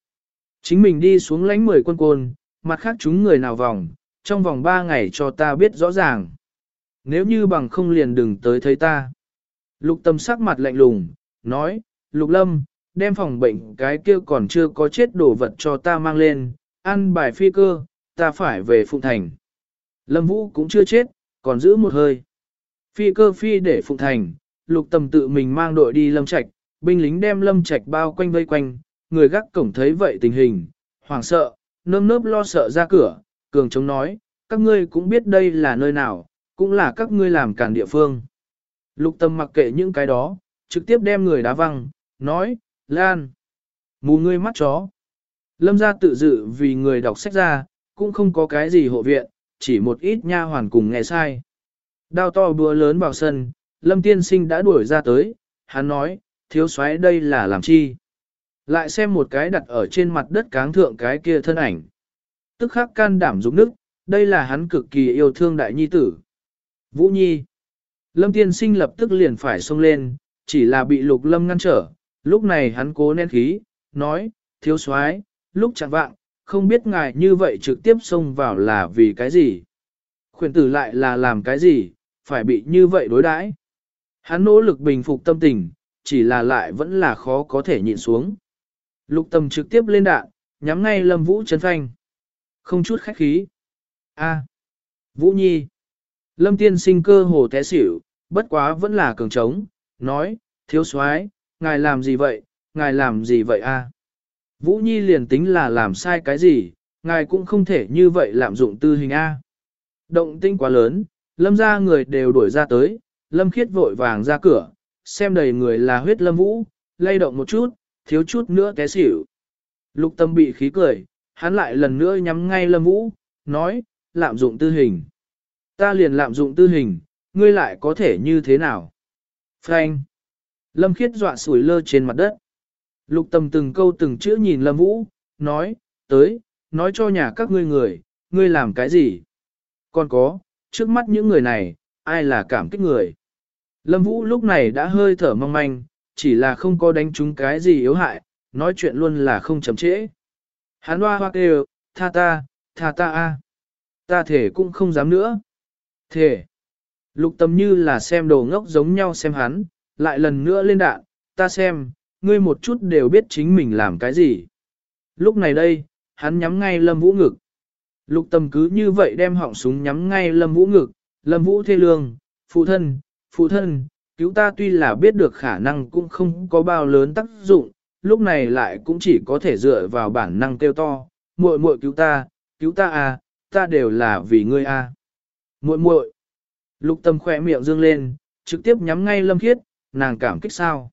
Chính mình đi xuống lánh mười quân côn, mặt khác chúng người nào vòng, trong vòng ba ngày cho ta biết rõ ràng. Nếu như bằng không liền đừng tới thấy ta. Lục tâm sắc mặt lạnh lùng, nói, Lục Lâm, đem phòng bệnh cái kia còn chưa có chết đồ vật cho ta mang lên, ăn bài phi cơ, ta phải về Phụng Thành. Lâm Vũ cũng chưa chết, còn giữ một hơi. Phi cơ phi để Phụng Thành, Lục Tâm tự mình mang đội đi Lâm Trạch, binh lính đem Lâm Trạch bao quanh vây quanh, người gác cổng thấy vậy tình hình, hoảng sợ, nơm nớp lo sợ ra cửa, cường chống nói, các ngươi cũng biết đây là nơi nào, cũng là các ngươi làm cản địa phương. Lục tâm mặc kệ những cái đó, trực tiếp đem người đá văng, nói, Lan, mù ngươi mắt chó. Lâm gia tự dự vì người đọc sách ra, cũng không có cái gì hộ viện, chỉ một ít nha hoàn cùng nghe sai. Đao to búa lớn vào sân, Lâm tiên sinh đã đuổi ra tới, hắn nói, thiếu soái đây là làm chi. Lại xem một cái đặt ở trên mặt đất cáng thượng cái kia thân ảnh. Tức khắc can đảm rụng nức, đây là hắn cực kỳ yêu thương đại nhi tử. Vũ Nhi. Lâm tiên sinh lập tức liền phải xông lên, chỉ là bị lục lâm ngăn trở, lúc này hắn cố nén khí, nói, thiếu soái, lúc chẳng vạng, không biết ngài như vậy trực tiếp xông vào là vì cái gì. Khuyển tử lại là làm cái gì, phải bị như vậy đối đãi. Hắn nỗ lực bình phục tâm tình, chỉ là lại vẫn là khó có thể nhịn xuống. Lục tâm trực tiếp lên đạn, nhắm ngay lâm vũ chấn phanh. Không chút khách khí. A. Vũ Nhi. Lâm tiên sinh cơ hồ té xỉu, bất quá vẫn là cường trống, nói, thiếu soái, ngài làm gì vậy, ngài làm gì vậy a? Vũ Nhi liền tính là làm sai cái gì, ngài cũng không thể như vậy lạm dụng tư hình A. Động tinh quá lớn, lâm ra người đều đuổi ra tới, lâm khiết vội vàng ra cửa, xem đầy người là huyết lâm vũ, lay động một chút, thiếu chút nữa té xỉu. Lục tâm bị khí cười, hắn lại lần nữa nhắm ngay lâm vũ, nói, lạm dụng tư hình. Ta liền lạm dụng tư hình, ngươi lại có thể như thế nào? Frank. Lâm khiết dọa sủi lơ trên mặt đất. Lục tâm từng câu từng chữ nhìn Lâm Vũ, nói, tới, nói cho nhà các ngươi người, ngươi làm cái gì? Còn có, trước mắt những người này, ai là cảm kích người? Lâm Vũ lúc này đã hơi thở mong manh, chỉ là không có đánh trúng cái gì yếu hại, nói chuyện luôn là không chậm trễ. Hắn hoa hoa kêu, tha ta, tha ta a, Ta thể cũng không dám nữa. Thể. Lục tâm như là xem đồ ngốc giống nhau xem hắn, lại lần nữa lên đạn, ta xem, ngươi một chút đều biết chính mình làm cái gì. Lúc này đây, hắn nhắm ngay lâm vũ ngực. Lục tâm cứ như vậy đem họng súng nhắm ngay lâm vũ ngực, lâm vũ thê lương, phụ thân, phụ thân, cứu ta tuy là biết được khả năng cũng không có bao lớn tác dụng, lúc này lại cũng chỉ có thể dựa vào bản năng kêu to, muội muội cứu ta, cứu ta à, ta đều là vì ngươi à. Muội muội. Lục tâm khỏe miệng dương lên, trực tiếp nhắm ngay lâm khiết, nàng cảm kích sao.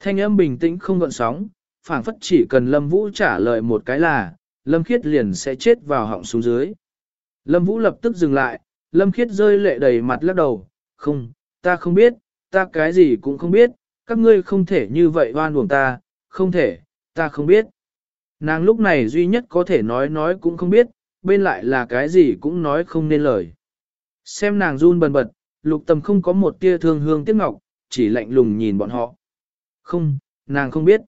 Thanh âm bình tĩnh không gợn sóng, phảng phất chỉ cần lâm vũ trả lời một cái là, lâm khiết liền sẽ chết vào họng xuống dưới. Lâm vũ lập tức dừng lại, lâm khiết rơi lệ đầy mặt lắc đầu, không, ta không biết, ta cái gì cũng không biết, các ngươi không thể như vậy oan uổng ta, không thể, ta không biết. Nàng lúc này duy nhất có thể nói nói cũng không biết, bên lại là cái gì cũng nói không nên lời. Xem nàng run bần bật, lục tầm không có một tia thương hương tiếc ngọc, chỉ lạnh lùng nhìn bọn họ. Không, nàng không biết.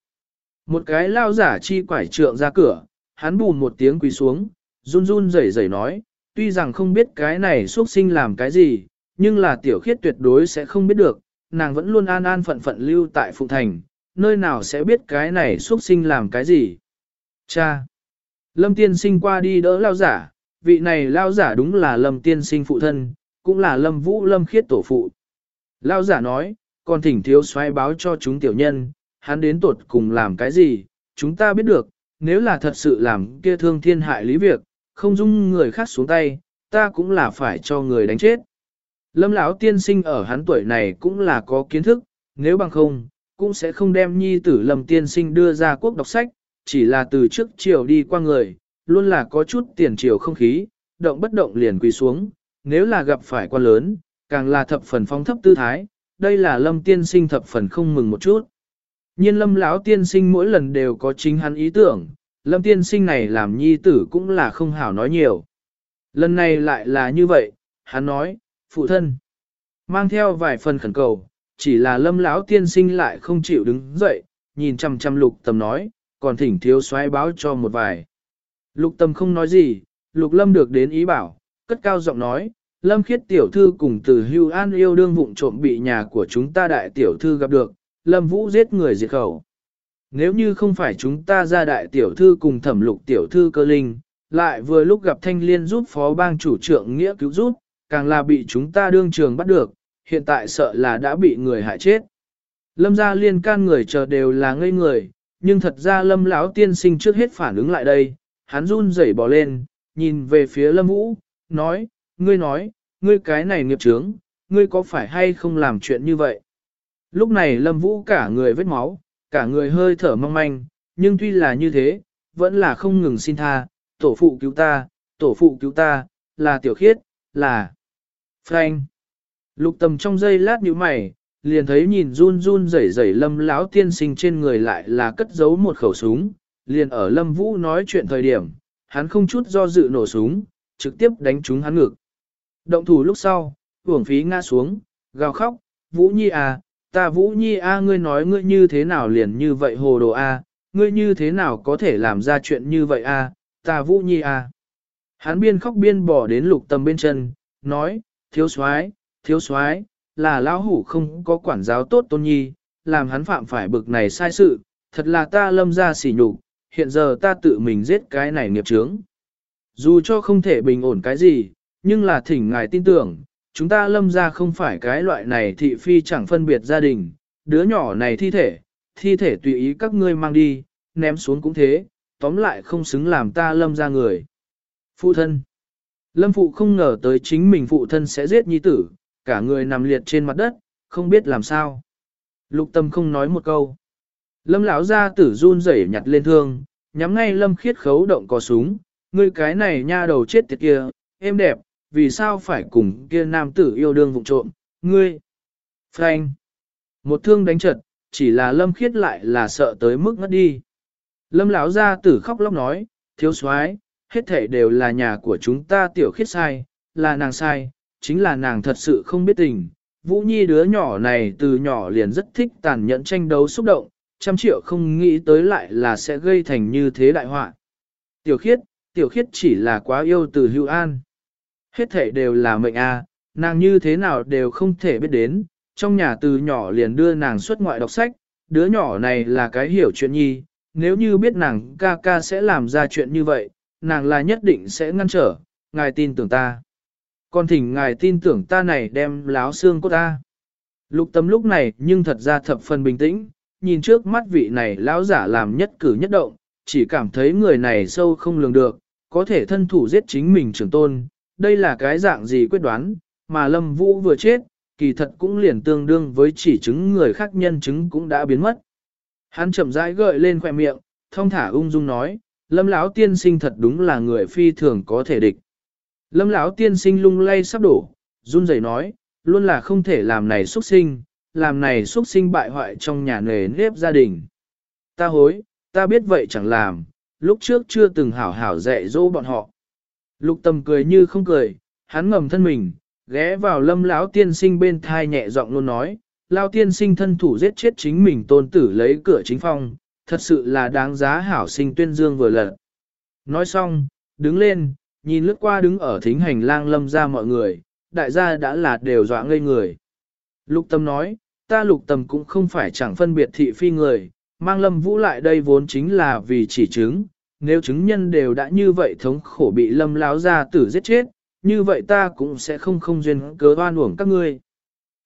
Một cái lao giả chi quải trượng ra cửa, hắn bùn một tiếng quỳ xuống, run run rẩy rẩy nói, tuy rằng không biết cái này xuất sinh làm cái gì, nhưng là tiểu khiết tuyệt đối sẽ không biết được, nàng vẫn luôn an an phận phận lưu tại Phụng Thành, nơi nào sẽ biết cái này xuất sinh làm cái gì. Cha! Lâm tiên sinh qua đi đỡ lao giả, vị này lao giả đúng là lâm tiên sinh phụ thân, cũng là lâm vũ lâm khiết tổ phụ. Lao giả nói, còn thỉnh thiếu xoay báo cho chúng tiểu nhân, hắn đến tuột cùng làm cái gì, chúng ta biết được, nếu là thật sự làm kia thương thiên hại lý việc, không dung người khác xuống tay, ta cũng là phải cho người đánh chết. Lâm lão tiên sinh ở hắn tuổi này cũng là có kiến thức, nếu bằng không, cũng sẽ không đem nhi tử lâm tiên sinh đưa ra quốc đọc sách, chỉ là từ trước chiều đi qua người, luôn là có chút tiền chiều không khí, động bất động liền quỳ xuống, nếu là gặp phải quan lớn, càng là thập phần phong thấp tư thái, đây là lâm tiên sinh thập phần không mừng một chút. Nhiên lâm lão tiên sinh mỗi lần đều có chính hắn ý tưởng, lâm tiên sinh này làm nhi tử cũng là không hảo nói nhiều. Lần này lại là như vậy, hắn nói, phụ thân, mang theo vài phần khẩn cầu, chỉ là lâm lão tiên sinh lại không chịu đứng dậy, nhìn chăm chăm lục tầm nói, còn thỉnh thiếu soái báo cho một vài. Lục tầm không nói gì, lục lâm được đến ý bảo, cất cao giọng nói, lâm khiết tiểu thư cùng từ hưu an yêu đương vụng trộm bị nhà của chúng ta đại tiểu thư gặp được, lâm vũ giết người diệt khẩu. Nếu như không phải chúng ta ra đại tiểu thư cùng thẩm lục tiểu thư cơ linh, lại vừa lúc gặp thanh liên giúp phó bang chủ trưởng nghĩa cứu giúp, càng là bị chúng ta đương trường bắt được, hiện tại sợ là đã bị người hại chết. Lâm gia liên can người chờ đều là ngây người, nhưng thật ra lâm lão tiên sinh trước hết phản ứng lại đây, hắn run rẩy bò lên, nhìn về phía lâm vũ, nói, ngươi nói, ngươi cái này nghiệp trướng, ngươi có phải hay không làm chuyện như vậy? Lúc này lâm vũ cả người vết máu, cả người hơi thở mong manh, nhưng tuy là như thế, vẫn là không ngừng xin tha, tổ phụ cứu ta, tổ phụ cứu ta, là tiểu khiết, là Frank. Lục tầm trong giây lát như mày, liền thấy nhìn run run rẩy rẩy lâm lão tiên sinh trên người lại là cất giấu một khẩu súng, liền ở lâm vũ nói chuyện thời điểm, hắn không chút do dự nổ súng, trực tiếp đánh trúng hắn ngực. Động thủ lúc sau, uổng phí ngã xuống, gào khóc, Vũ Nhi à, ta Vũ Nhi a à, ngươi nói ngươi như thế nào liền như vậy hồ đồ a, à, ngươi như thế nào có thể làm ra chuyện như vậy a, à, ta Vũ Nhi a. Hắn biên khóc biên bỏ đến lục tâm bên chân, nói, thiếu soái, thiếu soái, là lão hủ không có quản giáo tốt tôn nhi, làm hắn phạm phải bực này sai sự, thật là ta lâm ra xỉ nhục, hiện giờ ta tự mình giết cái này nghiệp chướng. Dù cho không thể bình ổn cái gì, nhưng là thỉnh ngài tin tưởng, chúng ta lâm ra không phải cái loại này thị phi chẳng phân biệt gia đình, đứa nhỏ này thi thể, thi thể tùy ý các ngươi mang đi, ném xuống cũng thế, tóm lại không xứng làm ta lâm ra người. Phụ thân Lâm phụ không ngờ tới chính mình phụ thân sẽ giết nhi tử, cả người nằm liệt trên mặt đất, không biết làm sao. Lục tâm không nói một câu. Lâm lão ra tử run rẩy nhặt lên thương, nhắm ngay lâm khiết khấu động có súng, ngươi cái này nha đầu chết tiệt kia, em đẹp, vì sao phải cùng kia nam tử yêu đương vụng trộm, ngươi. Frank. Một thương đánh trật, chỉ là lâm khiết lại là sợ tới mức ngất đi. Lâm lão ra tử khóc lóc nói, thiếu soái hết thể đều là nhà của chúng ta tiểu khiết sai, là nàng sai, chính là nàng thật sự không biết tình. Vũ Nhi đứa nhỏ này từ nhỏ liền rất thích tàn nhẫn tranh đấu xúc động, trăm triệu không nghĩ tới lại là sẽ gây thành như thế đại họa. Tiểu khiết, tiểu khiết chỉ là quá yêu từ hữu an. Hết thể đều là mệnh a, nàng như thế nào đều không thể biết đến, trong nhà từ nhỏ liền đưa nàng xuất ngoại đọc sách, đứa nhỏ này là cái hiểu chuyện nhi, nếu như biết nàng ca ca sẽ làm ra chuyện như vậy, nàng là nhất định sẽ ngăn trở, ngài tin tưởng ta. Còn thỉnh ngài tin tưởng ta này đem láo xương của ta. Lục tâm lúc này nhưng thật ra thập phần bình tĩnh, nhìn trước mắt vị này lão giả làm nhất cử nhất động, chỉ cảm thấy người này sâu không lường được, có thể thân thủ giết chính mình trưởng tôn, đây là cái dạng gì quyết đoán, mà Lâm Vũ vừa chết, kỳ thật cũng liền tương đương với chỉ chứng người khác nhân chứng cũng đã biến mất. Hắn chậm rãi gợi lên khóe miệng, thông thả ung dung nói, Lâm lão tiên sinh thật đúng là người phi thường có thể địch. Lâm lão tiên sinh lung lay sắp đổ, run rẩy nói, luôn là không thể làm này xuất sinh, làm này xuất sinh bại hoại trong nhà nề nếp gia đình. Ta hối, ta biết vậy chẳng làm, lúc trước chưa từng hảo hảo dạy dỗ bọn họ. Lục tầm cười như không cười, hắn ngầm thân mình, ghé vào lâm lão tiên sinh bên thai nhẹ giọng luôn nói, lao tiên sinh thân thủ giết chết chính mình tôn tử lấy cửa chính phong, thật sự là đáng giá hảo sinh tuyên dương vừa lật. Nói xong, đứng lên, nhìn lướt qua đứng ở thính hành lang lâm ra mọi người, đại gia đã là đều dọa ngây người. Lục tâm nói, ta lục tâm cũng không phải chẳng phân biệt thị phi người, mang lâm vũ lại đây vốn chính là vì chỉ chứng, nếu chứng nhân đều đã như vậy thống khổ bị lâm láo ra tử giết chết, như vậy ta cũng sẽ không không duyên cớ oan uổng các ngươi.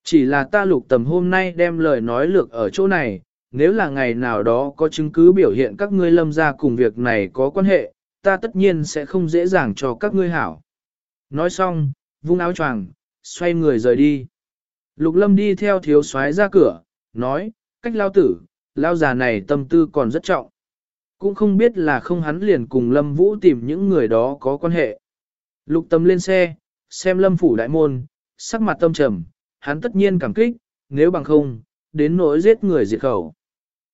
Chỉ là ta lục tầm hôm nay đem lời nói lược ở chỗ này, nếu là ngày nào đó có chứng cứ biểu hiện các ngươi lâm ra cùng việc này có quan hệ, ta tất nhiên sẽ không dễ dàng cho các ngươi hảo. Nói xong, vung áo choàng, xoay người rời đi. Lục lâm đi theo thiếu soái ra cửa, nói, cách lao tử, lao già này tâm tư còn rất trọng. Cũng không biết là không hắn liền cùng lâm vũ tìm những người đó có quan hệ. Lục tâm lên xe, xem lâm phủ đại môn, sắc mặt tâm trầm, hắn tất nhiên cảm kích, nếu bằng không, đến nỗi giết người diệt khẩu.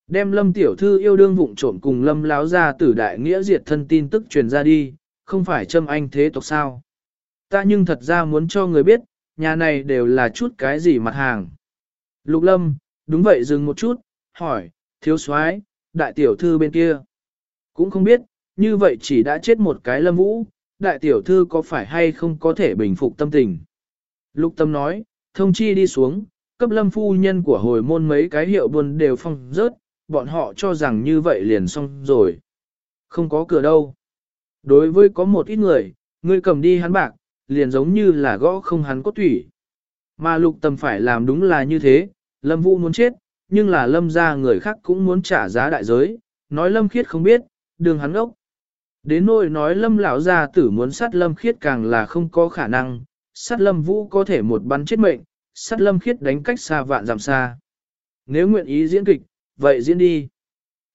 Đem lâm tiểu thư yêu đương vụng trộm cùng lâm láo ra tử đại nghĩa diệt thân tin tức truyền ra đi, không phải châm anh thế tộc sao. Ta nhưng thật ra muốn cho người biết, nhà này đều là chút cái gì mặt hàng. Lục lâm, đúng vậy dừng một chút, hỏi, thiếu soái đại tiểu thư bên kia. Cũng không biết, như vậy chỉ đã chết một cái lâm vũ, đại tiểu thư có phải hay không có thể bình phục tâm tình. Lục tâm nói, thông chi đi xuống, cấp lâm phu nhân của hồi môn mấy cái hiệu buôn đều phong rớt, bọn họ cho rằng như vậy liền xong rồi. Không có cửa đâu. Đối với có một ít người, người cầm đi hắn bạc, liền giống như là gõ không hắn cốt thủy. Mà lục tâm phải làm đúng là như thế, lâm vũ muốn chết, nhưng là lâm ra người khác cũng muốn trả giá đại giới, nói lâm khiết không biết, đường hắn ốc. Đến nỗi nói lâm lão gia tử muốn sát lâm khiết càng là không có khả năng, sát lâm vũ có thể một bắn chết mệnh, sát lâm khiết đánh cách xa vạn dặm xa. Nếu nguyện ý diễn kịch, vậy diễn đi.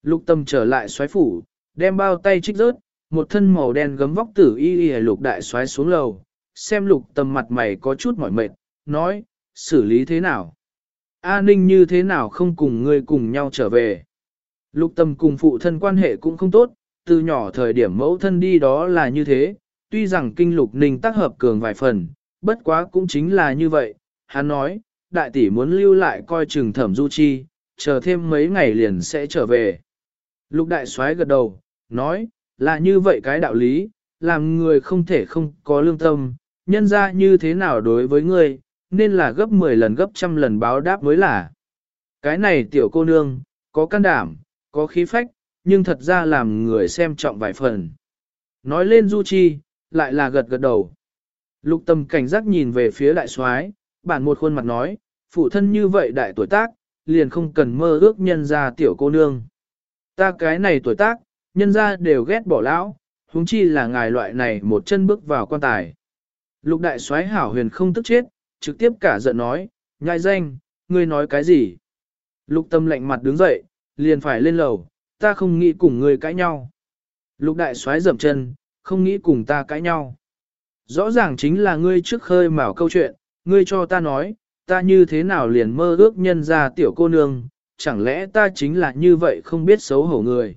Lục tâm trở lại xoáy phủ, đem bao tay trích rớt, một thân màu đen gấm vóc tử y y lục đại xoáy xuống lầu, xem lục tâm mặt mày có chút mỏi mệt, nói, xử lý thế nào? A ninh như thế nào không cùng ngươi cùng nhau trở về? Lục tâm cùng phụ thân quan hệ cũng không tốt, từ nhỏ thời điểm mẫu thân đi đó là như thế, tuy rằng kinh lục ninh tác hợp cường vài phần, bất quá cũng chính là như vậy, hắn nói, đại tỷ muốn lưu lại coi chừng thẩm du chi, chờ thêm mấy ngày liền sẽ trở về. Lục đại soái gật đầu, nói, là như vậy cái đạo lý, làm người không thể không có lương tâm, nhân ra như thế nào đối với ngươi, nên là gấp 10 lần gấp trăm lần báo đáp mới là. Cái này tiểu cô nương, có can đảm, có khí phách, nhưng thật ra làm người xem trọng vài phần. Nói lên Du Chi, lại là gật gật đầu. Lục tâm cảnh giác nhìn về phía đại soái, bản một khuôn mặt nói, phụ thân như vậy đại tuổi tác, liền không cần mơ ước nhân gia tiểu cô nương. Ta cái này tuổi tác, nhân gia đều ghét bỏ lão, huống chi là ngài loại này một chân bước vào quan tài. Lục đại soái hảo huyền không tức chết, trực tiếp cả giận nói, nhai danh, ngươi nói cái gì? Lục tâm lạnh mặt đứng dậy, liền phải lên lầu, ta không nghĩ cùng ngươi cãi nhau. Lục đại soái dậm chân, không nghĩ cùng ta cãi nhau. Rõ ràng chính là ngươi trước khơi mào câu chuyện, ngươi cho ta nói, ta như thế nào liền mơ ước nhân ra tiểu cô nương, chẳng lẽ ta chính là như vậy không biết xấu hổ người.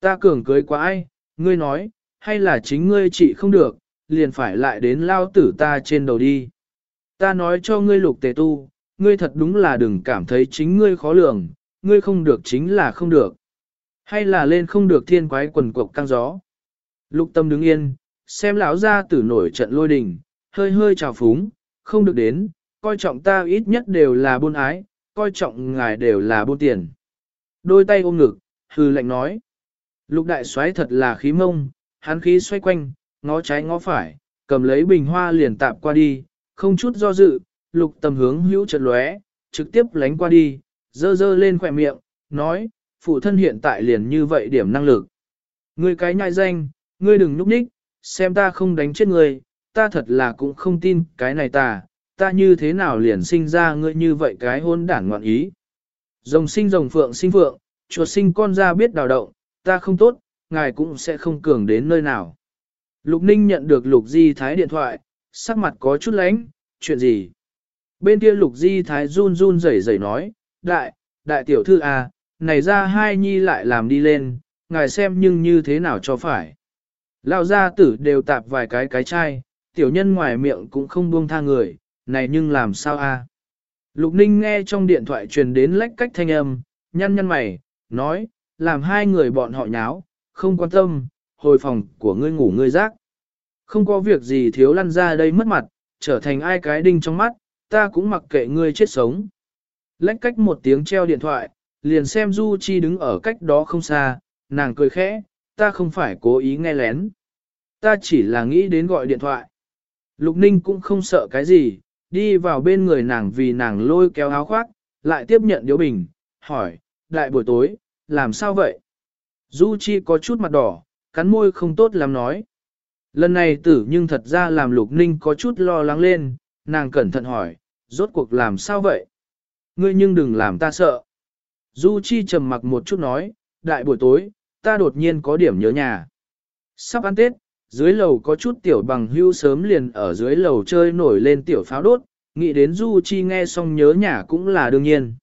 Ta cường cưới quá ai, ngươi nói, hay là chính ngươi trị không được, liền phải lại đến lao tử ta trên đầu đi. Ta nói cho ngươi lục tề tu, ngươi thật đúng là đừng cảm thấy chính ngươi khó lường, ngươi không được chính là không được. Hay là lên không được thiên quái quần cục căng gió. Lục tâm đứng yên, xem lão ra tử nổi trận lôi đình, hơi hơi trào phúng, không được đến, coi trọng ta ít nhất đều là buôn ái, coi trọng ngài đều là buôn tiền. Đôi tay ôm ngực, hư lệnh nói. Lục đại xoáy thật là khí mông, hắn khí xoay quanh, ngó trái ngó phải, cầm lấy bình hoa liền tạp qua đi, không chút do dự, lục tầm hướng hữu chợt lóe, trực tiếp lánh qua đi, dơ dơ lên khỏe miệng, nói, phụ thân hiện tại liền như vậy điểm năng lực. Ngươi cái nhai danh, ngươi đừng núp ních, xem ta không đánh chết ngươi, ta thật là cũng không tin cái này ta, ta như thế nào liền sinh ra ngươi như vậy cái hôn đản ngoạn ý. Rồng sinh rồng phượng sinh phượng, chuột sinh con ra biết đào động, ta không tốt, ngài cũng sẽ không cường đến nơi nào. Lục Ninh nhận được Lục Di Thái điện thoại, sắc mặt có chút lánh, chuyện gì? Bên kia Lục Di Thái run run rẩy rẩy nói, đại, đại tiểu thư à, này ra hai nhi lại làm đi lên, ngài xem nhưng như thế nào cho phải. Lão gia tử đều tạp vài cái cái chai, tiểu nhân ngoài miệng cũng không buông tha người, này nhưng làm sao a? Lục Ninh nghe trong điện thoại truyền đến lách cách thanh âm, nhăn nhăn mày, nói, làm hai người bọn họ nháo, không quan tâm, hồi phòng của ngươi ngủ ngươi rác. Không có việc gì thiếu lăn ra đây mất mặt, trở thành ai cái đinh trong mắt, ta cũng mặc kệ ngươi chết sống. Lách cách một tiếng treo điện thoại, liền xem Du Chi đứng ở cách đó không xa, nàng cười khẽ, ta không phải cố ý nghe lén. Ta chỉ là nghĩ đến gọi điện thoại. Lục Ninh cũng không sợ cái gì, đi vào bên người nàng vì nàng lôi kéo áo khoác, lại tiếp nhận điếu bình, hỏi, đại buổi tối, làm sao vậy? Du Chi có chút mặt đỏ, cắn môi không tốt làm nói. Lần này tử nhưng thật ra làm Lục Ninh có chút lo lắng lên, nàng cẩn thận hỏi, rốt cuộc làm sao vậy? Ngươi nhưng đừng làm ta sợ. Du Chi trầm mặc một chút nói, đại buổi tối, ta đột nhiên có điểm nhớ nhà. Sắp ăn Tết, dưới lầu có chút tiểu bằng hưu sớm liền ở dưới lầu chơi nổi lên tiểu pháo đốt, nghĩ đến Du Chi nghe xong nhớ nhà cũng là đương nhiên.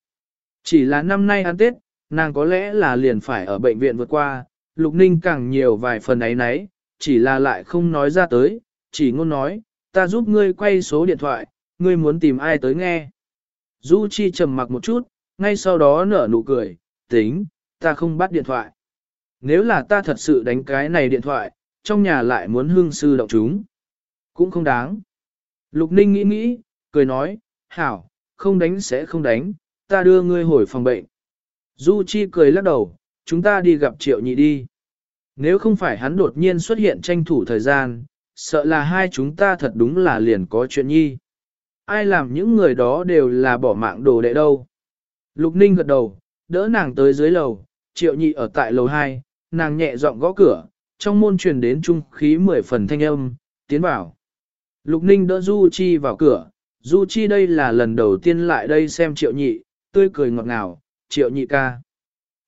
Chỉ là năm nay ăn Tết, nàng có lẽ là liền phải ở bệnh viện vượt qua, Lục Ninh càng nhiều vài phần ấy nấy, chỉ là lại không nói ra tới, chỉ ngôn nói, ta giúp ngươi quay số điện thoại, ngươi muốn tìm ai tới nghe. Du Chi trầm mặc một chút, ngay sau đó nở nụ cười, tính, ta không bắt điện thoại. Nếu là ta thật sự đánh cái này điện thoại, trong nhà lại muốn hương sư động chúng. Cũng không đáng. Lục Ninh nghĩ nghĩ, cười nói, hảo, không đánh sẽ không đánh, ta đưa ngươi hồi phòng bệnh. Du Chi cười lắc đầu, chúng ta đi gặp triệu nhị đi. Nếu không phải hắn đột nhiên xuất hiện tranh thủ thời gian, sợ là hai chúng ta thật đúng là liền có chuyện nhi. Ai làm những người đó đều là bỏ mạng đồ đệ đâu. Lục Ninh gật đầu, đỡ nàng tới dưới lầu, triệu nhị ở tại lầu 2, nàng nhẹ giọng gõ cửa, trong môn truyền đến trung khí mười phần thanh âm, tiến vào. Lục Ninh đỡ Du Chi vào cửa, Du Chi đây là lần đầu tiên lại đây xem triệu nhị, tươi cười ngọt ngào, triệu nhị ca.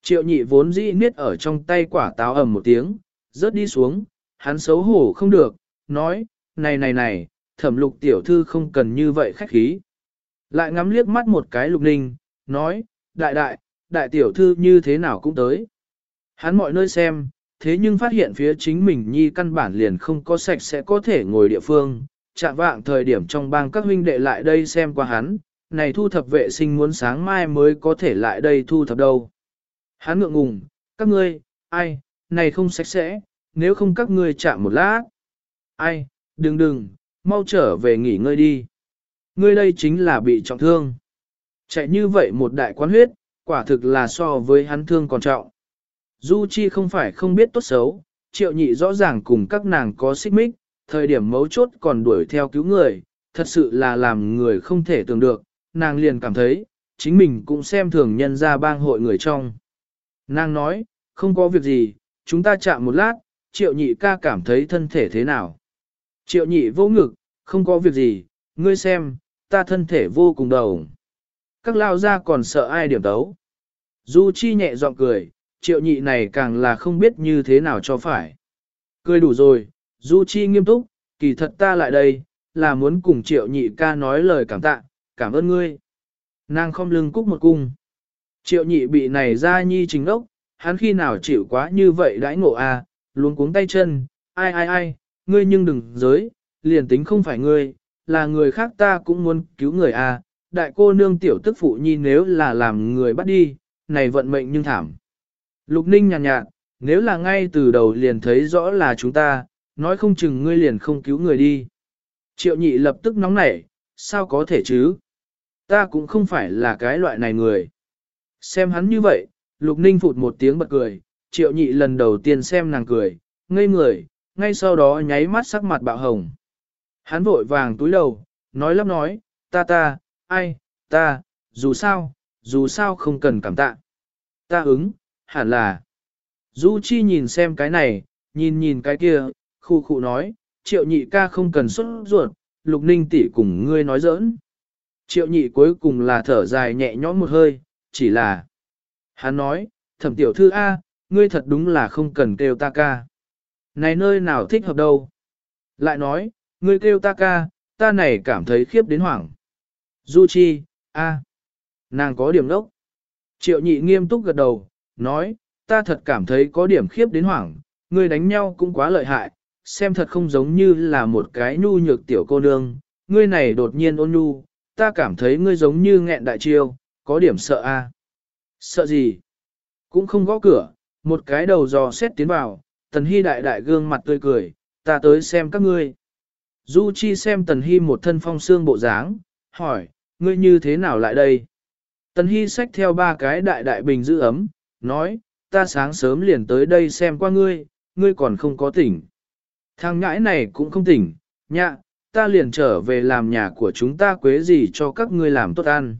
Triệu nhị vốn dĩ niết ở trong tay quả táo ầm một tiếng, rớt đi xuống, hắn xấu hổ không được, nói, này này này, thẩm lục tiểu thư không cần như vậy khách khí. Lại ngắm liếc mắt một cái lục ninh, nói, đại đại, đại tiểu thư như thế nào cũng tới. Hắn mọi nơi xem, thế nhưng phát hiện phía chính mình nhi căn bản liền không có sạch sẽ có thể ngồi địa phương, chạm vạng thời điểm trong bang các huynh đệ lại đây xem qua hắn, này thu thập vệ sinh muốn sáng mai mới có thể lại đây thu thập đâu. Hắn ngượng ngùng, các ngươi, ai, này không sạch sẽ, nếu không các ngươi chạm một lát. Ai, đừng đừng, mau trở về nghỉ ngơi đi. Ngươi đây chính là bị trọng thương. Chạy như vậy một đại quán huyết, quả thực là so với hắn thương còn trọng. Du Chi không phải không biết tốt xấu, triệu nhị rõ ràng cùng các nàng có xích mích, thời điểm mấu chốt còn đuổi theo cứu người, thật sự là làm người không thể tưởng được, nàng liền cảm thấy, chính mình cũng xem thường nhân ra bang hội người trong. Nàng nói, không có việc gì, chúng ta chạm một lát, triệu nhị ca cảm thấy thân thể thế nào. Triệu nhị vô ngực, không có việc gì, ngươi xem, ta thân thể vô cùng đầu. Các lao ra còn sợ ai điểm tấu. Du Chi nhẹ giọng cười, triệu nhị này càng là không biết như thế nào cho phải. Cười đủ rồi, Du Chi nghiêm túc, kỳ thật ta lại đây, là muốn cùng triệu nhị ca nói lời cảm tạ, cảm ơn ngươi. Nàng không lưng cúc một cung. Triệu nhị bị này ra nhi chính ốc, hắn khi nào chịu quá như vậy đãi ngộ à, luôn cuống tay chân, ai ai ai, ngươi nhưng đừng giới, liền tính không phải ngươi, là người khác ta cũng muốn cứu người à, đại cô nương tiểu tức phụ nhi nếu là làm người bắt đi, này vận mệnh nhưng thảm. Lục ninh nhàn nhạt, nhạt, nếu là ngay từ đầu liền thấy rõ là chúng ta, nói không chừng ngươi liền không cứu người đi. Triệu nhị lập tức nóng nảy, sao có thể chứ? Ta cũng không phải là cái loại này người. Xem hắn như vậy, lục ninh phụt một tiếng bật cười, triệu nhị lần đầu tiên xem nàng cười, ngây người, ngay sau đó nháy mắt sắc mặt bạo hồng. Hắn vội vàng túi đầu, nói lắp nói, ta ta, ai, ta, dù sao, dù sao không cần cảm tạ. Ta ứng, hẳn là. Du Chi nhìn xem cái này, nhìn nhìn cái kia, khu khu nói, triệu nhị ca không cần xuất ruột, lục ninh tỷ cùng ngươi nói giỡn. Triệu nhị cuối cùng là thở dài nhẹ nhõm một hơi, chỉ là. Hắn nói, thẩm tiểu thư A, ngươi thật đúng là không cần kêu ta ca. Này nơi nào thích hợp đâu. Lại nói, ngươi kêu ta ca, ta này cảm thấy khiếp đến hoảng. Du Chi, A. Nàng có điểm đốc. Triệu nhị nghiêm túc gật đầu, nói, ta thật cảm thấy có điểm khiếp đến hoảng, ngươi đánh nhau cũng quá lợi hại, xem thật không giống như là một cái nhu nhược tiểu cô nương, ngươi này đột nhiên ôn nhu, ta cảm thấy ngươi giống như nghẹn đại chiêu, có điểm sợ a. Sợ gì? Cũng không gõ cửa, một cái đầu dò xét tiến vào, tần hy đại đại gương mặt tươi cười, ta tới xem các ngươi. Du Chi xem tần hy một thân phong xương bộ dáng, hỏi, ngươi như thế nào lại đây? Tần hy xách theo ba cái đại đại bình giữ ấm, nói, ta sáng sớm liền tới đây xem qua ngươi, ngươi còn không có tỉnh. Thằng ngãi này cũng không tỉnh, nhạ, ta liền trở về làm nhà của chúng ta quế gì cho các ngươi làm tốt ăn.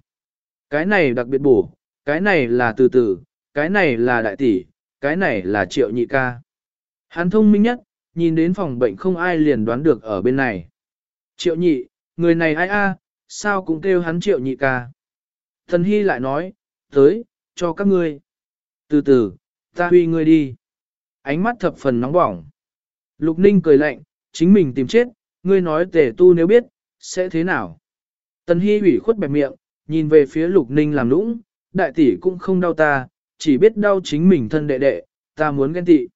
Cái này đặc biệt bổ, cái này là từ từ, cái này là đại tỷ, cái này là triệu nhị ca. Hắn thông minh nhất, nhìn đến phòng bệnh không ai liền đoán được ở bên này. Triệu nhị, người này ai a, sao cũng kêu hắn triệu nhị ca. Thần Hy lại nói, tới, cho các ngươi. Từ từ, ta huy ngươi đi. Ánh mắt thập phần nóng bỏng. Lục Ninh cười lạnh, chính mình tìm chết, ngươi nói tề tu nếu biết, sẽ thế nào? Tần Hy ủy khuất bẹp miệng, nhìn về phía Lục Ninh làm lũng đại tỷ cũng không đau ta, chỉ biết đau chính mình thân đệ đệ, ta muốn ghen tị.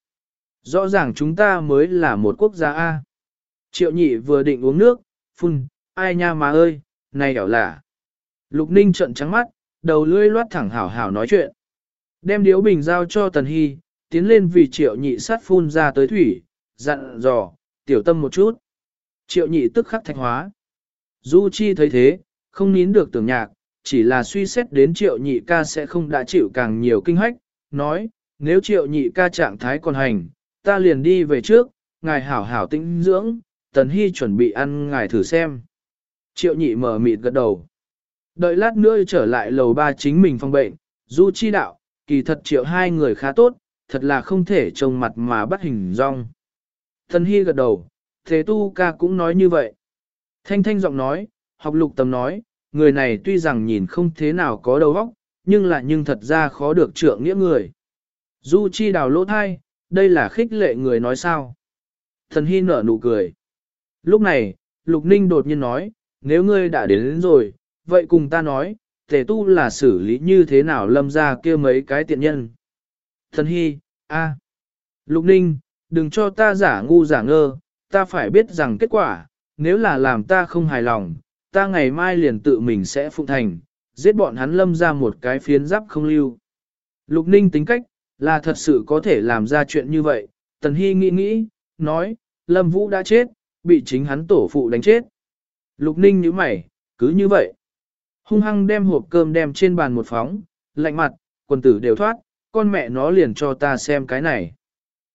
Rõ ràng chúng ta mới là một quốc gia A. Triệu nhị vừa định uống nước, phun, ai nha má ơi, này ẻo là. Lục Ninh trợn trắng mắt, đầu lưỡi loát thẳng hảo hảo nói chuyện. Đem điếu bình giao cho Tần Hy, tiến lên vì triệu nhị sát phun ra tới thủy, dặn dò, tiểu tâm một chút. Triệu nhị tức khắc thạch hóa. Du Chi thấy thế, không nín được tưởng nhạc, chỉ là suy xét đến triệu nhị ca sẽ không đã chịu càng nhiều kinh hách, nói, nếu triệu nhị ca trạng thái còn hành, ta liền đi về trước, ngài hảo hảo tĩnh dưỡng, tần hy chuẩn bị ăn ngài thử xem. Triệu nhị mở mịt gật đầu. Đợi lát nữa trở lại lầu ba chính mình phòng bệnh, du chi đạo, kỳ thật triệu hai người khá tốt, thật là không thể trông mặt mà bắt hình rong. Thần Hy gật đầu, thế tu ca cũng nói như vậy. Thanh thanh giọng nói, học lục tầm nói, người này tuy rằng nhìn không thế nào có đầu óc, nhưng lại nhưng thật ra khó được trượng nghĩa người. Du chi đào lỗ thai, đây là khích lệ người nói sao. Thần Hy nở nụ cười. Lúc này, Lục Ninh đột nhiên nói, nếu ngươi đã đến, đến rồi, vậy cùng ta nói, tề tu là xử lý như thế nào lâm ra kia mấy cái tiện nhân. Thần Hy, a, Lục Ninh, đừng cho ta giả ngu giả ngơ, ta phải biết rằng kết quả, nếu là làm ta không hài lòng, ta ngày mai liền tự mình sẽ phụ thành, giết bọn hắn lâm ra một cái phiến giáp không lưu. Lục Ninh tính cách, là thật sự có thể làm ra chuyện như vậy, Tần Hy nghĩ nghĩ, nói, Lâm Vũ đã chết, bị chính hắn tổ phụ đánh chết. Lục Ninh như mày, cứ như vậy. Hung hăng đem hộp cơm đem trên bàn một phóng, lạnh mặt, quần tử đều thoát, con mẹ nó liền cho ta xem cái này.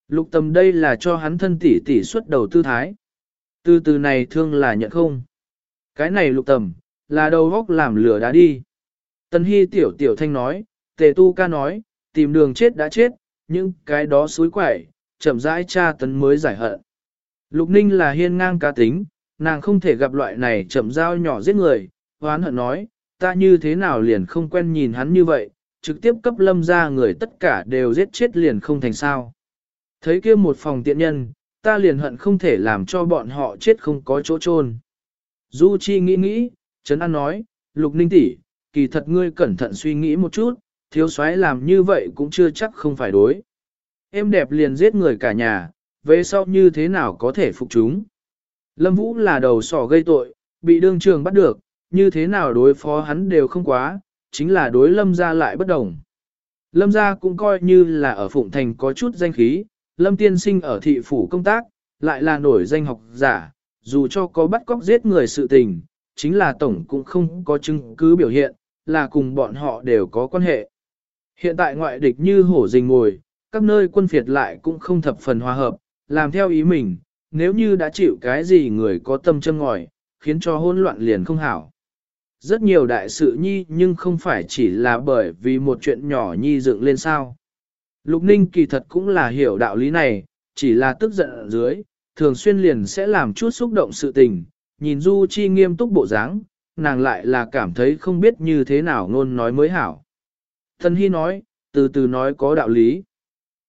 Lục tầm đây là cho hắn thân tỷ tỷ xuất đầu tư thái. Từ từ này thương là nhận không. Cái này lục tầm, là đầu góc làm lửa đã đi. Tần hy tiểu tiểu thanh nói, tề tu ca nói, tìm đường chết đã chết, nhưng cái đó suối quẩy, chậm rãi cha tấn mới giải hận. Lục ninh là hiên ngang cá tính, nàng không thể gặp loại này chậm dao nhỏ giết người, hoán hận nói, ta như thế nào liền không quen nhìn hắn như vậy, trực tiếp cấp lâm ra người tất cả đều giết chết liền không thành sao. Thấy kia một phòng tiện nhân, ta liền hận không thể làm cho bọn họ chết không có chỗ chôn. Du Chi nghĩ nghĩ, Trấn An nói, Lục Ninh tỷ, kỳ thật ngươi cẩn thận suy nghĩ một chút, thiếu soái làm như vậy cũng chưa chắc không phải đối. Em đẹp liền giết người cả nhà, về sau như thế nào có thể phục chúng. Lâm Vũ là đầu sỏ gây tội, bị đương trường bắt được, như thế nào đối phó hắn đều không quá, chính là đối lâm gia lại bất đồng. Lâm gia cũng coi như là ở Phụng Thành có chút danh khí, lâm tiên sinh ở thị phủ công tác, lại là nổi danh học giả, dù cho có bắt cóc giết người sự tình, chính là tổng cũng không có chứng cứ biểu hiện, là cùng bọn họ đều có quan hệ. Hiện tại ngoại địch như hổ rình ngồi, các nơi quân phiệt lại cũng không thập phần hòa hợp, làm theo ý mình, nếu như đã chịu cái gì người có tâm châm ngòi, khiến cho hỗn loạn liền không hảo. rất nhiều đại sự nhi nhưng không phải chỉ là bởi vì một chuyện nhỏ nhi dựng lên sao. Lục Ninh kỳ thật cũng là hiểu đạo lý này, chỉ là tức giận ở dưới, thường xuyên liền sẽ làm chút xúc động sự tình, nhìn Du Chi nghiêm túc bộ dáng, nàng lại là cảm thấy không biết như thế nào ngôn nói mới hảo. Thần Hy nói, từ từ nói có đạo lý.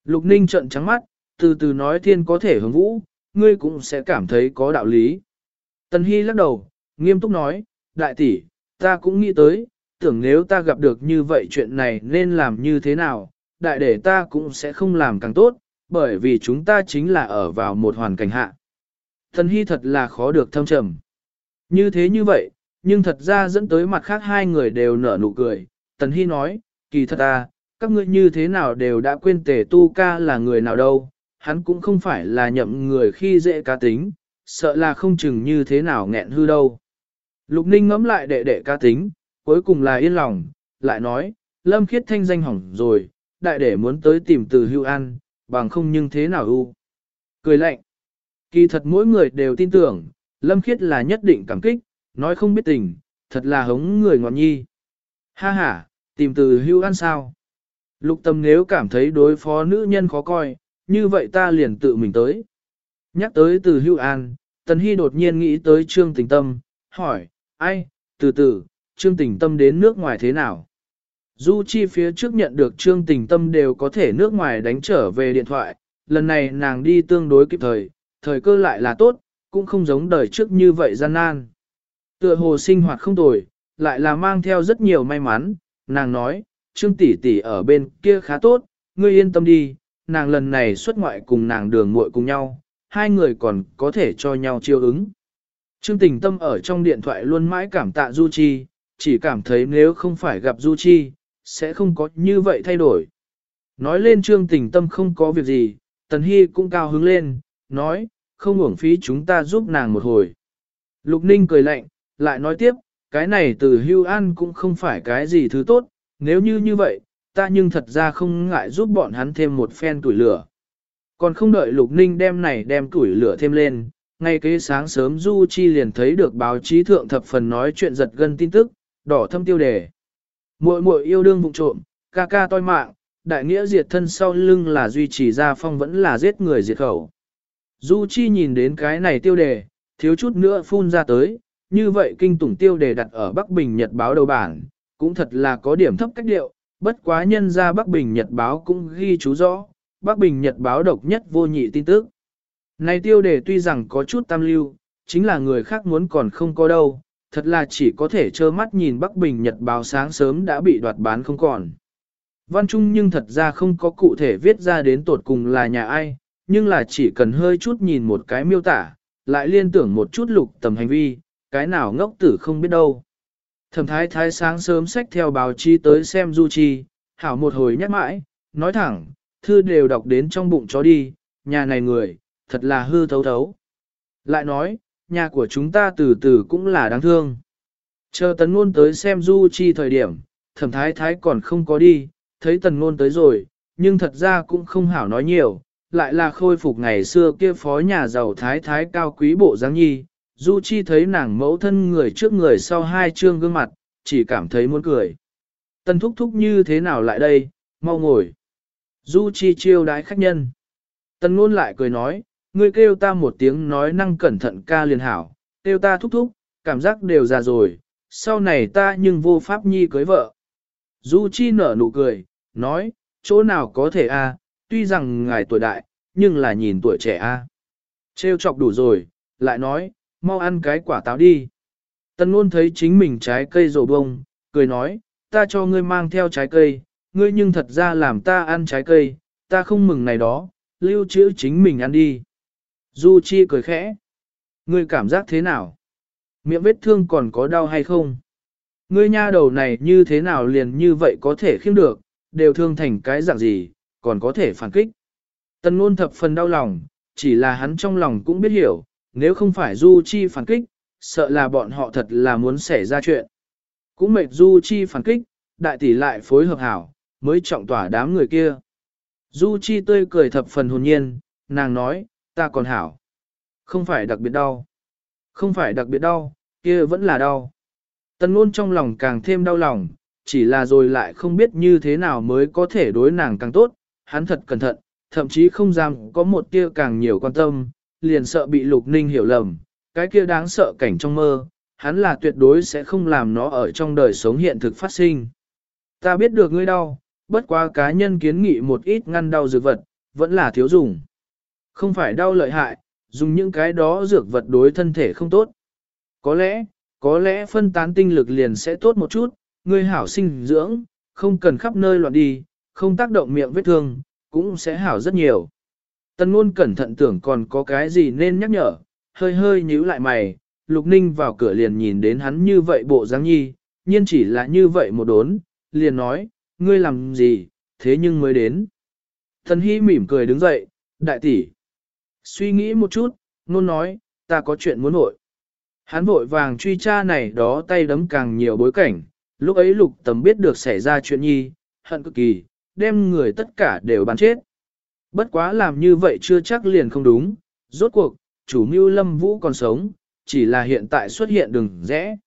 Lục Ninh trợn trắng mắt, từ từ nói thiên có thể hướng vũ, ngươi cũng sẽ cảm thấy có đạo lý. Tần Hy lắc đầu, nghiêm túc nói, đại tỷ, ta cũng nghĩ tới, tưởng nếu ta gặp được như vậy chuyện này nên làm như thế nào, đại để ta cũng sẽ không làm càng tốt, bởi vì chúng ta chính là ở vào một hoàn cảnh hạ. Tần Hy thật là khó được thâm trầm. Như thế như vậy, nhưng thật ra dẫn tới mặt khác hai người đều nở nụ cười. Tần Hy nói, kỳ thật ta, các ngươi như thế nào đều đã quên tề tu ca là người nào đâu, hắn cũng không phải là nhậm người khi dễ cá tính, sợ là không chừng như thế nào nghẹn hư đâu. Lục Ninh ngẫm lại đệ đệ cá tính, cuối cùng là yên lòng, lại nói, Lâm Khiết thanh danh hỏng rồi, đại đệ muốn tới tìm từ hưu an, bằng không nhưng thế nào u? Cười lạnh. Kỳ thật mỗi người đều tin tưởng, Lâm Khiết là nhất định cảm kích, nói không biết tình, thật là hống người ngọn nhi. Ha ha, tìm từ hưu an sao? Lục tâm nếu cảm thấy đối phó nữ nhân khó coi, như vậy ta liền tự mình tới. Nhắc tới từ hưu an, Tần Hy đột nhiên nghĩ tới Trương Tình Tâm, hỏi, ai, từ từ, Trương Tình Tâm đến nước ngoài thế nào? Du Chi phía trước nhận được Trương Tình Tâm đều có thể nước ngoài đánh trở về điện thoại, lần này nàng đi tương đối kịp thời, thời cơ lại là tốt, cũng không giống đời trước như vậy gian nan. Tựa hồ sinh hoạt không tồi, lại là mang theo rất nhiều may mắn, nàng nói, Trương tỷ tỷ ở bên kia khá tốt, ngươi yên tâm đi, nàng lần này xuất ngoại cùng nàng đường muội cùng nhau, hai người còn có thể cho nhau chiêu ứng. Trương tình tâm ở trong điện thoại luôn mãi cảm tạ Du Chi, chỉ cảm thấy nếu không phải gặp Du Chi, sẽ không có như vậy thay đổi. Nói lên trương tình tâm không có việc gì, Tần Hy cũng cao hứng lên, nói, không uổng phí chúng ta giúp nàng một hồi. Lục Ninh cười lạnh, lại nói tiếp, cái này từ hưu an cũng không phải cái gì thứ tốt, nếu như như vậy, ta nhưng thật ra không ngại giúp bọn hắn thêm một phen tuổi lửa. Còn không đợi Lục Ninh đem này đem tuổi lửa thêm lên, ngay kế sáng sớm Du Chi liền thấy được báo chí thượng thập phần nói chuyện giật gân tin tức, đỏ thâm tiêu đề. Muội muội yêu đương vụng trộm, ca ca toi mạng, đại nghĩa diệt thân sau lưng là duy trì gia phong vẫn là giết người diệt khẩu. Du Chi nhìn đến cái này tiêu đề, thiếu chút nữa phun ra tới, như vậy kinh tủng tiêu đề đặt ở Bắc Bình Nhật báo đầu bản, cũng thật là có điểm thấp cách điệu, bất quá nhân ra Bắc Bình Nhật báo cũng ghi chú rõ, Bắc Bình Nhật báo độc nhất vô nhị tin tức. Này tiêu đề tuy rằng có chút tam lưu, chính là người khác muốn còn không có đâu, thật là chỉ có thể trơ mắt nhìn Bắc Bình Nhật báo sáng sớm đã bị đoạt bán không còn. Văn Trung nhưng thật ra không có cụ thể viết ra đến tột cùng là nhà ai, nhưng là chỉ cần hơi chút nhìn một cái miêu tả, lại liên tưởng một chút lục tầm hành vi, cái nào ngốc tử không biết đâu. Thẩm thái thái sáng sớm sách theo báo chi tới xem Du Chi, hảo một hồi nhắc mãi, nói thẳng, thư đều đọc đến trong bụng chó đi, nhà này người, thật là hư thấu thấu. Lại nói, nhà của chúng ta từ từ cũng là đáng thương. Chờ tấn ngôn tới xem Du Chi thời điểm, thẩm thái thái còn không có đi, thấy tần ngôn tới rồi, nhưng thật ra cũng không hảo nói nhiều, lại là khôi phục ngày xưa kia phó nhà giàu thái thái cao quý bộ dáng nhi. Du Chi thấy nàng mẫu thân người trước người sau hai trương gương mặt, chỉ cảm thấy muốn cười. Tần thúc thúc như thế nào lại đây, mau ngồi. Du Chi chiêu đái khách nhân. Tần ngôn lại cười nói, ngươi kêu ta một tiếng nói năng cẩn thận ca liền hảo, kêu ta thúc thúc, cảm giác đều già rồi, sau này ta nhưng vô pháp nhi cưới vợ. Du Chi nở nụ cười, nói, chỗ nào có thể a, tuy rằng ngài tuổi đại, nhưng là nhìn tuổi trẻ a. Trêu chọc đủ rồi, lại nói, mau ăn cái quả táo đi. Tần luôn thấy chính mình trái cây rổ bông, cười nói, ta cho ngươi mang theo trái cây, ngươi nhưng thật ra làm ta ăn trái cây, ta không mừng này đó, lưu trữ chính mình ăn đi. Du Chi cười khẽ. Ngươi cảm giác thế nào? Miệng vết thương còn có đau hay không? Ngươi nha đầu này như thế nào liền như vậy có thể khiêm được, đều thương thành cái dạng gì, còn có thể phản kích. Tần luôn thập phần đau lòng, chỉ là hắn trong lòng cũng biết hiểu, nếu không phải Du Chi phản kích, sợ là bọn họ thật là muốn xảy ra chuyện. Cũng mệt Du Chi phản kích, đại tỷ lại phối hợp hảo, mới trọng tỏa đám người kia. Du Chi tươi cười thập phần hồn nhiên, nàng nói, ta còn hảo. Không phải đặc biệt đau. Không phải đặc biệt đau, kia vẫn là đau. Tần ngôn trong lòng càng thêm đau lòng, chỉ là rồi lại không biết như thế nào mới có thể đối nàng càng tốt, hắn thật cẩn thận, thậm chí không dám có một tia càng nhiều quan tâm, liền sợ bị lục ninh hiểu lầm, cái kia đáng sợ cảnh trong mơ, hắn là tuyệt đối sẽ không làm nó ở trong đời sống hiện thực phát sinh. Ta biết được ngươi đau, bất quá cá nhân kiến nghị một ít ngăn đau dược vật, vẫn là thiếu dùng. Không phải đau lợi hại, dùng những cái đó dược vật đối thân thể không tốt. Có lẽ, có lẽ phân tán tinh lực liền sẽ tốt một chút, ngươi hảo sinh dưỡng, không cần khắp nơi loạn đi, không tác động miệng vết thương, cũng sẽ hảo rất nhiều. Tần ngôn cẩn thận tưởng còn có cái gì nên nhắc nhở, hơi hơi nhíu lại mày, Lục Ninh vào cửa liền nhìn đến hắn như vậy bộ dáng nhi, nhiên chỉ là như vậy một đốn, liền nói, ngươi làm gì, thế nhưng mới đến. Thần Hy mỉm cười đứng dậy, đại tỷ. Suy nghĩ một chút, ngôn nói, ta có chuyện muốn vội. Hắn vội vàng truy tra này đó tay đấm càng nhiều bối cảnh, lúc ấy lục tầm biết được xảy ra chuyện nhi, hận cực kỳ, đem người tất cả đều bắn chết. Bất quá làm như vậy chưa chắc liền không đúng, rốt cuộc, chủ mưu lâm vũ còn sống, chỉ là hiện tại xuất hiện đường rẽ.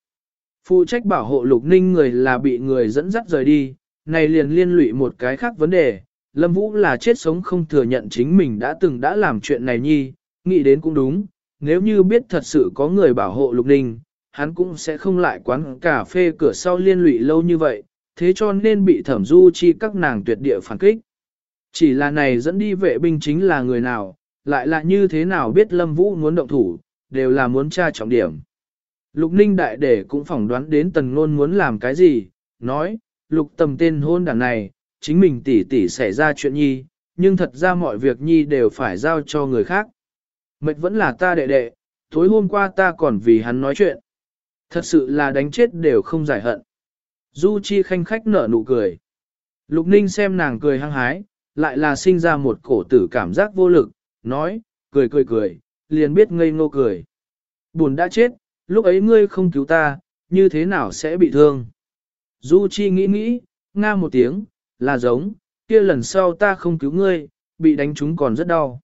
Phụ trách bảo hộ lục ninh người là bị người dẫn dắt rời đi, này liền liên lụy một cái khác vấn đề, lâm vũ là chết sống không thừa nhận chính mình đã từng đã làm chuyện này nhi, nghĩ đến cũng đúng, nếu như biết thật sự có người bảo hộ lục ninh, hắn cũng sẽ không lại quán cà phê cửa sau liên lụy lâu như vậy, thế cho nên bị thẩm du chi các nàng tuyệt địa phản kích. Chỉ là này dẫn đi vệ binh chính là người nào, lại là như thế nào biết Lâm Vũ muốn động thủ, đều là muốn tra trọng điểm. Lục Ninh đại để cũng phỏng đoán đến tần Nôn muốn làm cái gì, nói, lục tầm tên hôn đàn này, chính mình tỉ tỉ xảy ra chuyện nhi, nhưng thật ra mọi việc nhi đều phải giao cho người khác. Mệt vẫn là ta đệ đệ, tối hôm qua ta còn vì hắn nói chuyện. Thật sự là đánh chết đều không giải hận. Du Chi khanh khách nở nụ cười. Lục Ninh xem nàng cười hăng hái, lại là sinh ra một cổ tử cảm giác vô lực, nói, cười cười cười, liền biết ngây ngô cười. Buồn đã chết, lúc ấy ngươi không cứu ta, như thế nào sẽ bị thương? Du Chi nghĩ nghĩ, nga một tiếng, là giống, kia lần sau ta không cứu ngươi, bị đánh trúng còn rất đau.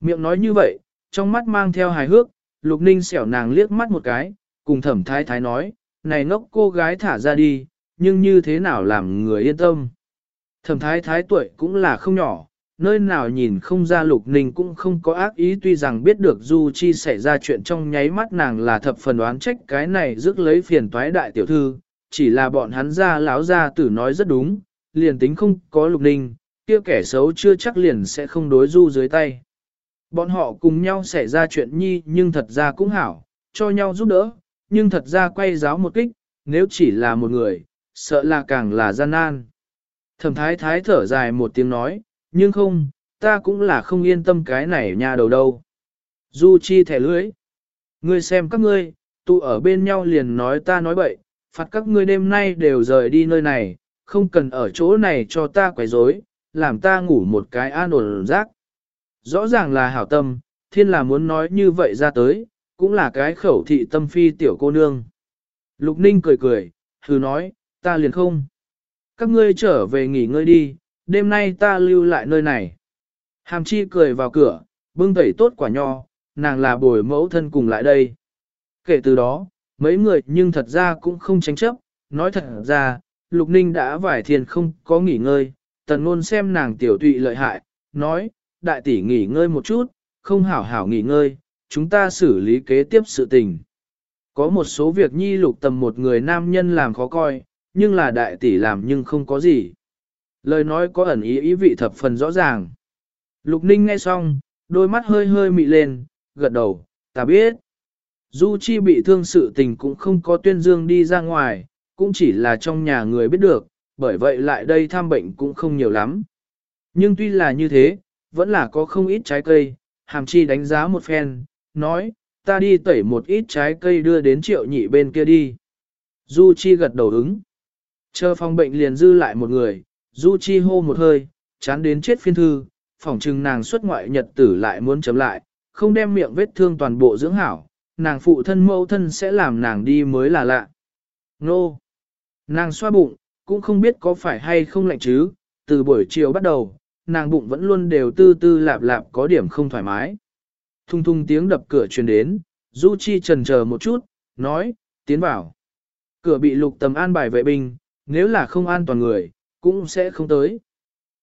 Miệng nói như vậy, trong mắt mang theo hài hước, Lục Ninh xẻo nàng liếc mắt một cái, cùng thẩm thái thái nói, này ngốc cô gái thả ra đi, nhưng như thế nào làm người yên tâm. Thẩm thái thái tuổi cũng là không nhỏ, nơi nào nhìn không ra lục ninh cũng không có ác ý tuy rằng biết được Du Chi xảy ra chuyện trong nháy mắt nàng là thập phần đoán trách cái này rước lấy phiền toái đại tiểu thư, chỉ là bọn hắn ra láo ra tử nói rất đúng, liền tính không có lục ninh, kia kẻ xấu chưa chắc liền sẽ không đối Du dưới tay. Bọn họ cùng nhau xảy ra chuyện nhi nhưng thật ra cũng hảo, cho nhau giúp đỡ, nhưng thật ra quay giáo một kích, nếu chỉ là một người, sợ là càng là gian nan. Thẩm thái thái thở dài một tiếng nói, nhưng không, ta cũng là không yên tâm cái này nhà đầu đâu. Du chi thẻ lưỡi, Ngươi xem các ngươi, tụ ở bên nhau liền nói ta nói bậy, phạt các ngươi đêm nay đều rời đi nơi này, không cần ở chỗ này cho ta quấy rối, làm ta ngủ một cái an ổn rác. Rõ ràng là hảo tâm, thiên là muốn nói như vậy ra tới, cũng là cái khẩu thị tâm phi tiểu cô nương. Lục Ninh cười cười, thử nói, ta liền không. Các ngươi trở về nghỉ ngơi đi, đêm nay ta lưu lại nơi này. Hàm chi cười vào cửa, bưng tẩy tốt quả nho, nàng là bồi mẫu thân cùng lại đây. Kể từ đó, mấy người nhưng thật ra cũng không tránh chấp, nói thật ra, Lục Ninh đã vải thiền không có nghỉ ngơi, tần ngôn xem nàng tiểu tụy lợi hại, nói, đại tỷ nghỉ ngơi một chút, không hảo hảo nghỉ ngơi, chúng ta xử lý kế tiếp sự tình. Có một số việc nhi lục tầm một người nam nhân làm khó coi, nhưng là đại tỷ làm nhưng không có gì. Lời nói có ẩn ý ý vị thập phần rõ ràng. Lục ninh nghe xong, đôi mắt hơi hơi mị lên, gật đầu, ta biết. Du Chi bị thương sự tình cũng không có tuyên dương đi ra ngoài, cũng chỉ là trong nhà người biết được, bởi vậy lại đây thăm bệnh cũng không nhiều lắm. Nhưng tuy là như thế, vẫn là có không ít trái cây, hàm chi đánh giá một phen, nói, ta đi tẩy một ít trái cây đưa đến triệu nhị bên kia đi. Du Chi gật đầu ứng. Chờ phòng bệnh liền dư lại một người, Du Chi hô một hơi, chán đến chết phiên thư, phỏng chừng nàng xuất ngoại nhật tử lại muốn chấm lại, không đem miệng vết thương toàn bộ dưỡng hảo, nàng phụ thân mẫu thân sẽ làm nàng đi mới là lạ. Nô! Nàng xoa bụng, cũng không biết có phải hay không lạnh chứ, từ buổi chiều bắt đầu, nàng bụng vẫn luôn đều tư tư lạp lạp có điểm không thoải mái. Thung thung tiếng đập cửa truyền đến, Du Chi trần chờ một chút, nói, tiến vào. Cửa bị lục tầm an bài vệ binh, nếu là không an toàn người, cũng sẽ không tới.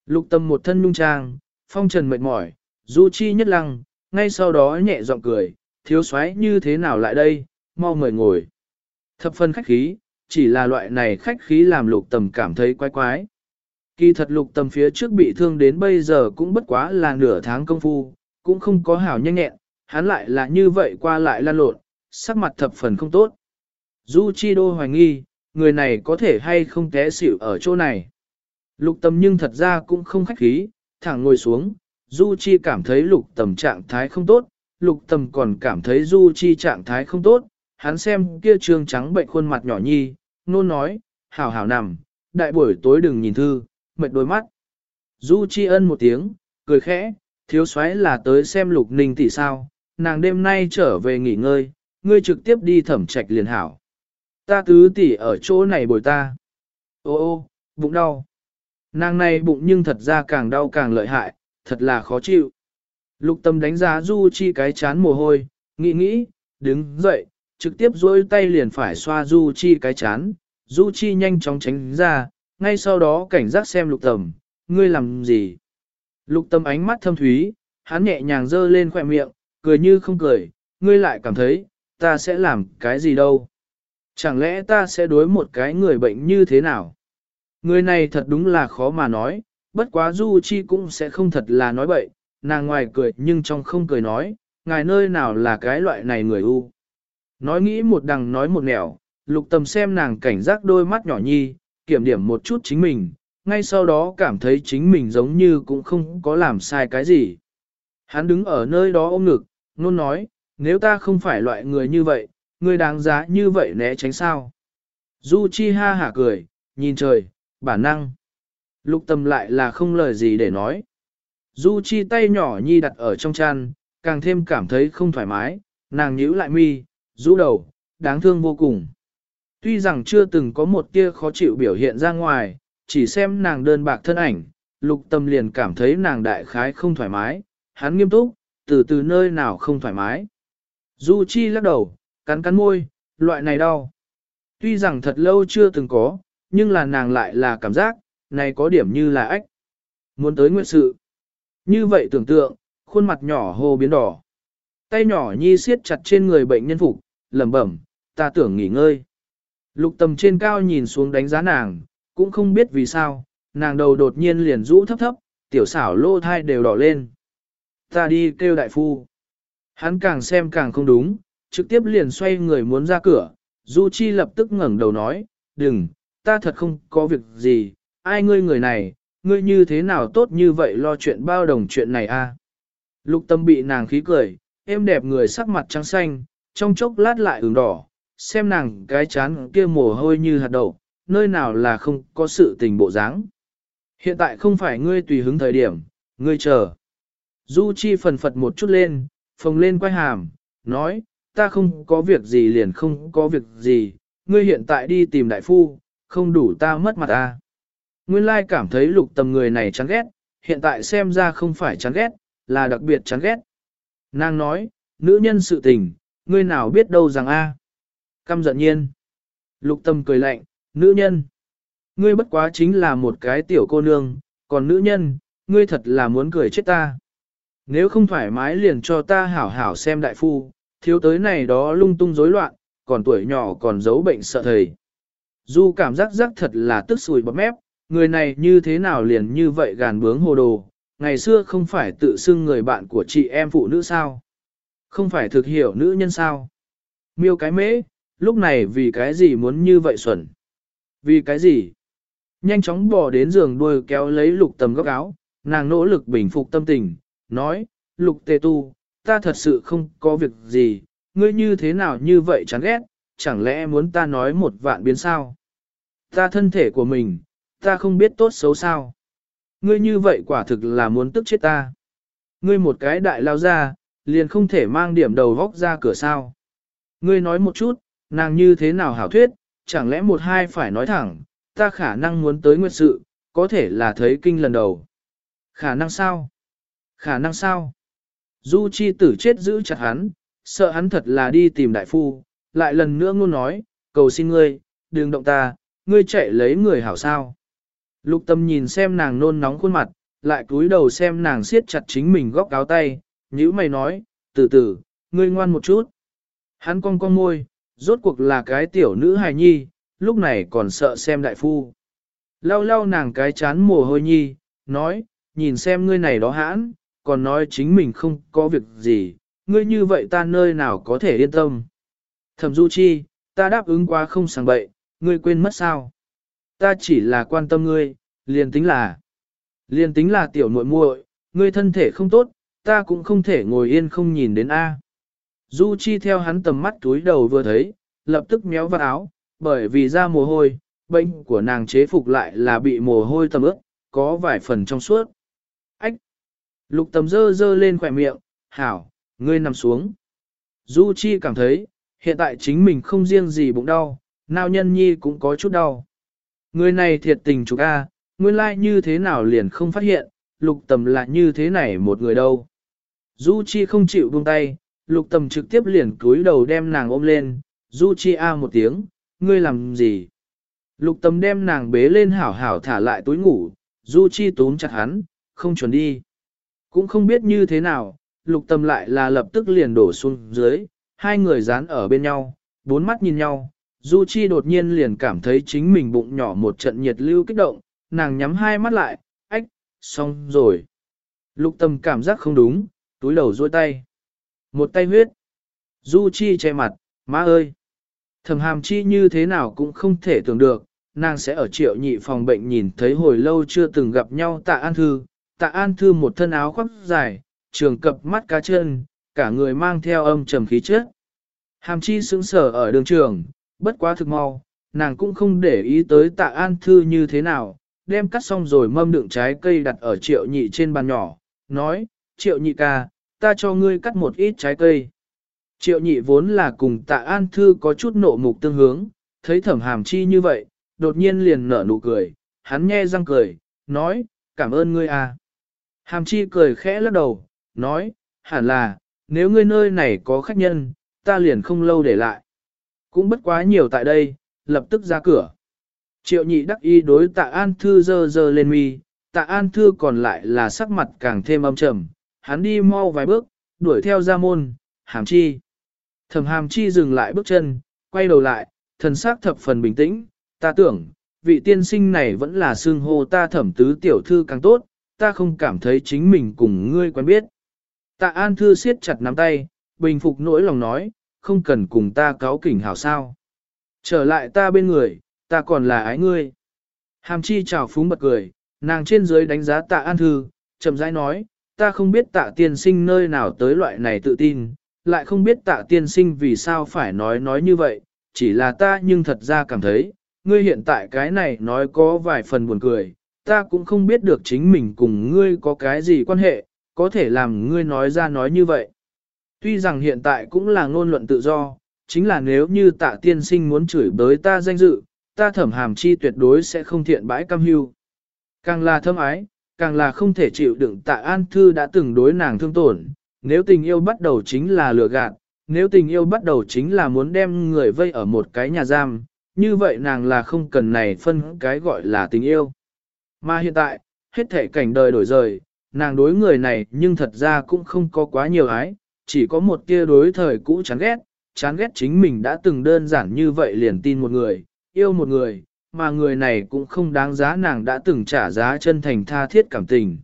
Lục Tâm một thân nhung trang, phong trần mệt mỏi, du chi nhất lăng, ngay sau đó nhẹ giọng cười, thiếu soái như thế nào lại đây, mau mời ngồi. Thập phân khách khí, chỉ là loại này khách khí làm lục tầm cảm thấy quái quái. Kỳ thật lục tầm phía trước bị thương đến bây giờ cũng bất quá là nửa tháng công phu, cũng không có hảo nhanh nhẹn, hắn lại là như vậy qua lại lan lộn, sắc mặt thập phần không tốt. Du Chi Đô hoài nghi, người này có thể hay không té xỉu ở chỗ này. Lục tầm nhưng thật ra cũng không khách khí, thẳng ngồi xuống, Du Chi cảm thấy lục tầm trạng thái không tốt, lục tầm còn cảm thấy Du Chi trạng thái không tốt, hắn xem kia trương trắng bệnh khuôn mặt nhỏ nhi, nôn nói, hảo hảo nằm, đại buổi tối đừng nhìn thư, mệt đôi mắt. Du Chi ân một tiếng, cười khẽ, thiếu soái là tới xem lục ninh tỷ sao, nàng đêm nay trở về nghỉ ngơi, ngươi trực tiếp đi thẩm trạch liền hảo. Ta tứ tỷ ở chỗ này bồi ta. Ô ô, bụng đau. Nàng này bụng nhưng thật ra càng đau càng lợi hại, thật là khó chịu. Lục tâm đánh giá Du Chi cái chán mồ hôi, nghĩ nghĩ, đứng dậy, trực tiếp duỗi tay liền phải xoa Du Chi cái chán. Du Chi nhanh chóng tránh ra, ngay sau đó cảnh giác xem lục tầm, ngươi làm gì? Lục tâm ánh mắt thâm thúy, hắn nhẹ nhàng dơ lên khỏe miệng, cười như không cười, ngươi lại cảm thấy, ta sẽ làm cái gì đâu? Chẳng lẽ ta sẽ đối một cái người bệnh như thế nào? Người này thật đúng là khó mà nói, bất quá Du Chi cũng sẽ không thật là nói bậy, nàng ngoài cười nhưng trong không cười nói, ngài nơi nào là cái loại này người u. Nói nghĩ một đằng nói một nẻo, lục tầm xem nàng cảnh giác đôi mắt nhỏ nhi, kiểm điểm một chút chính mình, ngay sau đó cảm thấy chính mình giống như cũng không có làm sai cái gì. Hắn đứng ở nơi đó ôm ngực, nôn nói, nếu ta không phải loại người như vậy, Ngươi đáng giá như vậy né tránh sao. Du Chi ha hả cười, nhìn trời, bản năng. Lục tâm lại là không lời gì để nói. Du Chi tay nhỏ nhi đặt ở trong chăn, càng thêm cảm thấy không thoải mái, nàng nhíu lại mi, rũ đầu, đáng thương vô cùng. Tuy rằng chưa từng có một tia khó chịu biểu hiện ra ngoài, chỉ xem nàng đơn bạc thân ảnh, lục tâm liền cảm thấy nàng đại khái không thoải mái, hắn nghiêm túc, từ từ nơi nào không thoải mái. Du Chi lắc đầu, cắn cắn môi, loại này đau. Tuy rằng thật lâu chưa từng có, nhưng là nàng lại là cảm giác, này có điểm như là ách. Muốn tới nguyện sự. Như vậy tưởng tượng, khuôn mặt nhỏ hồ biến đỏ. Tay nhỏ nhi siết chặt trên người bệnh nhân phục, lẩm bẩm, ta tưởng nghỉ ngơi. Lục tầm trên cao nhìn xuống đánh giá nàng, cũng không biết vì sao, nàng đầu đột nhiên liền rũ thấp thấp, tiểu xảo lô thai đều đỏ lên. Ta đi kêu đại phu. Hắn càng xem càng không đúng, trực tiếp liền xoay người muốn ra cửa, Du Chi lập tức ngẩng đầu nói, đừng, ta thật không có việc gì, ai ngươi người này, ngươi như thế nào tốt như vậy lo chuyện bao đồng chuyện này a? Lục tâm bị nàng khí cười, em đẹp người sắc mặt trắng xanh, trong chốc lát lại ửng đỏ, xem nàng cái chán kia mồ hôi như hạt đậu, nơi nào là không có sự tình bộ dáng. Hiện tại không phải ngươi tùy hứng thời điểm, ngươi chờ. Du Chi phần phật một chút lên, phồng lên quay hàm, nói, ta không có việc gì liền không có việc gì, ngươi hiện tại đi tìm đại phu, không đủ ta mất mặt ta. Nguyên lai cảm thấy lục tầm người này chán ghét, hiện tại xem ra không phải chán ghét, là đặc biệt chán ghét. Nàng nói, nữ nhân sự tình, ngươi nào biết đâu rằng a Căm giận nhiên. Lục tâm cười lạnh, nữ nhân. Ngươi bất quá chính là một cái tiểu cô nương, còn nữ nhân, ngươi thật là muốn cười chết ta. Nếu không thoải mái liền cho ta hảo hảo xem đại phu, thiếu tới này đó lung tung rối loạn, còn tuổi nhỏ còn giấu bệnh sợ thầy. Du cảm giác giác thật là tức sùi bắp mép, người này như thế nào liền như vậy gàn bướng hồ đồ, ngày xưa không phải tự xưng người bạn của chị em phụ nữ sao? Không phải thực hiểu nữ nhân sao? Miêu cái mễ, lúc này vì cái gì muốn như vậy xuẩn? Vì cái gì? Nhanh chóng bò đến giường đuôi kéo lấy lục tầm góc áo, nàng nỗ lực bình phục tâm tình, nói, lục tề tu, ta thật sự không có việc gì, ngươi như thế nào như vậy chán ghét, chẳng lẽ muốn ta nói một vạn biến sao? Ta thân thể của mình, ta không biết tốt xấu sao. Ngươi như vậy quả thực là muốn tức chết ta. Ngươi một cái đại lao ra, liền không thể mang điểm đầu vóc ra cửa sao. Ngươi nói một chút, nàng như thế nào hảo thuyết, chẳng lẽ một hai phải nói thẳng, ta khả năng muốn tới nguyệt sự, có thể là thấy kinh lần đầu. Khả năng sao? Khả năng sao? Du chi tử chết giữ chặt hắn, sợ hắn thật là đi tìm đại phu, lại lần nữa ngôn nói, cầu xin ngươi, đừng động ta, ngươi chạy lấy người hảo sao. Lục tâm nhìn xem nàng nôn nóng khuôn mặt, lại cúi đầu xem nàng siết chặt chính mình góc áo tay, nhữ mày nói, từ từ, ngươi ngoan một chút. Hắn cong cong môi, rốt cuộc là cái tiểu nữ hài nhi, lúc này còn sợ xem đại phu. Lau lau nàng cái chán mồ hôi nhi, nói, nhìn xem ngươi này đó hãn, còn nói chính mình không có việc gì, ngươi như vậy ta nơi nào có thể yên tâm. Thẩm Du Chi, ta đáp ứng quá không sàng bậy, ngươi quên mất sao? Ta chỉ là quan tâm ngươi, liền tính là, liền tính là tiểu muội muội, ngươi thân thể không tốt, ta cũng không thể ngồi yên không nhìn đến A. Du Chi theo hắn tầm mắt túi đầu vừa thấy, lập tức méo vào áo, bởi vì ra mồ hôi, bệnh của nàng chế phục lại là bị mồ hôi tầm ướt, có vài phần trong suốt. Lục tầm dơ dơ lên khỏe miệng, hảo, ngươi nằm xuống. Du Chi cảm thấy, hiện tại chính mình không riêng gì bụng đau, nào nhân nhi cũng có chút đau. Người này thiệt tình chủ A, nguyên lai like như thế nào liền không phát hiện, lục tầm là như thế này một người đâu. Du Chi không chịu buông tay, lục tầm trực tiếp liền cúi đầu đem nàng ôm lên, Du Chi A một tiếng, ngươi làm gì? Lục tầm đem nàng bế lên hảo hảo thả lại túi ngủ, Du Chi túm chặt hắn, không chuẩn đi. Cũng không biết như thế nào, lục tâm lại là lập tức liền đổ xuống dưới, hai người dán ở bên nhau, bốn mắt nhìn nhau. Du Chi đột nhiên liền cảm thấy chính mình bụng nhỏ một trận nhiệt lưu kích động, nàng nhắm hai mắt lại, ách, xong rồi. Lục tâm cảm giác không đúng, túi đầu duỗi tay. Một tay huyết. Du Chi che mặt, má ơi. Thẩm hàm chi như thế nào cũng không thể tưởng được, nàng sẽ ở triệu nhị phòng bệnh nhìn thấy hồi lâu chưa từng gặp nhau tạ an thư. Tạ an thư một thân áo khoác dài, trường cập mắt cá chân, cả người mang theo âm trầm khí chất. Hàm chi sững sờ ở đường trường, bất quá thực mau, nàng cũng không để ý tới tạ an thư như thế nào, đem cắt xong rồi mâm đựng trái cây đặt ở triệu nhị trên bàn nhỏ, nói, triệu nhị ca, ta cho ngươi cắt một ít trái cây. Triệu nhị vốn là cùng tạ an thư có chút nộ mục tương hướng, thấy thẩm hàm chi như vậy, đột nhiên liền nở nụ cười, hắn nhe răng cười, nói, cảm ơn ngươi à. Hàm chi cười khẽ lắc đầu, nói, hẳn là, nếu ngươi nơi này có khách nhân, ta liền không lâu để lại. Cũng bất quá nhiều tại đây, lập tức ra cửa. Triệu nhị đắc y đối tạ an thư dơ dơ lên mi, tạ an thư còn lại là sắc mặt càng thêm âm trầm, hắn đi mau vài bước, đuổi theo ra môn, hàm chi. Thẩm hàm chi dừng lại bước chân, quay đầu lại, thần sắc thập phần bình tĩnh, ta tưởng, vị tiên sinh này vẫn là xương hô ta thẩm tứ tiểu thư càng tốt, ta không cảm thấy chính mình cùng ngươi quen biết. Tạ An Thư siết chặt nắm tay, bình phục nỗi lòng nói, không cần cùng ta cáo kỉnh hảo sao. Trở lại ta bên người, ta còn là ái ngươi. Hàm chi chào phúng bật cười, nàng trên dưới đánh giá tạ An Thư, chậm rãi nói, ta không biết tạ tiên sinh nơi nào tới loại này tự tin, lại không biết tạ tiên sinh vì sao phải nói nói như vậy, chỉ là ta nhưng thật ra cảm thấy, ngươi hiện tại cái này nói có vài phần buồn cười, ta cũng không biết được chính mình cùng ngươi có cái gì quan hệ, có thể làm ngươi nói ra nói như vậy. Tuy rằng hiện tại cũng là ngôn luận tự do, chính là nếu như tạ tiên sinh muốn chửi bới ta danh dự, ta thẩm hàm chi tuyệt đối sẽ không thiện bãi cam hưu. Càng là thâm ái, càng là không thể chịu đựng tạ an thư đã từng đối nàng thương tổn, nếu tình yêu bắt đầu chính là lừa gạt, nếu tình yêu bắt đầu chính là muốn đem người vây ở một cái nhà giam, như vậy nàng là không cần này phân cái gọi là tình yêu. Mà hiện tại, hết thể cảnh đời đổi rời, nàng đối người này nhưng thật ra cũng không có quá nhiều ái, chỉ có một tia đối thời cũ chán ghét, chán ghét chính mình đã từng đơn giản như vậy liền tin một người, yêu một người, mà người này cũng không đáng giá nàng đã từng trả giá chân thành tha thiết cảm tình.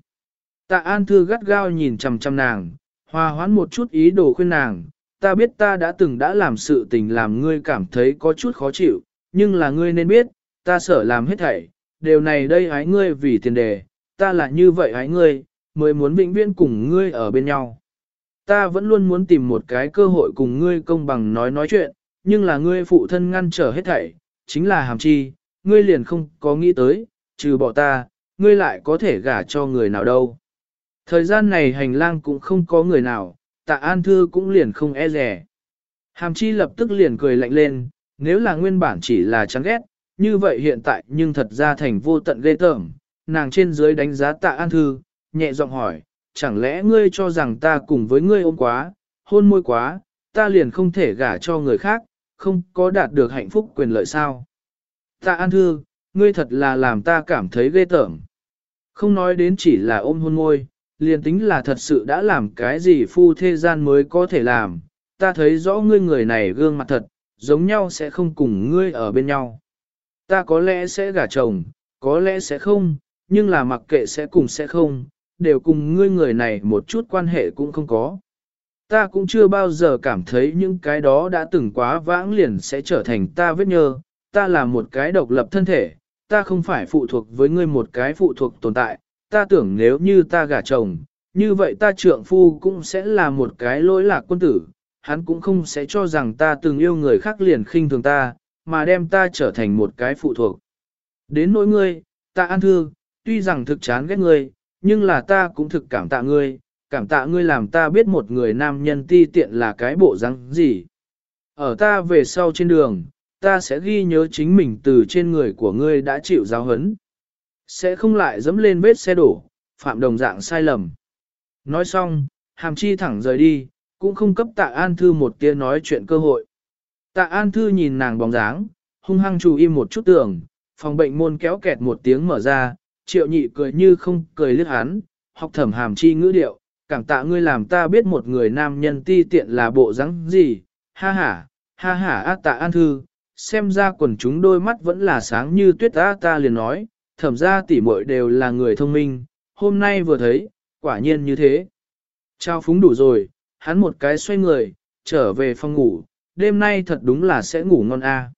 Tạ An Thư gắt gao nhìn chằm chằm nàng, hòa hoãn một chút ý đồ khuyên nàng, ta biết ta đã từng đã làm sự tình làm ngươi cảm thấy có chút khó chịu, nhưng là ngươi nên biết, ta sợ làm hết thảy, điều này đây ái ngươi vì tiền đề, ta là như vậy ái ngươi, mới muốn vĩnh viễn cùng ngươi ở bên nhau. Ta vẫn luôn muốn tìm một cái cơ hội cùng ngươi công bằng nói nói chuyện, nhưng là ngươi phụ thân ngăn trở hết thảy, chính là hàm chi, ngươi liền không có nghĩ tới, trừ bỏ ta, ngươi lại có thể gả cho người nào đâu. Thời gian này hành lang cũng không có người nào, tạ an thư cũng liền không e rẻ. Hàm chi lập tức liền cười lạnh lên, nếu là nguyên bản chỉ là chán ghét, như vậy hiện tại nhưng thật ra thành vô tận ghê tởm, nàng trên dưới đánh giá tạ an thư, nhẹ giọng hỏi, chẳng lẽ ngươi cho rằng ta cùng với ngươi ôm quá, hôn môi quá, ta liền không thể gả cho người khác, không có đạt được hạnh phúc quyền lợi sao? Tạ an thư, ngươi thật là làm ta cảm thấy ghê tởm. Không nói đến chỉ là ôm hôn môi, liền tính là thật sự đã làm cái gì phu thế gian mới có thể làm, ta thấy rõ ngươi người này gương mặt thật, giống nhau sẽ không cùng ngươi ở bên nhau. Ta có lẽ sẽ gả chồng, có lẽ sẽ không, nhưng là mặc kệ sẽ cùng sẽ không, đều cùng ngươi người này một chút quan hệ cũng không có. Ta cũng chưa bao giờ cảm thấy những cái đó đã từng quá vãng liền sẽ trở thành ta vết nhơ, ta là một cái độc lập thân thể, ta không phải phụ thuộc với ngươi một cái phụ thuộc tồn tại, ta tưởng nếu như ta gả chồng, như vậy ta trượng phu cũng sẽ là một cái lỗi lạc quân tử, hắn cũng không sẽ cho rằng ta từng yêu người khác liền khinh thường ta, mà đem ta trở thành một cái phụ thuộc. Đến nỗi ngươi, ta an thư, tuy rằng thực chán ghét ngươi, nhưng là ta cũng thực cảm tạ ngươi, cảm tạ ngươi làm ta biết một người nam nhân ti tiện là cái bộ răng gì. Ở ta về sau trên đường, ta sẽ ghi nhớ chính mình từ trên người của ngươi đã chịu giáo hấn. Sẽ không lại dẫm lên vết xe đổ, phạm đồng dạng sai lầm. Nói xong, hàm chi thẳng rời đi, cũng không cấp tạ An Thư một tia nói chuyện cơ hội. Tạ An Thư nhìn nàng bóng dáng, hung hăng chú im một chút tưởng, phòng bệnh môn kéo kẹt một tiếng mở ra, triệu nhị cười như không cười lướt hắn, học thẩm hàm chi ngữ điệu, cảm tạ ngươi làm ta biết một người nam nhân ti tiện là bộ dáng gì, ha ha, ha ha á tạ An Thư, xem ra quần chúng đôi mắt vẫn là sáng như tuyết ta ta liền nói, thẩm ra tỉ muội đều là người thông minh, hôm nay vừa thấy, quả nhiên như thế. Trao phúng đủ rồi, hắn một cái xoay người, trở về phòng ngủ, đêm nay thật đúng là sẽ ngủ ngon a.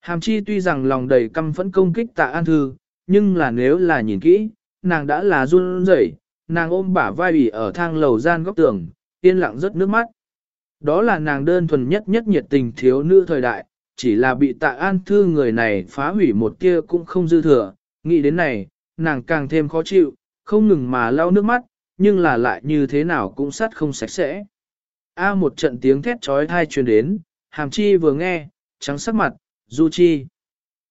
Hàm chi tuy rằng lòng đầy căm phẫn công kích tạ an thư, nhưng là nếu là nhìn kỹ, nàng đã là run rẩy, nàng ôm bả vai ủy ở thang lầu gian góc tường, yên lặng rất nước mắt. Đó là nàng đơn thuần nhất nhất nhiệt tình thiếu nữ thời đại, chỉ là bị tạ an thư người này phá hủy một kia cũng không dư thừa, nghĩ đến này, nàng càng thêm khó chịu, không ngừng mà lau nước mắt, nhưng là lại như thế nào cũng sắt không sạch sẽ. A một trận tiếng thét trói thai truyền đến, hàm chi vừa nghe, trắng sắc mặt, du chi.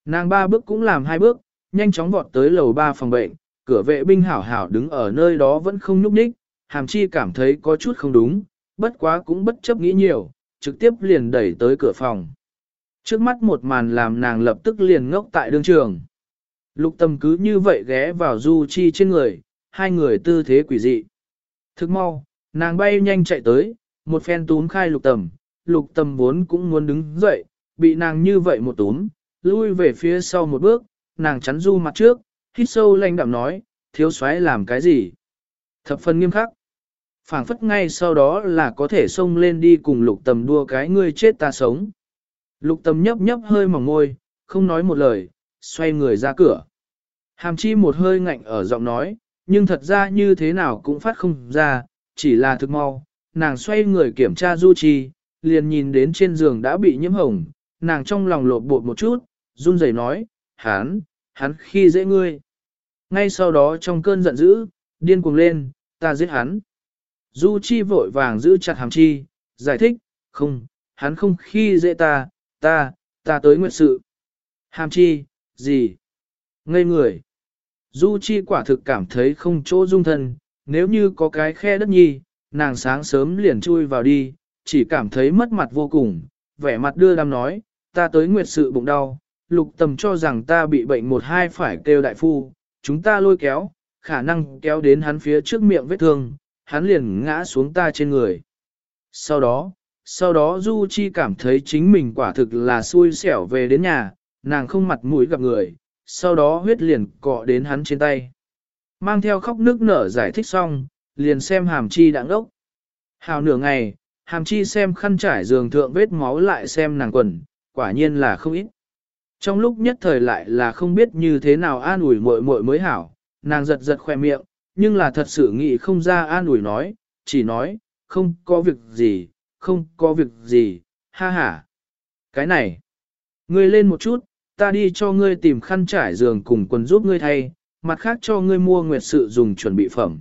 Nàng ba bước cũng làm hai bước, nhanh chóng vọt tới lầu ba phòng bệnh, cửa vệ binh hảo hảo đứng ở nơi đó vẫn không nhúc nhích, hàm chi cảm thấy có chút không đúng, bất quá cũng bất chấp nghĩ nhiều, trực tiếp liền đẩy tới cửa phòng. Trước mắt một màn làm nàng lập tức liền ngốc tại đương trường. Lục tâm cứ như vậy ghé vào du chi trên người, hai người tư thế quỷ dị. Thức mau, nàng bay nhanh chạy tới, một phen túm khai lục tầm, lục Tâm vốn cũng muốn đứng dậy, bị nàng như vậy một túm, lui về phía sau một bước, nàng chắn du mặt trước, hít sâu lanh đạm nói, thiếu soái làm cái gì? Thập phần nghiêm khắc. phảng phất ngay sau đó là có thể xông lên đi cùng lục tầm đua cái ngươi chết ta sống. Lục tầm nhấp nhấp hơi mỏng môi, không nói một lời, xoay người ra cửa. Hàm chi một hơi ngạnh ở giọng nói, nhưng thật ra như thế nào cũng phát không ra, chỉ là thực mau, nàng xoay người kiểm tra Du Chi, liền nhìn đến trên giường đã bị nhiễm hồng, nàng trong lòng lột bột một chút, run rẩy nói, hắn, hắn khi dễ ngươi. Ngay sau đó trong cơn giận dữ, điên cuồng lên, ta giết hắn. Du Chi vội vàng giữ chặt hàm chi, giải thích, không, hắn không khi dễ ta, ta, ta tới nguyện sự. Hàm chi, gì? Ngây người. Du Chi quả thực cảm thấy không chỗ dung thân, nếu như có cái khe đất nhi, nàng sáng sớm liền chui vào đi, chỉ cảm thấy mất mặt vô cùng, vẻ mặt đưa đam nói, ta tới nguyệt sự bụng đau, lục tầm cho rằng ta bị bệnh một hai phải kêu đại phu, chúng ta lôi kéo, khả năng kéo đến hắn phía trước miệng vết thương, hắn liền ngã xuống ta trên người. Sau đó, sau đó Du Chi cảm thấy chính mình quả thực là xui xẻo về đến nhà, nàng không mặt mũi gặp người, sau đó huyết liền cọ đến hắn trên tay. Mang theo khóc nước nở giải thích xong, liền xem hàm chi đặng ốc. Hào nửa ngày, hàm chi xem khăn trải giường thượng vết máu lại xem nàng quần, quả nhiên là không ít. Trong lúc nhất thời lại là không biết như thế nào an ủi muội muội mới hảo, nàng giật giật khoe miệng, nhưng là thật sự nghĩ không ra an ủi nói, chỉ nói, không có việc gì, không có việc gì, ha ha. Cái này, ngươi lên một chút, ta đi cho ngươi tìm khăn trải giường cùng quần giúp ngươi thay, mặt khác cho ngươi mua nguyệt sự dùng chuẩn bị phẩm.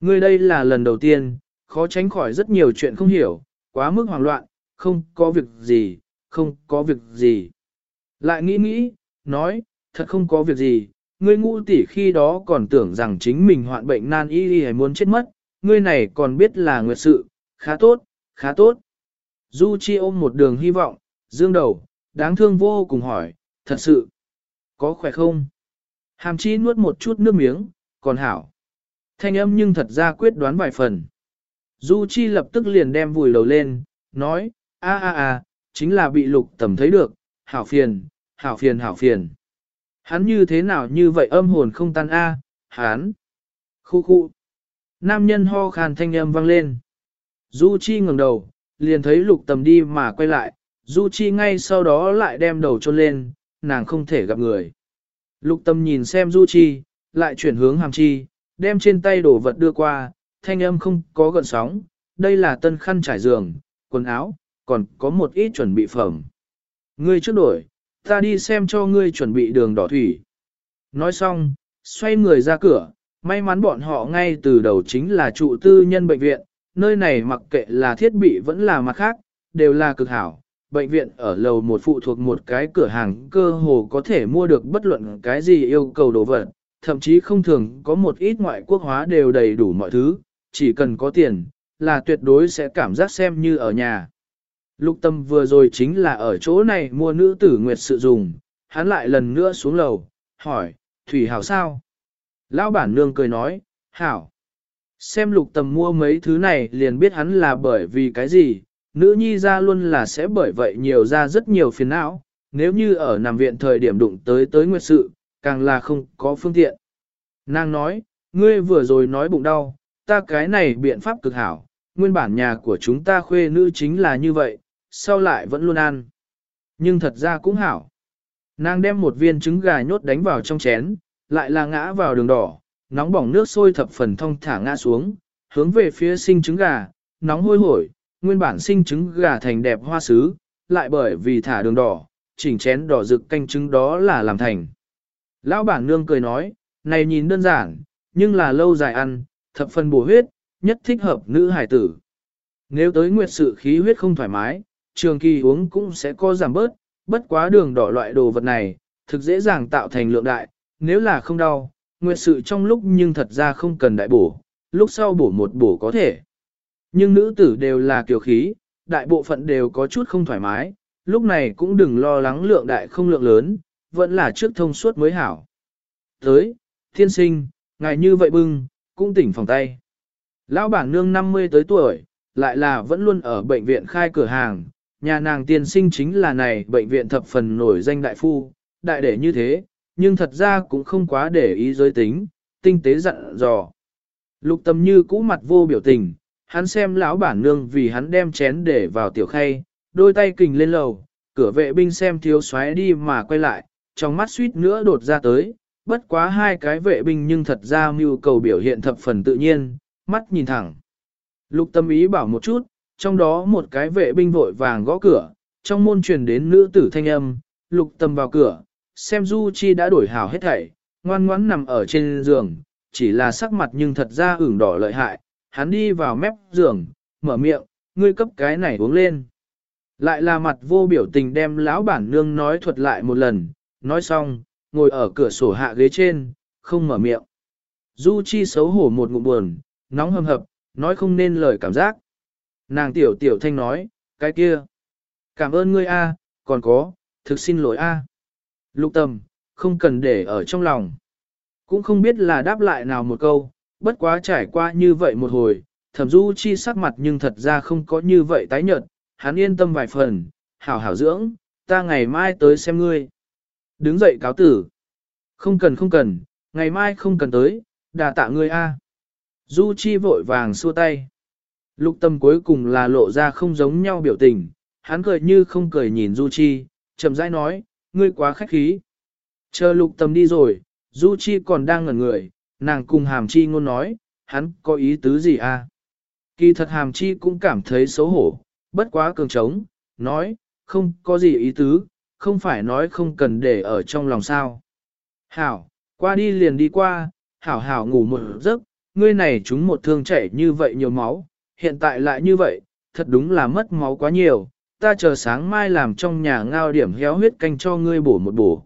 Ngươi đây là lần đầu tiên, khó tránh khỏi rất nhiều chuyện không hiểu, quá mức hoảng loạn, không có việc gì, không có việc gì. Lại nghĩ nghĩ, nói, thật không có việc gì, ngươi ngu tỷ khi đó còn tưởng rằng chính mình hoạn bệnh nan y y hay muốn chết mất, ngươi này còn biết là nguyệt sự, khá tốt, khá tốt. Du Chi ôm một đường hy vọng, dương đầu, đáng thương vô cùng hỏi, thật sự, Có khỏe không? Hàm chi nuốt một chút nước miếng, còn hảo. Thanh âm nhưng thật ra quyết đoán vài phần. Du Chi lập tức liền đem vùi đầu lên, nói, a a a, chính là bị lục tầm thấy được, hảo phiền, hảo phiền hảo phiền. Hắn như thế nào như vậy âm hồn không tan a, à, hắn. Khu khu. Nam nhân ho khan thanh âm vang lên. Du Chi ngẩng đầu, liền thấy lục tầm đi mà quay lại, Du Chi ngay sau đó lại đem đầu trôn lên, nàng không thể gặp người. Lục Tầm nhìn xem Du Chi, lại chuyển hướng hàm chi, đem trên tay đổ vật đưa qua, thanh âm không có gợn sóng, đây là tân khăn trải giường, quần áo, còn có một ít chuẩn bị phẩm. Ngươi trước đổi, ta đi xem cho ngươi chuẩn bị đường đỏ thủy. Nói xong, xoay người ra cửa, may mắn bọn họ ngay từ đầu chính là trụ tư nhân bệnh viện, nơi này mặc kệ là thiết bị vẫn là mặt khác, đều là cực hảo. Bệnh viện ở lầu một phụ thuộc một cái cửa hàng cơ hồ có thể mua được bất luận cái gì yêu cầu đồ vật, thậm chí không thường có một ít ngoại quốc hóa đều đầy đủ mọi thứ, chỉ cần có tiền, là tuyệt đối sẽ cảm giác xem như ở nhà. Lục tâm vừa rồi chính là ở chỗ này mua nữ tử nguyệt sự dùng, hắn lại lần nữa xuống lầu, hỏi, Thủy Hảo sao? Lão bản nương cười nói, Hảo. Xem lục tầm mua mấy thứ này liền biết hắn là bởi vì cái gì, nữ nhi ra luôn là sẽ bởi vậy nhiều ra rất nhiều phiền não, nếu như ở nằm viện thời điểm đụng tới tới nguyệt sự, càng là không có phương tiện. Nàng nói, ngươi vừa rồi nói bụng đau, ta cái này biện pháp cực hảo, nguyên bản nhà của chúng ta khuê nữ chính là như vậy, sau lại vẫn luôn ăn. Nhưng thật ra cũng hảo. Nàng đem một viên trứng gà nhốt đánh vào trong chén, lại là ngã vào đường đỏ, nóng bỏng nước sôi thập phần thông thả ngã xuống, hướng về phía sinh trứng gà, nóng hôi hổi, nguyên bản sinh trứng gà thành đẹp hoa sứ, lại bởi vì thả đường đỏ, chỉnh chén đỏ rực canh trứng đó là làm thành. Lão bản nương cười nói, này nhìn đơn giản, nhưng là lâu dài ăn, thập phần bổ huyết, nhất thích hợp nữ hải tử. Nếu tới nguyệt sự khí huyết không thoải mái, trường kỳ uống cũng sẽ có giảm bớt, bất quá đường đỏ loại đồ vật này, thực dễ dàng tạo thành lượng đại, nếu là không đau, nguyệt sự trong lúc nhưng thật ra không cần đại bổ, lúc sau bổ một bổ có thể. Nhưng nữ tử đều là kiều khí, đại bộ phận đều có chút không thoải mái, lúc này cũng đừng lo lắng lượng đại không lượng lớn, vẫn là trước thông suốt mới hảo. Tới, thiên sinh, ngài như vậy bưng, cũng tỉnh phòng tay. Lão bản nương 50 tới tuổi, lại là vẫn luôn ở bệnh viện khai cửa hàng, nhà nàng tiên sinh chính là này bệnh viện thập phần nổi danh đại phu, đại để như thế, nhưng thật ra cũng không quá để ý giới tính, tinh tế dặn dò. Lục tâm như cũ mặt vô biểu tình, hắn xem lão bản nương vì hắn đem chén để vào tiểu khay, đôi tay kình lên lầu, cửa vệ binh xem thiếu xoáy đi mà quay lại, trong mắt suýt nữa đột ra tới, bất quá hai cái vệ binh nhưng thật ra mưu cầu biểu hiện thập phần tự nhiên, mắt nhìn thẳng. Lục tâm ý bảo một chút, trong đó một cái vệ binh vội vàng gõ cửa, trong môn truyền đến nữ tử thanh âm, lục tâm vào cửa, xem Du Chi đã đổi hào hết thảy, ngoan ngoãn nằm ở trên giường, chỉ là sắc mặt nhưng thật ra ửng đỏ lợi hại, hắn đi vào mép giường, mở miệng, ngươi cấp cái này uống lên. Lại là mặt vô biểu tình đem lão bản nương nói thuật lại một lần, nói xong, ngồi ở cửa sổ hạ ghế trên, không mở miệng. Du Chi xấu hổ một ngụm buồn, nóng hầm hập, nói không nên lời cảm giác. Nàng tiểu tiểu thanh nói, cái kia. Cảm ơn ngươi a, còn có, thực xin lỗi a. Lục tâm, không cần để ở trong lòng. Cũng không biết là đáp lại nào một câu, bất quá trải qua như vậy một hồi, thẩm du chi sắc mặt nhưng thật ra không có như vậy tái nhợt, hắn yên tâm vài phần, hảo hảo dưỡng, ta ngày mai tới xem ngươi. Đứng dậy cáo tử. Không cần không cần, ngày mai không cần tới, đà tạ ngươi a. Du Chi vội vàng xua tay. Lục tâm cuối cùng là lộ ra không giống nhau biểu tình, hắn cười như không cười nhìn Du Chi, chậm rãi nói, ngươi quá khách khí. Chờ lục tâm đi rồi, Du Chi còn đang ngẩn người, nàng cùng hàm chi ngôn nói, hắn có ý tứ gì a? Kỳ thật hàm chi cũng cảm thấy xấu hổ, bất quá cường trống, nói, không có gì ý tứ, không phải nói không cần để ở trong lòng sao. Hảo, qua đi liền đi qua, hảo hảo ngủ một giấc, ngươi này chúng một thương chảy như vậy nhiều máu, hiện tại lại như vậy, thật đúng là mất máu quá nhiều, ta chờ sáng mai làm trong nhà ngao điểm héo huyết canh cho ngươi bổ một bổ.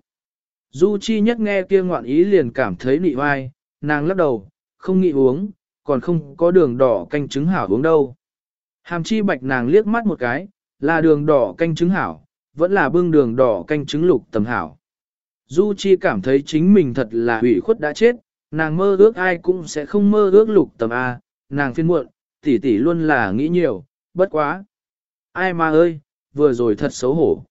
Du Chi nhất nghe kia ngoạn ý liền cảm thấy nị vai, nàng lắc đầu, không nghĩ uống, còn không có đường đỏ canh trứng hảo uống đâu. Hàm chi bạch nàng liếc mắt một cái, là đường đỏ canh trứng hảo, vẫn là bưng đường đỏ canh trứng lục tầm hảo. Du Chi cảm thấy chính mình thật là hủy khuất đã chết, nàng mơ ước ai cũng sẽ không mơ ước lục tầm A, nàng phiên muộn, tỷ tỷ luôn là nghĩ nhiều, bất quá. Ai mà ơi, vừa rồi thật xấu hổ.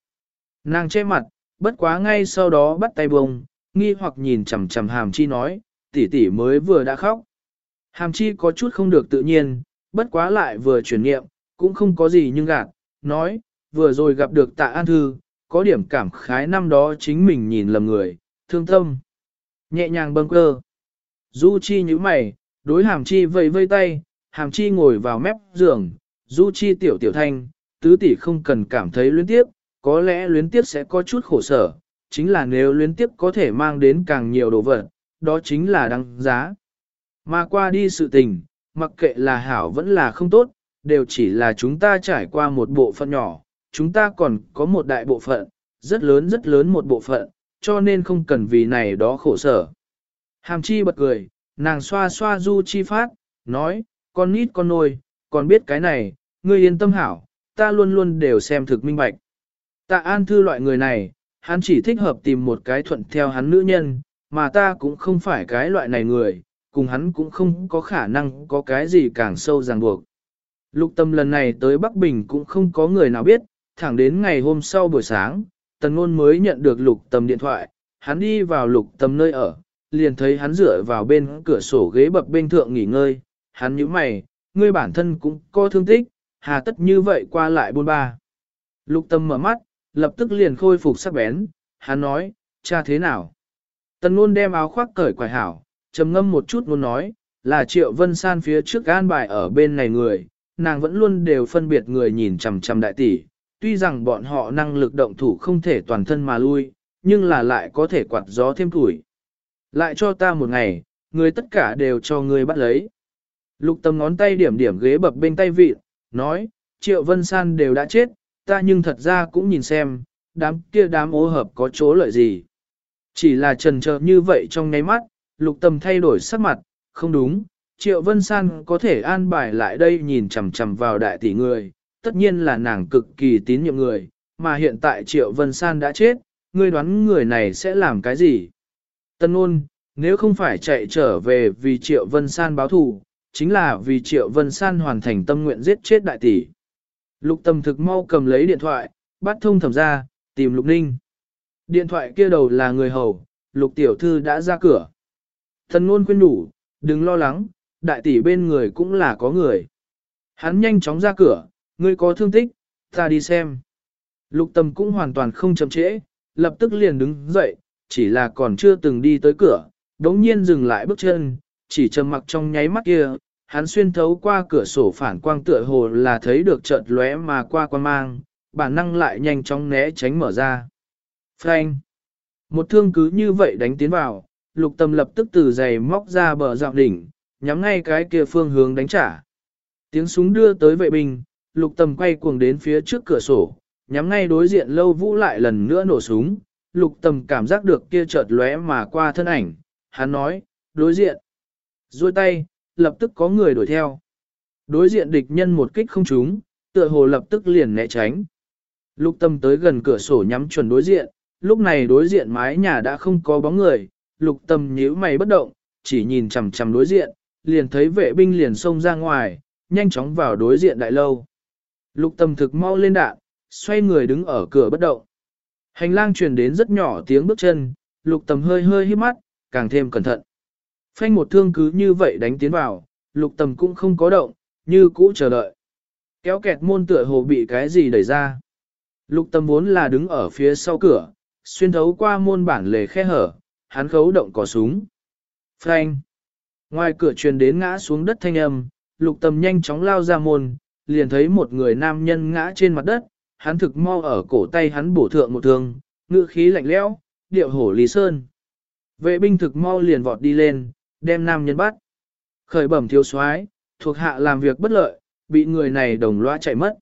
Nàng che mặt, bất quá ngay sau đó bắt tay bông, nghi hoặc nhìn chằm chằm hàm chi nói, tỷ tỷ mới vừa đã khóc. Hàm chi có chút không được tự nhiên, bất quá lại vừa chuyển nghiệm, cũng không có gì nhưng gạt, nói, vừa rồi gặp được tạ an thư, có điểm cảm khái năm đó chính mình nhìn lầm người, thương tâm. Nhẹ nhàng bâng cơ. Du Chi nhíu mày, đối hàm chi vẫy vây tay, hàm chi ngồi vào mép giường, Du Chi tiểu tiểu thanh, tứ tỷ không cần cảm thấy luyến tiếc, có lẽ luyến tiếc sẽ có chút khổ sở, chính là nếu luyến tiếc có thể mang đến càng nhiều đồ vật, đó chính là đáng giá. Mà qua đi sự tình, mặc kệ là hảo vẫn là không tốt, đều chỉ là chúng ta trải qua một bộ phận nhỏ, chúng ta còn có một đại bộ phận, rất lớn rất lớn một bộ phận, cho nên không cần vì này đó khổ sở. Hàm chi bật cười, nàng xoa xoa du chi phát, nói, con nít con nôi, còn biết cái này, ngươi yên tâm hảo, ta luôn luôn đều xem thực minh bạch. Tạ an thư loại người này, hắn chỉ thích hợp tìm một cái thuận theo hắn nữ nhân, mà ta cũng không phải cái loại này người, cùng hắn cũng không có khả năng có cái gì càng sâu ràng buộc. Lục tâm lần này tới Bắc Bình cũng không có người nào biết, thẳng đến ngày hôm sau buổi sáng, tần ngôn mới nhận được lục Tầm điện thoại, hắn đi vào lục Tầm nơi ở, liền thấy hắn dựa vào bên cửa sổ ghế bập bên thượng nghỉ ngơi, hắn nhíu mày, ngươi bản thân cũng có thương tích, hà tất như vậy qua lại buôn ba. Lục Tầm mở mắt, lập tức liền khôi phục sắc bén, hắn nói, cha thế nào? Tần ngôn đem áo khoác cởi quải hảo, trầm ngâm một chút muốn nói, là triệu vân san phía trước gan bài ở bên này người, nàng vẫn luôn đều phân biệt người nhìn chằm chằm đại tỷ, tuy rằng bọn họ năng lực động thủ không thể toàn thân mà lui, nhưng là lại có thể quạt gió thêm tuổi. Lại cho ta một ngày, người tất cả đều cho người bắt lấy. Lục tâm ngón tay điểm điểm ghế bập bên tay vịt, nói, triệu vân san đều đã chết, ta nhưng thật ra cũng nhìn xem, đám kia đám ô hợp có chỗ lợi gì. Chỉ là trần chờ như vậy trong nháy mắt, lục tâm thay đổi sắc mặt, không đúng, triệu vân san có thể an bài lại đây nhìn chằm chằm vào đại tỷ người, tất nhiên là nàng cực kỳ tín nhiệm người, mà hiện tại triệu vân san đã chết, ngươi đoán người này sẽ làm cái gì? Tân ôn, nếu không phải chạy trở về vì triệu vân san báo thù, chính là vì triệu vân san hoàn thành tâm nguyện giết chết đại tỷ. Lục tâm thực mau cầm lấy điện thoại, bắt thông thẩm ra, tìm lục ninh. Điện thoại kia đầu là người hầu, lục tiểu thư đã ra cửa. Thần ngôn khuyên đủ, đừng lo lắng, đại tỷ bên người cũng là có người. Hắn nhanh chóng ra cửa, ngươi có thương tích, ta đi xem. Lục tâm cũng hoàn toàn không chậm trễ, lập tức liền đứng dậy, chỉ là còn chưa từng đi tới cửa, đống nhiên dừng lại bước chân, chỉ trầm mặc trong nháy mắt kia, hắn xuyên thấu qua cửa sổ phản quang tựa hồ là thấy được chợt lóe mà qua quan mang, bản năng lại nhanh chóng né tránh mở ra. Frank! Một thương cứ như vậy đánh tiến vào, lục tâm lập tức từ giày móc ra bờ dạo đỉnh, nhắm ngay cái kia phương hướng đánh trả. Tiếng súng đưa tới vệ binh, lục tâm quay cuồng đến phía trước cửa sổ, nhắm ngay đối diện lâu vũ lại lần nữa nổ súng, lục tâm cảm giác được kia chợt lóe mà qua thân ảnh, hắn nói, đối diện. duỗi tay, lập tức có người đuổi theo. Đối diện địch nhân một kích không trúng, tựa hồ lập tức liền né tránh. Lục tâm tới gần cửa sổ nhắm chuẩn đối diện, lúc này đối diện mái nhà đã không có bóng người, lục tâm nhíu mày bất động, chỉ nhìn chằm chằm đối diện, liền thấy vệ binh liền xông ra ngoài, nhanh chóng vào đối diện đại lâu. Lục tâm thực mau lên đạn, xoay người đứng ở cửa bất động. Hành lang truyền đến rất nhỏ tiếng bước chân, lục tâm hơi hơi hít mắt, càng thêm cẩn thận. Phanh một thương cứ như vậy đánh tiến vào, lục tâm cũng không có động, như cũ chờ đợi. Kéo kẹt môn tựa hồ bị cái gì đẩy ra. Lục tâm vốn là đứng ở phía sau cửa, xuyên thấu qua môn bản lề khe hở, hắn khấu động cò súng. Phanh. Ngoài cửa truyền đến ngã xuống đất thanh âm, lục tâm nhanh chóng lao ra môn, liền thấy một người nam nhân ngã trên mặt đất, hắn thực mau ở cổ tay hắn bổ thượng một thương, ngữ khí lạnh lẽo, điệu hổ lý sơn. Vệ binh thực mau liền vọt đi lên, đem nam nhân bắt. Khởi bẩm thiếu soái, thuộc hạ làm việc bất lợi, bị người này đồng loa chạy mất.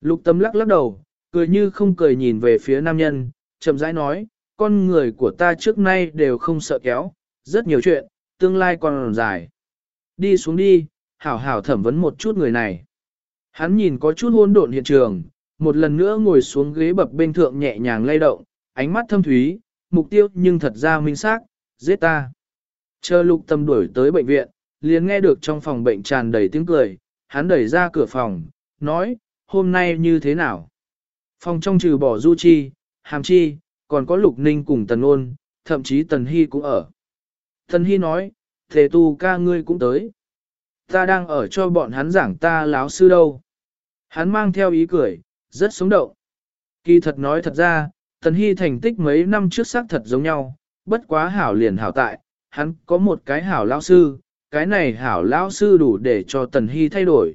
Lục tâm lắc lắc đầu, cười như không cười nhìn về phía nam nhân, chậm rãi nói, con người của ta trước nay đều không sợ kéo, rất nhiều chuyện, tương lai còn dài. Đi xuống đi, hảo hảo thẩm vấn một chút người này. Hắn nhìn có chút hôn độn hiện trường, một lần nữa ngồi xuống ghế bập bên thượng nhẹ nhàng lay động, ánh mắt thâm thúy, mục tiêu nhưng thật ra minh xác, giết ta. Chờ lục tâm đuổi tới bệnh viện, liền nghe được trong phòng bệnh tràn đầy tiếng cười, hắn đẩy ra cửa phòng, nói, hôm nay như thế nào? Phòng trong trừ bỏ Du Chi, Hàm Chi, còn có Lục Ninh cùng Tần Ôn, thậm chí Tần Hy cũng ở. Tần Hy nói, thế tu ca ngươi cũng tới. Ta đang ở cho bọn hắn giảng ta láo sư đâu. Hắn mang theo ý cười, rất sống động. Kỳ thật nói thật ra, Tần Hy thành tích mấy năm trước xác thật giống nhau, bất quá hảo liền hảo tại, hắn có một cái hảo lão sư, cái này hảo lão sư đủ để cho Tần Hy thay đổi.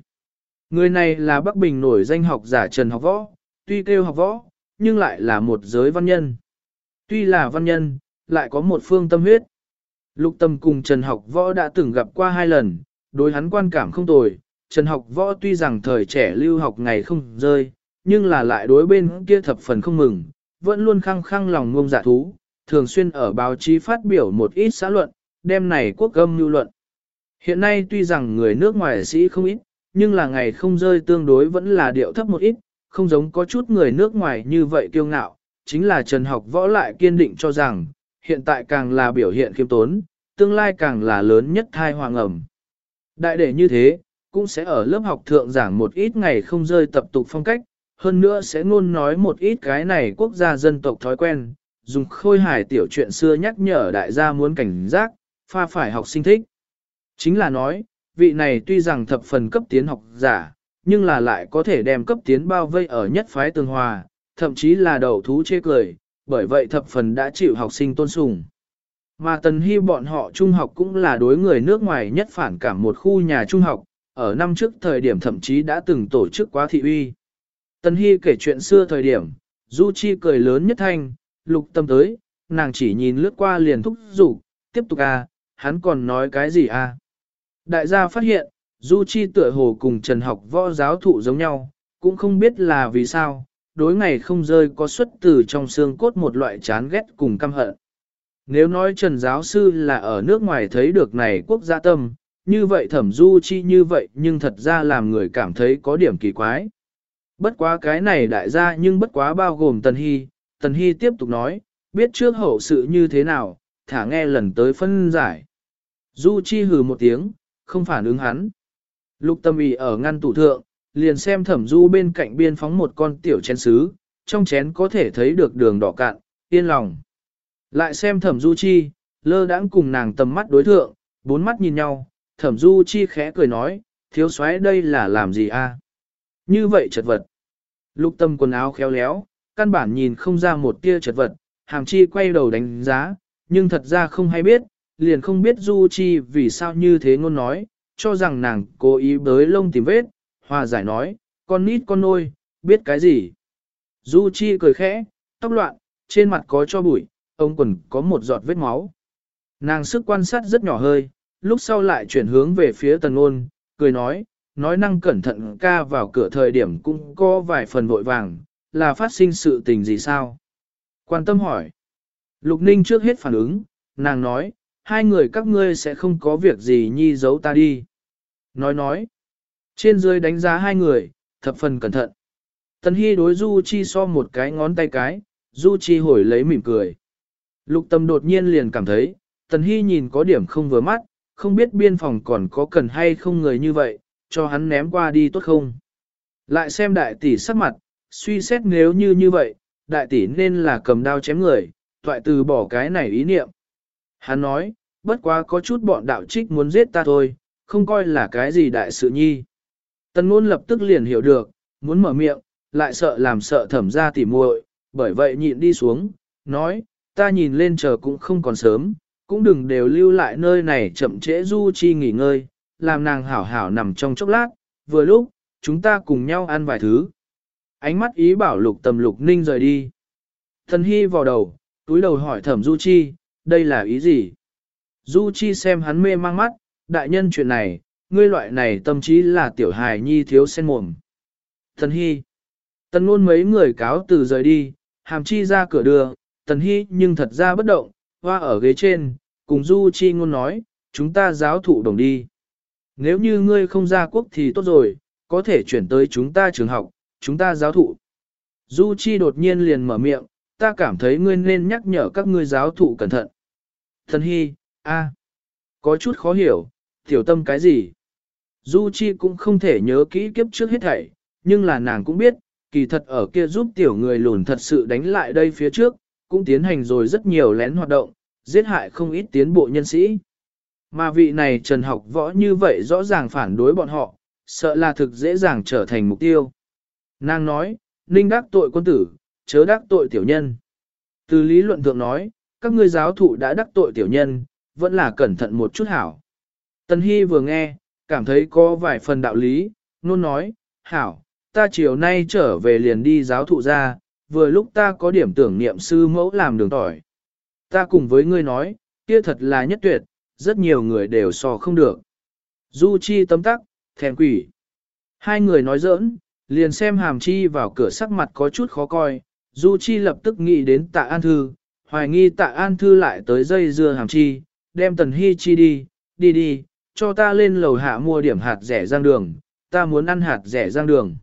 Người này là Bắc Bình nổi danh học giả Trần học võ, tuy kêu học võ, nhưng lại là một giới văn nhân. Tuy là văn nhân, lại có một phương tâm huyết. Lục tâm cùng Trần học võ đã từng gặp qua hai lần, đối hắn quan cảm không tồi. Trần học võ tuy rằng thời trẻ lưu học ngày không rơi, nhưng là lại đối bên kia thập phần không mừng, vẫn luôn khăng khăng lòng ngông dạ thú, thường xuyên ở báo chí phát biểu một ít xã luận, đem này quốc âm lưu luận. Hiện nay tuy rằng người nước ngoài sĩ không ít, nhưng là ngày không rơi tương đối vẫn là điệu thấp một ít, không giống có chút người nước ngoài như vậy kiêu ngạo, chính là Trần Học Võ lại kiên định cho rằng, hiện tại càng là biểu hiện khiêm tốn, tương lai càng là lớn nhất thai hoàng ẩm. Đại để như thế, cũng sẽ ở lớp học thượng giảng một ít ngày không rơi tập tục phong cách, hơn nữa sẽ ngôn nói một ít cái này quốc gia dân tộc thói quen, dùng khôi hài tiểu chuyện xưa nhắc nhở đại gia muốn cảnh giác, pha phải học sinh thích. Chính là nói, vị này tuy rằng thập phần cấp tiến học giả, nhưng là lại có thể đem cấp tiến bao vây ở nhất phái tường hòa, thậm chí là đầu thú chê cười, bởi vậy thập phần đã chịu học sinh tôn sùng. Mà Tần Hy bọn họ trung học cũng là đối người nước ngoài nhất phản cảm một khu nhà trung học, ở năm trước thời điểm thậm chí đã từng tổ chức quá thị uy. Tần Hy kể chuyện xưa thời điểm, Du Chi cười lớn nhất thanh, lục tâm tới, nàng chỉ nhìn lướt qua liền thúc giục, tiếp tục à, hắn còn nói cái gì à. Đại gia phát hiện, Du Chi tựa hồ cùng Trần học võ giáo thụ giống nhau, cũng không biết là vì sao, đối ngày không rơi có xuất từ trong xương cốt một loại chán ghét cùng căm hận. Nếu nói Trần giáo sư là ở nước ngoài thấy được này quốc gia tâm, như vậy thẩm Du Chi như vậy nhưng thật ra làm người cảm thấy có điểm kỳ quái. Bất quá cái này đại gia nhưng bất quá bao gồm Tần Hy, Tần Hy tiếp tục nói, biết trước hậu sự như thế nào, thả nghe lần tới phân giải. Du Chi hừ một tiếng, không phản ứng hắn. Lục tâm ý ở ngăn tủ thượng, liền xem thẩm du bên cạnh biên phóng một con tiểu chén sứ, trong chén có thể thấy được đường đỏ cạn, yên lòng. Lại xem thẩm du chi, lơ đãng cùng nàng tầm mắt đối thượng, bốn mắt nhìn nhau, thẩm du chi khẽ cười nói, thiếu soái đây là làm gì a? Như vậy chật vật. Lục tâm quần áo khéo léo, căn bản nhìn không ra một tia chật vật, hàm chi quay đầu đánh giá, nhưng thật ra không hay biết, liền không biết du chi vì sao như thế ngôn nói, cho rằng nàng cố ý bới lông tìm vết, hòa giải nói, con nít con nôi, biết cái gì. Du Chi cười khẽ, tóc loạn, trên mặt có cho bụi, ông quần có một giọt vết máu. Nàng sức quan sát rất nhỏ hơi, lúc sau lại chuyển hướng về phía tần ôn, cười nói, nói năng cẩn thận ca vào cửa thời điểm cũng có vài phần vội vàng, là phát sinh sự tình gì sao? Quan tâm hỏi. Lục Ninh trước hết phản ứng, nàng nói, hai người các ngươi sẽ không có việc gì nhi giấu ta đi. Nói nói, trên dưới đánh giá hai người, thập phần cẩn thận. Tần Hy đối Du Chi so một cái ngón tay cái, Du Chi hồi lấy mỉm cười. Lục tâm đột nhiên liền cảm thấy, Tần Hy nhìn có điểm không vừa mắt, không biết biên phòng còn có cần hay không người như vậy, cho hắn ném qua đi tốt không. Lại xem đại tỷ sắc mặt, suy xét nếu như như vậy, đại tỷ nên là cầm đao chém người, toại từ bỏ cái này ý niệm. Hắn nói, bất quá có chút bọn đạo trích muốn giết ta thôi, không coi là cái gì đại sự nhi. Tần ngôn lập tức liền hiểu được, muốn mở miệng, lại sợ làm sợ thẩm ra tỉ muội, bởi vậy nhịn đi xuống, nói, ta nhìn lên chờ cũng không còn sớm, cũng đừng đều lưu lại nơi này chậm trễ du chi nghỉ ngơi, làm nàng hảo hảo nằm trong chốc lát, vừa lúc, chúng ta cùng nhau ăn vài thứ. Ánh mắt ý bảo lục tầm lục ninh rời đi. Thần hy vào đầu, túi đầu hỏi thẩm du chi, đây là ý gì? Du Chi xem hắn mê mang mắt, đại nhân chuyện này, ngươi loại này tâm trí là tiểu hài nhi thiếu sen mồm. Thần Hy Tần luôn mấy người cáo từ rời đi, hàm chi ra cửa đưa, Tần Hy nhưng thật ra bất động, hoa ở ghế trên, cùng Du Chi ngôn nói, chúng ta giáo thụ đồng đi. Nếu như ngươi không ra quốc thì tốt rồi, có thể chuyển tới chúng ta trường học, chúng ta giáo thụ. Du Chi đột nhiên liền mở miệng, ta cảm thấy ngươi nên nhắc nhở các ngươi giáo thụ cẩn thận. Thần hy, a, có chút khó hiểu, tiểu tâm cái gì? Du Chi cũng không thể nhớ kỹ kiếp trước hết thảy, nhưng là nàng cũng biết, kỳ thật ở kia giúp tiểu người lùn thật sự đánh lại đây phía trước, cũng tiến hành rồi rất nhiều lén hoạt động, giết hại không ít tiến bộ nhân sĩ. Mà vị này trần học võ như vậy rõ ràng phản đối bọn họ, sợ là thực dễ dàng trở thành mục tiêu. Nàng nói, ninh đắc tội quân tử, chớ đắc tội tiểu nhân. Từ lý luận thượng nói, các ngươi giáo thụ đã đắc tội tiểu nhân, vẫn là cẩn thận một chút hảo. Tần Hy vừa nghe, cảm thấy có vài phần đạo lý, nôn nói, hảo, ta chiều nay trở về liền đi giáo thụ ra, vừa lúc ta có điểm tưởng niệm sư mẫu làm đường tỏi. Ta cùng với ngươi nói, kia thật là nhất tuyệt, rất nhiều người đều so không được. Du Chi tấm tắc, thèm quỷ. Hai người nói giỡn, liền xem hàm chi vào cửa sắc mặt có chút khó coi, Du Chi lập tức nghĩ đến tạ An Thư, hoài nghi tạ An Thư lại tới dây dưa hàm chi, đem tần hy chi đi, đi đi, cho ta lên lầu hạ mua điểm hạt rẻ rang đường, ta muốn ăn hạt rẻ rang đường.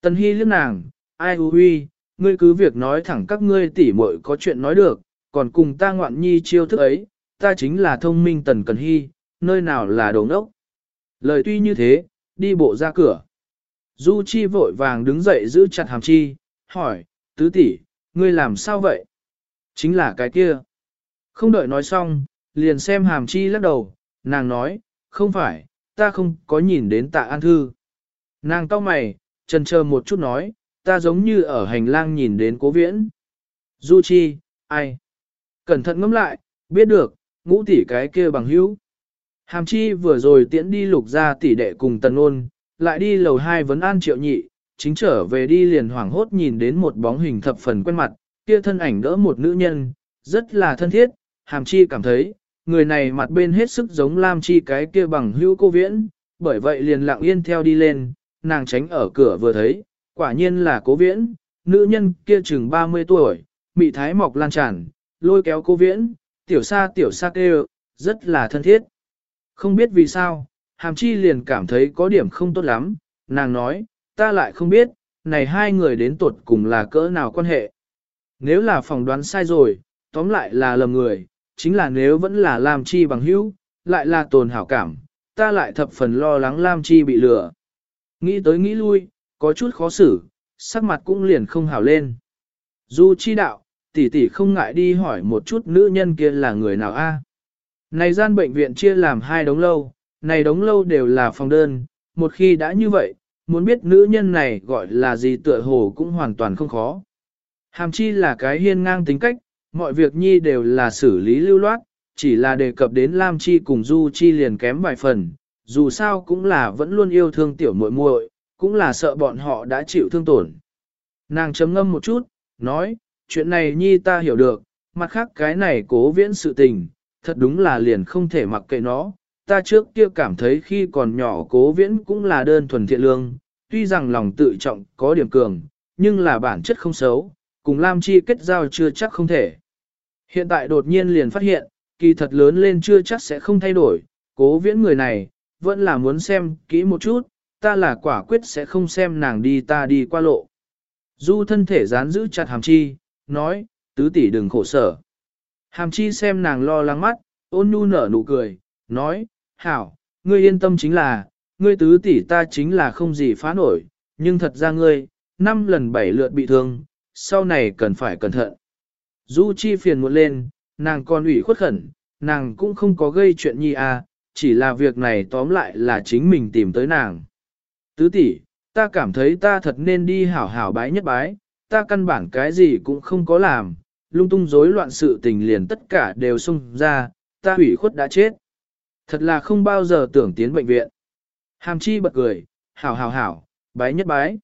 Tần hy liếc nàng, ai hư huy, ngươi cứ việc nói thẳng các ngươi tỉ muội có chuyện nói được, còn cùng ta ngoạn nhi chiêu thức ấy, ta chính là thông minh tần cần hy, nơi nào là đồ ngốc. Lời tuy như thế, đi bộ ra cửa. Du Chi vội vàng đứng dậy giữ chặt hàm chi, hỏi, tứ tỷ, ngươi làm sao vậy? Chính là cái kia. Không đợi nói xong, liền xem hàm chi lắc đầu, nàng nói, không phải, ta không có nhìn đến tạ an thư. Nàng cau mày, chần chờ một chút nói, ta giống như ở hành lang nhìn đến cố viễn. Du Chi, ai? Cẩn thận ngẫm lại, biết được, ngũ tỷ cái kia bằng hữu. Hàm chi vừa rồi tiễn đi lục ra tỷ đệ cùng tần ôn, lại đi lầu hai vấn an triệu nhị, chính trở về đi liền hoảng hốt nhìn đến một bóng hình thập phần quen mặt, kia thân ảnh đỡ một nữ nhân, rất là thân thiết, hàm chi cảm thấy, người này mặt bên hết sức giống Lam Chi cái kia bằng hữu cô viễn, bởi vậy liền lặng yên theo đi lên, nàng tránh ở cửa vừa thấy, quả nhiên là cố viễn, nữ nhân kia chừng 30 tuổi, mị thái mọc lan tràn, lôi kéo cố viễn, tiểu sa tiểu sa kêu, rất là thân thiết. Không biết vì sao, hàm chi liền cảm thấy có điểm không tốt lắm, nàng nói, ta lại không biết, này hai người đến tuột cùng là cỡ nào quan hệ. Nếu là phỏng đoán sai rồi, tóm lại là lầm người, chính là nếu vẫn là Lam Chi bằng hữu, lại là tồn hảo cảm, ta lại thập phần lo lắng Lam Chi bị lừa. Nghĩ tới nghĩ lui, có chút khó xử, sắc mặt cũng liền không hảo lên. Du chi đạo, tỷ tỷ không ngại đi hỏi một chút nữ nhân kia là người nào a? Này gian bệnh viện chia làm hai đống lâu, này đống lâu đều là phòng đơn, một khi đã như vậy, muốn biết nữ nhân này gọi là gì tựa hồ cũng hoàn toàn không khó. Hàm chi là cái hiên ngang tính cách, mọi việc nhi đều là xử lý lưu loát, chỉ là đề cập đến Lam Chi cùng Du Chi liền kém vài phần, dù sao cũng là vẫn luôn yêu thương tiểu muội muội, cũng là sợ bọn họ đã chịu thương tổn. Nàng chấm ngâm một chút, nói, chuyện này nhi ta hiểu được, mặt khác cái này cố viễn sự tình, thật đúng là liền không thể mặc kệ nó. Ta trước kia cảm thấy khi còn nhỏ cố viễn cũng là đơn thuần thiện lương, tuy rằng lòng tự trọng có điểm cường, nhưng là bản chất không xấu, cùng Lam Chi kết giao chưa chắc không thể. Hiện tại đột nhiên liền phát hiện, kỳ thật lớn lên chưa chắc sẽ không thay đổi, cố viễn người này, vẫn là muốn xem kỹ một chút, ta là quả quyết sẽ không xem nàng đi ta đi qua lộ. Du thân thể dán giữ chặt hàm chi, nói, tứ tỷ đừng khổ sở. Hàm chi xem nàng lo lắng mắt, ôn nhu nở nụ cười, nói, hảo, ngươi yên tâm chính là, ngươi tứ tỷ ta chính là không gì phá nổi, nhưng thật ra ngươi, năm lần bảy lượt bị thương, sau này cần phải cẩn thận. Du chi phiền muộn lên, nàng còn ủy khuất khẩn, nàng cũng không có gây chuyện nhi à, chỉ là việc này tóm lại là chính mình tìm tới nàng. Tứ tỷ, ta cảm thấy ta thật nên đi hảo hảo bái nhất bái, ta căn bản cái gì cũng không có làm, lung tung rối loạn sự tình liền tất cả đều xung ra, ta hủy khuất đã chết. Thật là không bao giờ tưởng tiến bệnh viện. Hàm chi bật cười, hảo hảo hảo, bái nhất bái.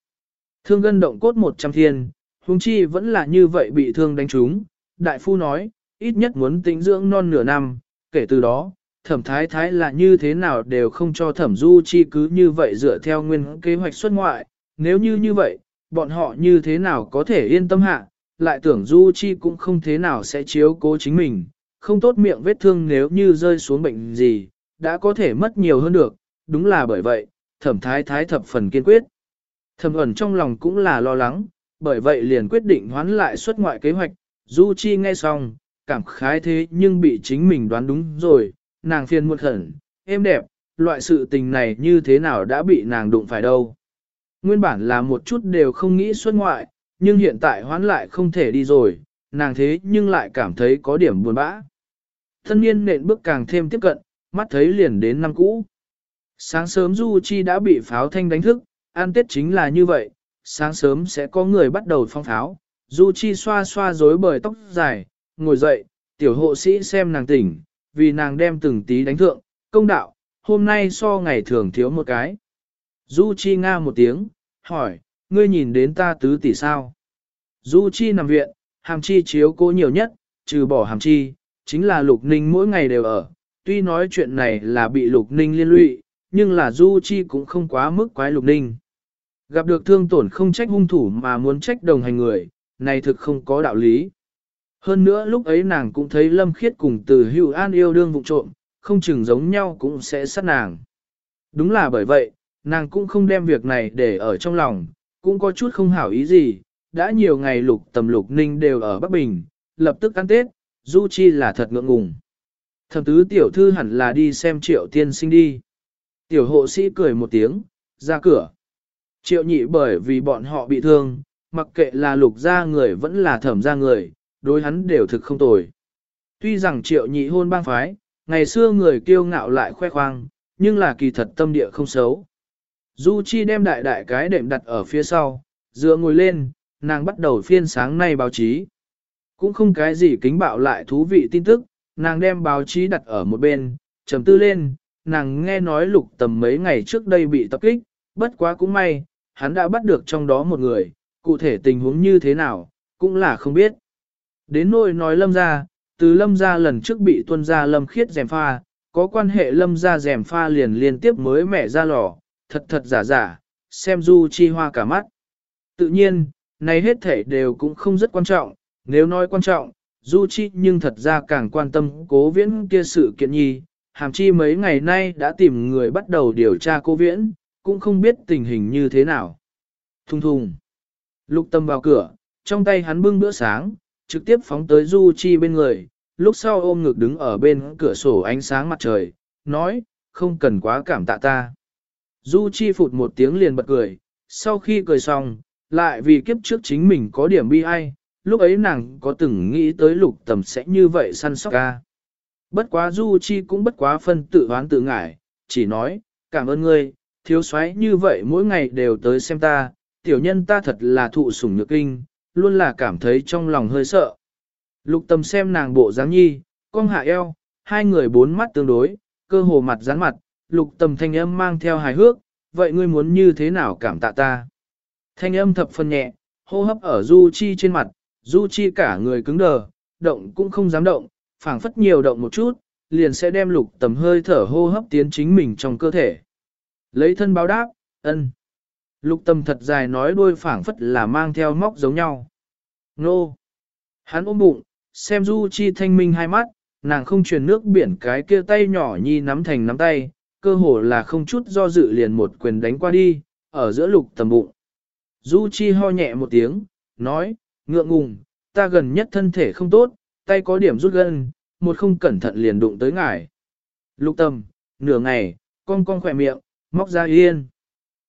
Thương gân động cốt một trăm thiên, huống chi vẫn là như vậy bị thương đánh trúng. Đại phu nói, ít nhất muốn tĩnh dưỡng non nửa năm, kể từ đó, thẩm thái thái là như thế nào đều không cho thẩm du chi cứ như vậy dựa theo nguyên kế hoạch xuất ngoại. Nếu như như vậy, bọn họ như thế nào có thể yên tâm hạ, lại tưởng du chi cũng không thế nào sẽ chiếu cố chính mình, không tốt miệng vết thương nếu như rơi xuống bệnh gì, đã có thể mất nhiều hơn được, đúng là bởi vậy, thẩm thái thái thập phần kiên quyết. Thẩm ẩn trong lòng cũng là lo lắng, bởi vậy liền quyết định hoán lại xuất ngoại kế hoạch. Du Chi nghe xong, cảm khái thế nhưng bị chính mình đoán đúng rồi, nàng phiền muộn khẩn, êm đẹp, loại sự tình này như thế nào đã bị nàng đụng phải đâu. Nguyên bản là một chút đều không nghĩ xuất ngoại, nhưng hiện tại hoán lại không thể đi rồi, nàng thế nhưng lại cảm thấy có điểm buồn bã. Thân niên nện bước càng thêm tiếp cận, mắt thấy liền đến năm cũ. Sáng sớm Du Chi đã bị pháo thanh đánh thức, an tết chính là như vậy, sáng sớm sẽ có người bắt đầu phong pháo. Du Chi xoa xoa rối bời tóc dài, ngồi dậy, tiểu hộ sĩ xem nàng tỉnh, vì nàng đem từng tí đánh thượng, công đạo, hôm nay so ngày thường thiếu một cái. Du Chi nga một tiếng, hỏi, ngươi nhìn đến ta tứ tỷ sao? Du Chi nằm viện, hàm chi chiếu cố nhiều nhất, trừ bỏ hàm chi, chính là lục ninh mỗi ngày đều ở. Tuy nói chuyện này là bị lục ninh liên lụy, nhưng là Du Chi cũng không quá mức quái lục ninh. Gặp được thương tổn không trách hung thủ mà muốn trách đồng hành người, này thực không có đạo lý. Hơn nữa lúc ấy nàng cũng thấy Lâm Khiết cùng từ hưu an yêu đương vụ trộm, không chừng giống nhau cũng sẽ sát nàng. Đúng là bởi vậy, nàng cũng không đem việc này để ở trong lòng, cũng có chút không hảo ý gì, đã nhiều ngày lục tầm lục ninh đều ở Bắc Bình, lập tức ăn Tết, Du Chi là thật ngượng ngùng. Thẩm tứ tiểu thư hẳn là đi xem triệu tiên sinh đi. Tiểu hộ sĩ cười một tiếng, ra cửa. Triệu nhị bởi vì bọn họ bị thương, mặc kệ là lục gia người vẫn là thẩm gia người, đối hắn đều thực không tồi. Tuy rằng triệu nhị hôn bang phái, ngày xưa người kiêu ngạo lại khoe khoang, nhưng là kỳ thật tâm địa không xấu. Du Chi đem đại đại cái đệm đặt ở phía sau, dựa ngồi lên, nàng bắt đầu phiên sáng nay báo chí. Cũng không cái gì kính bạo lại thú vị tin tức, nàng đem báo chí đặt ở một bên, trầm tư lên, nàng nghe nói lục tầm mấy ngày trước đây bị tập kích, bất quá cũng may, hắn đã bắt được trong đó một người, cụ thể tình huống như thế nào, cũng là không biết. Đến nỗi nói lâm ra, từ lâm ra lần trước bị tuân ra lâm khiết dèm pha, có quan hệ lâm ra dèm pha liền liên tiếp mới mẻ ra lò, thật thật giả giả, xem du chi hoa cả mắt. Tự nhiên, này hết thể đều cũng không rất quan trọng, nếu nói quan trọng, du chi nhưng thật ra càng quan tâm cố viễn kia sự kiện nhi, hàm chi mấy ngày nay đã tìm người bắt đầu điều tra cố viễn, cũng không biết tình hình như thế nào. Thùng thùng. Lục tâm vào cửa, trong tay hắn bưng bữa sáng, trực tiếp phóng tới Du Chi bên người, lúc sau ôm ngực đứng ở bên cửa sổ ánh sáng mặt trời, nói, không cần quá cảm tạ ta. Du Chi phụt một tiếng liền bật cười, sau khi cười xong, lại vì kiếp trước chính mình có điểm bi ai, lúc ấy nàng có từng nghĩ tới lục tầm sẽ như vậy săn sóc ca. Bất quá Du Chi cũng bất quá phân tự hoán tự ngải, chỉ nói, cảm ơn ngươi, thiếu soái như vậy mỗi ngày đều tới xem ta, tiểu nhân ta thật là thụ sủng nhược kinh, luôn là cảm thấy trong lòng hơi sợ. Lục tầm xem nàng bộ dáng nhi, cong hạ eo, hai người bốn mắt tương đối, cơ hồ mặt dán mặt, lục tầm thanh âm mang theo hài hước, vậy ngươi muốn như thế nào cảm tạ ta? Thanh âm thập phân nhẹ, hô hấp ở Du Chi trên mặt, Du Chi cả người cứng đờ, động cũng không dám động, phảng phất nhiều động một chút, liền sẽ đem lục tầm hơi thở hô hấp tiến chính mình trong cơ thể. Lấy thân báo đáp, ân. Lục tâm thật dài nói đôi phảng phất là mang theo móc giống nhau. Nô! Hắn ôm bụng, xem Du Chi thanh minh hai mắt, nàng không truyền nước biển cái kia tay nhỏ nhi nắm thành nắm tay, cơ hồ là không chút do dự liền một quyền đánh qua đi, ở giữa lục tầm bụng. Du Chi ho nhẹ một tiếng, nói, ngượng ngùng, ta gần nhất thân thể không tốt, tay có điểm rút gân, một không cẩn thận liền đụng tới ngải. Lục tầm, nửa ngày, con con khỏe miệng, móc ra yên.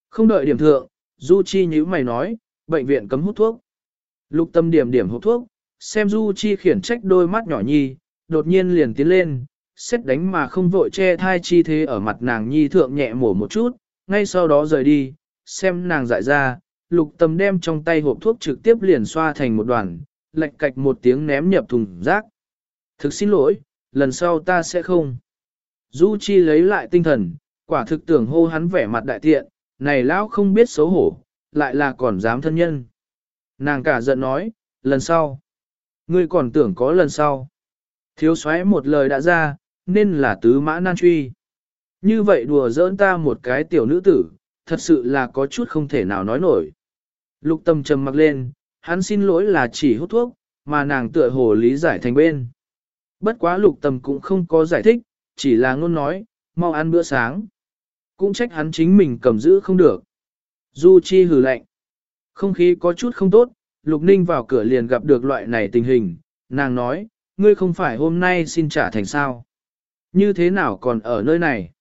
Không đợi điểm thượng, Du Chi nhíu mày nói, bệnh viện cấm hút thuốc. Lục tâm điểm điểm hút thuốc, xem Du Chi khiển trách đôi mắt nhỏ nhi, đột nhiên liền tiến lên, xét đánh mà không vội che thai chi thế ở mặt nàng nhi thượng nhẹ mổ một chút, ngay sau đó rời đi, xem nàng dại ra, lục tâm đem trong tay hộp thuốc trực tiếp liền xoa thành một đoàn, lệch cạch một tiếng ném nhập thùng rác. Thực xin lỗi, lần sau ta sẽ không. Du Chi lấy lại tinh thần, quả thực tưởng hô hắn vẻ mặt đại tiện, này lão không biết xấu hổ, lại là còn dám thân nhân. Nàng cả giận nói, lần sau. Ngươi còn tưởng có lần sau. Thiếu soái một lời đã ra, nên là tứ mã nan truy. Như vậy đùa giỡn ta một cái tiểu nữ tử, thật sự là có chút không thể nào nói nổi. Lục tâm trầm mặc lên, hắn xin lỗi là chỉ hút thuốc, mà nàng tựa hồ lý giải thành bên. Bất quá lục tâm cũng không có giải thích, chỉ là ngôn nói, mau ăn bữa sáng. Cũng trách hắn chính mình cầm giữ không được. Du Chi hừ lạnh. Không khí có chút không tốt, Lục Ninh vào cửa liền gặp được loại này tình hình, nàng nói, ngươi không phải hôm nay xin trả thành sao. Như thế nào còn ở nơi này?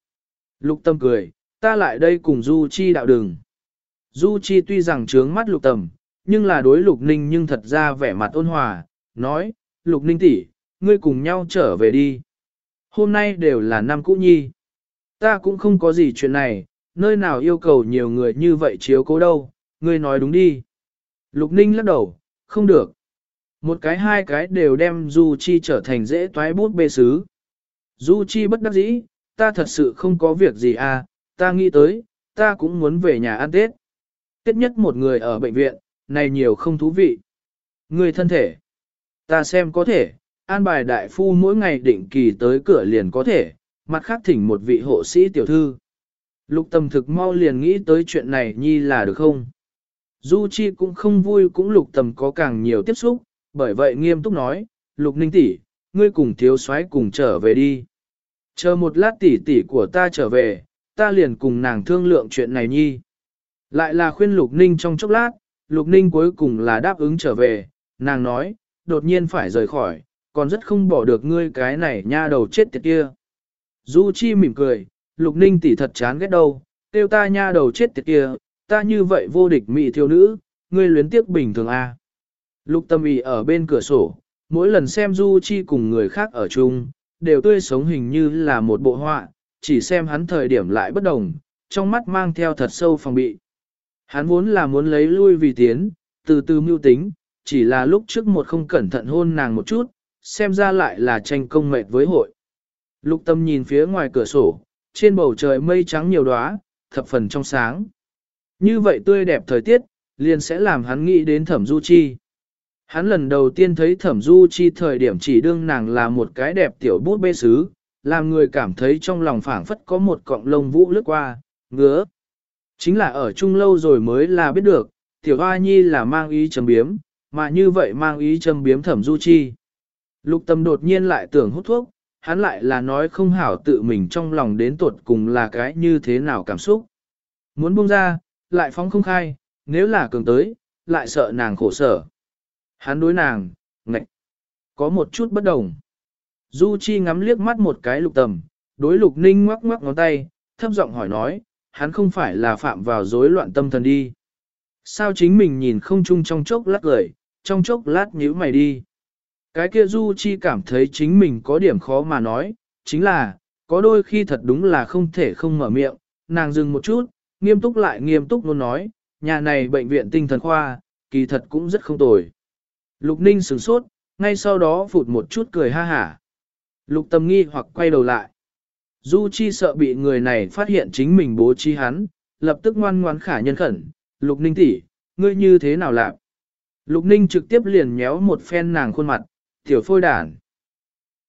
Lục tâm cười, ta lại đây cùng Du Chi đạo đường. Du Chi tuy rằng trướng mắt lục Tâm, nhưng là đối lục ninh nhưng thật ra vẻ mặt ôn hòa, nói, lục ninh tỷ, ngươi cùng nhau trở về đi. Hôm nay đều là năm cũ nhi. Ta cũng không có gì chuyện này, nơi nào yêu cầu nhiều người như vậy chiếu cố đâu, ngươi nói đúng đi. Lục ninh lắc đầu, không được. Một cái hai cái đều đem Du Chi trở thành dễ toái bút bê sứ. Du Chi bất đắc dĩ, ta thật sự không có việc gì à, ta nghĩ tới, ta cũng muốn về nhà ăn Tết. Tết nhất một người ở bệnh viện, này nhiều không thú vị. Người thân thể, ta xem có thể, an bài đại phu mỗi ngày định kỳ tới cửa liền có thể, mặt khác thỉnh một vị hộ sĩ tiểu thư. Lục tâm thực mau liền nghĩ tới chuyện này nhi là được không? Du Chi cũng không vui cũng lục tầm có càng nhiều tiếp xúc, bởi vậy nghiêm túc nói, lục ninh tỷ, ngươi cùng thiếu soái cùng trở về đi. Chờ một lát tỷ tỷ của ta trở về, ta liền cùng nàng thương lượng chuyện này nhi. Lại là khuyên lục ninh trong chốc lát, lục ninh cuối cùng là đáp ứng trở về, nàng nói, đột nhiên phải rời khỏi, còn rất không bỏ được ngươi cái này nha đầu chết tiệt kia. Du Chi mỉm cười, lục ninh tỷ thật chán ghét đâu, tiêu ta nha đầu chết tiệt kia, ta như vậy vô địch mỹ thiếu nữ, ngươi luyến tiếc bình thường à. Lục tâm ý ở bên cửa sổ, mỗi lần xem Du Chi cùng người khác ở chung, đều tươi sống hình như là một bộ họa, chỉ xem hắn thời điểm lại bất đồng, trong mắt mang theo thật sâu phòng bị. Hắn vốn là muốn lấy lui vì tiến, từ từ mưu tính, chỉ là lúc trước một không cẩn thận hôn nàng một chút, xem ra lại là tranh công mệt với hội. Lục tâm nhìn phía ngoài cửa sổ, trên bầu trời mây trắng nhiều đóa, thập phần trong sáng. Như vậy tươi đẹp thời tiết, liền sẽ làm hắn nghĩ đến thẩm du chi. Hắn lần đầu tiên thấy thẩm du chi thời điểm chỉ đương nàng là một cái đẹp tiểu bút bê sứ, làm người cảm thấy trong lòng phảng phất có một cọng lông vũ lướt qua, ngứa. Chính là ở chung lâu rồi mới là biết được, tiểu hoa nhi là mang ý châm biếm, mà như vậy mang ý châm biếm thẩm du chi. Lục tâm đột nhiên lại tưởng hút thuốc, hắn lại là nói không hảo tự mình trong lòng đến tuột cùng là cái như thế nào cảm xúc. Muốn buông ra, lại phóng không khai, nếu là cường tới, lại sợ nàng khổ sở. Hắn đối nàng, ngạch, có một chút bất đồng. Du Chi ngắm liếc mắt một cái lục tầm, đối lục ninh ngoắc ngoắc ngón tay, thấp giọng hỏi nói, hắn không phải là phạm vào rối loạn tâm thần đi. Sao chính mình nhìn không chung trong chốc lát gửi trong chốc lát nhíu mày đi. Cái kia Du Chi cảm thấy chính mình có điểm khó mà nói, chính là, có đôi khi thật đúng là không thể không mở miệng, nàng dừng một chút, nghiêm túc lại nghiêm túc luôn nói, nhà này bệnh viện tinh thần khoa, kỳ thật cũng rất không tồi. Lục Ninh sửng sốt, ngay sau đó phụt một chút cười ha hả. Lục tâm nghi hoặc quay đầu lại. Du Chi sợ bị người này phát hiện chính mình bố trí hắn, lập tức ngoan ngoãn khả nhân khẩn, Lục Ninh tỷ, ngươi như thế nào làm? Lục Ninh trực tiếp liền nhéo một phen nàng khuôn mặt, tiểu phôi đản.